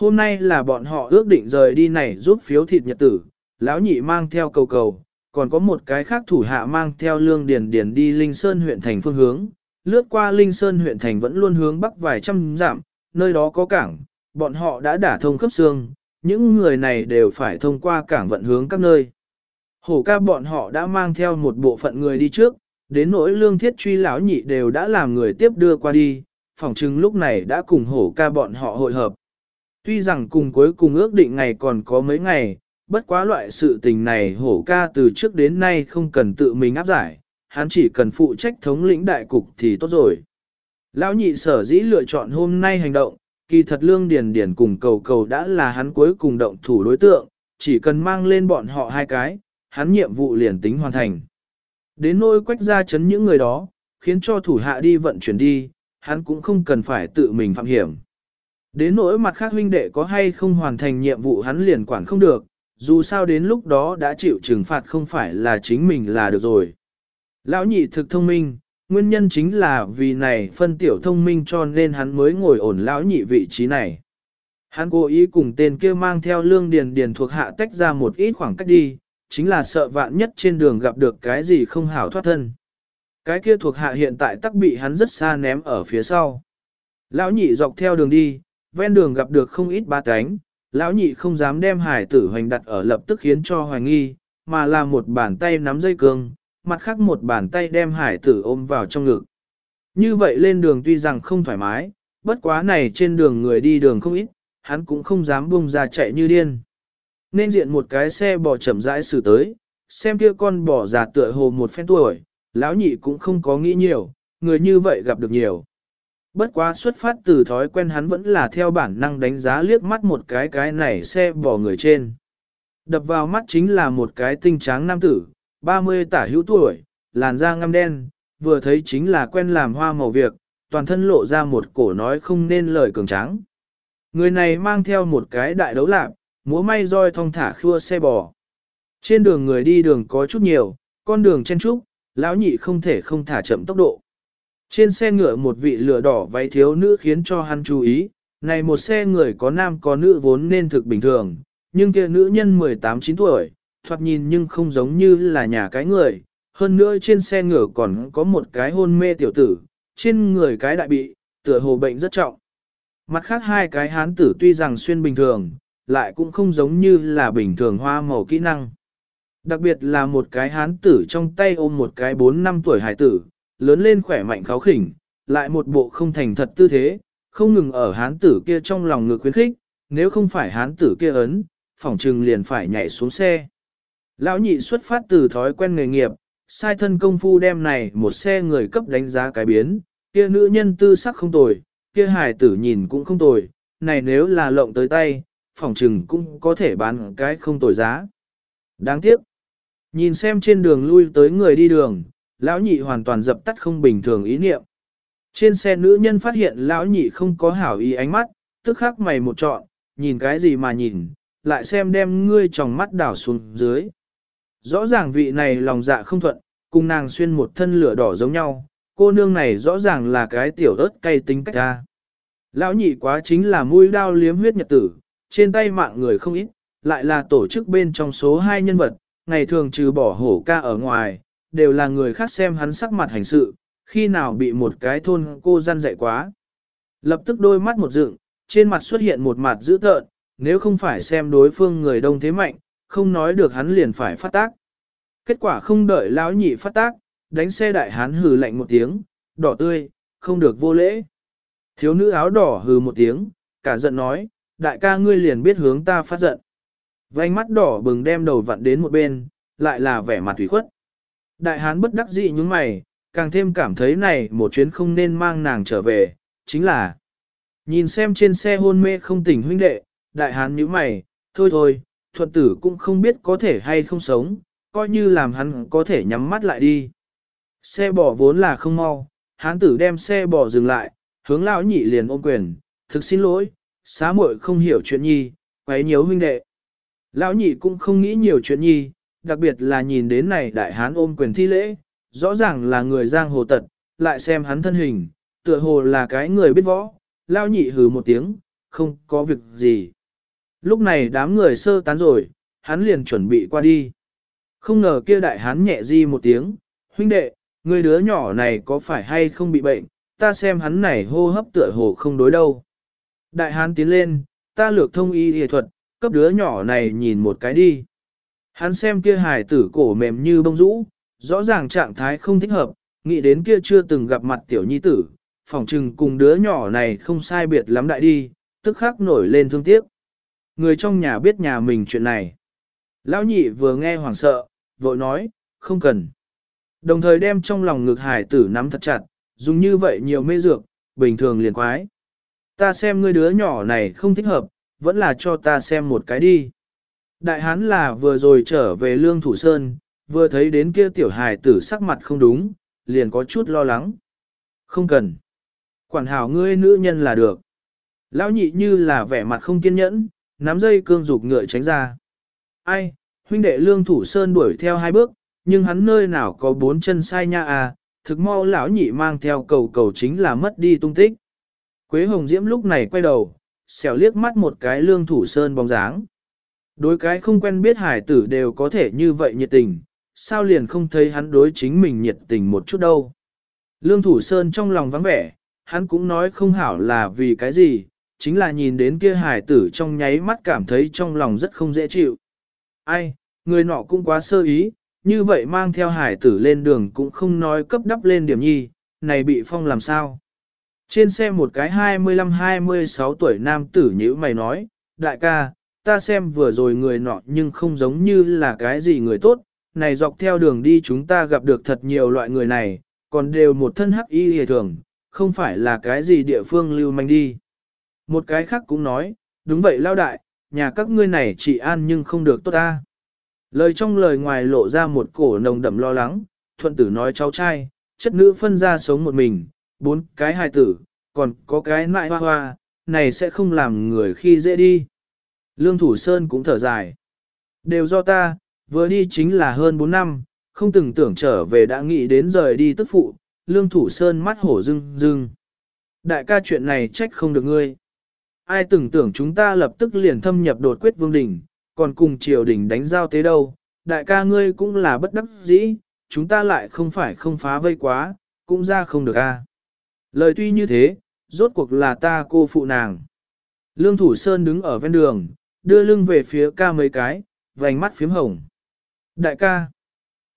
Hôm nay là bọn họ ước định rời đi này giúp phiếu thịt nhật tử, lão nhị mang theo cầu cầu, còn có một cái khác thủ hạ mang theo lương điền điền đi Linh Sơn huyện thành phương hướng, lướt qua Linh Sơn huyện thành vẫn luôn hướng bắc vài trăm dặm, nơi đó có cảng, bọn họ đã đả thông khớp xương, những người này đều phải thông qua cảng vận hướng các nơi. Hổ ca bọn họ đã mang theo một bộ phận người đi trước, đến nỗi lương thiết truy lão nhị đều đã làm người tiếp đưa qua đi, phỏng chừng lúc này đã cùng hổ ca bọn họ hội hợp. Tuy rằng cùng cuối cùng ước định ngày còn có mấy ngày, bất quá loại sự tình này hổ ca từ trước đến nay không cần tự mình áp giải, hắn chỉ cần phụ trách thống lĩnh đại cục thì tốt rồi. Lão nhị sở dĩ lựa chọn hôm nay hành động, kỳ thật lương điền điền cùng cầu cầu đã là hắn cuối cùng động thủ đối tượng, chỉ cần mang lên bọn họ hai cái, hắn nhiệm vụ liền tính hoàn thành. Đến nỗi quách ra chấn những người đó, khiến cho thủ hạ đi vận chuyển đi, hắn cũng không cần phải tự mình phạm hiểm. Đến nỗi mặt khác huynh đệ có hay không hoàn thành nhiệm vụ hắn liền quản không được, dù sao đến lúc đó đã chịu trừng phạt không phải là chính mình là được rồi. Lão nhị thực thông minh, nguyên nhân chính là vì này phân tiểu thông minh cho nên hắn mới ngồi ổn lão nhị vị trí này. Hắn cố ý cùng tên kia mang theo lương điền điền thuộc hạ tách ra một ít khoảng cách đi, chính là sợ vạn nhất trên đường gặp được cái gì không hảo thoát thân. Cái kia thuộc hạ hiện tại tắc bị hắn rất xa ném ở phía sau. Lão nhị dọc theo đường đi, ven đường gặp được không ít ba cánh, lão nhị không dám đem hải tử hoành đặt ở lập tức khiến cho hoài nghi, mà là một bàn tay nắm dây cương, mặt khác một bàn tay đem hải tử ôm vào trong ngực. Như vậy lên đường tuy rằng không thoải mái, bất quá này trên đường người đi đường không ít, hắn cũng không dám buông ra chạy như điên. Nên diện một cái xe bò chậm rãi xử tới, xem kia con bò già tựa hồ một phen tuổi, lão nhị cũng không có nghĩ nhiều, người như vậy gặp được nhiều. Bất quá xuất phát từ thói quen hắn vẫn là theo bản năng đánh giá liếc mắt một cái cái này xe bò người trên. Đập vào mắt chính là một cái tinh tráng nam tử, 30 tả hữu tuổi, làn da ngăm đen, vừa thấy chính là quen làm hoa màu việc, toàn thân lộ ra một cổ nói không nên lời cường tráng. Người này mang theo một cái đại đấu lạc, múa may roi thong thả khua xe bò. Trên đường người đi đường có chút nhiều, con đường chen trúc, lão nhị không thể không thả chậm tốc độ. Trên xe ngựa một vị lửa đỏ váy thiếu nữ khiến cho hắn chú ý, này một xe người có nam có nữ vốn nên thực bình thường, nhưng kia nữ nhân 18-9 tuổi, thoạt nhìn nhưng không giống như là nhà cái người, hơn nữa trên xe ngựa còn có một cái hôn mê tiểu tử, trên người cái đại bị, tựa hồ bệnh rất trọng. Mặt khác hai cái hán tử tuy rằng xuyên bình thường, lại cũng không giống như là bình thường hoa màu kỹ năng. Đặc biệt là một cái hán tử trong tay ôm một cái 4 năm tuổi hải tử, lớn lên khỏe mạnh kháo khỉnh, lại một bộ không thành thật tư thế, không ngừng ở hán tử kia trong lòng ngược khuyến khích, nếu không phải hán tử kia ấn, phỏng trừng liền phải nhảy xuống xe. Lão nhị xuất phát từ thói quen nghề nghiệp, sai thân công phu đem này một xe người cấp đánh giá cái biến, kia nữ nhân tư sắc không tồi, kia hài tử nhìn cũng không tồi, này nếu là lộng tới tay, phỏng trừng cũng có thể bán cái không tồi giá. Đáng tiếc, nhìn xem trên đường lui tới người đi đường, lão nhị hoàn toàn dập tắt không bình thường ý niệm. Trên xe nữ nhân phát hiện lão nhị không có hảo ý ánh mắt, tức khắc mày một trọn, nhìn cái gì mà nhìn, lại xem đem ngươi tròng mắt đảo xuống dưới. Rõ ràng vị này lòng dạ không thuận, cùng nàng xuyên một thân lửa đỏ giống nhau, cô nương này rõ ràng là cái tiểu ớt cay tính cách ra. Lão nhị quá chính là mũi đao liếm huyết nhật tử, trên tay mạng người không ít, lại là tổ chức bên trong số hai nhân vật, ngày thường trừ bỏ hổ ca ở ngoài, đều là người khác xem hắn sắc mặt hành sự, khi nào bị một cái thôn cô gian dạy quá. Lập tức đôi mắt một dựng, trên mặt xuất hiện một mặt dữ tợn, nếu không phải xem đối phương người đông thế mạnh, không nói được hắn liền phải phát tác. Kết quả không đợi lão nhị phát tác, đánh xe đại hán hừ lạnh một tiếng, đỏ tươi, không được vô lễ. Thiếu nữ áo đỏ hừ một tiếng, cả giận nói, đại ca ngươi liền biết hướng ta phát giận. Vành mắt đỏ bừng đem đầu vặn đến một bên, lại là vẻ mặt thủy khuất. Đại hán bất đắc dĩ những mày, càng thêm cảm thấy này một chuyến không nên mang nàng trở về, chính là nhìn xem trên xe hôn mê không tỉnh huynh đệ, đại hán nhíu mày, thôi thôi, thuận tử cũng không biết có thể hay không sống, coi như làm hắn có thể nhắm mắt lại đi. Xe bỏ vốn là không mau, hán tử đem xe bỏ dừng lại, hướng lão nhị liền ôm quyền, thực xin lỗi, xá muội không hiểu chuyện nhi, quấy nhiễu huynh đệ. Lão nhị cũng không nghĩ nhiều chuyện nhi, đặc biệt là nhìn đến này đại hán ôm quyền thi lễ, rõ ràng là người giang hồ tật, lại xem hắn thân hình, tựa hồ là cái người biết võ, lao nhị hừ một tiếng, không có việc gì. Lúc này đám người sơ tán rồi, hắn liền chuẩn bị qua đi. Không ngờ kia đại hán nhẹ di một tiếng, huynh đệ, người đứa nhỏ này có phải hay không bị bệnh, ta xem hắn này hô hấp tựa hồ không đối đâu. Đại hán tiến lên, ta lược thông y y thuật, cấp đứa nhỏ này nhìn một cái đi. Hắn xem kia hài tử cổ mềm như bông rũ, rõ ràng trạng thái không thích hợp, nghĩ đến kia chưa từng gặp mặt tiểu nhi tử, phỏng chừng cùng đứa nhỏ này không sai biệt lắm đại đi, tức khắc nổi lên thương tiếc. Người trong nhà biết nhà mình chuyện này. Lão nhị vừa nghe hoảng sợ, vội nói, không cần. Đồng thời đem trong lòng ngực hải tử nắm thật chặt, dùng như vậy nhiều mê dược, bình thường liền quái. Ta xem ngươi đứa nhỏ này không thích hợp, vẫn là cho ta xem một cái đi. Đại hán là vừa rồi trở về lương thủ sơn, vừa thấy đến kia tiểu hài tử sắc mặt không đúng, liền có chút lo lắng. Không cần. Quản hảo ngươi nữ nhân là được. Lão nhị như là vẻ mặt không kiên nhẫn, nắm dây cương dục ngựa tránh ra. Ai, huynh đệ lương thủ sơn đuổi theo hai bước, nhưng hắn nơi nào có bốn chân sai nha à, thực mau lão nhị mang theo cầu cầu chính là mất đi tung tích. Quế Hồng Diễm lúc này quay đầu, xẻo liếc mắt một cái lương thủ sơn bóng dáng. Đối cái không quen biết hải tử đều có thể như vậy nhiệt tình, sao liền không thấy hắn đối chính mình nhiệt tình một chút đâu. Lương thủ sơn trong lòng vắng vẻ, hắn cũng nói không hảo là vì cái gì, chính là nhìn đến kia hải tử trong nháy mắt cảm thấy trong lòng rất không dễ chịu. Ai, người nọ cũng quá sơ ý, như vậy mang theo hải tử lên đường cũng không nói cấp đắp lên điểm nhi, này bị phong làm sao. Trên xe một cái 25-26 tuổi nam tử nhữ mày nói, đại ca, ta xem vừa rồi người nọ nhưng không giống như là cái gì người tốt, này dọc theo đường đi chúng ta gặp được thật nhiều loại người này, còn đều một thân hắc y hề thường, không phải là cái gì địa phương lưu manh đi. Một cái khác cũng nói, đúng vậy lao đại, nhà các ngươi này chỉ an nhưng không được tốt ta. Lời trong lời ngoài lộ ra một cổ nồng đậm lo lắng, thuận tử nói cháu trai, chất nữ phân ra sống một mình, bốn cái hài tử, còn có cái nại hoa hoa, này sẽ không làm người khi dễ đi. Lương Thủ Sơn cũng thở dài. Đều do ta, vừa đi chính là hơn 4 năm, không từng tưởng trở về đã nghĩ đến rời đi tức phụ, Lương Thủ Sơn mắt hổ rưng rưng. Đại ca chuyện này trách không được ngươi. Ai từng tưởng chúng ta lập tức liền thâm nhập đột quyết vương đỉnh, còn cùng triều đình đánh giao tế đâu, đại ca ngươi cũng là bất đắc dĩ, chúng ta lại không phải không phá vây quá, cũng ra không được a. À. Lời tuy như thế, rốt cuộc là ta cô phụ nàng. Lương Thủ Sơn đứng ở ven đường, đưa lưng về phía ca mấy cái, vành mắt phím hồng. Đại ca,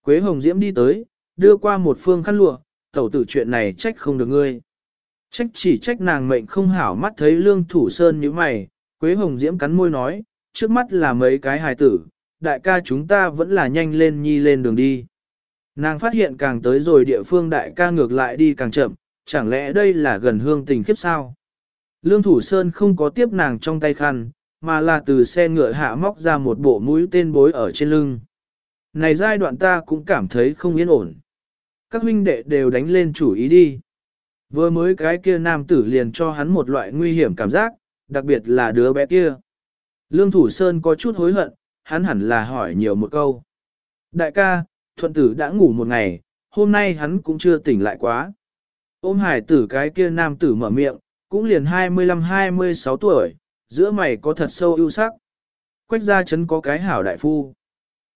Quế Hồng Diễm đi tới, đưa qua một phương khăn lụa, tẩu tử chuyện này trách không được ngươi. Trách chỉ trách nàng mệnh không hảo mắt thấy Lương Thủ Sơn như mày, Quế Hồng Diễm cắn môi nói, trước mắt là mấy cái hài tử, đại ca chúng ta vẫn là nhanh lên nhi lên đường đi. Nàng phát hiện càng tới rồi địa phương đại ca ngược lại đi càng chậm, chẳng lẽ đây là gần hương tình kiếp sao? Lương Thủ Sơn không có tiếp nàng trong tay khăn, mà là từ xe ngựa hạ móc ra một bộ mũi tên bối ở trên lưng. Này giai đoạn ta cũng cảm thấy không yên ổn. Các huynh đệ đều đánh lên chủ ý đi. Vừa mới cái kia nam tử liền cho hắn một loại nguy hiểm cảm giác, đặc biệt là đứa bé kia. Lương Thủ Sơn có chút hối hận, hắn hẳn là hỏi nhiều một câu. Đại ca, thuận tử đã ngủ một ngày, hôm nay hắn cũng chưa tỉnh lại quá. Ôm hải tử cái kia nam tử mở miệng, cũng liền 25-26 tuổi, giữa mày có thật sâu ưu sắc. Quách gia chấn có cái hảo đại phu.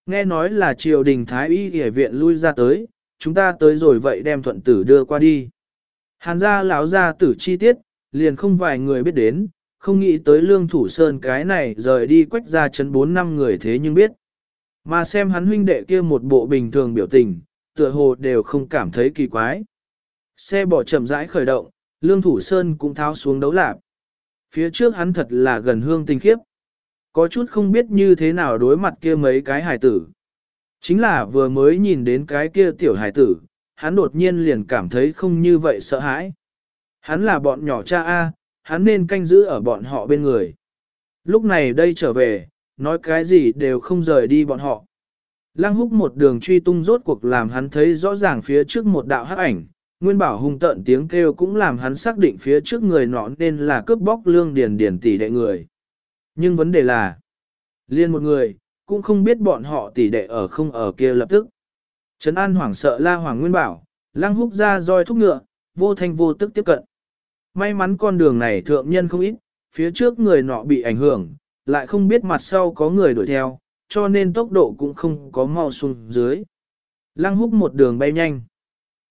Nghe nói là triều đình thái y y viện lui ra tới, chúng ta tới rồi vậy đem thuận tử đưa qua đi. Hàn gia lão gia tử chi tiết, liền không vài người biết đến, không nghĩ tới lương thủ sơn cái này rời đi quách gia chấn 4 năm người thế nhưng biết. Mà xem hắn huynh đệ kia một bộ bình thường biểu tình, tựa hồ đều không cảm thấy kỳ quái. Xe bỏ chậm rãi khởi động, lương thủ sơn cũng tháo xuống đấu lạp. Phía trước hắn thật là gần hương tình khiếp. Có chút không biết như thế nào đối mặt kia mấy cái hài tử. Chính là vừa mới nhìn đến cái kia tiểu hài tử, hắn đột nhiên liền cảm thấy không như vậy sợ hãi. Hắn là bọn nhỏ cha A, hắn nên canh giữ ở bọn họ bên người. Lúc này đây trở về, nói cái gì đều không rời đi bọn họ. Lăng húc một đường truy tung rốt cuộc làm hắn thấy rõ ràng phía trước một đạo hắc ảnh, nguyên bảo hung tợn, tiếng kêu cũng làm hắn xác định phía trước người nọ nên là cướp bóc lương điền điền tỷ đệ người. Nhưng vấn đề là, liên một người, cũng không biết bọn họ tỷ đệ ở không ở kia lập tức. Trấn An hoảng sợ la hoàng nguyên bảo, lăng húc ra roi thúc ngựa, vô thanh vô tức tiếp cận. May mắn con đường này thượng nhân không ít, phía trước người nọ bị ảnh hưởng, lại không biết mặt sau có người đuổi theo, cho nên tốc độ cũng không có mau xuống dưới. Lăng húc một đường bay nhanh.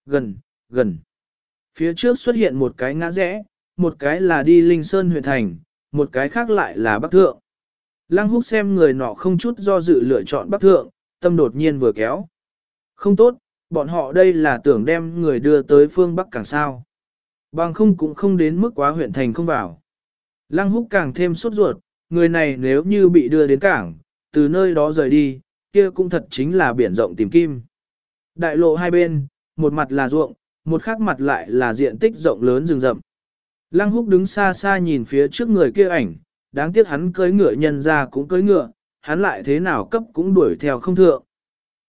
Gần, gần. Phía trước xuất hiện một cái ngã rẽ, một cái là đi Linh Sơn huyện thành, một cái khác lại là Bắc Thượng. Lăng húc xem người nọ không chút do dự lựa chọn Bắc Thượng, tâm đột nhiên vừa kéo. Không tốt, bọn họ đây là tưởng đem người đưa tới phương Bắc càng sao. Bằng không cũng không đến mức quá huyện thành không vào. Lăng húc càng thêm sốt ruột, người này nếu như bị đưa đến cảng, từ nơi đó rời đi, kia cũng thật chính là biển rộng tìm kim. Đại lộ hai bên, một mặt là ruộng, một khác mặt lại là diện tích rộng lớn rừng rậm. Lăng húc đứng xa xa nhìn phía trước người kia ảnh, đáng tiếc hắn cưỡi ngựa nhân ra cũng cưỡi ngựa, hắn lại thế nào cấp cũng đuổi theo không thượng.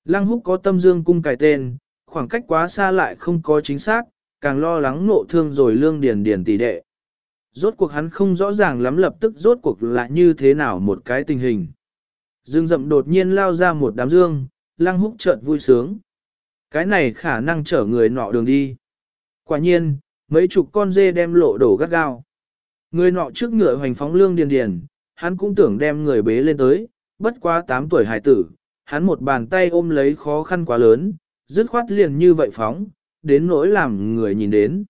Lăng húc có tâm dương cung cài tên, khoảng cách quá xa lại không có chính xác, càng lo lắng nộ thương rồi lương điền điền tỷ đệ. Rốt cuộc hắn không rõ ràng lắm lập tức rốt cuộc là như thế nào một cái tình hình. Dương rậm đột nhiên lao ra một đám dương, lăng húc chợt vui sướng. Cái này khả năng chở người nọ đường đi. Quả nhiên, mấy chục con dê đem lộ đổ gắt gao. Người nọ trước ngựa hoành phóng lương điền điền, hắn cũng tưởng đem người bế lên tới, bất quá 8 tuổi hải tử, hắn một bàn tay ôm lấy khó khăn quá lớn, dứt khoát liền như vậy phóng, đến nỗi làm người nhìn đến.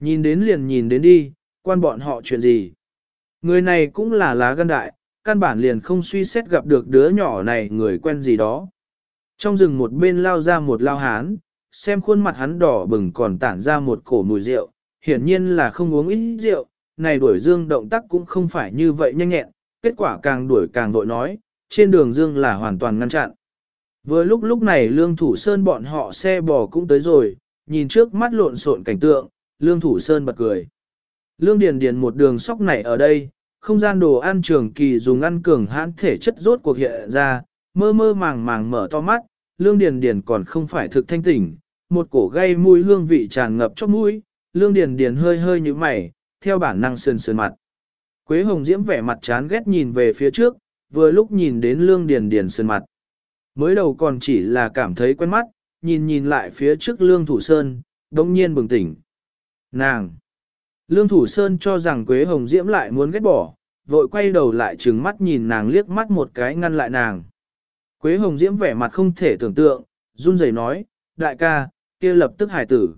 Nhìn đến liền nhìn đến đi, quan bọn họ chuyện gì. Người này cũng là lá gan đại, căn bản liền không suy xét gặp được đứa nhỏ này người quen gì đó. Trong rừng một bên lao ra một lao hán, xem khuôn mặt hắn đỏ bừng còn tản ra một cổ mùi rượu, hiển nhiên là không uống ít rượu, này đuổi dương động tác cũng không phải như vậy nhanh nhẹn, kết quả càng đuổi càng vội nói, trên đường dương là hoàn toàn ngăn chặn. Vừa lúc lúc này lương thủ sơn bọn họ xe bò cũng tới rồi, nhìn trước mắt lộn xộn cảnh tượng, lương thủ sơn bật cười. Lương điền điền một đường sóc này ở đây, không gian đồ ăn trường kỳ dùng ăn cường hãn thể chất rốt cuộc hiện ra, mơ mơ màng màng mở to mắt, lương điền điền còn không phải thực thanh tỉnh, một cổ gây mùi hương vị tràn ngập chóp mũi, lương điền điền hơi hơi như mày, theo bản năng sườn sườn mặt. Quế hồng diễm vẻ mặt chán ghét nhìn về phía trước, vừa lúc nhìn đến lương điền điền sườn mặt. Mới đầu còn chỉ là cảm thấy quen mắt, nhìn nhìn lại phía trước lương thủ sơn, đống nhiên bừng tỉnh. Nàng! Lương thủ sơn cho rằng Quế hồng diễm lại muốn ghét bỏ, vội quay đầu lại trừng mắt nhìn nàng liếc mắt một cái ngăn lại nàng. Quế hồng diễm vẻ mặt không thể tưởng tượng, run rẩy nói, đại ca, kia lập tức hải tử.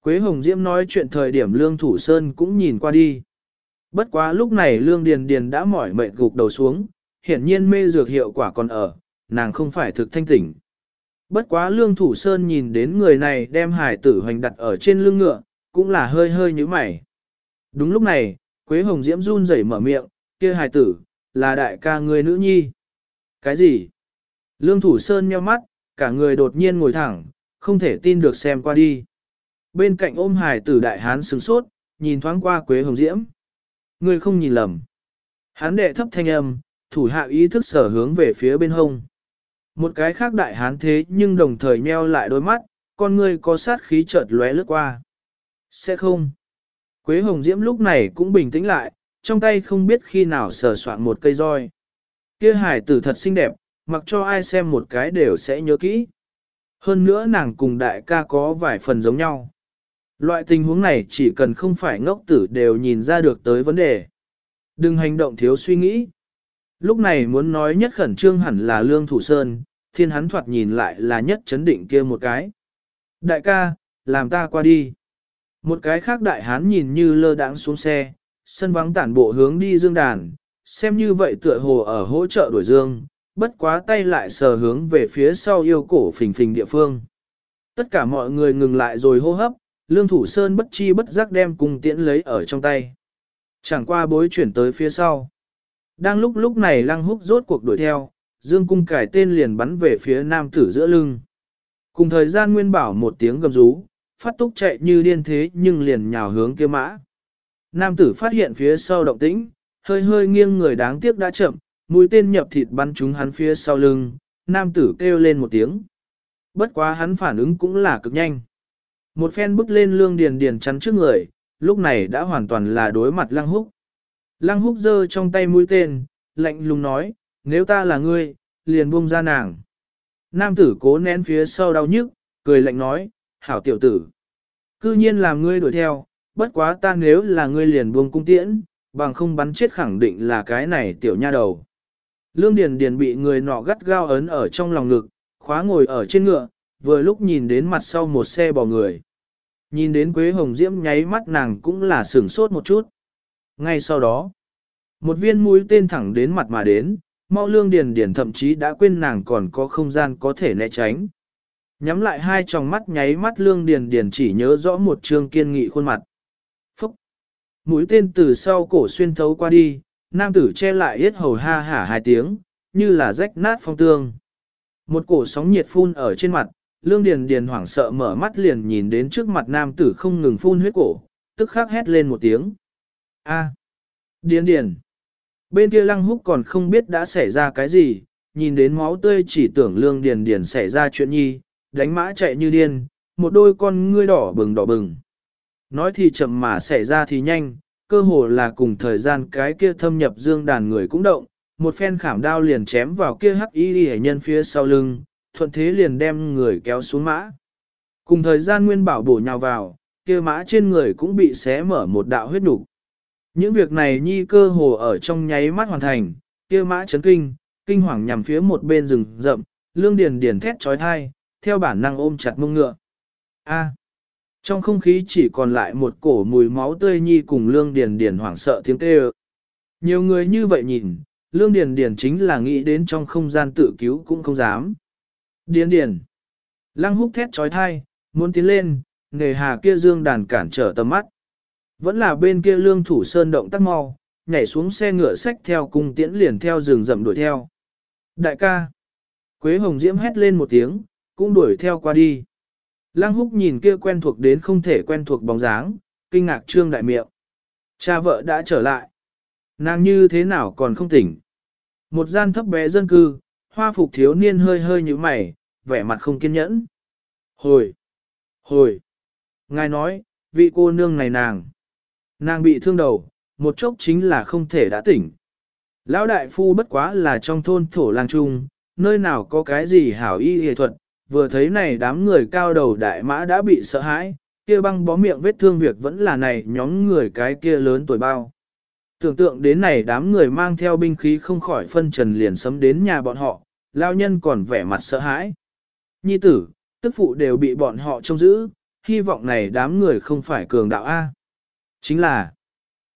Quế hồng diễm nói chuyện thời điểm lương thủ sơn cũng nhìn qua đi. Bất quá lúc này lương điền điền đã mỏi mệt gục đầu xuống, hiển nhiên mê dược hiệu quả còn ở, nàng không phải thực thanh tỉnh. Bất quá lương thủ sơn nhìn đến người này đem hải tử hoành đặt ở trên lưng ngựa, cũng là hơi hơi như mày. Đúng lúc này, Quế Hồng Diễm run rẩy mở miệng, kia hải tử, là đại ca người nữ nhi. Cái gì? Lương thủ sơn nheo mắt, cả người đột nhiên ngồi thẳng, không thể tin được xem qua đi. Bên cạnh ôm hải tử đại hán sừng sốt, nhìn thoáng qua Quế Hồng Diễm. Người không nhìn lầm. Hán đệ thấp thanh âm, thủ hạ ý thức sở hướng về phía bên hông. Một cái khác đại hán thế nhưng đồng thời nheo lại đôi mắt, con người có sát khí chợt lóe lướt qua. Sẽ không. Quế Hồng Diễm lúc này cũng bình tĩnh lại, trong tay không biết khi nào sờ soạn một cây roi. Kia hải tử thật xinh đẹp, mặc cho ai xem một cái đều sẽ nhớ kỹ. Hơn nữa nàng cùng đại ca có vài phần giống nhau. Loại tình huống này chỉ cần không phải ngốc tử đều nhìn ra được tới vấn đề. Đừng hành động thiếu suy nghĩ. Lúc này muốn nói nhất khẩn trương hẳn là Lương Thủ Sơn, thiên hắn thoạt nhìn lại là nhất chấn định kia một cái. Đại ca, làm ta qua đi. Một cái khác đại hán nhìn như lơ đãng xuống xe, sân vắng tản bộ hướng đi dương đàn, xem như vậy tựa hồ ở hỗ trợ đuổi dương, bất quá tay lại sờ hướng về phía sau yêu cổ phình phình địa phương. Tất cả mọi người ngừng lại rồi hô hấp, lương thủ sơn bất chi bất giác đem cung tiễn lấy ở trong tay. Chẳng qua bối chuyển tới phía sau. Đang lúc lúc này lăng húc rốt cuộc đuổi theo, dương cung cải tên liền bắn về phía nam tử giữa lưng. Cùng thời gian nguyên bảo một tiếng gầm rú, phát túc chạy như điên thế nhưng liền nhào hướng kia mã. Nam tử phát hiện phía sau động tĩnh, hơi hơi nghiêng người đáng tiếc đã chậm, mũi tên nhập thịt bắn trúng hắn phía sau lưng, nam tử kêu lên một tiếng. Bất quá hắn phản ứng cũng là cực nhanh. Một phen bước lên lương điền điền chắn trước người, lúc này đã hoàn toàn là đối mặt lăng húc. Lăng húc giơ trong tay mũi tên, lạnh lùng nói, nếu ta là ngươi, liền buông ra nàng. Nam tử cố nén phía sau đau nhức, cười lạnh nói, hảo tiểu tử. Cư nhiên làm ngươi đuổi theo, bất quá ta nếu là ngươi liền buông cung tiễn, bằng không bắn chết khẳng định là cái này tiểu nha đầu. Lương Điền Điền bị người nọ gắt gao ấn ở trong lòng ngực, khóa ngồi ở trên ngựa, vừa lúc nhìn đến mặt sau một xe bò người. Nhìn đến Quế Hồng Diễm nháy mắt nàng cũng là sửng sốt một chút. Ngay sau đó, một viên mũi tên thẳng đến mặt mà đến, mau lương điền điền thậm chí đã quên nàng còn có không gian có thể né tránh. Nhắm lại hai tròng mắt nháy mắt lương điền điền chỉ nhớ rõ một trương kiên nghị khuôn mặt. Phúc! Mũi tên từ sau cổ xuyên thấu qua đi, nam tử che lại yết hầu ha hả hai tiếng, như là rách nát phong tương. Một cổ sóng nhiệt phun ở trên mặt, lương điền điền hoảng sợ mở mắt liền nhìn đến trước mặt nam tử không ngừng phun huyết cổ, tức khắc hét lên một tiếng. A! Điền điền! Bên kia lăng húc còn không biết đã xảy ra cái gì, nhìn đến máu tươi chỉ tưởng lương điền điền xảy ra chuyện nhi, đánh mã chạy như điên, một đôi con ngươi đỏ bừng đỏ bừng. Nói thì chậm mà xảy ra thì nhanh, cơ hồ là cùng thời gian cái kia thâm nhập dương đàn người cũng động, một phen khảm đao liền chém vào kia hắc y hệ nhân phía sau lưng, thuận thế liền đem người kéo xuống mã. Cùng thời gian nguyên bảo bổ nhào vào, kia mã trên người cũng bị xé mở một đạo huyết nục. Những việc này nhi cơ hồ ở trong nháy mắt hoàn thành, kia mã chấn kinh, kinh hoàng nhằm phía một bên rừng rậm, lương điền điền thét trói thai, theo bản năng ôm chặt mông ngựa. A trong không khí chỉ còn lại một cổ mùi máu tươi nhi cùng lương điền điền hoảng sợ tiếng kêu. Nhiều người như vậy nhìn, lương điền điền chính là nghĩ đến trong không gian tự cứu cũng không dám. Điền điền. Lăng húc thét chói tai muốn tiến lên, nề hà kia dương đàn cản trở tầm mắt. Vẫn là bên kia lương thủ sơn động tắc mau, nhảy xuống xe ngựa sách theo cung tiễn liền theo rừng rậm đuổi theo. Đại ca. Quế Hồng Diễm hét lên một tiếng, cũng đuổi theo qua đi. Lăng húc nhìn kia quen thuộc đến không thể quen thuộc bóng dáng, kinh ngạc trương đại miệng. Cha vợ đã trở lại. Nàng như thế nào còn không tỉnh. Một gian thấp bé dân cư, hoa phục thiếu niên hơi hơi như mày, vẻ mặt không kiên nhẫn. Hồi! Hồi! Ngài nói, vị cô nương này nàng. Nàng bị thương đầu, một chốc chính là không thể đã tỉnh. Lão đại phu bất quá là trong thôn thổ lang trung, nơi nào có cái gì hảo y y thuật, vừa thấy này đám người cao đầu đại mã đã bị sợ hãi, kia băng bó miệng vết thương việc vẫn là này nhóm người cái kia lớn tuổi bao. Tưởng tượng đến này đám người mang theo binh khí không khỏi phân trần liền sấm đến nhà bọn họ, lao nhân còn vẻ mặt sợ hãi. Nhi tử, tức phụ đều bị bọn họ trông giữ, hy vọng này đám người không phải cường đạo A. Chính là,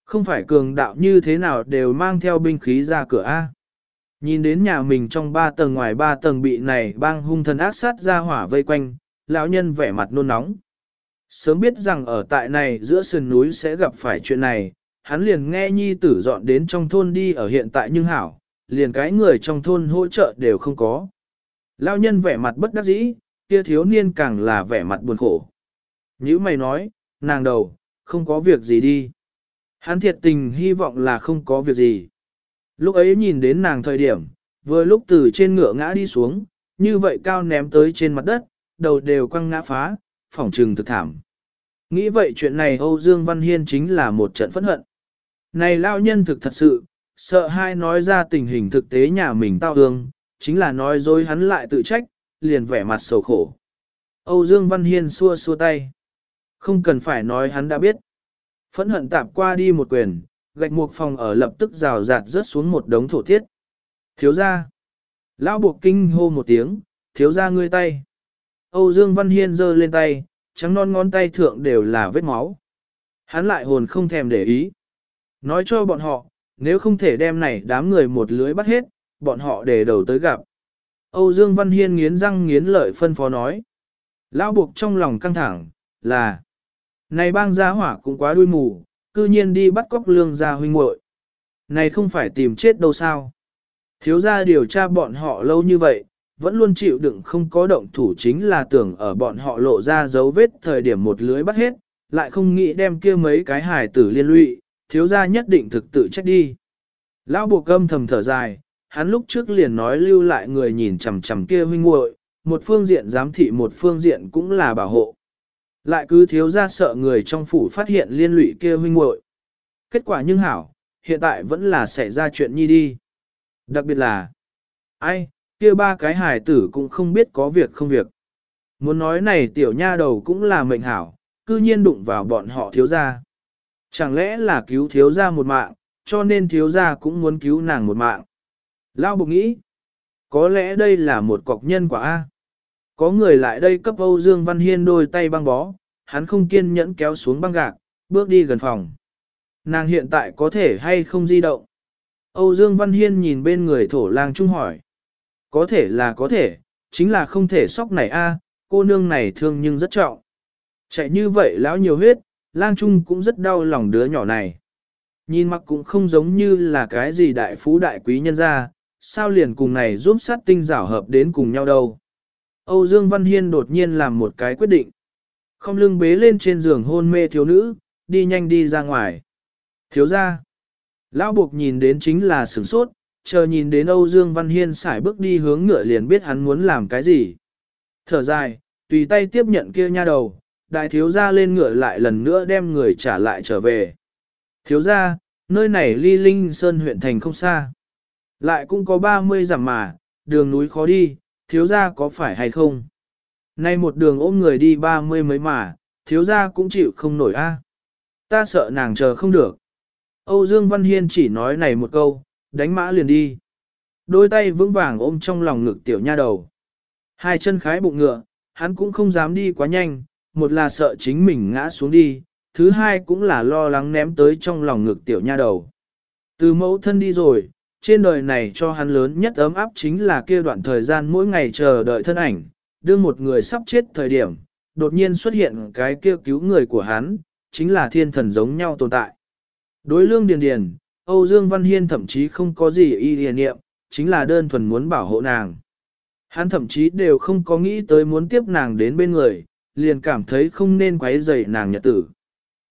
không phải cường đạo như thế nào đều mang theo binh khí ra cửa A. Nhìn đến nhà mình trong ba tầng ngoài ba tầng bị này bang hung thần ác sát ra hỏa vây quanh, lão nhân vẻ mặt nôn nóng. Sớm biết rằng ở tại này giữa sườn núi sẽ gặp phải chuyện này, hắn liền nghe nhi tử dọn đến trong thôn đi ở hiện tại nhưng hảo, liền cái người trong thôn hỗ trợ đều không có. Lão nhân vẻ mặt bất đắc dĩ, kia thiếu niên càng là vẻ mặt buồn khổ. Như mày nói, nàng đầu, không có việc gì đi. Hắn thiệt tình hy vọng là không có việc gì. Lúc ấy nhìn đến nàng thời điểm, vừa lúc từ trên ngựa ngã đi xuống, như vậy cao ném tới trên mặt đất, đầu đều quăng ngã phá, phỏng trừng thực thảm. Nghĩ vậy chuyện này Âu Dương Văn Hiên chính là một trận phẫn hận. Này lao nhân thực thật sự, sợ hai nói ra tình hình thực tế nhà mình tao hương, chính là nói dối hắn lại tự trách, liền vẻ mặt sầu khổ. Âu Dương Văn Hiên xua xua tay. Không cần phải nói hắn đã biết. Phẫn hận tạp qua đi một quyền, gạch mục phòng ở lập tức rào rạt rớt xuống một đống thổ thiết. Thiếu ra. Lão buộc kinh hô một tiếng, thiếu ra ngươi tay. Âu Dương Văn Hiên giơ lên tay, trắng non ngón tay thượng đều là vết máu. Hắn lại hồn không thèm để ý. Nói cho bọn họ, nếu không thể đem này đám người một lưới bắt hết, bọn họ để đầu tới gặp. Âu Dương Văn Hiên nghiến răng nghiến lợi phân phó nói. Lão buộc trong lòng căng thẳng, là này bang gia hỏa cũng quá đuôi mù, cư nhiên đi bắt cóc lương gia huynh muội. Này không phải tìm chết đâu sao. Thiếu gia điều tra bọn họ lâu như vậy, vẫn luôn chịu đựng không có động thủ chính là tưởng ở bọn họ lộ ra dấu vết thời điểm một lưới bắt hết, lại không nghĩ đem kia mấy cái hài tử liên lụy, thiếu gia nhất định thực tự trách đi. Lão buộc âm thầm thở dài, hắn lúc trước liền nói lưu lại người nhìn chằm chằm kia huynh muội, một phương diện giám thị một phương diện cũng là bảo hộ. Lại cứ thiếu ra sợ người trong phủ phát hiện liên lụy kia huynh muội. Kết quả nhưng hảo, hiện tại vẫn là xảy ra chuyện nhi đi. Đặc biệt là, ai, kia ba cái hài tử cũng không biết có việc không việc. Muốn nói này tiểu nha đầu cũng là mệnh hảo, cư nhiên đụng vào bọn họ thiếu gia. Chẳng lẽ là cứu thiếu gia một mạng, cho nên thiếu gia cũng muốn cứu nàng một mạng. Lao bục nghĩ, có lẽ đây là một cọc nhân quả A. Có người lại đây cấp Âu Dương Văn Hiên đôi tay băng bó, hắn không kiên nhẫn kéo xuống băng gạc, bước đi gần phòng. Nàng hiện tại có thể hay không di động? Âu Dương Văn Hiên nhìn bên người thổ lang trung hỏi. Có thể là có thể, chính là không thể sóc này a, cô nương này thương nhưng rất trọng. Chạy như vậy lão nhiều huyết, lang trung cũng rất đau lòng đứa nhỏ này. Nhìn mặc cũng không giống như là cái gì đại phú đại quý nhân ra, sao liền cùng này giúp sát tinh rảo hợp đến cùng nhau đâu. Âu Dương Văn Hiên đột nhiên làm một cái quyết định. Không lưng bế lên trên giường hôn mê thiếu nữ, đi nhanh đi ra ngoài. Thiếu ra. Lão buộc nhìn đến chính là sửng sốt, chờ nhìn đến Âu Dương Văn Hiên xài bước đi hướng ngựa liền biết hắn muốn làm cái gì. Thở dài, tùy tay tiếp nhận kia nha đầu, đại thiếu gia lên ngựa lại lần nữa đem người trả lại trở về. Thiếu gia, nơi này ly linh sơn huyện thành không xa. Lại cũng có 30 dặm mà, đường núi khó đi, thiếu gia có phải hay không? Nay một đường ôm người đi 30 mấy mà, thiếu gia cũng chịu không nổi a. À? Ta sợ nàng chờ không được. Âu Dương Văn Hiên chỉ nói này một câu, đánh mã liền đi. Đôi tay vững vàng ôm trong lòng ngực tiểu nha đầu. Hai chân khái bụng ngựa, hắn cũng không dám đi quá nhanh, một là sợ chính mình ngã xuống đi, thứ hai cũng là lo lắng ném tới trong lòng ngực tiểu nha đầu. Từ mẫu thân đi rồi, trên đời này cho hắn lớn nhất ấm áp chính là kia đoạn thời gian mỗi ngày chờ đợi thân ảnh, đưa một người sắp chết thời điểm, đột nhiên xuất hiện cái kia cứu người của hắn, chính là thiên thần giống nhau tồn tại. Đối lương điền điền, Âu Dương Văn Hiên thậm chí không có gì y điền niệm, chính là đơn thuần muốn bảo hộ nàng. Hắn thậm chí đều không có nghĩ tới muốn tiếp nàng đến bên người, liền cảm thấy không nên quấy rầy nàng nhật tử.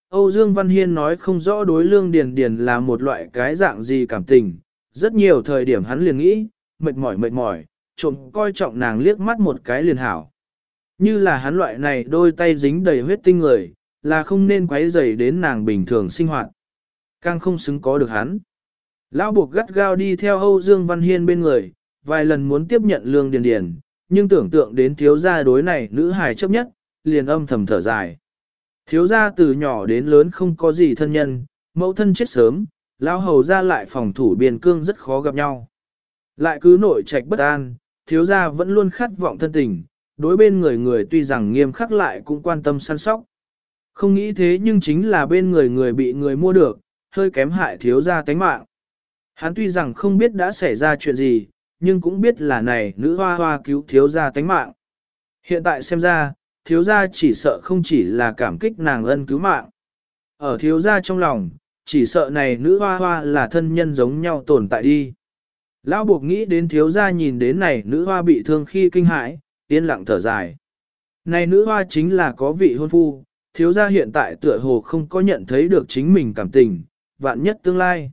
Âu Dương Văn Hiên nói không rõ đối lương điền điền là một loại cái dạng gì cảm tình, rất nhiều thời điểm hắn liền nghĩ, mệt mỏi mệt mỏi, trộm coi trọng nàng liếc mắt một cái liền hảo. Như là hắn loại này đôi tay dính đầy huyết tinh người, là không nên quấy rầy đến nàng bình thường sinh hoạt. Càng không xứng có được hắn. Lão buộc gắt gao đi theo Âu Dương Văn Hiên bên người, vài lần muốn tiếp nhận lương điền điền, nhưng tưởng tượng đến thiếu gia đối này nữ hài chấp nhất, liền âm thầm thở dài. Thiếu gia từ nhỏ đến lớn không có gì thân nhân, mẫu thân chết sớm, lão hầu ra lại phòng thủ biên cương rất khó gặp nhau. Lại cứ nội trạch bất an, thiếu gia vẫn luôn khát vọng thân tình, đối bên người người tuy rằng nghiêm khắc lại cũng quan tâm săn sóc. Không nghĩ thế nhưng chính là bên người người bị người mua được, hơi kém hại thiếu gia tánh mạng. Hắn tuy rằng không biết đã xảy ra chuyện gì, nhưng cũng biết là này nữ hoa hoa cứu thiếu gia tánh mạng. Hiện tại xem ra, thiếu gia chỉ sợ không chỉ là cảm kích nàng ân cứu mạng. Ở thiếu gia trong lòng, chỉ sợ này nữ hoa hoa là thân nhân giống nhau tồn tại đi. Lão buộc nghĩ đến thiếu gia nhìn đến này nữ hoa bị thương khi kinh hãi, yên lặng thở dài. Này nữ hoa chính là có vị hôn phu, thiếu gia hiện tại tựa hồ không có nhận thấy được chính mình cảm tình, vạn nhất tương lai.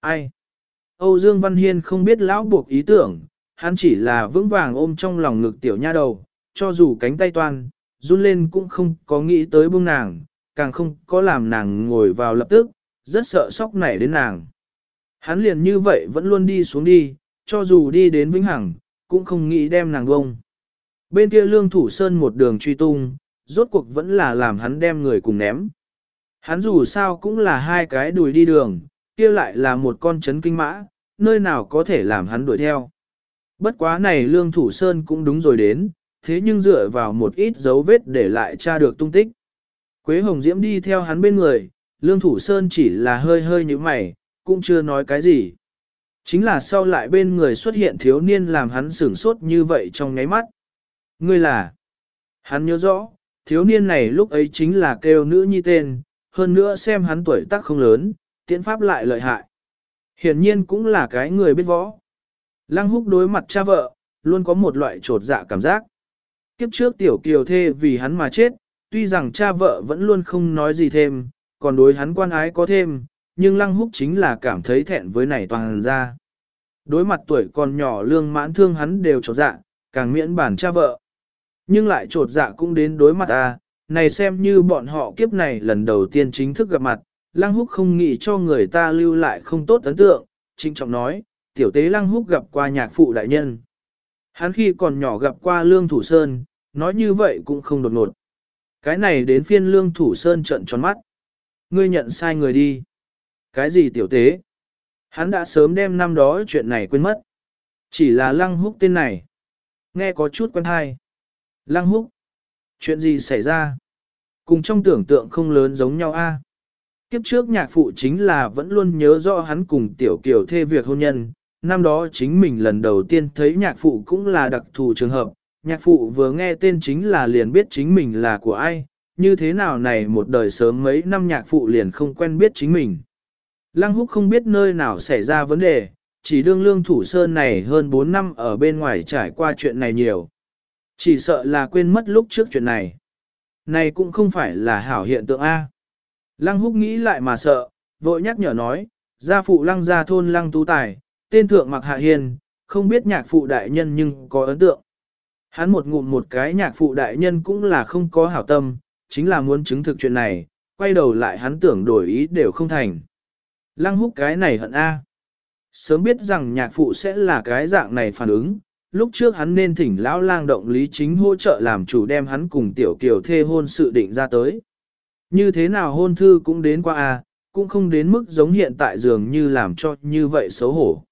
Ai? Âu Dương Văn Hiên không biết lão buộc ý tưởng, hắn chỉ là vững vàng ôm trong lòng ngực tiểu nha đầu, cho dù cánh tay toan, run lên cũng không có nghĩ tới buông nàng, càng không có làm nàng ngồi vào lập tức, rất sợ sóc nảy đến nàng. Hắn liền như vậy vẫn luôn đi xuống đi, cho dù đi đến Vĩnh Hằng, cũng không nghĩ đem nàng bông. Bên kia lương thủ sơn một đường truy tung, rốt cuộc vẫn là làm hắn đem người cùng ném. Hắn dù sao cũng là hai cái đùi đi đường, kia lại là một con chấn kinh mã, nơi nào có thể làm hắn đuổi theo. Bất quá này lương thủ sơn cũng đúng rồi đến, thế nhưng dựa vào một ít dấu vết để lại tra được tung tích. Quế Hồng Diễm đi theo hắn bên người, lương thủ sơn chỉ là hơi hơi như mày, cũng chưa nói cái gì. Chính là sau lại bên người xuất hiện thiếu niên làm hắn sửng sốt như vậy trong ngáy mắt. Ngươi là, hắn nhớ rõ, thiếu niên này lúc ấy chính là kêu nữ nhi tên, hơn nữa xem hắn tuổi tác không lớn, tiễn pháp lại lợi hại. Hiển nhiên cũng là cái người biết võ. Lăng húc đối mặt cha vợ, luôn có một loại trột dạ cảm giác. Kiếp trước tiểu kiều thê vì hắn mà chết, tuy rằng cha vợ vẫn luôn không nói gì thêm, còn đối hắn quan ái có thêm, nhưng lăng húc chính là cảm thấy thẹn với này toàn ra. Đối mặt tuổi còn nhỏ lương mãn thương hắn đều trột dạ, càng miễn bản cha vợ. Nhưng lại trột dạ cũng đến đối mặt ta này xem như bọn họ kiếp này lần đầu tiên chính thức gặp mặt, Lăng Húc không nghĩ cho người ta lưu lại không tốt ấn tượng, trinh trọng nói, tiểu tế Lăng Húc gặp qua nhạc phụ đại nhân. Hắn khi còn nhỏ gặp qua Lương Thủ Sơn, nói như vậy cũng không đột ngột. Cái này đến phiên Lương Thủ Sơn trận tròn mắt. Ngươi nhận sai người đi. Cái gì tiểu tế? Hắn đã sớm đem năm đó chuyện này quên mất. Chỉ là Lăng Húc tên này. Nghe có chút quen hay. Lăng Húc. Chuyện gì xảy ra? Cùng trong tưởng tượng không lớn giống nhau a. Kiếp trước nhạc phụ chính là vẫn luôn nhớ rõ hắn cùng tiểu kiểu thê việc hôn nhân, năm đó chính mình lần đầu tiên thấy nhạc phụ cũng là đặc thù trường hợp, nhạc phụ vừa nghe tên chính là liền biết chính mình là của ai, như thế nào này một đời sớm mấy năm nhạc phụ liền không quen biết chính mình. Lăng húc không biết nơi nào xảy ra vấn đề, chỉ đương lương thủ sơn này hơn 4 năm ở bên ngoài trải qua chuyện này nhiều. Chỉ sợ là quên mất lúc trước chuyện này. Này cũng không phải là hảo hiện tượng A. Lăng húc nghĩ lại mà sợ, vội nhắc nhở nói, gia phụ lăng gia thôn lăng tú tài, tên thượng mặc hạ hiền, không biết nhạc phụ đại nhân nhưng có ấn tượng. Hắn một ngụm một cái nhạc phụ đại nhân cũng là không có hảo tâm, chính là muốn chứng thực chuyện này, quay đầu lại hắn tưởng đổi ý đều không thành. Lăng húc cái này hận A. Sớm biết rằng nhạc phụ sẽ là cái dạng này phản ứng, lúc trước hắn nên thỉnh lão lang động lý chính hỗ trợ làm chủ đem hắn cùng tiểu kiều thê hôn sự định ra tới. Như thế nào hôn thư cũng đến qua A, cũng không đến mức giống hiện tại dường như làm cho như vậy xấu hổ.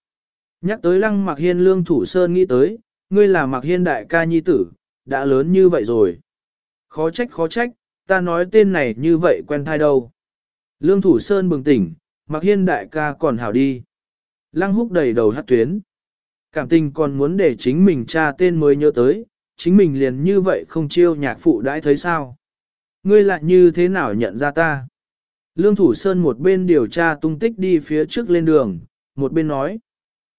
Nhắc tới lăng mặc hiên lương thủ sơn nghĩ tới, ngươi là mặc hiên đại ca nhi tử, đã lớn như vậy rồi. Khó trách khó trách, ta nói tên này như vậy quen thai đâu. Lương thủ sơn bừng tỉnh, mặc hiên đại ca còn hảo đi. Lăng húc đầy đầu hát tuyến. Cảm tình còn muốn để chính mình tra tên mới nhớ tới, chính mình liền như vậy không chiêu nhạc phụ đãi thấy sao. Ngươi lại như thế nào nhận ra ta? Lương Thủ Sơn một bên điều tra tung tích đi phía trước lên đường, một bên nói.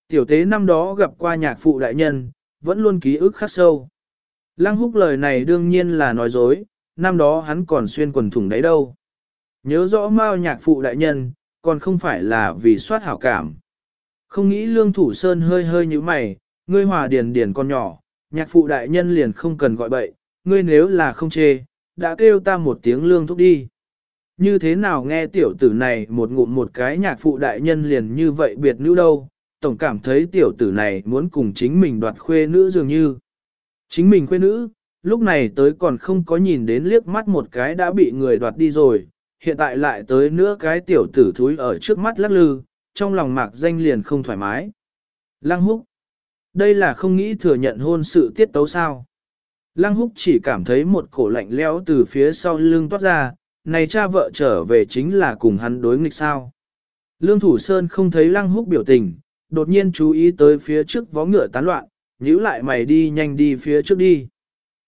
Tiểu tế năm đó gặp qua nhạc phụ đại nhân, vẫn luôn ký ức khắc sâu. Lăng húc lời này đương nhiên là nói dối, năm đó hắn còn xuyên quần thủng đấy đâu. Nhớ rõ mao nhạc phụ đại nhân, còn không phải là vì soát hảo cảm. Không nghĩ lương thủ sơn hơi hơi như mày, ngươi hòa điền điền con nhỏ, nhạc phụ đại nhân liền không cần gọi bậy, ngươi nếu là không chê, đã kêu ta một tiếng lương thúc đi. Như thế nào nghe tiểu tử này một ngụm một cái nhạc phụ đại nhân liền như vậy biệt nữ đâu, tổng cảm thấy tiểu tử này muốn cùng chính mình đoạt khuê nữ dường như. Chính mình khuê nữ, lúc này tới còn không có nhìn đến liếc mắt một cái đã bị người đoạt đi rồi, hiện tại lại tới nữa cái tiểu tử thúi ở trước mắt lắc lư, trong lòng mạc danh liền không thoải mái. Lăng húc, đây là không nghĩ thừa nhận hôn sự tiết tấu sao. Lăng húc chỉ cảm thấy một cổ lạnh lẽo từ phía sau lưng toát ra, này cha vợ trở về chính là cùng hắn đối nghịch sao. Lương Thủ Sơn không thấy lăng húc biểu tình, đột nhiên chú ý tới phía trước vó ngựa tán loạn, nhíu lại mày đi nhanh đi phía trước đi.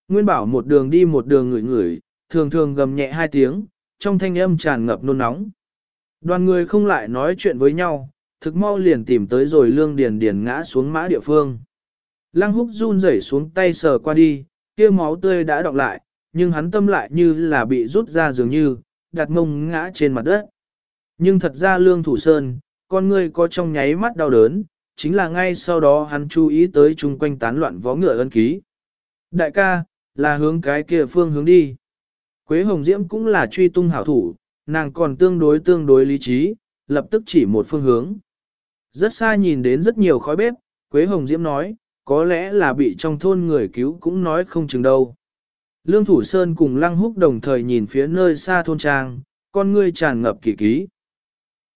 Nguyên bảo một đường đi một đường ngửi ngửi, thường thường gầm nhẹ hai tiếng, trong thanh âm tràn ngập nôn nóng. Đoàn người không lại nói chuyện với nhau, thực mau liền tìm tới rồi lương điền điền ngã xuống mã địa phương. Lăng húc run rẩy xuống tay sờ qua đi, kia máu tươi đã đọng lại, nhưng hắn tâm lại như là bị rút ra dường như, đặt mông ngã trên mặt đất. Nhưng thật ra lương thủ sơn, con ngươi có trong nháy mắt đau đớn, chính là ngay sau đó hắn chú ý tới chung quanh tán loạn vó ngựa ân ký. Đại ca, là hướng cái kia phương hướng đi. Quế Hồng Diễm cũng là truy tung hảo thủ, nàng còn tương đối tương đối lý trí, lập tức chỉ một phương hướng. Rất xa nhìn đến rất nhiều khói bếp, Quế Hồng Diễm nói, có lẽ là bị trong thôn người cứu cũng nói không chừng đâu. Lương Thủ Sơn cùng Lăng Húc đồng thời nhìn phía nơi xa thôn trang, con ngươi tràn ngập kỳ ký.